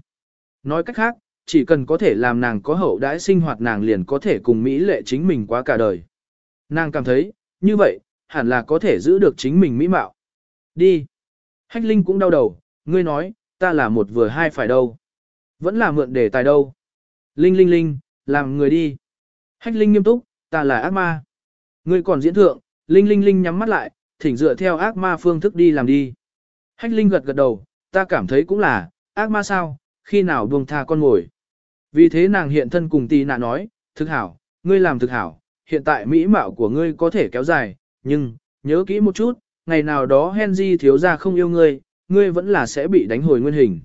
Nói cách khác, chỉ cần có thể làm nàng có hậu đãi sinh hoạt nàng liền có thể cùng mỹ lệ chính mình quá cả đời. Nàng cảm thấy, như vậy, hẳn là có thể giữ được chính mình mỹ mạo. Đi. Hách Linh cũng đau đầu, ngươi nói, ta là một vừa hai phải đâu. Vẫn là mượn đề tài đâu. Linh Linh Linh, làm người đi. Hách Linh nghiêm túc, ta là ác ma. Ngươi còn diễn thượng, Linh Linh Linh nhắm mắt lại, thỉnh dựa theo ác ma phương thức đi làm đi. Hách Linh gật gật đầu, ta cảm thấy cũng là, ác ma sao, khi nào buông tha con ngồi. Vì thế nàng hiện thân cùng tì nạ nói, thực hảo, ngươi làm thực hảo, hiện tại mỹ mạo của ngươi có thể kéo dài, nhưng, nhớ kỹ một chút, ngày nào đó Henry thiếu ra không yêu ngươi, ngươi vẫn là sẽ bị đánh hồi nguyên hình.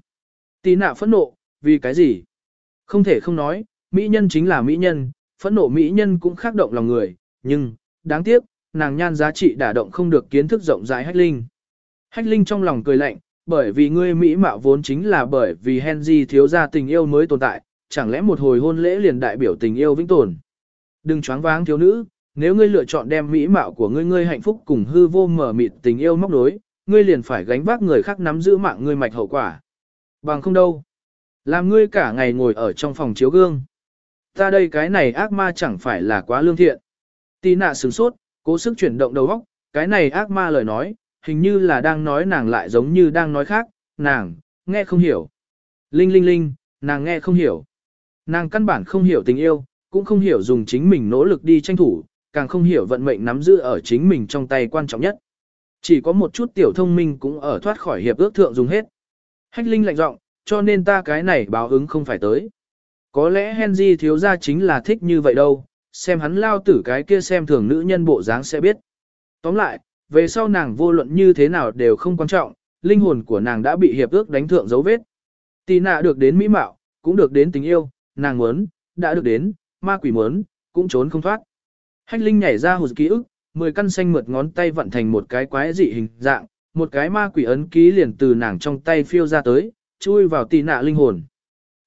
Tì nạ phẫn nộ, vì cái gì? Không thể không nói, mỹ nhân chính là mỹ nhân, phẫn nộ mỹ nhân cũng khác động lòng người, nhưng, đáng tiếc, nàng nhan giá trị đả động không được kiến thức rộng rãi hách linh. Hách linh trong lòng cười lạnh, bởi vì ngươi mỹ mạo vốn chính là bởi vì Henry thiếu ra tình yêu mới tồn tại, chẳng lẽ một hồi hôn lễ liền đại biểu tình yêu vĩnh tồn. Đừng choáng váng thiếu nữ, nếu ngươi lựa chọn đem mỹ mạo của ngươi ngươi hạnh phúc cùng hư vô mở mịt tình yêu móc nối, ngươi liền phải gánh vác người khác nắm giữ mạng ngươi mạch hậu quả. Bằng không đâu. Làm ngươi cả ngày ngồi ở trong phòng chiếu gương. Ta đây cái này ác ma chẳng phải là quá lương thiện. Tì nạ sửng sốt, cố sức chuyển động đầu óc, cái này ác ma lời nói, hình như là đang nói nàng lại giống như đang nói khác, nàng, nghe không hiểu. Linh linh linh, nàng nghe không hiểu. Nàng căn bản không hiểu tình yêu, cũng không hiểu dùng chính mình nỗ lực đi tranh thủ, càng không hiểu vận mệnh nắm giữ ở chính mình trong tay quan trọng nhất. Chỉ có một chút tiểu thông minh cũng ở thoát khỏi hiệp ước thượng dùng hết. Hách Linh lạnh giọng, cho nên ta cái này báo ứng không phải tới. Có lẽ Henry thiếu gia chính là thích như vậy đâu, xem hắn lao tử cái kia xem thường nữ nhân bộ dáng sẽ biết. Tóm lại, về sau nàng vô luận như thế nào đều không quan trọng, linh hồn của nàng đã bị hiệp ước đánh thượng dấu vết. Tì nạ được đến mỹ mạo, cũng được đến tình yêu, nàng muốn, đã được đến, ma quỷ muốn, cũng trốn không thoát. Hách linh nhảy ra hụt ký ức, 10 căn xanh mượt ngón tay vận thành một cái quái dị hình dạng, một cái ma quỷ ấn ký liền từ nàng trong tay phiêu ra tới, chui vào tì nạ linh hồn.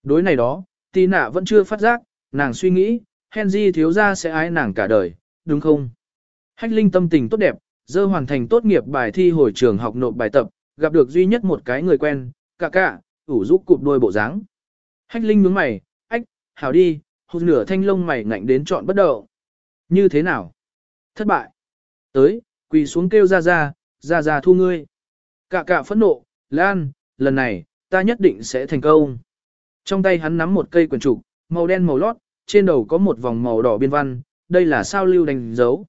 Đối này đó, tì nạ vẫn chưa phát giác, nàng suy nghĩ, Henry thiếu gia sẽ ái nàng cả đời, đúng không? Hách linh tâm tình tốt đẹp, dơ hoàn thành tốt nghiệp bài thi hồi trường học nộp bài tập, gặp được duy nhất một cái người quen, cả cả, ủ giúp cụp đôi bộ dáng. Hách linh nhướng mày, ách, hảo đi, hụt nửa thanh lông mày ngạnh đến chọn bất động. Như thế nào? Thất bại. Tới, quỳ xuống kêu ra ra, ra ra thu ngươi. Cả cả phẫn nộ, Lan, lần này, ta nhất định sẽ thành công. Trong tay hắn nắm một cây quần trục, màu đen màu lót, trên đầu có một vòng màu đỏ biên văn, đây là sao lưu đánh dấu.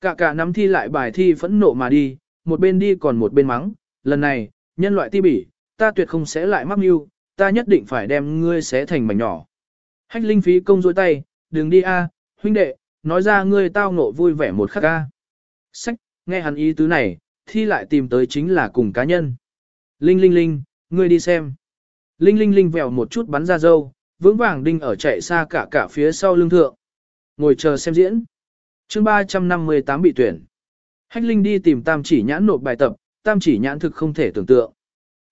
Cả cả nắm thi lại bài thi phẫn nộ mà đi, một bên đi còn một bên mắng, lần này, nhân loại ti bỉ, ta tuyệt không sẽ lại mắc mưu, ta nhất định phải đem ngươi xé thành mảnh nhỏ. Hách linh phí công dối tay, đừng đi a, huynh đệ, nói ra ngươi tao ngộ vui vẻ một khắc a. Sách, nghe hắn ý tứ này, thi lại tìm tới chính là cùng cá nhân. Linh linh linh, ngươi đi xem. Linh linh linh vèo một chút bắn ra dâu, vững vàng đinh ở chạy xa cả cả phía sau lưng thượng. Ngồi chờ xem diễn. chương 358 bị tuyển. Hách linh đi tìm tam chỉ nhãn nộp bài tập, tam chỉ nhãn thực không thể tưởng tượng.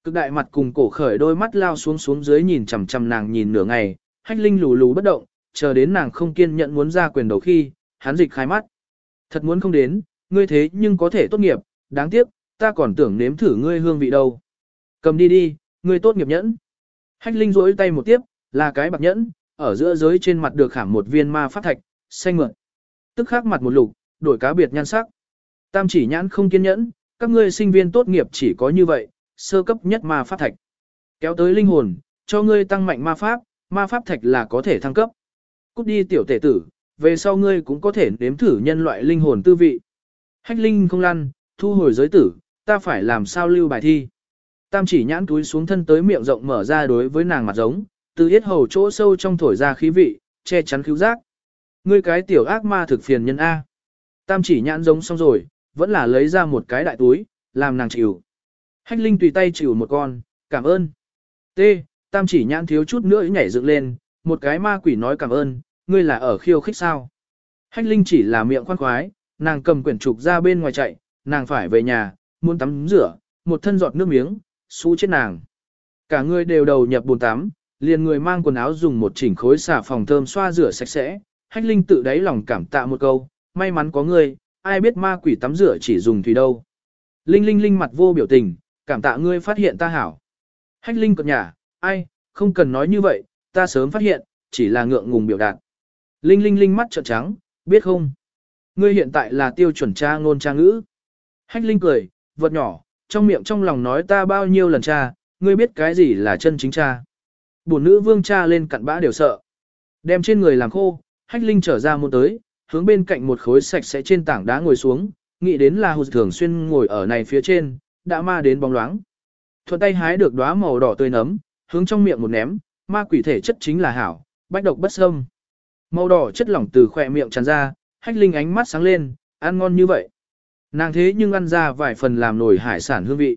Cực đại mặt cùng cổ khởi đôi mắt lao xuống xuống dưới nhìn chằm chằm nàng nhìn nửa ngày, hách linh lù lù bất động, chờ đến nàng không kiên nhận muốn ra quyền đầu khi, hắn dịch khai mắt. Thật muốn không đến, ngươi thế nhưng có thể tốt nghiệp, đáng tiếc, ta còn tưởng nếm thử ngươi hương vị đâu. Cầm đi đi, ngươi tốt nghiệp nhẫn. Hách linh rỗi tay một tiếp, là cái bạc nhẫn, ở giữa giới trên mặt được khảm một viên ma phát thạch, xanh mượn. Tức khắc mặt một lục, đổi cá biệt nhan sắc. Tam chỉ nhãn không kiên nhẫn, các ngươi sinh viên tốt nghiệp chỉ có như vậy, sơ cấp nhất ma pháp thạch. Kéo tới linh hồn, cho ngươi tăng mạnh ma pháp, ma pháp thạch là có thể thăng cấp. Cút đi tiểu tể tử, về sau ngươi cũng có thể nếm thử nhân loại linh hồn tư vị. Hách linh không lăn, thu hồi giới tử, ta phải làm sao lưu bài thi. Tam chỉ nhãn túi xuống thân tới miệng rộng mở ra đối với nàng mặt giống, từ yết hầu chỗ sâu trong thổi ra khí vị, che chắn cứu giác. Ngươi cái tiểu ác ma thực phiền nhân A. Tam chỉ nhãn giống xong rồi, vẫn là lấy ra một cái đại túi, làm nàng chịu. Hách Linh tùy tay chịu một con, cảm ơn. T, tam chỉ nhãn thiếu chút nữa nhảy dựng lên, một cái ma quỷ nói cảm ơn, ngươi là ở khiêu khích sao. Hách Linh chỉ là miệng khoan khoái, nàng cầm quyển trục ra bên ngoài chạy, nàng phải về nhà, muốn tắm rửa, một thân giọt nước miếng, xú chết nàng. Cả người đều đầu nhập bồn tắm, liền người mang quần áo dùng một chỉnh khối xà phòng thơm xoa rửa sạch sẽ. Hách Linh tự đáy lòng cảm tạ một câu, may mắn có ngươi, ai biết ma quỷ tắm rửa chỉ dùng thủy đâu. Linh Linh Linh mặt vô biểu tình, cảm tạ ngươi phát hiện ta hảo. Hách Linh cợt nhả, ai, không cần nói như vậy, ta sớm phát hiện, chỉ là ngượng ngùng biểu đạt. Linh Linh Linh mắt trợn trắng, biết không? Ngươi hiện tại là tiêu chuẩn cha ngôn cha ngữ. Hách Linh cười, vật nhỏ, trong miệng trong lòng nói ta bao nhiêu lần cha, ngươi biết cái gì là chân chính cha. Bổn nữ vương cha lên cặn bã đều sợ. Đem trên người làm khô, Hách Linh trở ra một tới, hướng bên cạnh một khối sạch sẽ trên tảng đá ngồi xuống, nghĩ đến là hụt thường xuyên ngồi ở này phía trên, đã ma đến bóng loáng. Thuận tay hái được đóa màu đỏ tươi nấm, hướng trong miệng một ném, ma quỷ thể chất chính là hảo, bách độc bất xâm. Màu đỏ chất lỏng từ khỏe miệng tràn ra, hách linh ánh mắt sáng lên, ăn ngon như vậy. Nàng thế nhưng ăn ra vài phần làm nổi hải sản hương vị.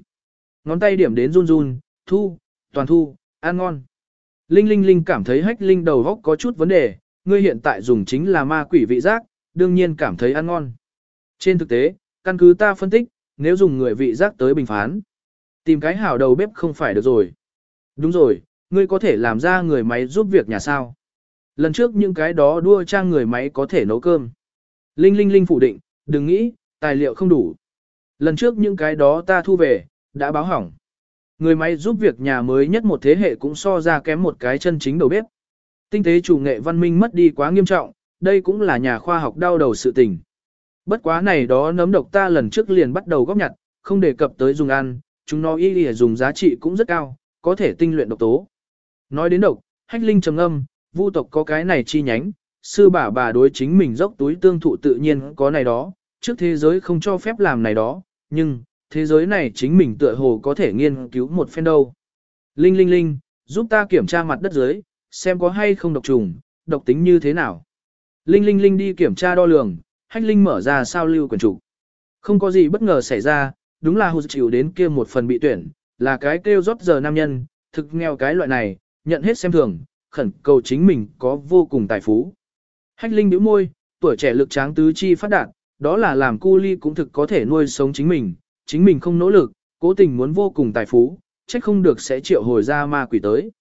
Ngón tay điểm đến run run, thu, toàn thu, ăn ngon. Linh linh linh cảm thấy hách linh đầu góc có chút vấn đề, ngươi hiện tại dùng chính là ma quỷ vị giác, đương nhiên cảm thấy ăn ngon. Trên thực tế, căn cứ ta phân tích, nếu dùng người vị giác tới bình phán, tìm cái hảo đầu bếp không phải được rồi. Đúng rồi, ngươi có thể làm ra người máy giúp việc nhà sao. Lần trước những cái đó đua trang người máy có thể nấu cơm. Linh Linh Linh phủ định, đừng nghĩ, tài liệu không đủ. Lần trước những cái đó ta thu về, đã báo hỏng. Người máy giúp việc nhà mới nhất một thế hệ cũng so ra kém một cái chân chính đầu bếp. Tinh tế chủ nghệ văn minh mất đi quá nghiêm trọng, đây cũng là nhà khoa học đau đầu sự tình. Bất quá này đó nấm độc ta lần trước liền bắt đầu góp nhặt, không đề cập tới dùng ăn, chúng nó y lìa dùng giá trị cũng rất cao, có thể tinh luyện độc tố. Nói đến độc, hách linh trầm âm, vu tộc có cái này chi nhánh, sư bà bà đối chính mình dốc túi tương thụ tự nhiên có này đó, trước thế giới không cho phép làm này đó, nhưng, thế giới này chính mình tựa hồ có thể nghiên cứu một phen đâu. Linh linh linh, giúp ta kiểm tra mặt đất dưới, xem có hay không độc trùng, độc tính như thế nào. Linh linh linh đi kiểm tra đo lường, hách linh mở ra sao lưu quyển trục. Không có gì bất ngờ xảy ra, đúng là hồ chịu đến kia một phần bị tuyển, là cái kêu rót giờ nam nhân, thực nghèo cái loại này, nhận hết xem thường, khẩn cầu chính mình có vô cùng tài phú. Hách Linh bĩu môi, tuổi trẻ lực tráng tứ chi phát đạt, đó là làm cu ly cũng thực có thể nuôi sống chính mình, chính mình không nỗ lực, cố tình muốn vô cùng tài phú, trách không được sẽ triệu hồi ra ma quỷ tới.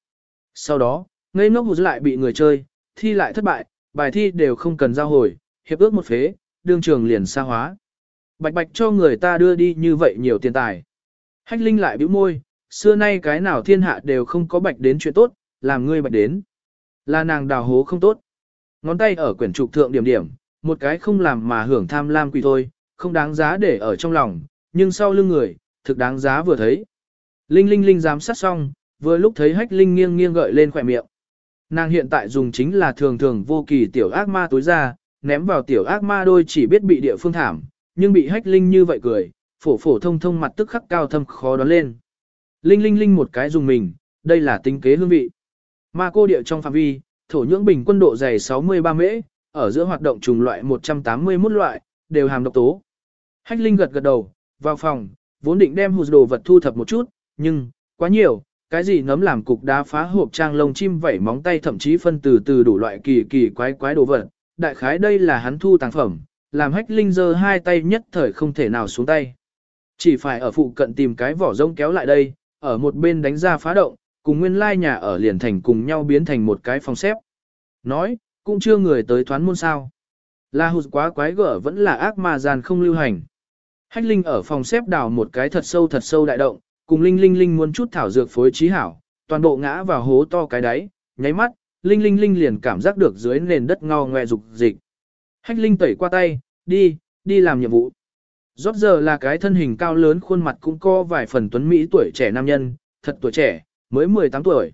Sau đó, ngây ngốc hụt lại bị người chơi, thi lại thất bại, bài thi đều không cần giao hồi, hiệp ước một phế, đương trường liền xa hóa. Bạch bạch cho người ta đưa đi như vậy nhiều tiền tài. Hách Linh lại bĩu môi, xưa nay cái nào thiên hạ đều không có bạch đến chuyện tốt, làm ngươi bạch đến. Là nàng đào hố không tốt. Ngón tay ở quyển trục thượng điểm điểm, một cái không làm mà hưởng tham lam quỷ thôi, không đáng giá để ở trong lòng, nhưng sau lưng người, thực đáng giá vừa thấy. Linh Linh Linh giám sát xong, vừa lúc thấy hách Linh nghiêng nghiêng gợi lên khỏe miệng. Nàng hiện tại dùng chính là thường thường vô kỳ tiểu ác ma tối ra, ném vào tiểu ác ma đôi chỉ biết bị địa phương thảm, nhưng bị hách Linh như vậy cười, phổ phổ thông thông mặt tức khắc cao thâm khó đoán lên. Linh Linh Linh một cái dùng mình, đây là tính kế hương vị. Ma cô địa trong phạm vi, thổ nhưỡng bình quân độ dày 63 mễ, ở giữa hoạt động trùng loại 181 loại, đều hàm độc tố. Hách Linh gật gật đầu, vào phòng, vốn định đem hụt đồ vật thu thập một chút, nhưng, quá nhiều, cái gì nấm làm cục đá phá hộp trang lông chim vẩy móng tay thậm chí phân từ từ đủ loại kỳ kỳ quái quái đồ vật. Đại khái đây là hắn thu tàng phẩm, làm hách linh giơ hai tay nhất thời không thể nào xuống tay. Chỉ phải ở phụ cận tìm cái vỏ rông kéo lại đây, ở một bên đánh ra phá động, cùng nguyên lai nhà ở liền thành cùng nhau biến thành một cái phòng xếp. Nói, cũng chưa người tới thoán môn sao. là hụt quá quái gở vẫn là ác ma gian không lưu hành. Hách Linh ở phòng xếp đào một cái thật sâu thật sâu đại động, cùng Linh Linh Linh muốn chút thảo dược phối trí hảo, toàn bộ ngã vào hố to cái đáy, nháy mắt, Linh Linh Linh liền cảm giác được dưới nền đất ngao ngoe dục dịch. Hách Linh tẩy qua tay, đi, đi làm nhiệm vụ. Rốt giờ là cái thân hình cao lớn khuôn mặt cũng có vài phần tuấn Mỹ tuổi trẻ nam nhân, thật tuổi trẻ, mới 18 tuổi.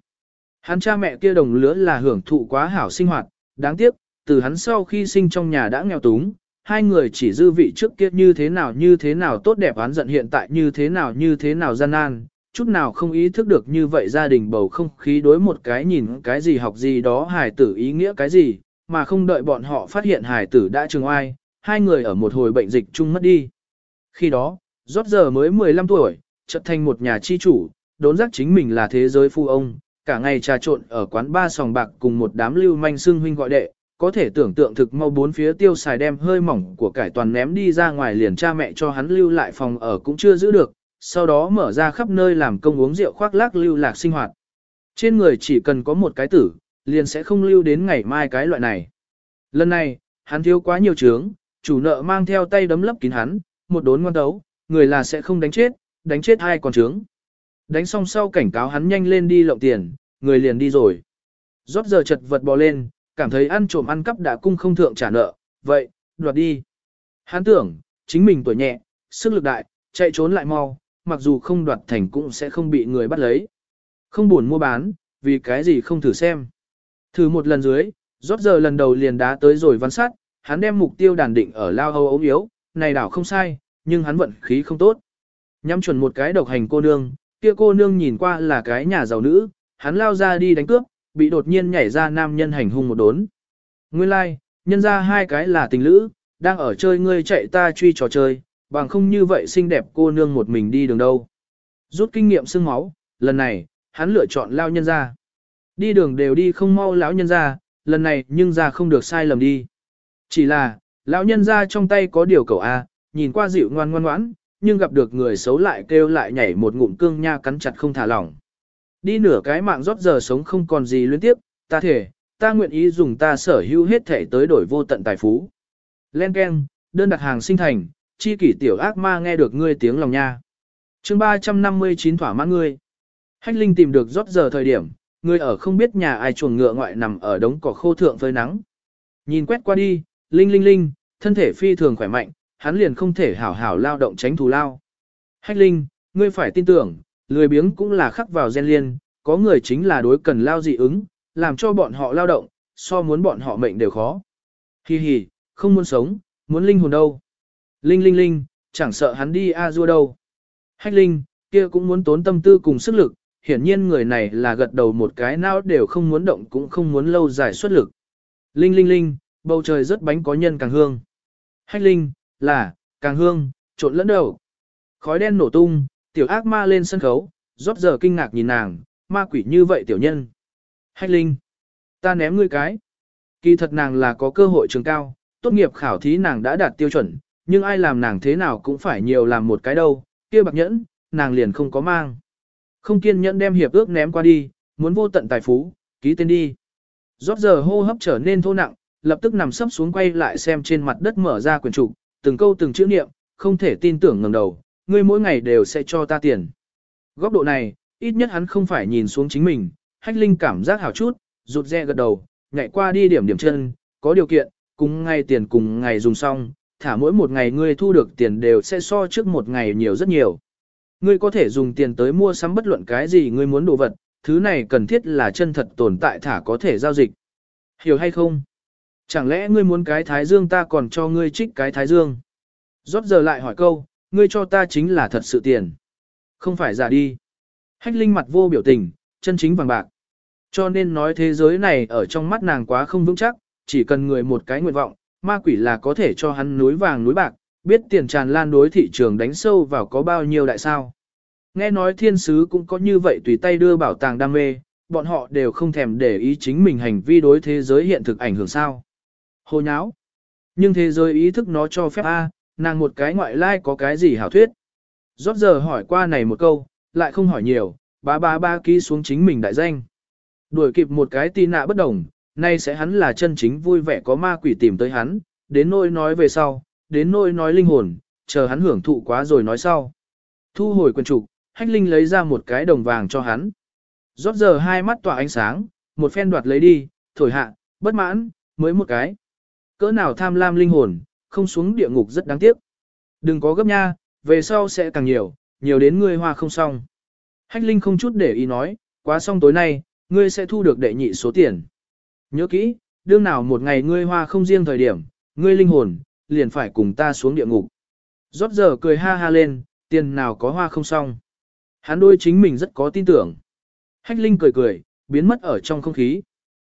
Hắn cha mẹ kia đồng lứa là hưởng thụ quá hảo sinh hoạt, đáng tiếc, từ hắn sau khi sinh trong nhà đã nghèo túng, hai người chỉ dư vị trước kia như thế nào như thế nào tốt đẹp oán giận hiện tại như thế nào như thế nào gian nan, chút nào không ý thức được như vậy gia đình bầu không khí đối một cái nhìn cái gì học gì đó hài tử ý nghĩa cái gì, mà không đợi bọn họ phát hiện hài tử đã trường oai, hai người ở một hồi bệnh dịch chung mất đi. Khi đó, rót giờ mới 15 tuổi, trở thành một nhà chi chủ, đốn giác chính mình là thế giới phu ông, cả ngày trà trộn ở quán ba sòng bạc cùng một đám lưu manh xương huynh gọi đệ, có thể tưởng tượng thực mau bốn phía tiêu xài đem hơi mỏng của cải toàn ném đi ra ngoài liền cha mẹ cho hắn lưu lại phòng ở cũng chưa giữ được, sau đó mở ra khắp nơi làm công uống rượu khoác lác lưu lạc sinh hoạt. Trên người chỉ cần có một cái tử, liền sẽ không lưu đến ngày mai cái loại này. Lần này, hắn thiếu quá nhiều trướng, chủ nợ mang theo tay đấm lấp kín hắn, một đốn ngoan đấu, người là sẽ không đánh chết, đánh chết hai còn trướng. Đánh xong sau cảnh cáo hắn nhanh lên đi lộng tiền, người liền đi rồi. Rót giờ chật vật bò lên, cảm thấy ăn trộm ăn cắp đã cung không thượng trả nợ, vậy, đoạt đi. Hắn tưởng, chính mình tuổi nhẹ, sức lực đại, chạy trốn lại mau, mặc dù không đoạt thành cũng sẽ không bị người bắt lấy. Không buồn mua bán, vì cái gì không thử xem. Thử một lần dưới, rót giờ lần đầu liền đá tới rồi văn sát, hắn đem mục tiêu đàn định ở lao hâu ống yếu, này đảo không sai, nhưng hắn vận khí không tốt. Nhắm chuẩn một cái độc hành cô nương, kia cô nương nhìn qua là cái nhà giàu nữ, hắn lao ra đi đánh cướp, bị đột nhiên nhảy ra nam nhân hành hung một đốn. Nguyên lai, like, nhân ra hai cái là tình lữ, đang ở chơi ngươi chạy ta truy trò chơi, bằng không như vậy xinh đẹp cô nương một mình đi đường đâu. Rút kinh nghiệm xương máu, lần này, hắn lựa chọn lao nhân ra. Đi đường đều đi không mau lão nhân ra, lần này nhưng ra không được sai lầm đi. Chỉ là, lão nhân ra trong tay có điều cầu A, nhìn qua dịu ngoan ngoan ngoãn, nhưng gặp được người xấu lại kêu lại nhảy một ngụm cương nha cắn chặt không thả lỏng. Đi nửa cái mạng rót giờ sống không còn gì liên tiếp, ta thể, ta nguyện ý dùng ta sở hữu hết thể tới đổi vô tận tài phú. Len Ken, đơn đặt hàng sinh thành, chi kỷ tiểu ác ma nghe được ngươi tiếng lòng nha. chương 359 thỏa mãn ngươi. Hách Linh tìm được rót giờ thời điểm, ngươi ở không biết nhà ai chuồng ngựa ngoại nằm ở đống cỏ khô thượng phơi nắng. Nhìn quét qua đi, Linh Linh Linh, thân thể phi thường khỏe mạnh, hắn liền không thể hảo hảo lao động tránh thù lao. Hách Linh, ngươi phải tin tưởng, lười biếng cũng là khắc vào gen liên, có người chính là đối cần lao dị ứng, làm cho bọn họ lao động, so muốn bọn họ mệnh đều khó. Hi hi, không muốn sống, muốn linh hồn đâu. Linh linh linh, chẳng sợ hắn đi a du đâu. Hách linh, kia cũng muốn tốn tâm tư cùng sức lực, hiển nhiên người này là gật đầu một cái nào đều không muốn động cũng không muốn lâu dài xuất lực. Linh linh linh, bầu trời rất bánh có nhân càng hương. Hách linh, là, càng hương, trộn lẫn đầu. Khói đen nổ tung, tiểu ác ma lên sân khấu, rót giờ kinh ngạc nhìn nàng, ma quỷ như vậy tiểu nhân. Hách Linh, ta ném ngươi cái. Kỳ thật nàng là có cơ hội trường cao, tốt nghiệp khảo thí nàng đã đạt tiêu chuẩn, nhưng ai làm nàng thế nào cũng phải nhiều làm một cái đâu, kia bạc nhẫn, nàng liền không có mang. Không kiên nhẫn đem hiệp ước ném qua đi, muốn vô tận tài phú, ký tên đi. Rót giờ hô hấp trở nên thô nặng, lập tức nằm sấp xuống quay lại xem trên mặt đất mở ra quyển trục, từng câu từng chữ niệm, không thể tin tưởng ngẩng đầu, ngươi mỗi ngày đều sẽ cho ta tiền. Góc độ này, ít nhất hắn không phải nhìn xuống chính mình, hách linh cảm giác hảo chút, rụt rè gật đầu, nhảy qua đi điểm điểm chân, có điều kiện, cùng ngày tiền cùng ngày dùng xong, thả mỗi một ngày ngươi thu được tiền đều sẽ so trước một ngày nhiều rất nhiều. Ngươi có thể dùng tiền tới mua sắm bất luận cái gì ngươi muốn đồ vật, thứ này cần thiết là chân thật tồn tại thả có thể giao dịch. Hiểu hay không? Chẳng lẽ ngươi muốn cái thái dương ta còn cho ngươi trích cái thái dương? Rót giờ lại hỏi câu, ngươi cho ta chính là thật sự tiền. Không phải giả đi. Hách linh mặt vô biểu tình, chân chính vàng bạc. Cho nên nói thế giới này ở trong mắt nàng quá không vững chắc, chỉ cần người một cái nguyện vọng, ma quỷ là có thể cho hắn núi vàng núi bạc, biết tiền tràn lan đối thị trường đánh sâu vào có bao nhiêu đại sao. Nghe nói thiên sứ cũng có như vậy tùy tay đưa bảo tàng đam mê, bọn họ đều không thèm để ý chính mình hành vi đối thế giới hiện thực ảnh hưởng sao. Hồ nháo. Nhưng thế giới ý thức nó cho phép A, nàng một cái ngoại lai có cái gì hảo thuyết. Rót giờ hỏi qua này một câu, lại không hỏi nhiều, ba ba ba ký xuống chính mình đại danh. Đuổi kịp một cái tì nạ bất đồng, nay sẽ hắn là chân chính vui vẻ có ma quỷ tìm tới hắn, đến nỗi nói về sau, đến nỗi nói linh hồn, chờ hắn hưởng thụ quá rồi nói sau. Thu hồi quyền trục, hách linh lấy ra một cái đồng vàng cho hắn. Rót giờ hai mắt tỏa ánh sáng, một phen đoạt lấy đi, thổi hạ, bất mãn, mới một cái. Cỡ nào tham lam linh hồn, không xuống địa ngục rất đáng tiếc. Đừng có gấp nha, về sau sẽ càng nhiều, nhiều đến ngươi hoa không xong. Hách linh không chút để ý nói, quá xong tối nay, ngươi sẽ thu được đệ nhị số tiền. Nhớ kỹ, đương nào một ngày ngươi hoa không riêng thời điểm, ngươi linh hồn, liền phải cùng ta xuống địa ngục. Rót giờ cười ha ha lên, tiền nào có hoa không xong. Hắn đôi chính mình rất có tin tưởng. Hách Linh cười cười, biến mất ở trong không khí.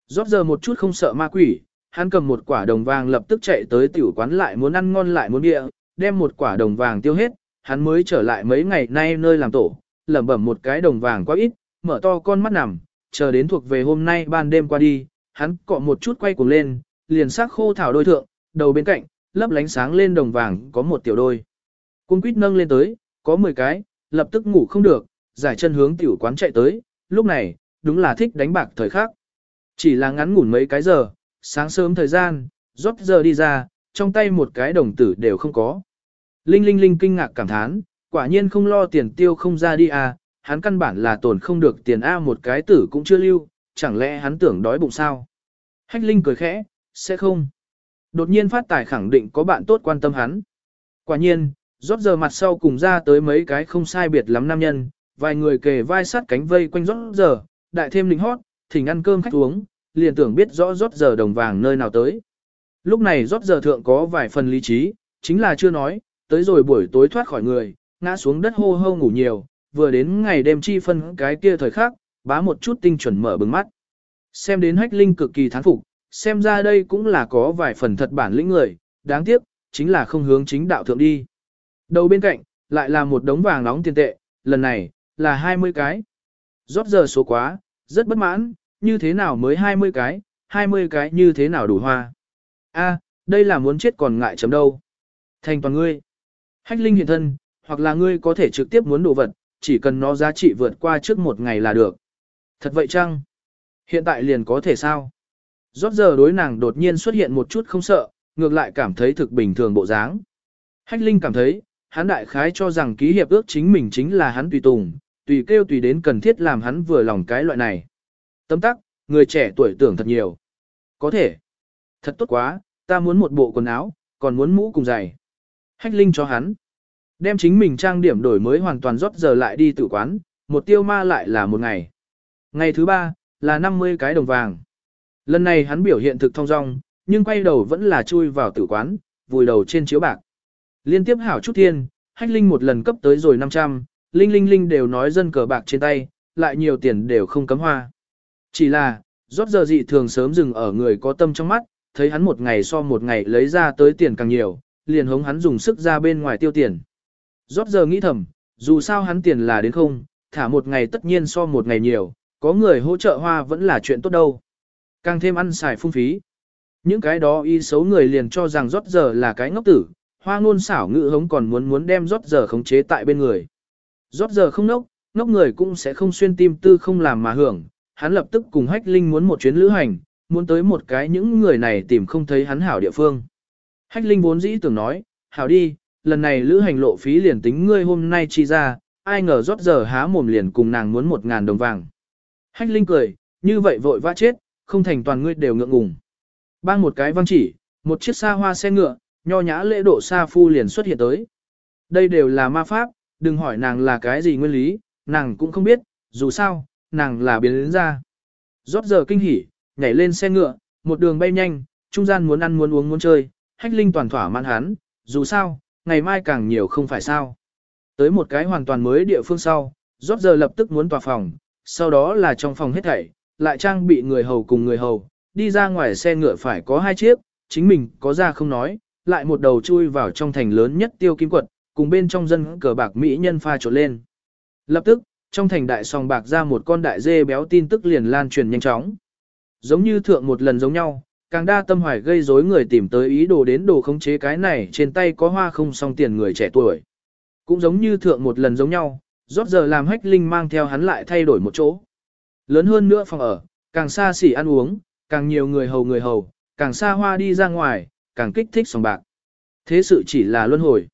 Rót giờ một chút không sợ ma quỷ, hắn cầm một quả đồng vàng lập tức chạy tới tiểu quán lại muốn ăn ngon lại muốn bịa, đem một quả đồng vàng tiêu hết, hắn mới trở lại mấy ngày nay nơi làm tổ, lẩm bẩm một cái đồng vàng quá ít, mở to con mắt nằm, chờ đến thuộc về hôm nay ban đêm qua đi, hắn cọ một chút quay cuồng lên, liền sắc khô thảo đôi thượng, đầu bên cạnh, lấp lánh sáng lên đồng vàng có một tiểu đôi. Cung quýt nâng lên tới, có 10 cái, lập tức ngủ không được, giải chân hướng tiểu quán chạy tới, lúc này, đúng là thích đánh bạc thời khắc. Chỉ là ngắn ngủn mấy cái giờ, sáng sớm thời gian, rót giờ đi ra, trong tay một cái đồng tử đều không có. Linh Linh Linh kinh ngạc cảm thán, quả nhiên không lo tiền tiêu không ra đi à, hắn căn bản là tổn không được tiền A một cái tử cũng chưa lưu, chẳng lẽ hắn tưởng đói bụng sao? Hách Linh cười khẽ, sẽ không. Đột nhiên phát tài khẳng định có bạn tốt quan tâm hắn. Quả nhiên, rót giờ mặt sau cùng ra tới mấy cái không sai biệt lắm nam nhân, vài người kề vai sát cánh vây quanh rót giờ, đại thêm lính hót, thỉnh ăn cơm khách uống, liền tưởng biết rõ rót giờ đồng vàng nơi nào tới. Lúc này rót giờ thượng có vài phần lý trí, chính là chưa nói, tới rồi buổi tối thoát khỏi người, ngã xuống đất hô hô ngủ nhiều, vừa đến ngày đêm chi phân cái kia thời khắc, bá một chút tinh chuẩn mở bừng mắt. Xem đến hách linh cực kỳ thán phục, xem ra đây cũng là có vài phần thật bản lĩnh người, đáng tiếc, chính là không hướng chính đạo thượng đi. Đầu bên cạnh, lại là một đống vàng nóng tiền tệ, lần này, là 20 cái. Rót giờ số quá, rất bất mãn, như thế nào mới 20 cái, 20 cái như thế nào đủ hoa. A, đây là muốn chết còn ngại chấm đâu. Thành toàn ngươi. Hách linh hiện thân, hoặc là ngươi có thể trực tiếp muốn đồ vật, chỉ cần nó giá trị vượt qua trước một ngày là được. Thật vậy chăng? Hiện tại liền có thể sao? Rót giờ đối nàng đột nhiên xuất hiện một chút không sợ, ngược lại cảm thấy thực bình thường bộ dáng. Hách Linh cảm thấy, hắn đại khái cho rằng ký hiệp ước chính mình chính là hắn tùy tùng, tùy kêu tùy đến cần thiết làm hắn vừa lòng cái loại này. Tấm tắc, người trẻ tuổi tưởng thật nhiều. Có thể. Thật tốt quá, ta muốn một bộ quần áo, còn muốn mũ cùng giày. Hách Linh cho hắn. Đem chính mình trang điểm đổi mới hoàn toàn rót giờ lại đi tự quán, một tiêu ma lại là một ngày. Ngày thứ ba, là 50 cái đồng vàng. Lần này hắn biểu hiện thực thông dong, nhưng quay đầu vẫn là chui vào tử quán, vùi đầu trên chiếu bạc. Liên tiếp hảo chút thiên, hách linh một lần cấp tới rồi 500, linh linh linh đều nói dân cờ bạc trên tay, lại nhiều tiền đều không cấm hoa. Chỉ là, rót giờ dị thường sớm dừng ở người có tâm trong mắt, thấy hắn một ngày so một ngày lấy ra tới tiền càng nhiều, liền hống hắn dùng sức ra bên ngoài tiêu tiền. Rót giờ nghĩ thầm, dù sao hắn tiền là đến không, thả một ngày tất nhiên so một ngày nhiều, có người hỗ trợ hoa vẫn là chuyện tốt đâu. Càng thêm ăn xài phung phí. Những cái đó y xấu người liền cho rằng rót giờ là cái ngốc tử, hoa ngôn xảo ngữ hống còn muốn muốn đem rót giờ khống chế tại bên người. Rót giờ không nốc, ngốc người cũng sẽ không xuyên tim tư không làm mà hưởng, hắn lập tức cùng hách linh muốn một chuyến lữ hành, muốn tới một cái những người này tìm không thấy hắn hảo địa phương. Hách linh vốn dĩ tưởng nói, hảo đi, lần này lữ hành lộ phí liền tính ngươi hôm nay chi ra, ai ngờ rót giờ há mồm liền cùng nàng muốn một ngàn đồng vàng. Hách linh cười, như vậy vội vã chết, không thành toàn ngươi đều ngượng ngùng. Bang một cái văng chỉ, một chiếc xa hoa xe ngựa, nho nhã lễ độ xa phu liền xuất hiện tới. Đây đều là ma pháp, đừng hỏi nàng là cái gì nguyên lý, nàng cũng không biết, dù sao, nàng là biến đến ra. Rót giờ kinh hỉ, nhảy lên xe ngựa, một đường bay nhanh, trung gian muốn ăn muốn uống muốn chơi, hách linh toàn thỏa mãn hắn, dù sao, ngày mai càng nhiều không phải sao. Tới một cái hoàn toàn mới địa phương sau, rót giờ lập tức muốn tòa phòng, sau đó là trong phòng hết thảy, lại trang bị người hầu cùng người hầu, đi ra ngoài xe ngựa phải có hai chiếc, chính mình có ra không nói, lại một đầu chui vào trong thành lớn nhất tiêu kim quật, cùng bên trong dân cờ bạc Mỹ nhân pha trộn lên. Lập tức, trong thành đại sòng bạc ra một con đại dê béo tin tức liền lan truyền nhanh chóng. Giống như thượng một lần giống nhau, càng đa tâm hoài gây rối người tìm tới ý đồ đến đồ khống chế cái này trên tay có hoa không song tiền người trẻ tuổi. Cũng giống như thượng một lần giống nhau, rót giờ làm hách linh mang theo hắn lại thay đổi một chỗ. Lớn hơn nữa phòng ở, càng xa xỉ ăn uống, càng nhiều người hầu người hầu, càng xa hoa đi ra ngoài, càng kích thích sòng bạc. Thế sự chỉ là luân hồi.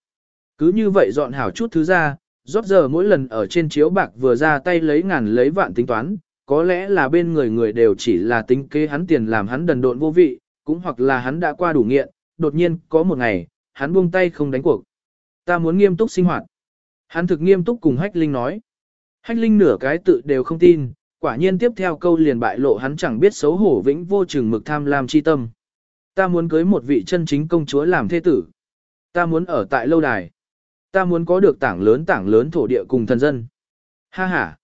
Cứ như vậy dọn hảo chút thứ ra, rót giờ mỗi lần ở trên chiếu bạc vừa ra tay lấy ngàn lấy vạn tính toán, có lẽ là bên người người đều chỉ là tính kế hắn tiền làm hắn đần độn vô vị, cũng hoặc là hắn đã qua đủ nghiện, đột nhiên có một ngày, hắn buông tay không đánh cuộc. Ta muốn nghiêm túc sinh hoạt. Hắn thực nghiêm túc cùng Hách Linh nói. Hách Linh nửa cái tự đều không tin, quả nhiên tiếp theo câu liền bại lộ hắn chẳng biết xấu hổ vĩnh vô chừng mực tham lam chi tâm. Ta muốn cưới một vị chân chính công chúa làm thế tử. Ta muốn ở tại lâu đài. Ta muốn có được tảng lớn tảng lớn thổ địa cùng thần dân. Ha ha.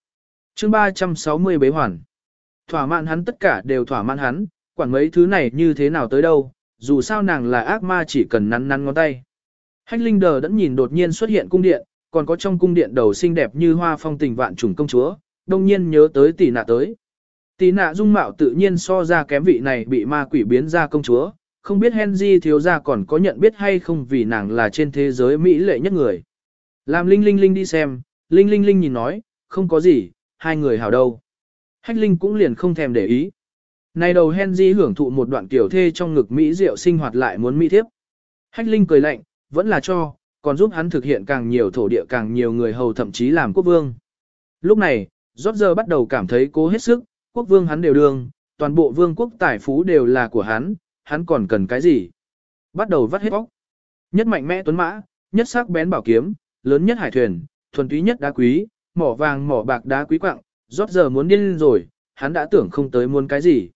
Chương 360 bế hoàn. Thỏa mãn hắn tất cả đều thỏa mãn hắn, quản mấy thứ này như thế nào tới đâu, dù sao nàng là ác ma chỉ cần nắn nắn ngón tay. Hách Linh Đờ đã nhìn đột nhiên xuất hiện cung điện, còn có trong cung điện đầu xinh đẹp như hoa phong tình vạn trùng công chúa, đông nhiên nhớ tới tỷ nạ tới. Tỷ nạ dung mạo tự nhiên so ra kém vị này bị ma quỷ biến ra công chúa, không biết Henry thiếu gia còn có nhận biết hay không vì nàng là trên thế giới mỹ lệ nhất người. Làm Linh Linh Linh đi xem, Linh Linh Linh nhìn nói, không có gì, hai người hảo đâu. Hách Linh cũng liền không thèm để ý. Này đầu Henry hưởng thụ một đoạn tiểu thê trong ngực Mỹ rượu sinh hoạt lại muốn Mỹ thiếp. Hách Linh cười lạnh, vẫn là cho, còn giúp hắn thực hiện càng nhiều thổ địa càng nhiều người hầu thậm chí làm quốc vương. Lúc này, rót giờ bắt đầu cảm thấy cố hết sức, quốc vương hắn đều đương, toàn bộ vương quốc tài phú đều là của hắn, hắn còn cần cái gì? Bắt đầu vắt hết bóc. Nhất mạnh mẽ tuấn mã, nhất sắc bén bảo kiếm, lớn nhất hải thuyền, thuần túy nhất đá quý, mỏ vàng mỏ bạc đá quý quạng, rót giờ muốn điên rồi, hắn đã tưởng không tới muốn cái gì.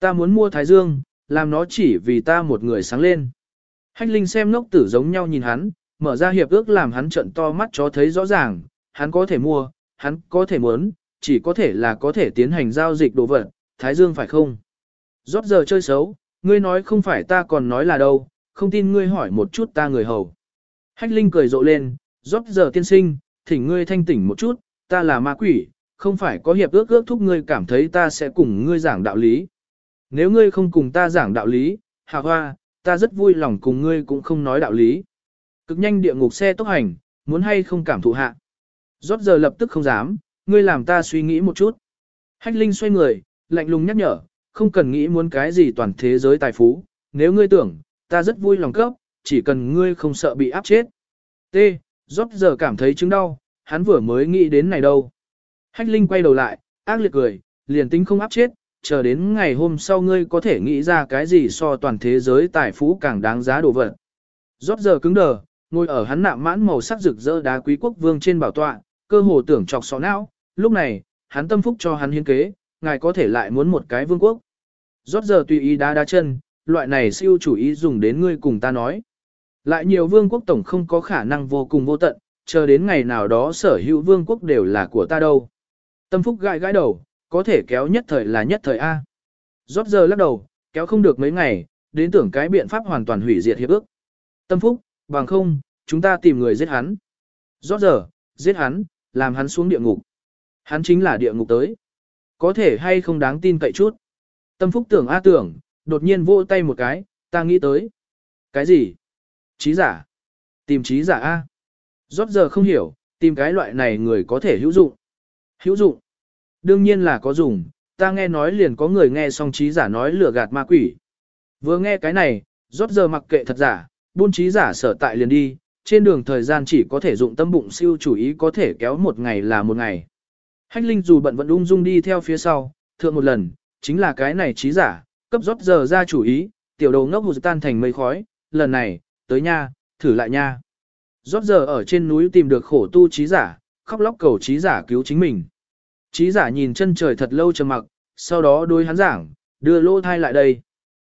Ta muốn mua thái dương, làm nó chỉ vì ta một người sáng lên. Hách linh xem ngốc tử giống nhau nhìn hắn, mở ra hiệp ước làm hắn trận to mắt cho thấy rõ ràng, hắn có thể mua, hắn có thể muốn, chỉ có thể là có thể tiến hành giao dịch đồ vật, thái dương phải không? Rót giờ chơi xấu, ngươi nói không phải ta còn nói là đâu, không tin ngươi hỏi một chút ta người hầu. Hách Linh cười rộ lên, rót giờ tiên sinh, thỉnh ngươi thanh tỉnh một chút, ta là ma quỷ, không phải có hiệp ước ước thúc ngươi cảm thấy ta sẽ cùng ngươi giảng đạo lý. Nếu ngươi không cùng ta giảng đạo lý, hạ hoa, ta rất vui lòng cùng ngươi cũng không nói đạo lý. Cực nhanh địa ngục xe tốc hành, muốn hay không cảm thụ hạ. Rót giờ lập tức không dám, ngươi làm ta suy nghĩ một chút. Hách Linh xoay người, lạnh lùng nhắc nhở, không cần nghĩ muốn cái gì toàn thế giới tài phú, nếu ngươi tưởng, ta rất vui lòng cấp, chỉ cần ngươi không sợ bị áp chết. T. Rót giờ cảm thấy chứng đau, hắn vừa mới nghĩ đến này đâu. Hách Linh quay đầu lại, ác liệt cười, liền tính không áp chết, chờ đến ngày hôm sau ngươi có thể nghĩ ra cái gì so toàn thế giới tài phú càng đáng giá đồ vật. Rót giờ cứng đờ, ngồi ở hắn nạm mãn màu sắc rực rỡ đá quý quốc vương trên bảo tọa, cơ hồ tưởng chọc sọ não, lúc này, hắn tâm phúc cho hắn hiến kế, ngài có thể lại muốn một cái vương quốc. Rót giờ tùy ý đá đá chân, loại này siêu chủ ý dùng đến ngươi cùng ta nói. Lại nhiều vương quốc tổng không có khả năng vô cùng vô tận, chờ đến ngày nào đó sở hữu vương quốc đều là của ta đâu. Tâm phúc gãi gãi đầu, có thể kéo nhất thời là nhất thời A. Rót giờ lắc đầu, kéo không được mấy ngày, đến tưởng cái biện pháp hoàn toàn hủy diệt hiệp ước. Tâm phúc, bằng không, chúng ta tìm người giết hắn. Rót giờ, giết hắn, làm hắn xuống địa ngục. Hắn chính là địa ngục tới. Có thể hay không đáng tin cậy chút. Tâm phúc tưởng a tưởng, đột nhiên vỗ tay một cái, ta nghĩ tới. Cái gì? Trí giả. Tìm trí giả a. Rót giờ không hiểu, tìm cái loại này người có thể hữu dụng. Hữu dụng. Đương nhiên là có dùng, ta nghe nói liền có người nghe xong trí giả nói lừa gạt ma quỷ. Vừa nghe cái này, rót giờ mặc kệ thật giả, buôn trí giả sở tại liền đi, trên đường thời gian chỉ có thể dụng tâm bụng siêu chủ ý có thể kéo một ngày là một ngày. Hách Linh dù bận vẫn ung dung đi theo phía sau, thượng một lần, chính là cái này trí giả, cấp rót giờ ra chủ ý, tiểu đầu ngốc hụt tan thành mây khói, lần này, tới nha, thử lại nha. Rót giờ ở trên núi tìm được khổ tu trí giả, khóc lóc cầu trí giả cứu chính mình. Trí giả nhìn chân trời thật lâu trầm mặc, sau đó đôi hắn giảng, đưa lỗ thai lại đây.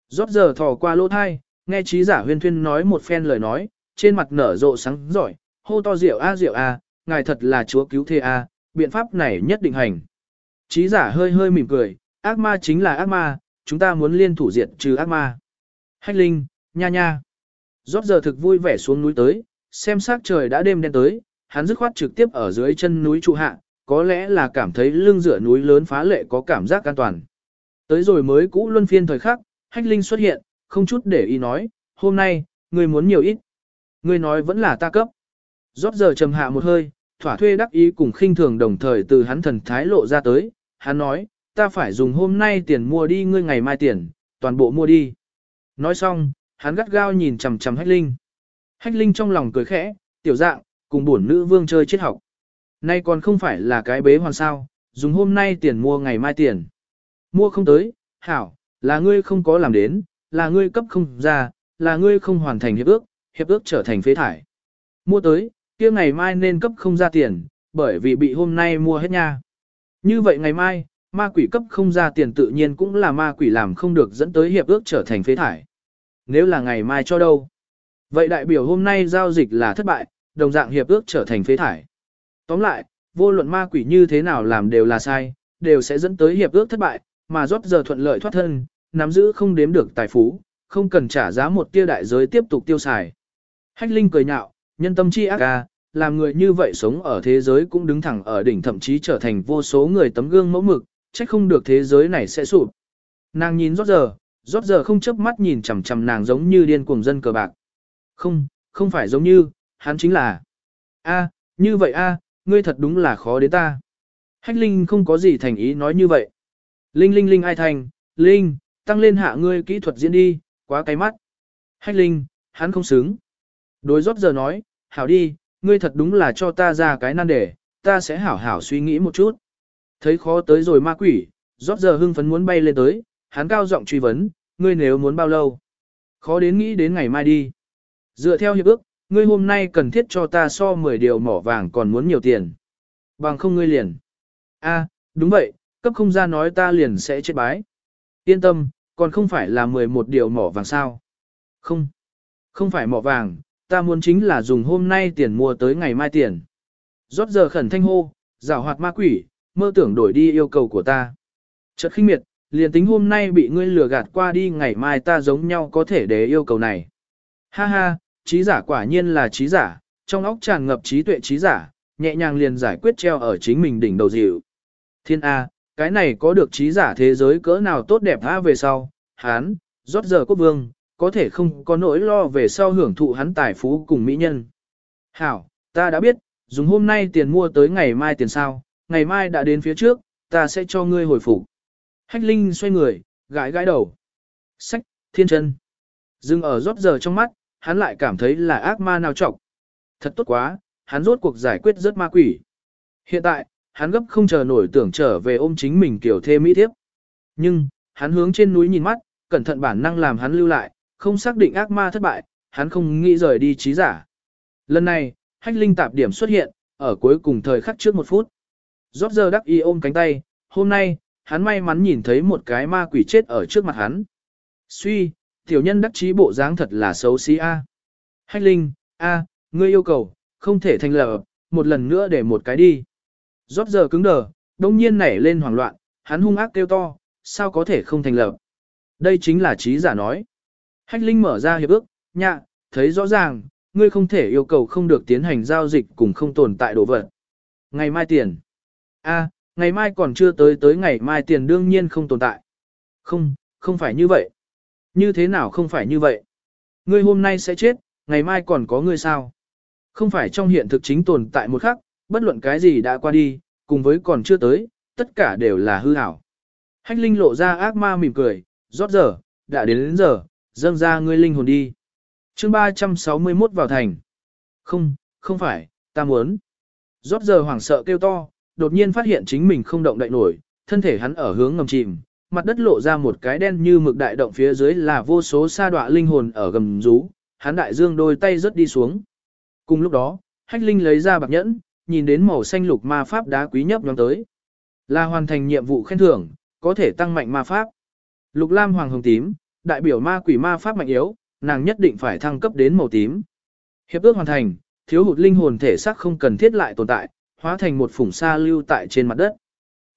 Rót giờ thò qua lỗ thai, nghe trí giả huyên thuyên nói một phen lời nói, trên mặt nở rộ sáng giỏi, hô to rượu a rượu a, ngài thật là chúa cứu thế a, biện pháp này nhất định hành. Trí giả hơi hơi mỉm cười, ác ma chính là ác ma, chúng ta muốn liên thủ diệt trừ ác ma. Hách linh, nha nha. Rót giờ thực vui vẻ xuống núi tới, xem sắc trời đã đêm đen tới, hắn dứt khoát trực tiếp ở dưới chân núi trụ hạ, có lẽ là cảm thấy lưng dựa núi lớn phá lệ có cảm giác an toàn. Tới rồi mới cũ luân phiên thời khắc, hách linh xuất hiện, không chút để ý nói, hôm nay, người muốn nhiều ít. người nói vẫn là ta cấp. Rót giờ trầm hạ một hơi, thỏa thuê đắc ý cùng khinh thường đồng thời từ hắn thần thái lộ ra tới, hắn nói, ta phải dùng hôm nay tiền mua đi ngươi ngày mai tiền, toàn bộ mua đi. Nói xong, hắn gắt gao nhìn chằm chằm hách linh. Hách linh trong lòng cười khẽ, tiểu dạng, cùng bổn nữ vương chơi triết học. Nay còn không phải là cái bế hoàn sao, dùng hôm nay tiền mua ngày mai tiền. Mua không tới, hảo, là ngươi không có làm đến, là ngươi cấp không ra, là ngươi không hoàn thành hiệp ước, hiệp ước trở thành phế thải. Mua tới, kia ngày mai nên cấp không ra tiền, bởi vì bị hôm nay mua hết nha. Như vậy ngày mai, ma quỷ cấp không ra tiền tự nhiên cũng là ma quỷ làm không được dẫn tới hiệp ước trở thành phế thải. Nếu là ngày mai cho đâu? Vậy đại biểu hôm nay giao dịch là thất bại, đồng dạng hiệp ước trở thành phế thải. Tóm lại, vô luận ma quỷ như thế nào làm đều là sai, đều sẽ dẫn tới hiệp ước thất bại, mà rót giờ thuận lợi thoát thân, nắm giữ không đếm được tài phú, không cần trả giá một tia đại giới tiếp tục tiêu xài. Hách Linh cười nhạo, nhân tâm chi ác ca, làm người như vậy sống ở thế giới cũng đứng thẳng ở đỉnh thậm chí trở thành vô số người tấm gương mẫu mực, trách không được thế giới này sẽ sụp. Nàng nhìn rót giờ, rót giờ không chớp mắt nhìn chằm chằm nàng giống như điên cuồng dân cờ bạc. Không, không phải giống như, hắn chính là. A, như vậy a, ngươi thật đúng là khó đến ta. Hách Linh không có gì thành ý nói như vậy. Linh Linh Linh ai thành, Linh, tăng lên hạ ngươi kỹ thuật diễn đi, quá cay mắt. Hách Linh, hắn không xứng. Đối rót giờ nói, hảo đi, ngươi thật đúng là cho ta ra cái nan đề, ta sẽ hảo hảo suy nghĩ một chút. Thấy khó tới rồi ma quỷ, rót giờ hưng phấn muốn bay lên tới, hắn cao giọng truy vấn, ngươi nếu muốn bao lâu? Khó đến nghĩ đến ngày mai đi. Dựa theo hiệp ước, ngươi hôm nay cần thiết cho ta so 10 điều mỏ vàng còn muốn nhiều tiền. Bằng không ngươi liền. A, đúng vậy, cấp không ra nói ta liền sẽ chết bái. Yên tâm, còn không phải là 11 điều mỏ vàng sao. Không, không phải mỏ vàng, ta muốn chính là dùng hôm nay tiền mua tới ngày mai tiền. Rót giờ khẩn thanh hô, rào hoạt ma quỷ, mơ tưởng đổi đi yêu cầu của ta. Chợt khinh miệt, liền tính hôm nay bị ngươi lừa gạt qua đi ngày mai ta giống nhau có thể để yêu cầu này. Ha ha, trí giả quả nhiên là trí giả, trong óc tràn ngập trí tuệ trí giả, nhẹ nhàng liền giải quyết treo ở chính mình đỉnh đầu dịu. Thiên A, cái này có được trí giả thế giới cỡ nào tốt đẹp A về sau, hán, rót giờ quốc vương, có thể không có nỗi lo về sau hưởng thụ hắn tài phú cùng mỹ nhân. Hảo, ta đã biết, dùng hôm nay tiền mua tới ngày mai tiền sao, ngày mai đã đến phía trước, ta sẽ cho ngươi hồi phục. Hách Linh xoay người, gãi gãi đầu. Sách, thiên chân. Dừng ở rót giờ trong mắt, hắn lại cảm thấy là ác ma nào trọng. Thật tốt quá, hắn rốt cuộc giải quyết rất ma quỷ. Hiện tại, hắn gấp không chờ nổi tưởng trở về ôm chính mình kiểu thê mỹ thiếp. Nhưng, hắn hướng trên núi nhìn mắt, cẩn thận bản năng làm hắn lưu lại, không xác định ác ma thất bại, hắn không nghĩ rời đi trí giả. Lần này, hách linh tạp điểm xuất hiện, ở cuối cùng thời khắc trước một phút. Rót giờ đắc y ôm cánh tay, hôm nay, hắn may mắn nhìn thấy một cái ma quỷ chết ở trước mặt hắn. Suy, tiểu nhân đắc trí bộ dáng thật là xấu xí a. Hách linh, a, ngươi yêu cầu, không thể thành lập, một lần nữa để một cái đi. Rót giờ cứng đờ, đông nhiên nảy lên hoảng loạn, hắn hung ác kêu to, sao có thể không thành lập. Đây chính là trí giả nói. Hách linh mở ra hiệp ước, nhạ, thấy rõ ràng, ngươi không thể yêu cầu không được tiến hành giao dịch cùng không tồn tại đồ vật. Ngày mai tiền. A, ngày mai còn chưa tới tới ngày mai tiền đương nhiên không tồn tại. Không, không phải như vậy. Như thế nào không phải như vậy? Ngươi hôm nay sẽ chết, ngày mai còn có ngươi sao? Không phải trong hiện thực chính tồn tại một khắc, bất luận cái gì đã qua đi, cùng với còn chưa tới, tất cả đều là hư ảo. Hách linh lộ ra ác ma mỉm cười, rót giờ, đã đến đến giờ, dâng ra ngươi linh hồn đi. chương 361 vào thành. Không, không phải, ta muốn. Rót giờ hoảng sợ kêu to, đột nhiên phát hiện chính mình không động đậy nổi, thân thể hắn ở hướng ngầm chìm, mặt đất lộ ra một cái đen như mực đại động phía dưới là vô số sa đọa linh hồn ở gầm rú, hắn đại dương đôi tay rớt đi xuống. Cùng lúc đó, hách linh lấy ra bạc nhẫn, nhìn đến màu xanh lục ma pháp đá quý nhấp nhóm tới. Là hoàn thành nhiệm vụ khen thưởng, có thể tăng mạnh ma pháp. Lục lam hoàng hồng tím, đại biểu ma quỷ ma pháp mạnh yếu, nàng nhất định phải thăng cấp đến màu tím. Hiệp ước hoàn thành, thiếu hụt linh hồn thể xác không cần thiết lại tồn tại, hóa thành một phủng sa lưu tại trên mặt đất.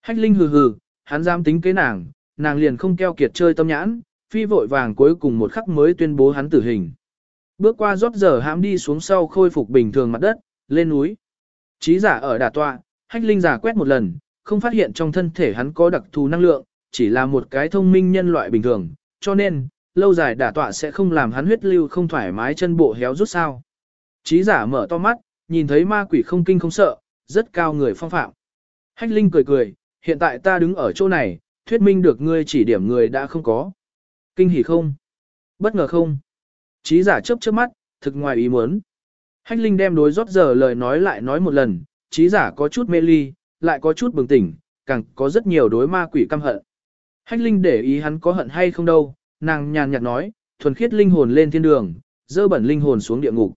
Hách linh hừ hừ, hắn dám tính kế nàng, nàng liền không keo kiệt chơi tâm nhãn, phi vội vàng cuối cùng một khắc mới tuyên bố hắn tử hình. Bước qua rót giờ hãm đi xuống sau khôi phục bình thường mặt đất, lên núi. Trí giả ở đà tọa, hách linh giả quét một lần, không phát hiện trong thân thể hắn có đặc thù năng lượng, chỉ là một cái thông minh nhân loại bình thường, cho nên, lâu dài đả tọa sẽ không làm hắn huyết lưu không thoải mái chân bộ héo rút sao. Trí giả mở to mắt, nhìn thấy ma quỷ không kinh không sợ, rất cao người phong phạm. Hách Linh cười cười, hiện tại ta đứng ở chỗ này, thuyết minh được ngươi chỉ điểm người đã không có. Kinh hỉ không? Bất ngờ không? Trí giả chớp chớp mắt, thực ngoài ý muốn. Hách Linh đem đối rót giờ lời nói lại nói một lần, trí giả có chút mê ly, lại có chút bừng tỉnh, càng có rất nhiều đối ma quỷ căm hận. Hách Linh để ý hắn có hận hay không đâu, nàng nhàn nhạt nói, thuần khiết linh hồn lên thiên đường, dơ bẩn linh hồn xuống địa ngục.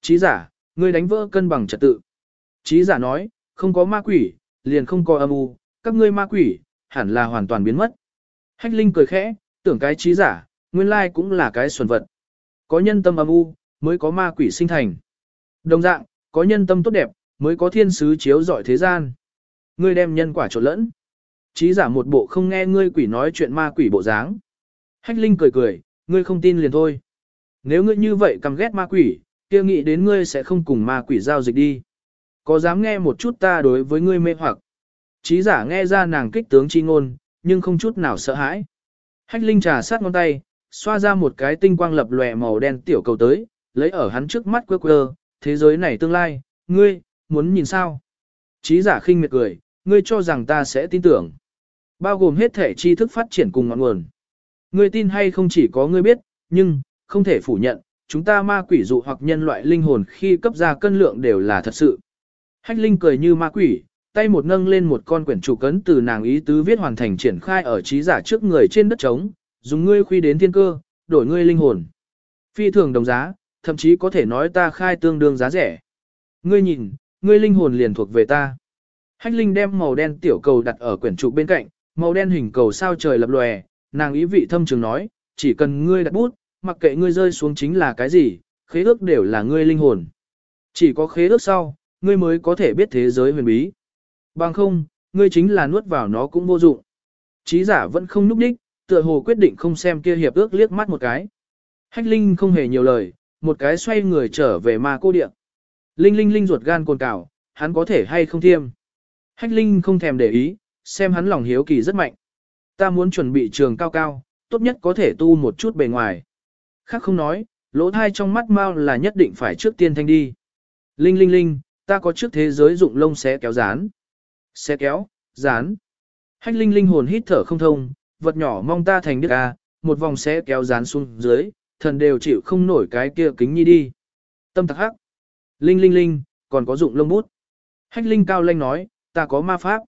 Trí giả, ngươi đánh vỡ cân bằng trật tự. Chí giả nói, không có ma quỷ, liền không có âm u, các ngươi ma quỷ, hẳn là hoàn toàn biến mất. Hách Linh cười khẽ, tưởng cái trí giả, nguyên lai cũng là cái xuẩn vật. Có nhân tâm âm u, mới có ma quỷ sinh thành. Đồng dạng, có nhân tâm tốt đẹp, mới có thiên sứ chiếu rọi thế gian. Ngươi đem nhân quả trộn lẫn. Trí giả một bộ không nghe ngươi quỷ nói chuyện ma quỷ bộ dáng. Hách Linh cười cười, ngươi không tin liền thôi. Nếu ngươi như vậy căm ghét ma quỷ, kia nghĩ đến ngươi sẽ không cùng ma quỷ giao dịch đi. Có dám nghe một chút ta đối với ngươi mê hoặc. Trí giả nghe ra nàng kích tướng chi ngôn, nhưng không chút nào sợ hãi. Hách Linh trà sát ngón tay, xoa ra một cái tinh quang lập lòe màu đen tiểu cầu tới, lấy ở hắn trước mắt quơ quơ, thế giới này tương lai, ngươi, muốn nhìn sao? Trí giả khinh miệt cười, ngươi cho rằng ta sẽ tin tưởng. Bao gồm hết thể tri thức phát triển cùng ngọn nguồn. Ngươi tin hay không chỉ có ngươi biết, nhưng, không thể phủ nhận, chúng ta ma quỷ dụ hoặc nhân loại linh hồn khi cấp ra cân lượng đều là thật sự. Hách Linh cười như ma quỷ, tay một nâng lên một con quyển chủ cấn từ nàng ý tứ viết hoàn thành triển khai ở trí giả trước người trên đất trống, dùng ngươi khuy đến thiên cơ, đổi ngươi linh hồn. Phi thường đồng giá, thậm chí có thể nói ta khai tương đương giá rẻ. Ngươi nhìn, ngươi linh hồn liền thuộc về ta. Hách Linh đem màu đen tiểu cầu đặt ở quyển trục bên cạnh, màu đen hình cầu sao trời lập lòe, nàng ý vị thâm trường nói, chỉ cần ngươi đặt bút, mặc kệ ngươi rơi xuống chính là cái gì, khế ước đều là ngươi linh hồn. Chỉ có khế ước sau, ngươi mới có thể biết thế giới huyền bí. Bằng không, ngươi chính là nuốt vào nó cũng vô dụng. Chí giả vẫn không núp đích, tựa hồ quyết định không xem kia hiệp ước liếc mắt một cái. Hách Linh không hề nhiều lời, một cái xoay người trở về ma cô địa. Linh Linh Linh ruột gan cồn cào, hắn có thể hay không thiêm. Hách Linh không thèm để ý, xem hắn lòng hiếu kỳ rất mạnh. Ta muốn chuẩn bị trường cao cao, tốt nhất có thể tu một chút bề ngoài. Khác không nói, lỗ thai trong mắt mau là nhất định phải trước tiên thanh đi. Linh Linh Linh, ta có trước thế giới dụng lông xé kéo dán. Xé kéo, dán. Hách Linh Linh hồn hít thở không thông, vật nhỏ mong ta thành đức a, à, một vòng xé kéo dán xuống dưới, thần đều chịu không nổi cái kia kính nhi đi. Tâm thắc hắc. Linh Linh Linh, còn có dụng lông bút. Hách Linh cao lanh nói, ta có ma pháp.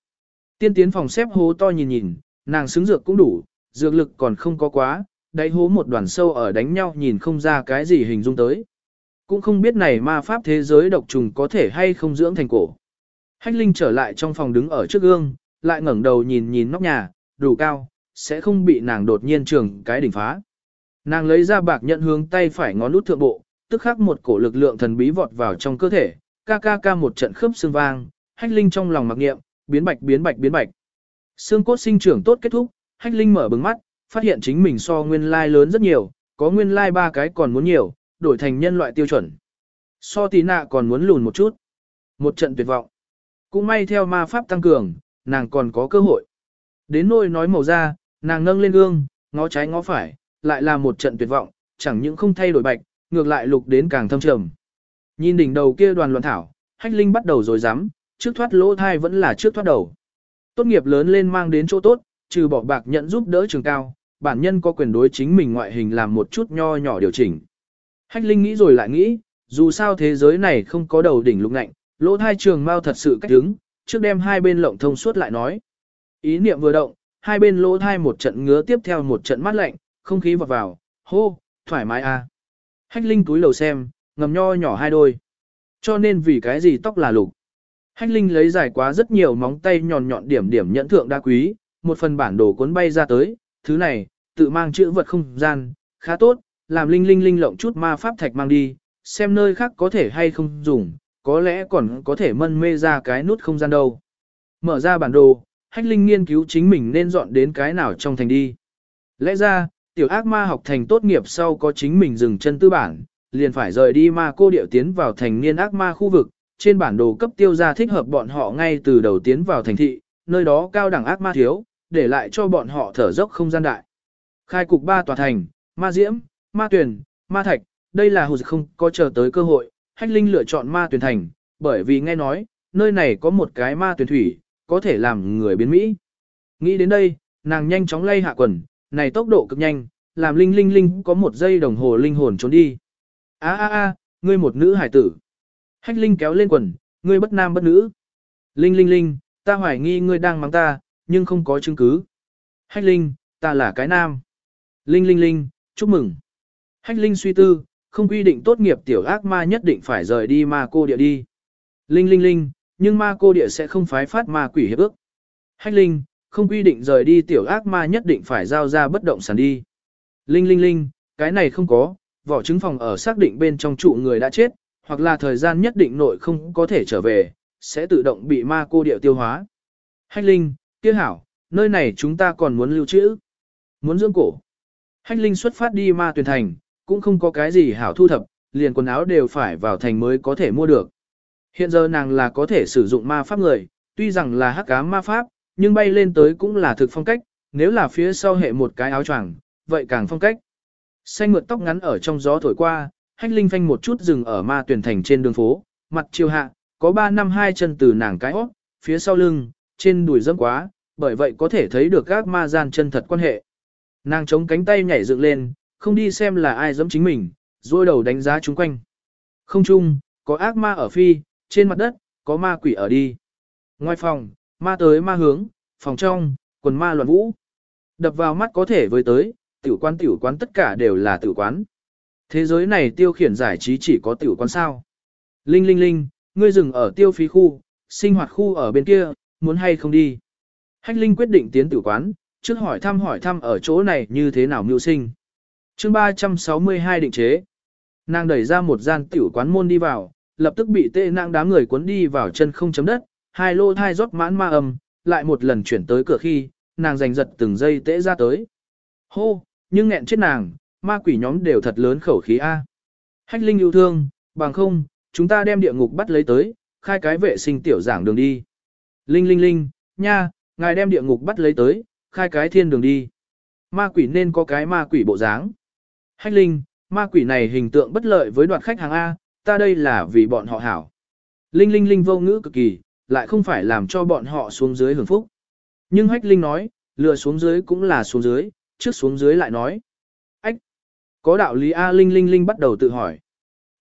Tiên tiến phòng xếp hố to nhìn nhìn, nàng xứng dược cũng đủ, dược lực còn không có quá, đáy hố một đoàn sâu ở đánh nhau nhìn không ra cái gì hình dung tới. Cũng không biết này ma pháp thế giới độc trùng có thể hay không dưỡng thành cổ. Hách Linh trở lại trong phòng đứng ở trước gương, lại ngẩng đầu nhìn nhìn nóc nhà, đủ cao, sẽ không bị nàng đột nhiên trường cái đỉnh phá. Nàng lấy ra bạc nhận hướng tay phải ngón út thượng bộ, tức khắc một cổ lực lượng thần bí vọt vào trong cơ thể, ca ca ca một trận khớp xương vang, hách linh trong lòng mặc nghiệm, biến bạch biến bạch biến bạch. Xương cốt sinh trưởng tốt kết thúc, hách linh mở bừng mắt, phát hiện chính mình so nguyên lai lớn rất nhiều, có nguyên lai ba cái còn muốn nhiều, đổi thành nhân loại tiêu chuẩn. So tí nạ còn muốn lùn một chút. Một trận tuyệt vọng. Cũng may theo ma pháp tăng cường, nàng còn có cơ hội. Đến nôi nói màu da, nàng nâng lên gương, ngó trái ngó phải, lại là một trận tuyệt vọng, chẳng những không thay đổi bạch, ngược lại lục đến càng thâm trầm. Nhìn đỉnh đầu kia đoàn loạn thảo, hách linh bắt đầu rồi dám, trước thoát lỗ thai vẫn là trước thoát đầu. Tốt nghiệp lớn lên mang đến chỗ tốt, trừ bỏ bạc nhận giúp đỡ trường cao, bản nhân có quyền đối chính mình ngoại hình làm một chút nho nhỏ điều chỉnh. Hách linh nghĩ rồi lại nghĩ, dù sao thế giới này không có đầu đỉnh lục ngạnh, lỗ thai trường mau thật sự cách đứng, trước đem hai bên lộng thông suốt lại nói. Ý niệm vừa động, hai bên lỗ thai một trận ngứa tiếp theo một trận mát lạnh, không khí vọt vào, hô, thoải mái à. Hách Linh túi lầu xem, ngầm nho nhỏ hai đôi. Cho nên vì cái gì tóc là lục. Hách Linh lấy giải quá rất nhiều móng tay nhọn nhọn điểm điểm nhẫn thượng đa quý, một phần bản đồ cuốn bay ra tới, thứ này, tự mang chữ vật không gian, khá tốt, làm Linh Linh Linh lộng chút ma pháp thạch mang đi, xem nơi khác có thể hay không dùng, có lẽ còn có thể mân mê ra cái nút không gian đâu. Mở ra bản đồ, Hách Linh nghiên cứu chính mình nên dọn đến cái nào trong thành đi. Lẽ ra, tiểu ác ma học thành tốt nghiệp sau có chính mình dừng chân tư bản, liền phải rời đi ma cô điệu tiến vào thành niên ác ma khu vực, trên bản đồ cấp tiêu ra thích hợp bọn họ ngay từ đầu tiến vào thành thị, nơi đó cao đẳng ác ma thiếu, để lại cho bọn họ thở dốc không gian đại. Khai cục ba tòa thành, ma diễm, ma tuyển, ma thạch, đây là hụt không có chờ tới cơ hội, hách linh lựa chọn ma tuyển thành, bởi vì nghe nói, nơi này có một cái ma tuyển thủy, có thể làm người biến Mỹ. Nghĩ đến đây, nàng nhanh chóng lay hạ quần, này tốc độ cực nhanh, làm linh linh linh có một giây đồng hồ linh hồn trốn đi. a a a ngươi một nữ hải tử. Hách linh kéo lên quần, ngươi bất nam bất nữ. Linh linh linh, ta hoài nghi ngươi đang mắng ta, nhưng không có chứng cứ. Hách linh, ta là cái nam. Linh linh linh, chúc mừng. Hách linh suy tư, không quy định tốt nghiệp tiểu ác ma nhất định phải rời đi ma cô địa đi. Linh linh linh, nhưng ma cô địa sẽ không phái phát ma quỷ hiệp ước. Hách linh, không quy định rời đi tiểu ác ma nhất định phải giao ra bất động sản đi. Linh linh linh, cái này không có, vỏ trứng phòng ở xác định bên trong trụ người đã chết, hoặc là thời gian nhất định nội không có thể trở về, sẽ tự động bị ma cô địa tiêu hóa. Hách linh, kia hảo, nơi này chúng ta còn muốn lưu trữ. Muốn dưỡng cổ. Hách linh xuất phát đi ma tuyển thành, cũng không có cái gì hảo thu thập, liền quần áo đều phải vào thành mới có thể mua được. Hiện giờ nàng là có thể sử dụng ma pháp người, tuy rằng là hắc ám ma pháp, nhưng bay lên tới cũng là thực phong cách, nếu là phía sau hệ một cái áo choàng, vậy càng phong cách. Xanh mượt tóc ngắn ở trong gió thổi qua, hách linh phanh một chút dừng ở ma tuyển thành trên đường phố, mặt chiều hạ, có ba năm hai chân từ nàng cái hót, phía sau lưng, trên đùi dẫm quá, bởi vậy có thể thấy được các ma gian chân thật quan hệ. Nàng chống cánh tay nhảy dựng lên, không đi xem là ai dẫm chính mình, rồi đầu đánh giá chúng quanh. Không chung, có ác ma ở phi, trên mặt đất, có ma quỷ ở đi. Ngoài phòng, ma tới ma hướng, phòng trong, quần ma loạn vũ. Đập vào mắt có thể với tới, tiểu quán tiểu quán tất cả đều là tiểu quán. Thế giới này tiêu khiển giải trí chỉ có tiểu quán sao. Linh linh linh, ngươi dừng ở tiêu phí khu, sinh hoạt khu ở bên kia, muốn hay không đi. Hách Linh quyết định tiến tiểu quán, trước hỏi thăm hỏi thăm ở chỗ này như thế nào mưu sinh chương 362 định chế. Nàng đẩy ra một gian tiểu quán môn đi vào, lập tức bị tê nặng đám người cuốn đi vào chân không chấm đất, hai lô thai rót mãn ma âm, lại một lần chuyển tới cửa khi, nàng giành giật từng giây tễ ra tới. Hô, nhưng nghẹn chết nàng, ma quỷ nhóm đều thật lớn khẩu khí A. Hách Linh yêu thương, bằng không, chúng ta đem địa ngục bắt lấy tới, khai cái vệ sinh tiểu giảng đường đi. Linh linh linh, nha, ngài đem địa ngục bắt lấy tới, khai cái thiên đường đi. Ma quỷ nên có cái ma quỷ bộ dáng. Hách Linh, ma quỷ này hình tượng bất lợi với đoạt khách hàng A, ta đây là vì bọn họ hảo. Linh linh linh vô ngữ cực kỳ, lại không phải làm cho bọn họ xuống dưới hưởng phúc. Nhưng Hách Linh nói, lừa xuống dưới cũng là xuống dưới, trước xuống dưới lại nói. Ách! Có đạo lý A Linh Linh Linh bắt đầu tự hỏi.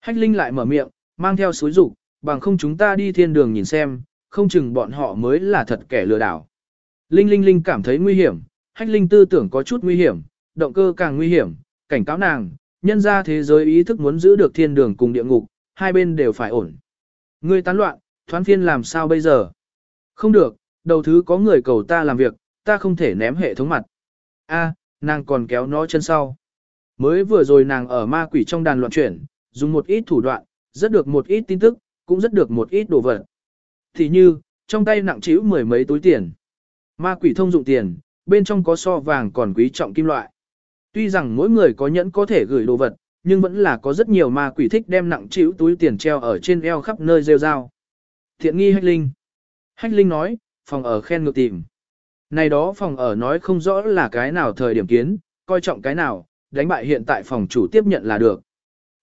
Hách Linh lại mở miệng, mang theo suối rủ, bằng không chúng ta đi thiên đường nhìn xem, không chừng bọn họ mới là thật kẻ lừa đảo. Linh Linh Linh cảm thấy nguy hiểm, Hách Linh tư tưởng có chút nguy hiểm, động cơ càng nguy hiểm, cảnh cáo nàng, nhân ra thế giới ý thức muốn giữ được thiên đường cùng địa ngục, hai bên đều phải ổn. Ngươi tán loạn, thoán phiên làm sao bây giờ? Không được, đầu thứ có người cầu ta làm việc, ta không thể ném hệ thống mặt. A, nàng còn kéo nó chân sau. Mới vừa rồi nàng ở ma quỷ trong đàn loạn chuyển, dùng một ít thủ đoạn, rất được một ít tin tức, cũng rất được một ít đồ vật. Thì như, trong tay nặng trĩu mười mấy túi tiền. Ma quỷ thông dụng tiền, bên trong có so vàng còn quý trọng kim loại. Tuy rằng mỗi người có nhẫn có thể gửi đồ vật, nhưng vẫn là có rất nhiều ma quỷ thích đem nặng chịu túi tiền treo ở trên eo khắp nơi rêu rao. Thiện nghi Hách Linh. Hách Linh nói, phòng ở khen ngược tìm. Này đó phòng ở nói không rõ là cái nào thời điểm kiến, coi trọng cái nào, đánh bại hiện tại phòng chủ tiếp nhận là được.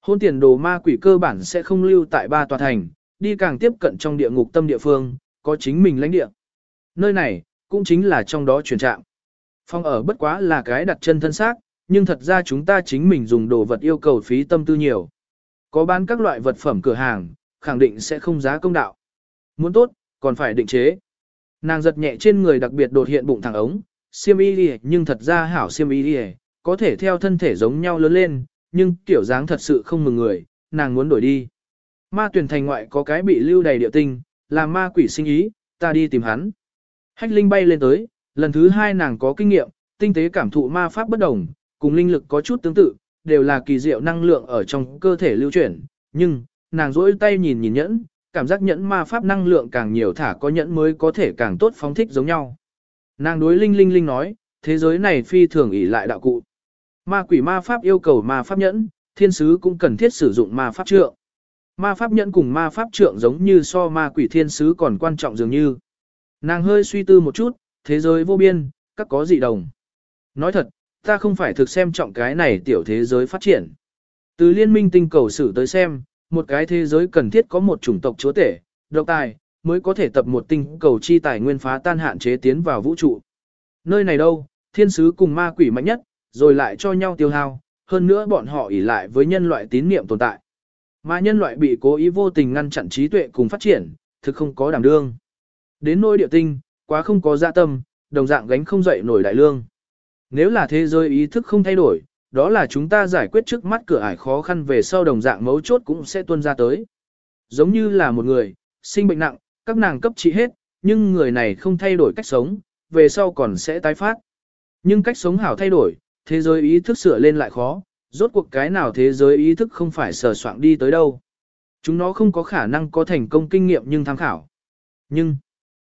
Hôn tiền đồ ma quỷ cơ bản sẽ không lưu tại ba tòa thành, đi càng tiếp cận trong địa ngục tâm địa phương, có chính mình lãnh địa. Nơi này, cũng chính là trong đó truyền trạng. Phòng ở bất quá là cái đặt chân thân xác, nhưng thật ra chúng ta chính mình dùng đồ vật yêu cầu phí tâm tư nhiều. Có bán các loại vật phẩm cửa hàng, khẳng định sẽ không giá công đạo. Muốn tốt, còn phải định chế. Nàng giật nhẹ trên người đặc biệt đột hiện bụng thẳng ống, siêm y đi nhưng thật ra hảo siêm y đi có thể theo thân thể giống nhau lớn lên, nhưng kiểu dáng thật sự không mừng người, nàng muốn đổi đi. Ma tuyển thành ngoại có cái bị lưu đầy địa tinh, là ma quỷ sinh ý, ta đi tìm hắn. Hách linh bay lên tới, lần thứ hai nàng có kinh nghiệm, tinh tế cảm thụ ma pháp bất đồng, cùng linh lực có chút tương tự, đều là kỳ diệu năng lượng ở trong cơ thể lưu chuyển, nhưng, nàng rỗi tay nhìn nhìn nhẫn, cảm giác nhẫn ma pháp năng lượng càng nhiều thả có nhẫn mới có thể càng tốt phóng thích giống nhau. Nàng đối linh linh linh nói, thế giới này phi thường ỷ lại đạo cụ. Ma quỷ ma pháp yêu cầu ma pháp nhẫn, thiên sứ cũng cần thiết sử dụng ma pháp trượng. Ma pháp nhẫn cùng ma pháp trượng giống như so ma quỷ thiên sứ còn quan trọng dường như. Nàng hơi suy tư một chút, thế giới vô biên, các có dị đồng. Nói thật, ta không phải thực xem trọng cái này tiểu thế giới phát triển. Từ liên minh tinh cầu sử tới xem, một cái thế giới cần thiết có một chủng tộc chúa tể, độc tài, mới có thể tập một tinh cầu chi tài nguyên phá tan hạn chế tiến vào vũ trụ. Nơi này đâu, thiên sứ cùng ma quỷ mạnh nhất, rồi lại cho nhau tiêu hao, hơn nữa bọn họ ỷ lại với nhân loại tín niệm tồn tại. Mà nhân loại bị cố ý vô tình ngăn chặn trí tuệ cùng phát triển, thực không có đảm đương. Đến nỗi địa tinh, quá không có dạ tâm, đồng dạng gánh không dậy nổi đại lương. Nếu là thế giới ý thức không thay đổi, đó là chúng ta giải quyết trước mắt cửa ải khó khăn về sau đồng dạng mấu chốt cũng sẽ tuôn ra tới. Giống như là một người, sinh bệnh nặng, các nàng cấp trị hết, nhưng người này không thay đổi cách sống, về sau còn sẽ tái phát. Nhưng cách sống hảo thay đổi, thế giới ý thức sửa lên lại khó, rốt cuộc cái nào thế giới ý thức không phải sờ soạn đi tới đâu. Chúng nó không có khả năng có thành công kinh nghiệm nhưng tham khảo. Nhưng,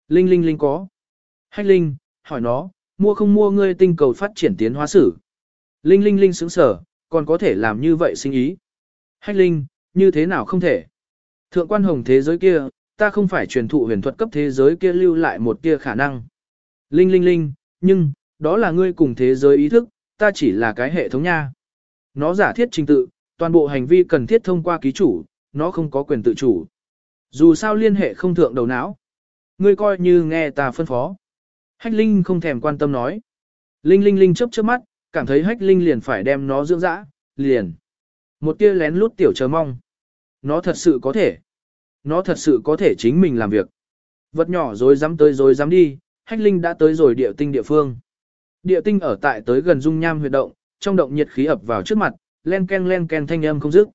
Linh Linh Linh có. Hách Linh, hỏi nó, mua không mua ngươi tinh cầu phát triển tiến hóa sử. Linh Linh Linh sững sở, còn có thể làm như vậy sinh ý. Hách Linh, như thế nào không thể. Thượng quan hồng thế giới kia, ta không phải truyền thụ huyền thuật cấp thế giới kia lưu lại một tia khả năng. Linh Linh Linh, nhưng, đó là ngươi cùng thế giới ý thức, ta chỉ là cái hệ thống nha. Nó giả thiết trình tự, toàn bộ hành vi cần thiết thông qua ký chủ, nó không có quyền tự chủ. Dù sao liên hệ không thượng đầu não. Ngươi coi như nghe ta phân phó. Hách Linh không thèm quan tâm nói. Linh Linh Linh chớp chớp mắt, cảm thấy Hách Linh liền phải đem nó dưỡng dã, liền. Một tia lén lút tiểu chờ mong. Nó thật sự có thể. Nó thật sự có thể chính mình làm việc. Vật nhỏ rồi dám tới rồi dám đi, Hách Linh đã tới rồi địa tinh địa phương. Địa tinh ở tại tới gần dung nham huyệt động, trong động nhiệt khí ập vào trước mặt, len ken len ken thanh âm không dứt.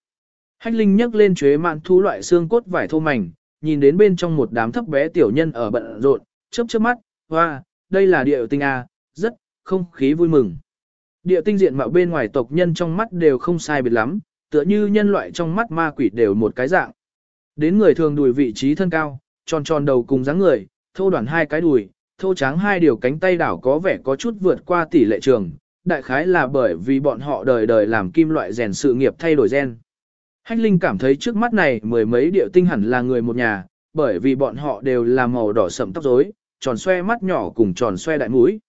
Hách Linh nhấc lên chuế mạn thú loại xương cốt vải thô mảnh, nhìn đến bên trong một đám thấp bé tiểu nhân ở bận rộn, chớp chớp mắt, hoa, đây là địa tinh A, rất, không khí vui mừng. Địa tinh diện mạo bên ngoài tộc nhân trong mắt đều không sai biệt lắm, tựa như nhân loại trong mắt ma quỷ đều một cái dạng. Đến người thường đùi vị trí thân cao, tròn tròn đầu cùng dáng người, thô đoạn hai cái đùi, thô tráng hai điều cánh tay đảo có vẻ có chút vượt qua tỷ lệ trường, đại khái là bởi vì bọn họ đời đời làm kim loại rèn sự nghiệp thay đổi gen. Hách Linh cảm thấy trước mắt này mười mấy điệu tinh hẳn là người một nhà, bởi vì bọn họ đều là màu đỏ sẫm tóc rối, tròn xoe mắt nhỏ cùng tròn xoe đại mũi.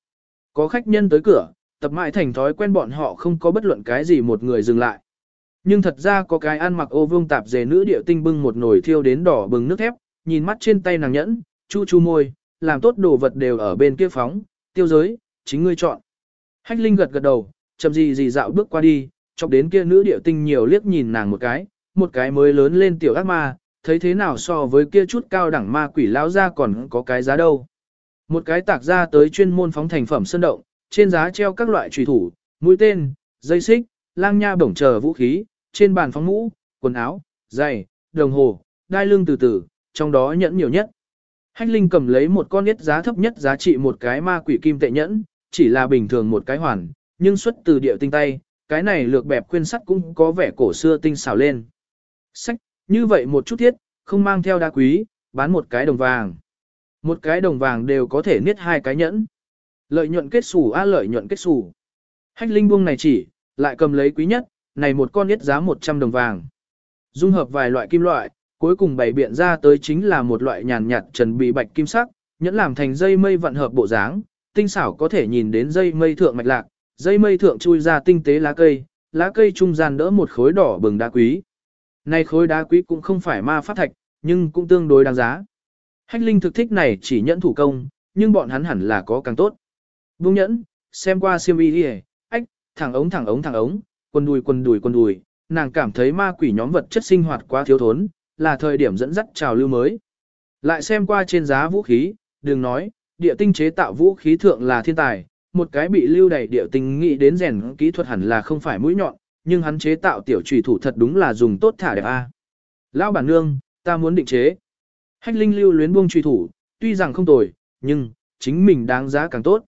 Có khách nhân tới cửa, tập mãi thành thói quen bọn họ không có bất luận cái gì một người dừng lại. Nhưng thật ra có cái ăn mặc ô vương tạp dề nữ điệu tinh bưng một nồi thiêu đến đỏ bừng nước thép, nhìn mắt trên tay nàng nhẫn, chu chu môi, làm tốt đồ vật đều ở bên kia phóng, tiêu giới, chính ngươi chọn. Hách Linh gật gật đầu, chậm gì gì dạo bước qua đi, chọc đến kia nữ điệu tinh nhiều liếc nhìn nàng một cái, một cái mới lớn lên tiểu ác ma, thấy thế nào so với kia chút cao đẳng ma quỷ lão ra còn có cái giá đâu. Một cái tạc ra tới chuyên môn phóng thành phẩm sơn động, trên giá treo các loại trùy thủ, mũi tên, dây xích, lang nha bổng chờ vũ khí, trên bàn phóng mũ, quần áo, giày, đồng hồ, đai lưng từ từ, trong đó nhẫn nhiều nhất. Hách Linh cầm lấy một con nhất giá thấp nhất giá trị một cái ma quỷ kim tệ nhẫn, chỉ là bình thường một cái hoàn, nhưng xuất từ địa tinh tay, cái này lược bẹp khuyên sắt cũng có vẻ cổ xưa tinh xảo lên. Sách, như vậy một chút thiết, không mang theo đá quý, bán một cái đồng vàng. Một cái đồng vàng đều có thể niết hai cái nhẫn. Lợi nhuận kết xù a lợi nhuận kết xù. Hách Linh buông này chỉ, lại cầm lấy quý nhất, này một con niết giá 100 đồng vàng. Dung hợp vài loại kim loại, cuối cùng bày biện ra tới chính là một loại nhàn nhạt trần bị bạch kim sắc, nhẫn làm thành dây mây vận hợp bộ dáng, tinh xảo có thể nhìn đến dây mây thượng mạch lạc, dây mây thượng chui ra tinh tế lá cây, lá cây trung gian đỡ một khối đỏ bừng đá quý. Này khối đá quý cũng không phải ma pháp thạch, nhưng cũng tương đối đáng giá. Hách Linh thực thích này chỉ nhẫn thủ công, nhưng bọn hắn hẳn là có càng tốt. Bung nhẫn, xem qua siêu y đi ách, thẳng ống thẳng ống thẳng ống, quần đùi quần đùi quần đùi, nàng cảm thấy ma quỷ nhóm vật chất sinh hoạt quá thiếu thốn, là thời điểm dẫn dắt trào lưu mới. Lại xem qua trên giá vũ khí, đừng nói, địa tinh chế tạo vũ khí thượng là thiên tài, một cái bị lưu đầy địa tinh nghĩ đến rèn kỹ thuật hẳn là không phải mũi nhọn, nhưng hắn chế tạo tiểu trùy thủ thật đúng là dùng tốt thả đẹp a. Lão bản nương, ta muốn định chế. Hách Linh lưu luyến buông truy thủ, tuy rằng không tồi, nhưng chính mình đáng giá càng tốt.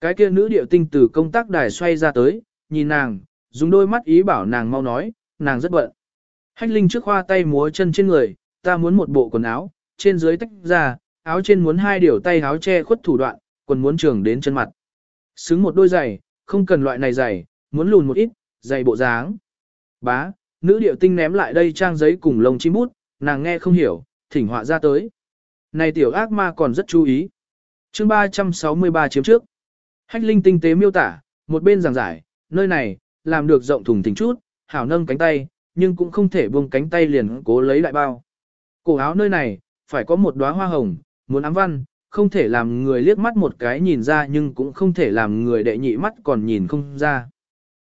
Cái kia nữ địa tinh từ công tác đài xoay ra tới, nhìn nàng, dùng đôi mắt ý bảo nàng mau nói, nàng rất bận. Hách Linh trước khoa tay múa chân trên người, ta muốn một bộ quần áo, trên dưới tách ra, áo trên muốn hai điều tay áo che khuất thủ đoạn, quần muốn trường đến chân mặt. Xứng một đôi giày, không cần loại này giày, muốn lùn một ít, giày bộ dáng. Bá, nữ điệu tinh ném lại đây trang giấy cùng lông chim bút, nàng nghe không hiểu, thỉnh họa ra tới. Này tiểu ác ma còn rất chú ý. chương 363 chiếm trước. Hách linh tinh tế miêu tả, một bên giảng giải, nơi này, làm được rộng thùng thình chút, hảo nâng cánh tay, nhưng cũng không thể buông cánh tay liền cố lấy lại bao. Cổ áo nơi này, phải có một đóa hoa hồng, muốn ám văn, không thể làm người liếc mắt một cái nhìn ra nhưng cũng không thể làm người đệ nhị mắt còn nhìn không ra.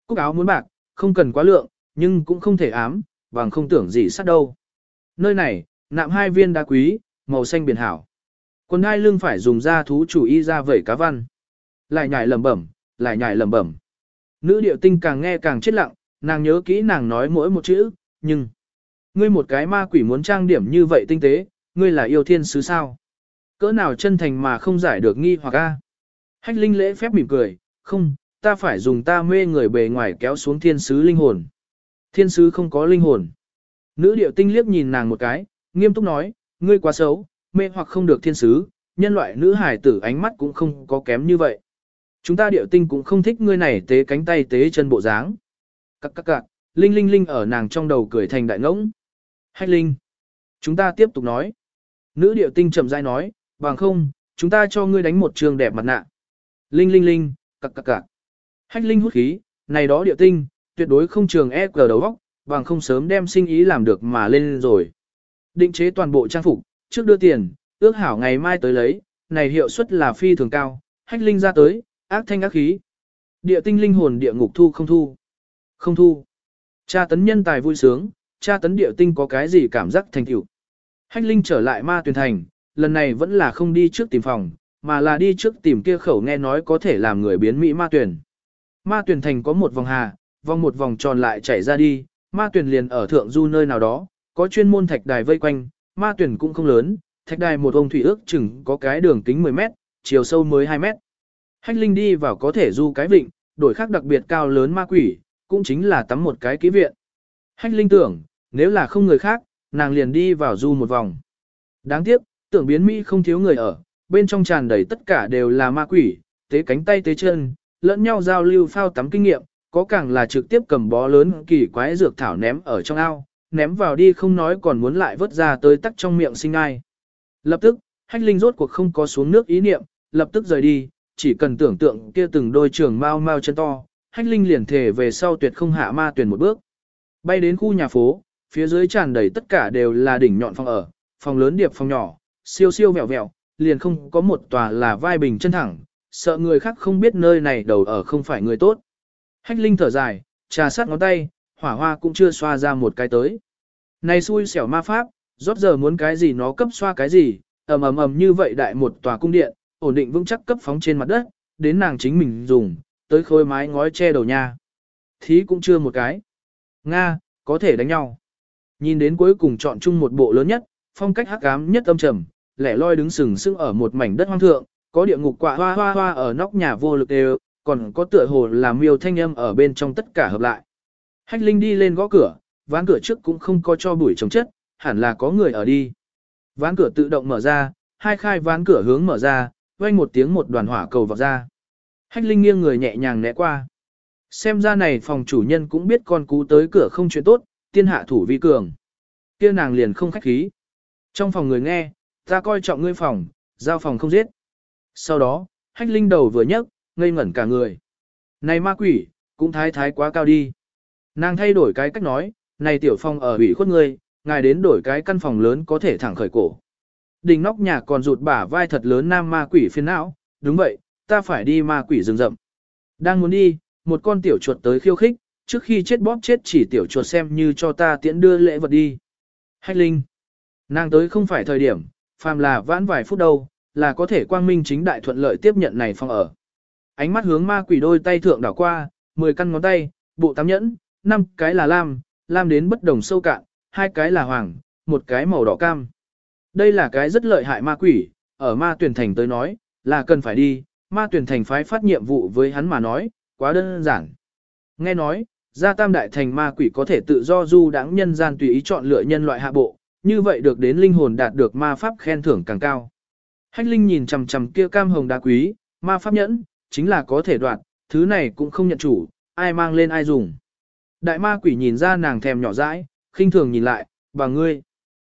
Cúc áo muốn bạc, không cần quá lượng, nhưng cũng không thể ám, bằng không tưởng gì sát đâu. Nơi này, nạm hai viên đá quý, màu xanh biển hảo. Quần hai lưng phải dùng da thú chủ y ra vẩy cá văn. Lại nhảy lầm bẩm, lại nhảy lầm bẩm. Nữ điệu tinh càng nghe càng chết lặng, nàng nhớ kỹ nàng nói mỗi một chữ, nhưng... Ngươi một cái ma quỷ muốn trang điểm như vậy tinh tế, ngươi là yêu thiên sứ sao? Cỡ nào chân thành mà không giải được nghi hoặc a? Hách linh lễ phép mỉm cười, không, ta phải dùng ta mê người bề ngoài kéo xuống thiên sứ linh hồn. Thiên sứ không có linh hồn. Nữ điệu tinh liếc nhìn nàng một cái, nghiêm túc nói, ngươi quá xấu, mê hoặc không được thiên sứ, nhân loại nữ hải tử ánh mắt cũng không có kém như vậy. Chúng ta điệu tinh cũng không thích ngươi này tế cánh tay tế chân bộ dáng. Các các các, linh linh linh ở nàng trong đầu cười thành đại ngỗng. Hách linh. Chúng ta tiếp tục nói. Nữ điệu tinh chậm rãi nói, bằng không, chúng ta cho ngươi đánh một trường đẹp mặt nạ. Linh linh linh, các các các. Hách linh hút khí, này đó điệu tinh, tuyệt đối không trường e cờ đầu óc, bằng không sớm đem sinh ý làm được mà lên rồi. Định chế toàn bộ trang phục, trước đưa tiền, ước hảo ngày mai tới lấy, này hiệu suất là phi thường cao, hách linh ra tới, ác thanh ác khí. Địa tinh linh hồn địa ngục thu không thu. Không thu. Cha tấn nhân tài vui sướng, cha tấn địa tinh có cái gì cảm giác thành tựu. Hách linh trở lại ma tuyển thành, lần này vẫn là không đi trước tìm phòng, mà là đi trước tìm kia khẩu nghe nói có thể làm người biến Mỹ ma tuyển. Ma tuyển thành có một vòng hà, vòng một vòng tròn lại chảy ra đi, ma tuyển liền ở thượng du nơi nào đó, có chuyên môn thạch đài vây quanh, ma tuyển cũng không lớn, thạch đài một ông thủy ước chừng có cái đường kính 10 mét, chiều sâu mới 2 mét. Hách linh đi vào có thể du cái vịnh, đổi khác đặc biệt cao lớn ma quỷ, cũng chính là tắm một cái ký viện. Hách linh tưởng, nếu là không người khác, nàng liền đi vào du một vòng. Đáng tiếc, tưởng biến Mỹ không thiếu người ở, bên trong tràn đầy tất cả đều là ma quỷ, tế cánh tay tế chân, lẫn nhau giao lưu phao tắm kinh nghiệm, có càng là trực tiếp cầm bó lớn kỳ quái dược thảo ném ở trong ao, ném vào đi không nói còn muốn lại vớt ra tới tắc trong miệng sinh ai. Lập tức, hách linh rốt cuộc không có xuống nước ý niệm, lập tức rời đi, chỉ cần tưởng tượng kia từng đôi trường mau mau chân to, hách linh liền thể về sau tuyệt không hạ ma tuyển một bước. Bay đến khu nhà phố, phía dưới tràn đầy tất cả đều là đỉnh nhọn phòng ở, phòng lớn điệp phòng nhỏ, siêu siêu vẹo vẹo, liền không có một tòa là vai bình chân thẳng, sợ người khác không biết nơi này đầu ở không phải người tốt. Hách Linh thở dài, trà sát ngón tay, hỏa hoa cũng chưa xoa ra một cái tới. Này xui xẻo ma pháp, rót giờ muốn cái gì nó cấp xoa cái gì, ầm ầm ầm như vậy đại một tòa cung điện, ổn định vững chắc cấp phóng trên mặt đất, đến nàng chính mình dùng, tới khôi mái ngói che đầu nha. Thí cũng chưa một cái. Nga, có thể đánh nhau. Nhìn đến cuối cùng chọn chung một bộ lớn nhất, phong cách hắc ám nhất âm trầm, lẻ loi đứng sừng sững ở một mảnh đất hoang thượng, có địa ngục quạ hoa hoa hoa ở nóc nhà vô lực đều, còn có tựa hồ là miêu thanh âm ở bên trong tất cả hợp lại. Hách Linh đi lên gõ cửa, ván cửa trước cũng không có cho bụi chống chất, hẳn là có người ở đi. Ván cửa tự động mở ra, hai khai ván cửa hướng mở ra, vang một tiếng một đoàn hỏa cầu vào ra. Hách Linh nghiêng người nhẹ nhàng né qua. Xem ra này phòng chủ nhân cũng biết con cú tới cửa không chuyện tốt, tiên hạ thủ vi cường. kia nàng liền không khách khí. Trong phòng người nghe, ta coi trọng ngươi phòng, giao phòng không giết. Sau đó, hách linh đầu vừa nhấc, ngây ngẩn cả người. Này ma quỷ, cũng thái thái quá cao đi. Nàng thay đổi cái cách nói, này tiểu phong ở ủy khuất ngươi, ngài đến đổi cái căn phòng lớn có thể thẳng khởi cổ. Đình nóc nhà còn rụt bả vai thật lớn nam ma quỷ phiền não, đúng vậy, ta phải đi ma quỷ rừng rậm. Đang muốn đi, một con tiểu chuột tới khiêu khích, trước khi chết bóp chết chỉ tiểu chuột xem như cho ta tiễn đưa lễ vật đi. Hách Linh. Nàng tới không phải thời điểm, phàm là vãn vài phút đâu, là có thể quang minh chính đại thuận lợi tiếp nhận này phong ở. Ánh mắt hướng ma quỷ đôi tay thượng đảo qua, 10 căn ngón tay, bộ tám nhẫn, năm cái là lam, lam đến bất đồng sâu cạn, hai cái là hoàng, một cái màu đỏ cam. Đây là cái rất lợi hại ma quỷ, ở ma tuyển thành tới nói, là cần phải đi, ma tuyển thành phái phát nhiệm vụ với hắn mà nói, quá đơn giản. Nghe nói, gia tam đại thành ma quỷ có thể tự do du đáng nhân gian tùy ý chọn lựa nhân loại hạ bộ, như vậy được đến linh hồn đạt được ma pháp khen thưởng càng cao. Hách linh nhìn chằm chằm kia cam hồng đá quý, ma pháp nhẫn, chính là có thể đoạt, thứ này cũng không nhận chủ, ai mang lên ai dùng. Đại ma quỷ nhìn ra nàng thèm nhỏ dãi, khinh thường nhìn lại, bà ngươi.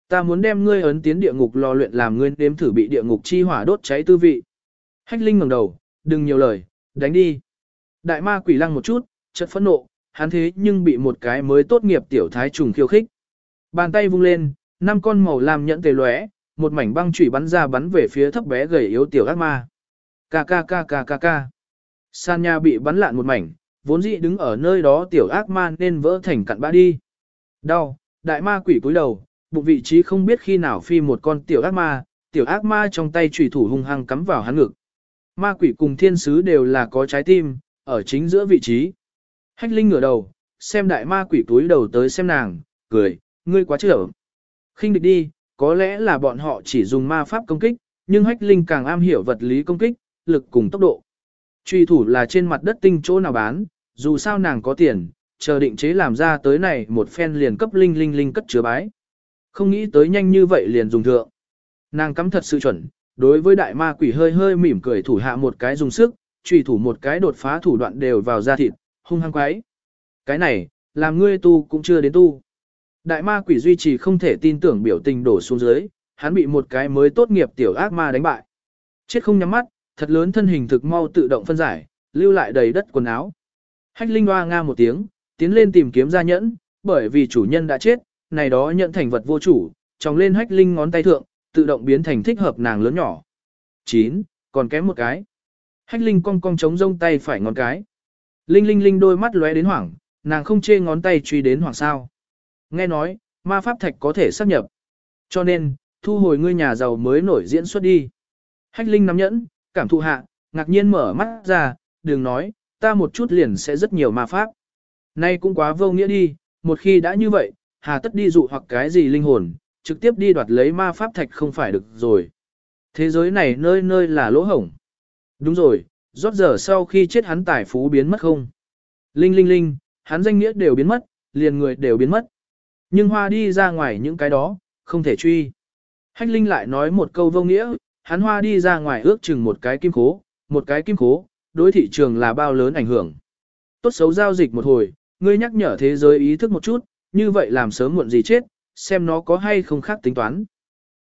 Ta muốn đem ngươi ấn tiến địa ngục lò luyện làm ngươi đếm thử bị địa ngục chi hỏa đốt cháy tư vị. Hách Linh ngẩng đầu, đừng nhiều lời, đánh đi. Đại ma quỷ lăng một chút, chợt phẫn nộ, hắn thế nhưng bị một cái mới tốt nghiệp tiểu thái trùng khiêu khích. Bàn tay vung lên, năm con màu lam nhẫn tề lóe, một mảnh băng chủy bắn ra bắn về phía thấp bé gầy yếu tiểu ác ma. Ca ca ca ca ca ca. San nha bị bắn lạn một mảnh, vốn dĩ đứng ở nơi đó tiểu ác ma nên vỡ thành cặn bã đi. Đau, đại ma quỷ cúi đầu, bụng vị trí không biết khi nào phi một con tiểu ác ma, tiểu ác ma trong tay chủy thủ hung hăng cắm vào hắn ngực. Ma quỷ cùng thiên sứ đều là có trái tim, ở chính giữa vị trí. Hách Linh ngửa đầu, xem đại ma quỷ túi đầu tới xem nàng, cười, ngươi quá trở. khinh địch đi, có lẽ là bọn họ chỉ dùng ma pháp công kích, nhưng Hách Linh càng am hiểu vật lý công kích, lực cùng tốc độ. Truy thủ là trên mặt đất tinh chỗ nào bán, dù sao nàng có tiền, chờ định chế làm ra tới này một phen liền cấp Linh Linh Linh cất chứa bái. Không nghĩ tới nhanh như vậy liền dùng thượng. Nàng cắm thật sự chuẩn, đối với đại ma quỷ hơi hơi mỉm cười thủ hạ một cái dùng sức, trùy thủ một cái đột phá thủ đoạn đều vào da thịt, hung hăng quái. Cái này, làm ngươi tu cũng chưa đến tu. Đại ma quỷ duy trì không thể tin tưởng biểu tình đổ xuống dưới, hắn bị một cái mới tốt nghiệp tiểu ác ma đánh bại. Chết không nhắm mắt, thật lớn thân hình thực mau tự động phân giải, lưu lại đầy đất quần áo. Hách Linh hoa nga một tiếng, tiến lên tìm kiếm gia nhẫn, bởi vì chủ nhân đã chết, này đó nhận thành vật vô chủ, tròng lên Hách Linh ngón tay thượng, tự động biến thành thích hợp nàng lớn nhỏ. 9. Còn kém một cái. Hách Linh cong cong chống rông tay phải ngón cái. Linh Linh Linh đôi mắt lóe đến hoảng, nàng không chê ngón tay truy đến hoảng sao. Nghe nói, ma pháp thạch có thể xác nhập. Cho nên, thu hồi ngươi nhà giàu mới nổi diễn xuất đi. Hách Linh nắm nhẫn, cảm thụ hạ, ngạc nhiên mở mắt ra, đừng nói, ta một chút liền sẽ rất nhiều ma pháp. Nay cũng quá vô nghĩa đi, một khi đã như vậy, hà tất đi dụ hoặc cái gì linh hồn, trực tiếp đi đoạt lấy ma pháp thạch không phải được rồi. Thế giới này nơi nơi là lỗ hổng. Đúng rồi, rót giờ sau khi chết hắn tài phú biến mất không? Linh linh linh, hắn danh nghĩa đều biến mất, liền người đều biến mất. Nhưng hoa đi ra ngoài những cái đó, không thể truy. Hách linh lại nói một câu vô nghĩa, hắn hoa đi ra ngoài ước chừng một cái kim khố, một cái kim khố, đối thị trường là bao lớn ảnh hưởng. Tốt xấu giao dịch một hồi, ngươi nhắc nhở thế giới ý thức một chút, như vậy làm sớm muộn gì chết, xem nó có hay không khác tính toán.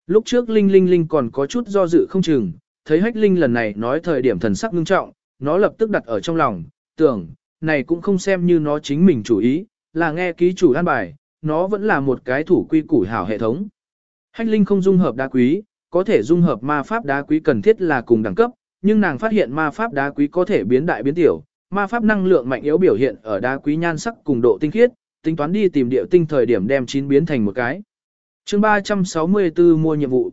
Lúc trước Linh Linh Linh còn có chút do dự không chừng, thấy Hách Linh lần này nói thời điểm thần sắc ngưng trọng, nó lập tức đặt ở trong lòng, tưởng, này cũng không xem như nó chính mình chủ ý, là nghe ký chủ an bài, nó vẫn là một cái thủ quy củ hảo hệ thống. Hách Linh không dung hợp đá quý, có thể dung hợp ma pháp đá quý cần thiết là cùng đẳng cấp, nhưng nàng phát hiện ma pháp đá quý có thể biến đại biến tiểu, ma pháp năng lượng mạnh yếu biểu hiện ở đá quý nhan sắc cùng độ tinh khiết, tính toán đi tìm địa tinh thời điểm đem chín biến thành một cái. chương 364 mua nhiệm vụ.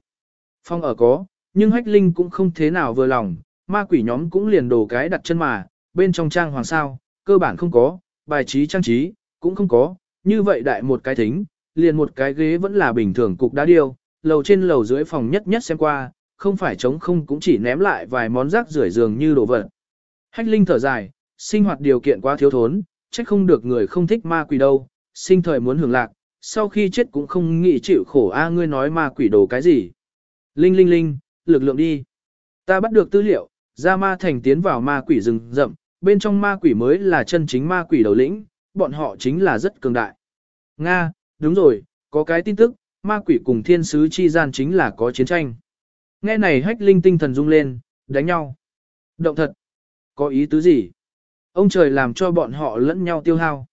Phong ở có, nhưng hách linh cũng không thế nào vừa lòng, ma quỷ nhóm cũng liền đồ cái đặt chân mà, bên trong trang hoàng sao, cơ bản không có, bài trí trang trí, cũng không có, như vậy đại một cái thính, liền một cái ghế vẫn là bình thường cục đá điêu, lầu trên lầu dưới phòng nhất nhất xem qua, không phải trống không cũng chỉ ném lại vài món rác rưởi giường như đồ vật. Hách linh thở dài, sinh hoạt điều kiện quá thiếu thốn, trách không được người không thích ma quỷ đâu, sinh thời muốn hưởng lạc, sau khi chết cũng không nghĩ chịu khổ a ngươi nói ma quỷ đồ cái gì. Linh linh linh, lực lượng đi. Ta bắt được tư liệu, ra ma thành tiến vào ma quỷ rừng rậm, bên trong ma quỷ mới là chân chính ma quỷ đầu lĩnh, bọn họ chính là rất cường đại. Nga, đúng rồi, có cái tin tức, ma quỷ cùng thiên sứ chi gian chính là có chiến tranh. Nghe này hách linh tinh thần rung lên, đánh nhau. Động thật. Có ý tứ gì? Ông trời làm cho bọn họ lẫn nhau tiêu hao.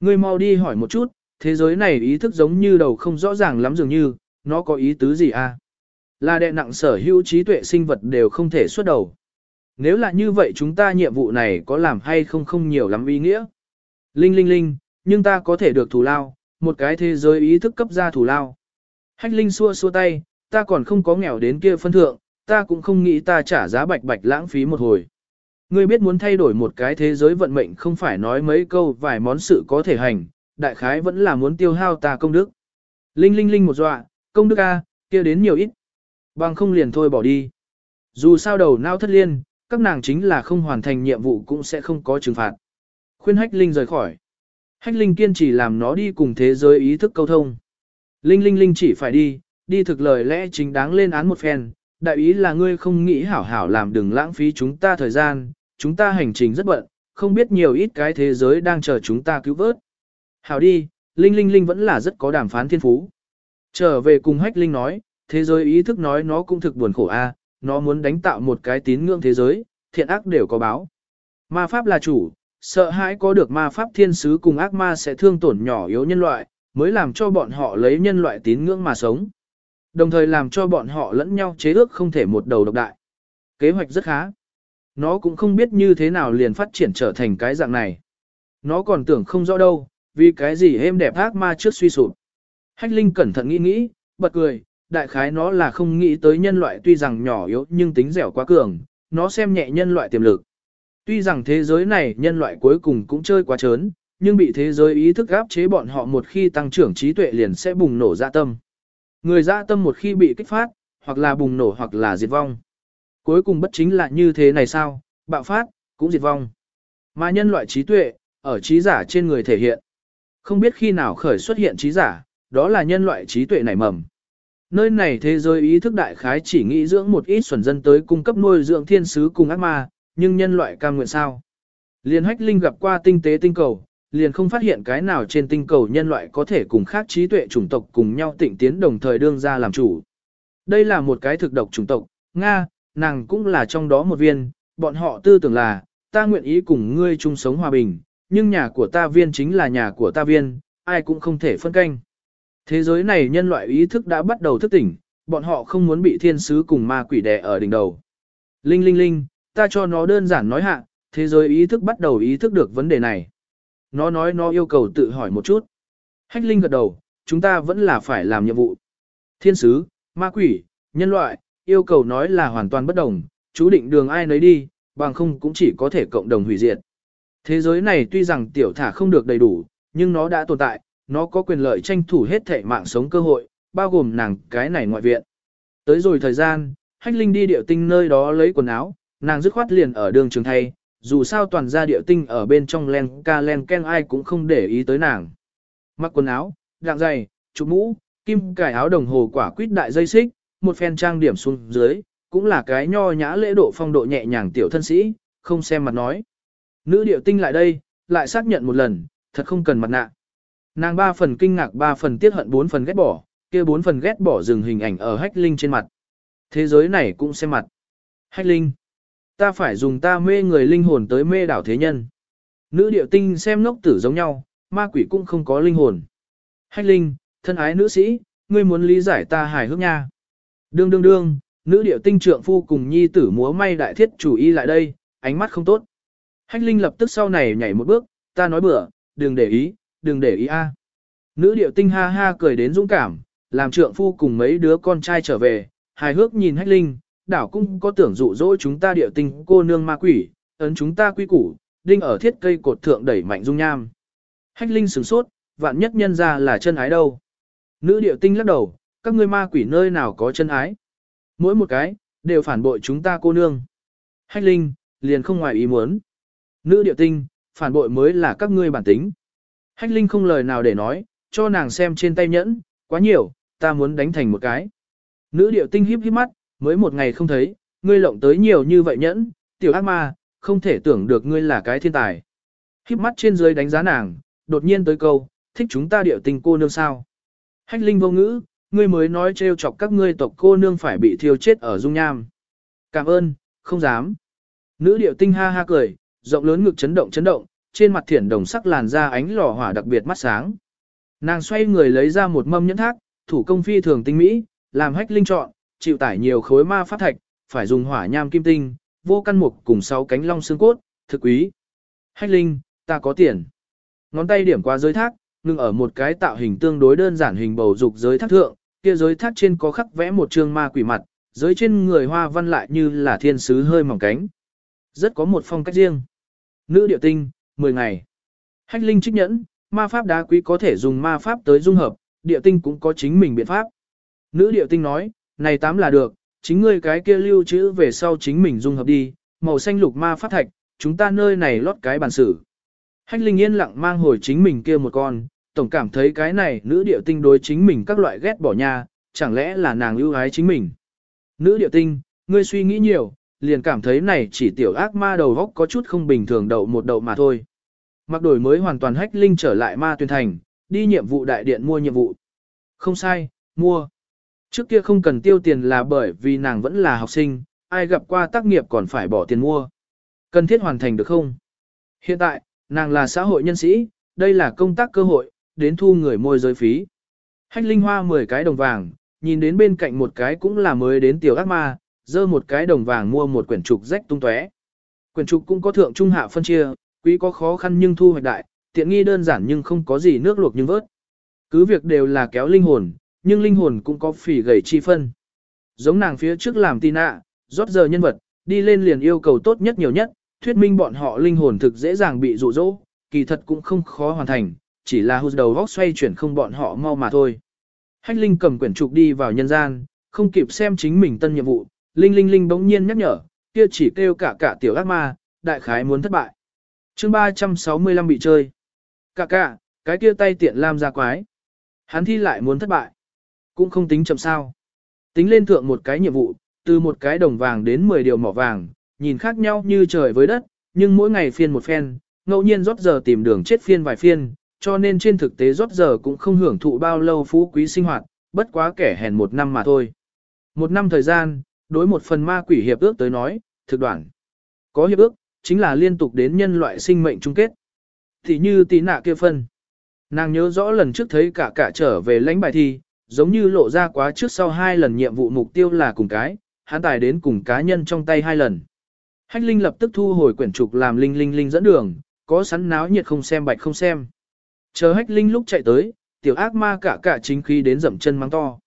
Ngươi mau đi hỏi một chút, thế giới này ý thức giống như đầu không rõ ràng lắm dường như, nó có ý tứ gì à? Là đệ nặng sở hữu trí tuệ sinh vật đều không thể xuất đầu. Nếu là như vậy chúng ta nhiệm vụ này có làm hay không không nhiều lắm ý nghĩa. Linh linh linh, nhưng ta có thể được thù lao, một cái thế giới ý thức cấp ra thù lao. Hách linh xua xua tay, ta còn không có nghèo đến kia phân thượng, ta cũng không nghĩ ta trả giá bạch bạch lãng phí một hồi. Ngươi biết muốn thay đổi một cái thế giới vận mệnh không phải nói mấy câu vài món sự có thể hành, đại khái vẫn là muốn tiêu hao ta công đức. Linh linh linh một dọa, công đức A, kia đến nhiều ít. Bằng không liền thôi bỏ đi. Dù sao đầu nao thất liên, các nàng chính là không hoàn thành nhiệm vụ cũng sẽ không có trừng phạt. Khuyên Hách Linh rời khỏi. Hách Linh kiên trì làm nó đi cùng thế giới ý thức câu thông. Linh Linh Linh chỉ phải đi, đi thực lời lẽ chính đáng lên án một phen. Đại ý là ngươi không nghĩ hảo hảo làm đừng lãng phí chúng ta thời gian, chúng ta hành trình rất bận, không biết nhiều ít cái thế giới đang chờ chúng ta cứu vớt. Hảo đi, Linh Linh Linh vẫn là rất có đàm phán thiên phú. Trở về cùng Hách Linh nói, thế giới ý thức nói nó cũng thực buồn khổ a, nó muốn đánh tạo một cái tín ngưỡng thế giới, thiện ác đều có báo. Ma pháp là chủ, sợ hãi có được ma pháp thiên sứ cùng ác ma sẽ thương tổn nhỏ yếu nhân loại, mới làm cho bọn họ lấy nhân loại tín ngưỡng mà sống. Đồng thời làm cho bọn họ lẫn nhau chế ước không thể một đầu độc đại. Kế hoạch rất khá. Nó cũng không biết như thế nào liền phát triển trở thành cái dạng này. Nó còn tưởng không rõ đâu, vì cái gì êm đẹp ác ma trước suy sụp. Hách Linh cẩn thận nghĩ nghĩ, bật cười, đại khái nó là không nghĩ tới nhân loại tuy rằng nhỏ yếu nhưng tính dẻo quá cường, nó xem nhẹ nhân loại tiềm lực. Tuy rằng thế giới này nhân loại cuối cùng cũng chơi quá trớn, nhưng bị thế giới ý thức áp chế bọn họ một khi tăng trưởng trí tuệ liền sẽ bùng nổ ra tâm. Người dạ tâm một khi bị kích phát, hoặc là bùng nổ hoặc là diệt vong. Cuối cùng bất chính là như thế này sao, bạo phát, cũng diệt vong. Mà nhân loại trí tuệ, ở trí giả trên người thể hiện. Không biết khi nào khởi xuất hiện trí giả, đó là nhân loại trí tuệ nảy mầm. Nơi này thế giới ý thức đại khái chỉ nghĩ dưỡng một ít xuẩn dân tới cung cấp nuôi dưỡng thiên sứ cùng ác ma, nhưng nhân loại cam nguyện sao? Liên hách linh gặp qua tinh tế tinh cầu, liền không phát hiện cái nào trên tinh cầu nhân loại có thể cùng khác trí tuệ chủng tộc cùng nhau tịnh tiến đồng thời đương ra làm chủ. Đây là một cái thực độc chủng tộc, Nga, nàng cũng là trong đó một viên, bọn họ tư tưởng là, ta nguyện ý cùng ngươi chung sống hòa bình, nhưng nhà của ta viên chính là nhà của ta viên, ai cũng không thể phân canh. Thế giới này nhân loại ý thức đã bắt đầu thức tỉnh, bọn họ không muốn bị thiên sứ cùng ma quỷ đè ở đỉnh đầu. Linh linh linh, ta cho nó đơn giản nói hạ, thế giới ý thức bắt đầu ý thức được vấn đề này. Nó nói nó yêu cầu tự hỏi một chút. Hách linh gật đầu, chúng ta vẫn là phải làm nhiệm vụ. Thiên sứ, ma quỷ, nhân loại, yêu cầu nói là hoàn toàn bất đồng, chú định đường ai nấy đi, bằng không cũng chỉ có thể cộng đồng hủy diệt. Thế giới này tuy rằng tiểu thả không được đầy đủ, nhưng nó đã tồn tại, nó có quyền lợi tranh thủ hết thể mạng sống cơ hội, bao gồm nàng cái này ngoại viện. Tới rồi thời gian, Hách Linh đi điệu tinh nơi đó lấy quần áo, nàng dứt khoát liền ở đường trường thay, dù sao toàn gia địa tinh ở bên trong len ca len ken ai cũng không để ý tới nàng. Mặc quần áo, gạng giày, chụp mũ, kim cải áo đồng hồ quả quýt đại dây xích, một phen trang điểm xuống dưới, cũng là cái nho nhã lễ độ phong độ nhẹ nhàng tiểu thân sĩ, không xem mặt nói. Nữ điệu tinh lại đây, lại xác nhận một lần, thật không cần mặt nạ. Nàng ba phần kinh ngạc ba phần tiết hận bốn phần ghét bỏ, kia bốn phần ghét bỏ dừng hình ảnh ở hách linh trên mặt. Thế giới này cũng xem mặt. Hách linh. Ta phải dùng ta mê người linh hồn tới mê đảo thế nhân. Nữ điệu tinh xem ngốc tử giống nhau, ma quỷ cũng không có linh hồn. Hách linh, thân ái nữ sĩ, ngươi muốn lý giải ta hài hước nha. Đương đương đương, nữ điệu tinh trượng phu cùng nhi tử múa may đại thiết chủ y lại đây, ánh mắt không tốt. Hách linh lập tức sau này nhảy một bước, ta nói bừa, đừng để ý, đừng để ý a. Nữ điệu tinh ha ha cười đến dũng cảm, làm trượng phu cùng mấy đứa con trai trở về, hài hước nhìn hách linh, đảo cũng có tưởng dụ dỗ chúng ta địa tinh cô nương ma quỷ, ấn chúng ta quy củ, đinh ở thiết cây cột thượng đẩy mạnh dung nham. Hách linh sửng sốt, vạn nhất nhân ra là chân ái đâu. Nữ địa tinh lắc đầu, các ngươi ma quỷ nơi nào có chân ái. Mỗi một cái, đều phản bội chúng ta cô nương. Hách linh, liền không ngoài ý muốn. Nữ địa tinh, phản bội mới là các ngươi bản tính. Hách Linh không lời nào để nói, cho nàng xem trên tay nhẫn, quá nhiều, ta muốn đánh thành một cái. Nữ điệu tinh híp híp mắt, mới một ngày không thấy, ngươi lộng tới nhiều như vậy nhẫn, tiểu ác ma, không thể tưởng được ngươi là cái thiên tài. Khiếp mắt trên dưới đánh giá nàng, đột nhiên tới câu, thích chúng ta điệu tình cô nương sao. Hách linh vô ngữ, ngươi mới nói trêu chọc các ngươi tộc cô nương phải bị thiêu chết ở dung nham. Cảm ơn, không dám. Nữ điệu tinh ha ha cười, rộng lớn ngực chấn động chấn động, trên mặt thiển đồng sắc làn da ánh lò hỏa đặc biệt mắt sáng. Nàng xoay người lấy ra một mâm nhẫn thác, thủ công phi thường tinh mỹ, làm hách linh chọn, chịu tải nhiều khối ma pháp thạch, phải dùng hỏa nham kim tinh, vô căn mục cùng sáu cánh long xương cốt, thực quý. Hách linh, ta có tiền. Ngón tay điểm qua giới thác, ngưng ở một cái tạo hình tương đối đơn giản hình bầu dục giới thác thượng, kia giới thác trên có khắc vẽ một trương ma quỷ mặt, giới trên người hoa văn lại như là thiên sứ hơi mỏng cánh. Rất có một phong cách riêng. Nữ điệu tinh, 10 ngày. Hách linh trích nhẫn, ma pháp đá quý có thể dùng ma pháp tới dung hợp, địa tinh cũng có chính mình biện pháp. Nữ địa tinh nói, này tám là được, chính ngươi cái kia lưu trữ về sau chính mình dung hợp đi, màu xanh lục ma pháp thạch, chúng ta nơi này lót cái bản sử. Hách Linh yên lặng mang hồi chính mình kia một con, tổng cảm thấy cái này nữ địa tinh đối chính mình các loại ghét bỏ nha, chẳng lẽ là nàng ưu ái chính mình. Nữ địa tinh, ngươi suy nghĩ nhiều, liền cảm thấy này chỉ tiểu ác ma đầu góc có chút không bình thường đậu một đậu mà thôi. Mặc đổi mới hoàn toàn hách linh trở lại ma tuyên thành, đi nhiệm vụ đại điện mua nhiệm vụ. Không sai, mua. Trước kia không cần tiêu tiền là bởi vì nàng vẫn là học sinh, ai gặp qua tác nghiệp còn phải bỏ tiền mua. Cần thiết hoàn thành được không? Hiện tại, nàng là xã hội nhân sĩ, đây là công tác cơ hội, đến thu người môi giới phí. Hách linh hoa 10 cái đồng vàng, nhìn đến bên cạnh một cái cũng là mới đến tiểu ác ma, dơ một cái đồng vàng mua một quyển trục rách tung tóe. Quyển trục cũng có thượng trung hạ phân chia, quý có khó khăn nhưng thu hoạch đại, tiện nghi đơn giản nhưng không có gì nước luộc nhưng vớt. Cứ việc đều là kéo linh hồn, nhưng linh hồn cũng có phỉ gầy chi phân. Giống nàng phía trước làm tin ạ, rót giờ nhân vật, đi lên liền yêu cầu tốt nhất nhiều nhất, thuyết minh bọn họ linh hồn thực dễ dàng bị dụ dỗ, kỳ thật cũng không khó hoàn thành, chỉ là hút đầu vóc xoay chuyển không bọn họ mau mà thôi. Hách Linh cầm quyển trục đi vào nhân gian, không kịp xem chính mình tân nhiệm vụ, Linh Linh Linh bỗng nhiên nhắc nhở, kia chỉ kêu cả cả tiểu ác ma, đại khái muốn thất bại. chương 365 bị chơi. Cả cả, cái kia tay tiện lam ra quái. Hắn thi lại muốn thất bại. Cũng không tính chậm sao. Tính lên thượng một cái nhiệm vụ, từ một cái đồng vàng đến 10 điều mỏ vàng, nhìn khác nhau như trời với đất, nhưng mỗi ngày phiên một phen, ngẫu nhiên rót giờ tìm đường chết phiên vài phiên, cho nên trên thực tế rót giờ cũng không hưởng thụ bao lâu phú quý sinh hoạt, bất quá kẻ hèn một năm mà thôi. Một năm thời gian, đối một phần ma quỷ hiệp ước tới nói, thực đoạn. Có hiệp ước, chính là liên tục đến nhân loại sinh mệnh chung kết. Thì như tí nạ kia phân. Nàng nhớ rõ lần trước thấy cả cả trở về lãnh bài thi, giống như lộ ra quá trước sau hai lần nhiệm vụ mục tiêu là cùng cái, hắn tài đến cùng cá nhân trong tay hai lần. Hách Linh lập tức thu hồi quyển trục làm Linh Linh Linh dẫn đường, có sẵn náo nhiệt không xem bạch không xem. Chờ Hách Linh lúc chạy tới, tiểu ác ma cả cả chính khí đến dậm chân mắng to.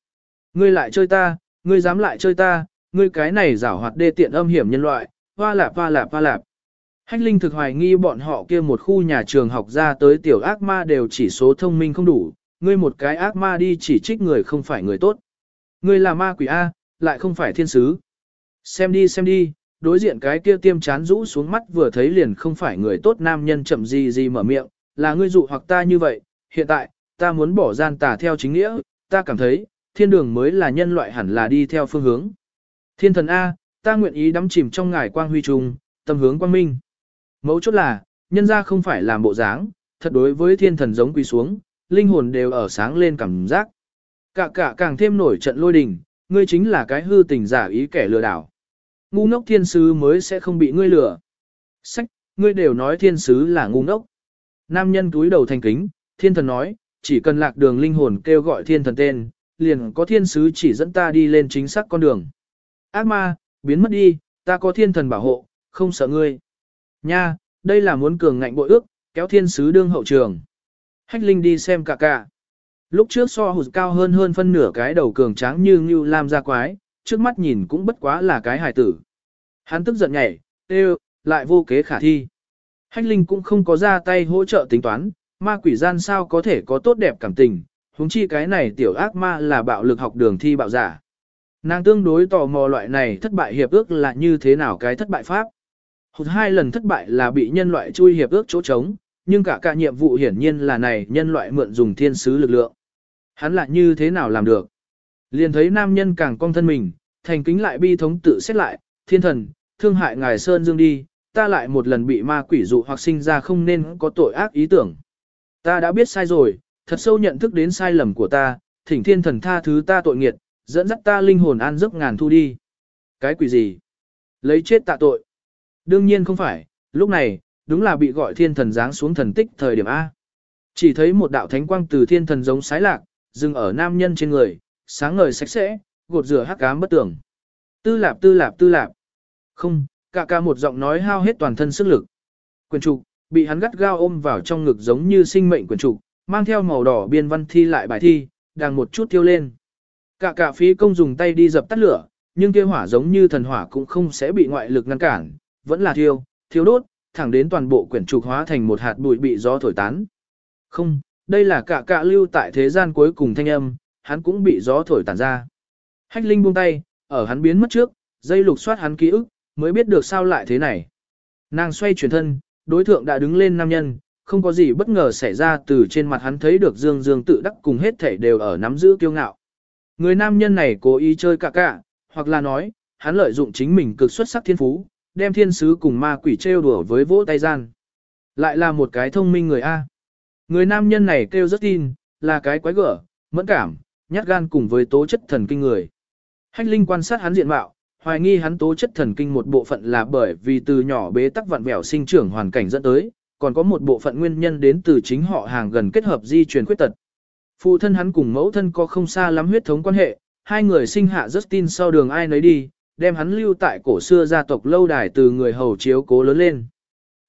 Ngươi lại chơi ta, ngươi dám lại chơi ta, ngươi cái này giảo hoạt đê tiện âm hiểm nhân loại, hoa lạp hoa lạp hoa lạp. Hách Linh thực hoài nghi bọn họ kia một khu nhà trường học ra tới tiểu ác ma đều chỉ số thông minh không đủ, ngươi một cái ác ma đi chỉ trích người không phải người tốt. Ngươi là ma quỷ A, lại không phải thiên sứ. Xem đi xem đi, đối diện cái kia tiêm chán rũ xuống mắt vừa thấy liền không phải người tốt nam nhân chậm gì gì mở miệng, là ngươi dụ hoặc ta như vậy, hiện tại, ta muốn bỏ gian tà theo chính nghĩa, ta cảm thấy, thiên đường mới là nhân loại hẳn là đi theo phương hướng. Thiên thần A, ta nguyện ý đắm chìm trong ngài quang huy trùng, tâm hướng quang minh. Mấu chốt là, nhân ra không phải làm bộ dáng, thật đối với thiên thần giống quỳ xuống, linh hồn đều ở sáng lên cảm giác. Cả cả càng thêm nổi trận lôi đình, ngươi chính là cái hư tình giả ý kẻ lừa đảo. Ngu ngốc thiên sứ mới sẽ không bị ngươi lừa. Sách, ngươi đều nói thiên sứ là ngu ngốc. Nam nhân túi đầu thành kính, thiên thần nói, chỉ cần lạc đường linh hồn kêu gọi thiên thần tên, liền có thiên sứ chỉ dẫn ta đi lên chính xác con đường. Ác ma, biến mất đi, ta có thiên thần bảo hộ, không sợ ngươi. Nha, đây là muốn cường ngạnh bội ước, kéo thiên sứ đương hậu trường. Hách Linh đi xem cả cả. Lúc trước so hụt cao hơn hơn phân nửa cái đầu cường tráng như Ngưu Lam ra quái, trước mắt nhìn cũng bất quá là cái hài tử. Hắn tức giận nhảy, tê lại vô kế khả thi. Hách Linh cũng không có ra tay hỗ trợ tính toán, ma quỷ gian sao có thể có tốt đẹp cảm tình, huống chi cái này tiểu ác ma là bạo lực học đường thi bạo giả. Nàng tương đối tò mò loại này thất bại hiệp ước là như thế nào cái thất bại pháp. Hụt hai lần thất bại là bị nhân loại chui hiệp ước chỗ trống, nhưng cả cả nhiệm vụ hiển nhiên là này nhân loại mượn dùng thiên sứ lực lượng. Hắn lại như thế nào làm được? Liền thấy nam nhân càng cong thân mình, thành kính lại bi thống tự xét lại, thiên thần, thương hại ngài Sơn Dương đi, ta lại một lần bị ma quỷ dụ hoặc sinh ra không nên có tội ác ý tưởng. Ta đã biết sai rồi, thật sâu nhận thức đến sai lầm của ta, thỉnh thiên thần tha thứ ta tội nghiệt, dẫn dắt ta linh hồn an giấc ngàn thu đi. Cái quỷ gì? Lấy chết tạ tội. Đương nhiên không phải, lúc này, đúng là bị gọi thiên thần giáng xuống thần tích thời điểm A. Chỉ thấy một đạo thánh quang từ thiên thần giống sái lạc, dừng ở nam nhân trên người, sáng ngời sạch sẽ, gột rửa hắc ám bất tưởng. Tư lạp tư lạp tư lạp. Không, cả ca một giọng nói hao hết toàn thân sức lực. Quyền trục, bị hắn gắt gao ôm vào trong ngực giống như sinh mệnh quyền trục, mang theo màu đỏ biên văn thi lại bài thi, đang một chút thiêu lên. Cả cả phí công dùng tay đi dập tắt lửa, nhưng kia hỏa giống như thần hỏa cũng không sẽ bị ngoại lực ngăn cản, vẫn là thiêu, thiêu đốt, thẳng đến toàn bộ quyển trục hóa thành một hạt bụi bị gió thổi tán. Không, đây là cả cạ lưu tại thế gian cuối cùng thanh âm, hắn cũng bị gió thổi tản ra. Hách Linh buông tay, ở hắn biến mất trước, dây lục soát hắn ký ức, mới biết được sao lại thế này. Nàng xoay chuyển thân, đối thượng đã đứng lên nam nhân, không có gì bất ngờ xảy ra từ trên mặt hắn thấy được Dương Dương tự đắc cùng hết thể đều ở nắm giữ kiêu ngạo. Người nam nhân này cố ý chơi cả cả, hoặc là nói, hắn lợi dụng chính mình cực xuất sắc thiên phú, đem thiên sứ cùng ma quỷ trêu đùa với vỗ tay gian. Lại là một cái thông minh người A. Người nam nhân này kêu rất tin, là cái quái gở, mẫn cảm, nhát gan cùng với tố chất thần kinh người. Hách Linh quan sát hắn diện mạo, hoài nghi hắn tố chất thần kinh một bộ phận là bởi vì từ nhỏ bế tắc vặn vẹo sinh trưởng hoàn cảnh dẫn tới, còn có một bộ phận nguyên nhân đến từ chính họ hàng gần kết hợp di truyền khuyết tật. Phụ thân hắn cùng mẫu thân có không xa lắm huyết thống quan hệ, hai người sinh hạ Justin sau đường ai nấy đi, đem hắn lưu tại cổ xưa gia tộc lâu đài từ người hầu chiếu cố lớn lên.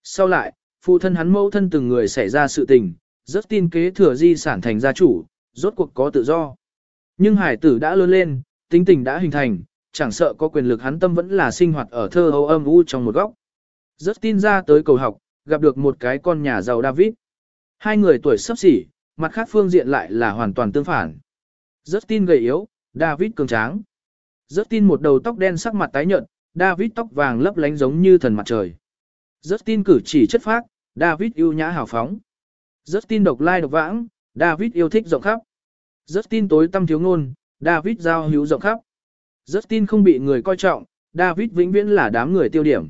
Sau lại, phụ thân hắn mẫu thân từng người xảy ra sự tình, rất tin kế thừa di sản thành gia chủ, rốt cuộc có tự do. Nhưng hải tử đã lớn lên, tính tình đã hình thành, chẳng sợ có quyền lực hắn tâm vẫn là sinh hoạt ở thơ âu âm u trong một góc. Rất tin ra tới cầu học, gặp được một cái con nhà giàu David. Hai người tuổi sắp xỉ, mặt khác phương diện lại là hoàn toàn tương phản. Rất tin gầy yếu, David cường tráng. Justin một đầu tóc đen sắc mặt tái nhợt, David tóc vàng lấp lánh giống như thần mặt trời. Justin cử chỉ chất phác, David yêu nhã hào phóng. Justin độc lai độc vãng, David yêu thích rộng khắp. Justin tối tâm thiếu ngôn, David giao hữu rộng khắp. Justin không bị người coi trọng, David vĩnh viễn là đám người tiêu điểm.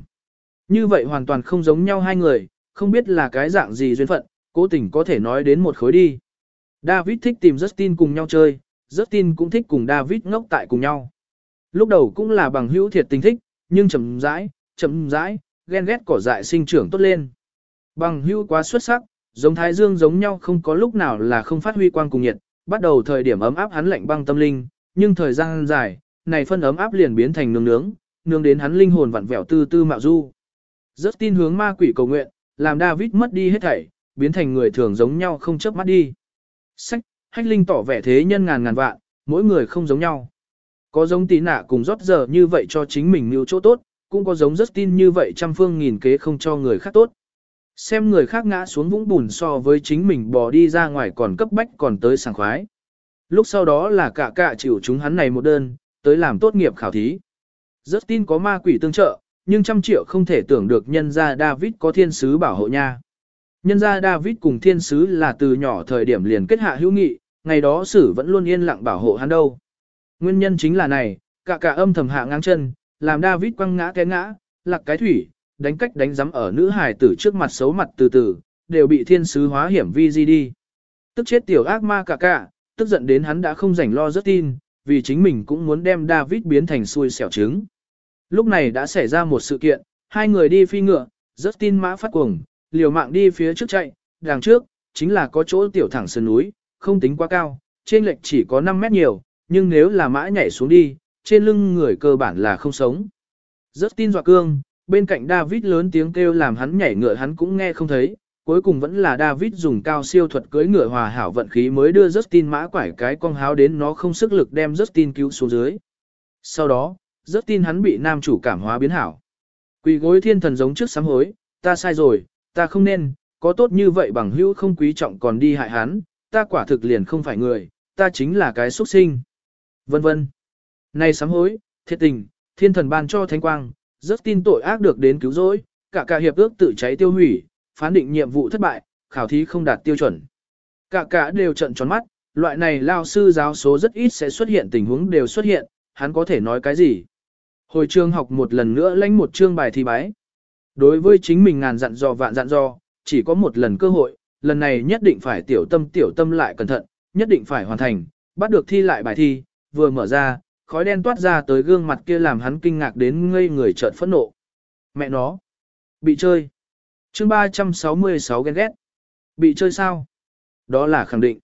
Như vậy hoàn toàn không giống nhau hai người, không biết là cái dạng gì duyên phận, cố tình có thể nói đến một khối đi. David thích tìm Justin cùng nhau chơi, Justin cũng thích cùng David ngốc tại cùng nhau. Lúc đầu cũng là bằng hữu thiệt tình thích, nhưng chậm rãi, chậm rãi, ghen ghét cỏ dại sinh trưởng tốt lên. Bằng hữu quá xuất sắc, giống Thái Dương giống nhau không có lúc nào là không phát huy quang cùng nhiệt, bắt đầu thời điểm ấm áp hắn lạnh băng tâm linh, nhưng thời gian dài, này phân ấm áp liền biến thành nướng nướng, nướng đến hắn linh hồn vặn vẹo tư tư mạo du. Rất tin hướng ma quỷ cầu nguyện, làm David mất đi hết thảy, biến thành người thường giống nhau không chớp mắt đi. Sách, hách linh tỏ vẻ thế nhân ngàn ngàn vạn, mỗi người không giống nhau. Có giống tí nạ cùng rót giờ như vậy cho chính mình mưu chỗ tốt, cũng có giống rất tin như vậy trăm phương nghìn kế không cho người khác tốt. Xem người khác ngã xuống vũng bùn so với chính mình bỏ đi ra ngoài còn cấp bách còn tới sảng khoái. Lúc sau đó là cả cả chịu chúng hắn này một đơn, tới làm tốt nghiệp khảo thí. Rất tin có ma quỷ tương trợ, nhưng trăm triệu không thể tưởng được nhân gia David có thiên sứ bảo hộ nha. Nhân gia David cùng thiên sứ là từ nhỏ thời điểm liền kết hạ hữu nghị, ngày đó sử vẫn luôn yên lặng bảo hộ hắn đâu. Nguyên nhân chính là này, cả cả âm thầm hạ ngang chân, làm David quăng ngã cái ngã, lạc cái thủy, đánh cách đánh giấm ở nữ hài tử trước mặt xấu mặt từ từ, đều bị thiên sứ hóa hiểm vi di đi. Tức chết tiểu ác ma cả cả, tức giận đến hắn đã không rảnh lo rất tin, vì chính mình cũng muốn đem David biến thành xui xẻo trứng. Lúc này đã xảy ra một sự kiện, hai người đi phi ngựa, rất tin mã phát cuồng, liều mạng đi phía trước chạy, đằng trước, chính là có chỗ tiểu thẳng sườn núi, không tính quá cao, trên lệch chỉ có 5 mét nhiều, nhưng nếu là mã nhảy xuống đi, trên lưng người cơ bản là không sống. Rất tin dọa cương, bên cạnh David lớn tiếng kêu làm hắn nhảy ngựa hắn cũng nghe không thấy, cuối cùng vẫn là David dùng cao siêu thuật cưỡi ngựa hòa hảo vận khí mới đưa Justin mã quải cái con háo đến nó không sức lực đem Justin cứu xuống dưới. Sau đó, Justin hắn bị nam chủ cảm hóa biến hảo. Quỳ gối thiên thần giống trước sám hối, ta sai rồi, ta không nên, có tốt như vậy bằng hữu không quý trọng còn đi hại hắn, ta quả thực liền không phải người, ta chính là cái xuất sinh. Vân vân. Này sám hối, thiệt tình, thiên thần ban cho thánh quang, rất tin tội ác được đến cứu rỗi, cả cả hiệp ước tự cháy tiêu hủy, phán định nhiệm vụ thất bại, khảo thí không đạt tiêu chuẩn. Cả cả đều trận tròn mắt, loại này lao sư giáo số rất ít sẽ xuất hiện tình huống đều xuất hiện, hắn có thể nói cái gì. Hồi trường học một lần nữa lãnh một chương bài thi bái. Đối với chính mình ngàn dặn dò vạn dặn dò, chỉ có một lần cơ hội, lần này nhất định phải tiểu tâm tiểu tâm lại cẩn thận, nhất định phải hoàn thành, bắt được thi lại bài thi, vừa mở ra, khói đen toát ra tới gương mặt kia làm hắn kinh ngạc đến ngây người chợt phẫn nộ. Mẹ nó, bị chơi. chương 366 ghen ghét. Bị chơi sao? Đó là khẳng định.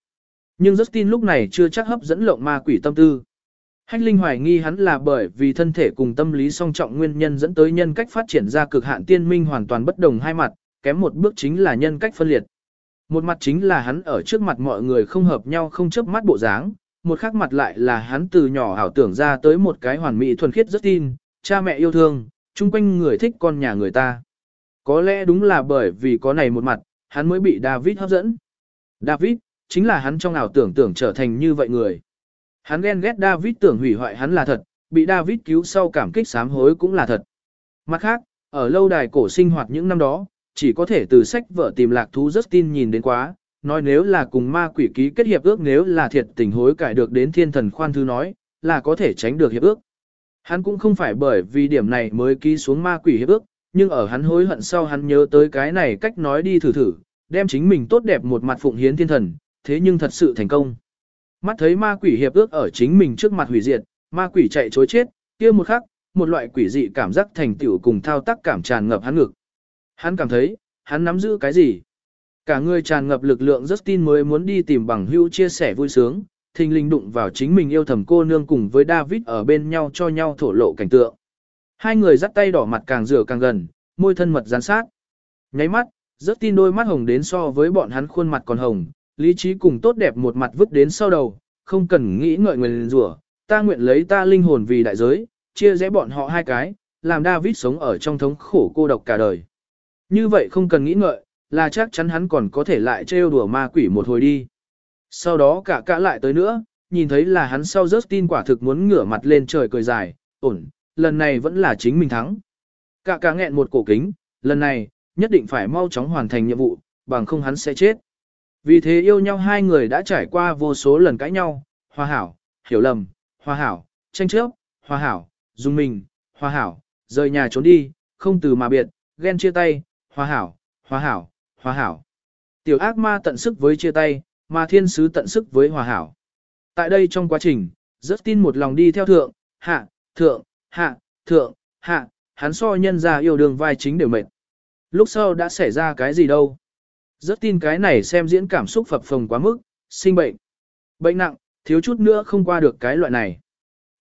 Nhưng Justin lúc này chưa chắc hấp dẫn lộng ma quỷ tâm tư. Hách Linh hoài nghi hắn là bởi vì thân thể cùng tâm lý song trọng nguyên nhân dẫn tới nhân cách phát triển ra cực hạn tiên minh hoàn toàn bất đồng hai mặt, kém một bước chính là nhân cách phân liệt. Một mặt chính là hắn ở trước mặt mọi người không hợp nhau không chớp mắt bộ dáng, một khác mặt lại là hắn từ nhỏ ảo tưởng ra tới một cái hoàn mỹ thuần khiết rất tin, cha mẹ yêu thương, chung quanh người thích con nhà người ta. Có lẽ đúng là bởi vì có này một mặt, hắn mới bị David hấp dẫn. David, chính là hắn trong ảo tưởng tưởng trở thành như vậy người. Hắn ghen ghét David tưởng hủy hoại hắn là thật, bị David cứu sau cảm kích sám hối cũng là thật. Mặt khác, ở lâu đài cổ sinh hoạt những năm đó, chỉ có thể từ sách vợ tìm lạc thú rất tin nhìn đến quá, nói nếu là cùng ma quỷ ký kết hiệp ước nếu là thiệt tình hối cải được đến thiên thần khoan thư nói, là có thể tránh được hiệp ước. Hắn cũng không phải bởi vì điểm này mới ký xuống ma quỷ hiệp ước, nhưng ở hắn hối hận sau hắn nhớ tới cái này cách nói đi thử thử, đem chính mình tốt đẹp một mặt phụng hiến thiên thần, thế nhưng thật sự thành công. Mắt thấy ma quỷ hiệp ước ở chính mình trước mặt hủy diệt, ma quỷ chạy chối chết, kia một khắc, một loại quỷ dị cảm giác thành tựu cùng thao tác cảm tràn ngập hắn ngực. Hắn cảm thấy, hắn nắm giữ cái gì? Cả người tràn ngập lực lượng Justin mới muốn đi tìm bằng hữu chia sẻ vui sướng, thình lình đụng vào chính mình yêu thầm cô nương cùng với David ở bên nhau cho nhau thổ lộ cảnh tượng. Hai người dắt tay đỏ mặt càng rửa càng gần, môi thân mật gián sát. Nháy mắt, Justin đôi mắt hồng đến so với bọn hắn khuôn mặt còn hồng, lý trí cùng tốt đẹp một mặt vứt đến sau đầu, không cần nghĩ ngợi người rủa, ta nguyện lấy ta linh hồn vì đại giới, chia rẽ bọn họ hai cái, làm David sống ở trong thống khổ cô độc cả đời. Như vậy không cần nghĩ ngợi, là chắc chắn hắn còn có thể lại trêu đùa ma quỷ một hồi đi. Sau đó cả cả lại tới nữa, nhìn thấy là hắn sau Justin quả thực muốn ngửa mặt lên trời cười dài, ổn, lần này vẫn là chính mình thắng. Cả cả nghẹn một cổ kính, lần này, nhất định phải mau chóng hoàn thành nhiệm vụ, bằng không hắn sẽ chết. Vì thế yêu nhau hai người đã trải qua vô số lần cãi nhau, hòa hảo, hiểu lầm, hòa hảo, tranh chấp, hòa hảo, dùng mình, hòa hảo, rời nhà trốn đi, không từ mà biệt, ghen chia tay, hòa hảo, hòa hảo, hòa hảo. Tiểu ác ma tận sức với chia tay, mà thiên sứ tận sức với hòa hảo. Tại đây trong quá trình, rất tin một lòng đi theo thượng, hạ, thượng, hạ, thượng, hạ, hắn so nhân ra yêu đương vai chính đều mệt. Lúc sau đã xảy ra cái gì đâu. Rất tin cái này xem diễn cảm xúc phập phồng quá mức, sinh bệnh. Bệnh nặng, thiếu chút nữa không qua được cái loại này.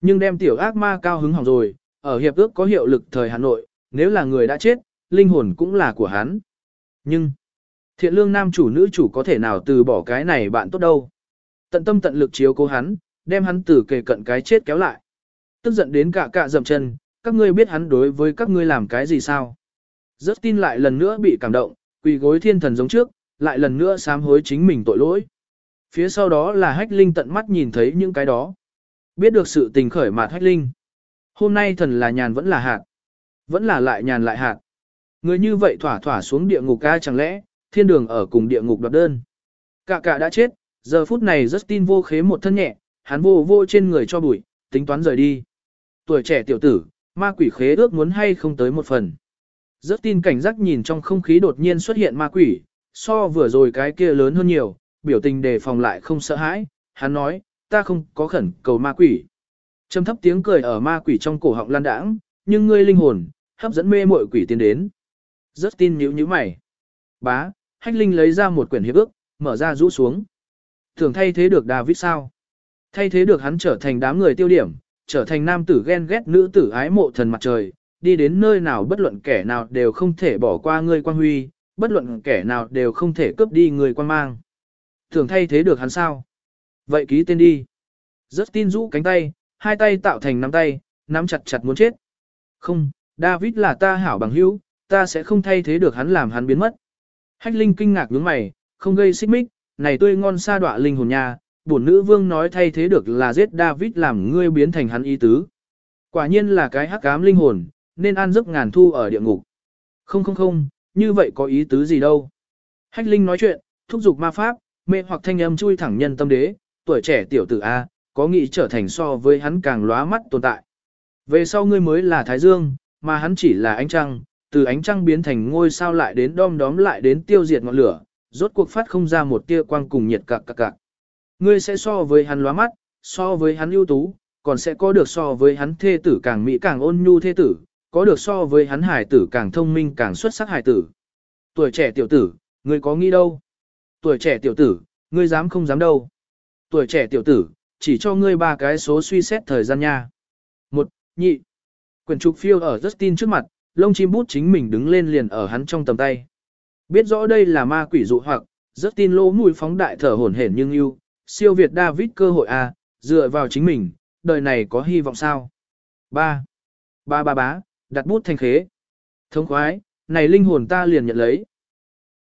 Nhưng đem tiểu ác ma cao hứng hỏng rồi, ở hiệp ước có hiệu lực thời Hà Nội, nếu là người đã chết, linh hồn cũng là của hắn. Nhưng, thiện lương nam chủ nữ chủ có thể nào từ bỏ cái này bạn tốt đâu. Tận tâm tận lực chiếu cố hắn, đem hắn từ kề cận cái chết kéo lại. Tức giận đến cả cạ dậm chân, các ngươi biết hắn đối với các ngươi làm cái gì sao? Rất tin lại lần nữa bị cảm động, quỳ gối thiên thần giống trước, lại lần nữa sám hối chính mình tội lỗi. Phía sau đó là hách linh tận mắt nhìn thấy những cái đó. Biết được sự tình khởi mạt hách linh. Hôm nay thần là nhàn vẫn là hạt. Vẫn là lại nhàn lại hạt. Người như vậy thỏa thỏa xuống địa ngục ca chẳng lẽ, thiên đường ở cùng địa ngục đoạt đơn. Cả cả đã chết, giờ phút này Justin vô khế một thân nhẹ, hắn vô vô trên người cho bụi, tính toán rời đi. Tuổi trẻ tiểu tử, ma quỷ khế ước muốn hay không tới một phần. Rất tin cảnh giác nhìn trong không khí đột nhiên xuất hiện ma quỷ, so vừa rồi cái kia lớn hơn nhiều, biểu tình đề phòng lại không sợ hãi, hắn nói, ta không có khẩn cầu ma quỷ. Trầm thấp tiếng cười ở ma quỷ trong cổ họng lan đãng, nhưng ngươi linh hồn, hấp dẫn mê muội quỷ tiến đến. Rất tin nhíu nhíu mày. Bá, hách linh lấy ra một quyển hiệp ước, mở ra rũ xuống. Thường thay thế được David sao? Thay thế được hắn trở thành đám người tiêu điểm, trở thành nam tử ghen ghét nữ tử ái mộ thần mặt trời, đi đến nơi nào bất luận kẻ nào đều không thể bỏ qua ngươi quan huy, bất luận kẻ nào đều không thể cướp đi người quan mang. Thường thay thế được hắn sao? Vậy ký tên đi. Rất tin rũ cánh tay, hai tay tạo thành nắm tay, nắm chặt chặt muốn chết. Không, David là ta hảo bằng hữu, ta sẽ không thay thế được hắn làm hắn biến mất. Hách Linh kinh ngạc nhướng mày, không gây xích mích, này tươi ngon sa đọa linh hồn nha, bổn nữ vương nói thay thế được là giết David làm ngươi biến thành hắn ý tứ. Quả nhiên là cái hắc ám linh hồn, nên ăn giấc ngàn thu ở địa ngục. Không không không, như vậy có ý tứ gì đâu. Hách Linh nói chuyện, thúc giục ma pháp, mê hoặc thanh âm chui thẳng nhân tâm đế, tuổi trẻ tiểu tử A, có nghĩ trở thành so với hắn càng lóa mắt tồn tại. Về sau ngươi mới là Thái Dương, mà hắn chỉ là ánh trăng, từ ánh trăng biến thành ngôi sao lại đến đom đóm lại đến tiêu diệt ngọn lửa, rốt cuộc phát không ra một tia quang cùng nhiệt cạc cạc cạc. Ngươi sẽ so với hắn lóa mắt, so với hắn ưu tú, còn sẽ có được so với hắn thê tử càng mỹ càng ôn nhu thê tử, có được so với hắn hải tử càng thông minh càng xuất sắc hải tử. Tuổi trẻ tiểu tử, ngươi có nghĩ đâu? Tuổi trẻ tiểu tử, ngươi dám không dám đâu? Tuổi trẻ tiểu tử, chỉ cho ngươi ba cái số suy xét thời gian nha. Một, nhị. Quyển trục phiêu ở Justin trước mặt, lông chim bút chính mình đứng lên liền ở hắn trong tầm tay. Biết rõ đây là ma quỷ dụ hoặc, tin lỗ mũi phóng đại thở hổn hển nhưng yêu, siêu việt David cơ hội a, dựa vào chính mình, đời này có hy vọng sao? Ba, ba ba bá, đặt bút thành khế. Thông khoái, này linh hồn ta liền nhận lấy.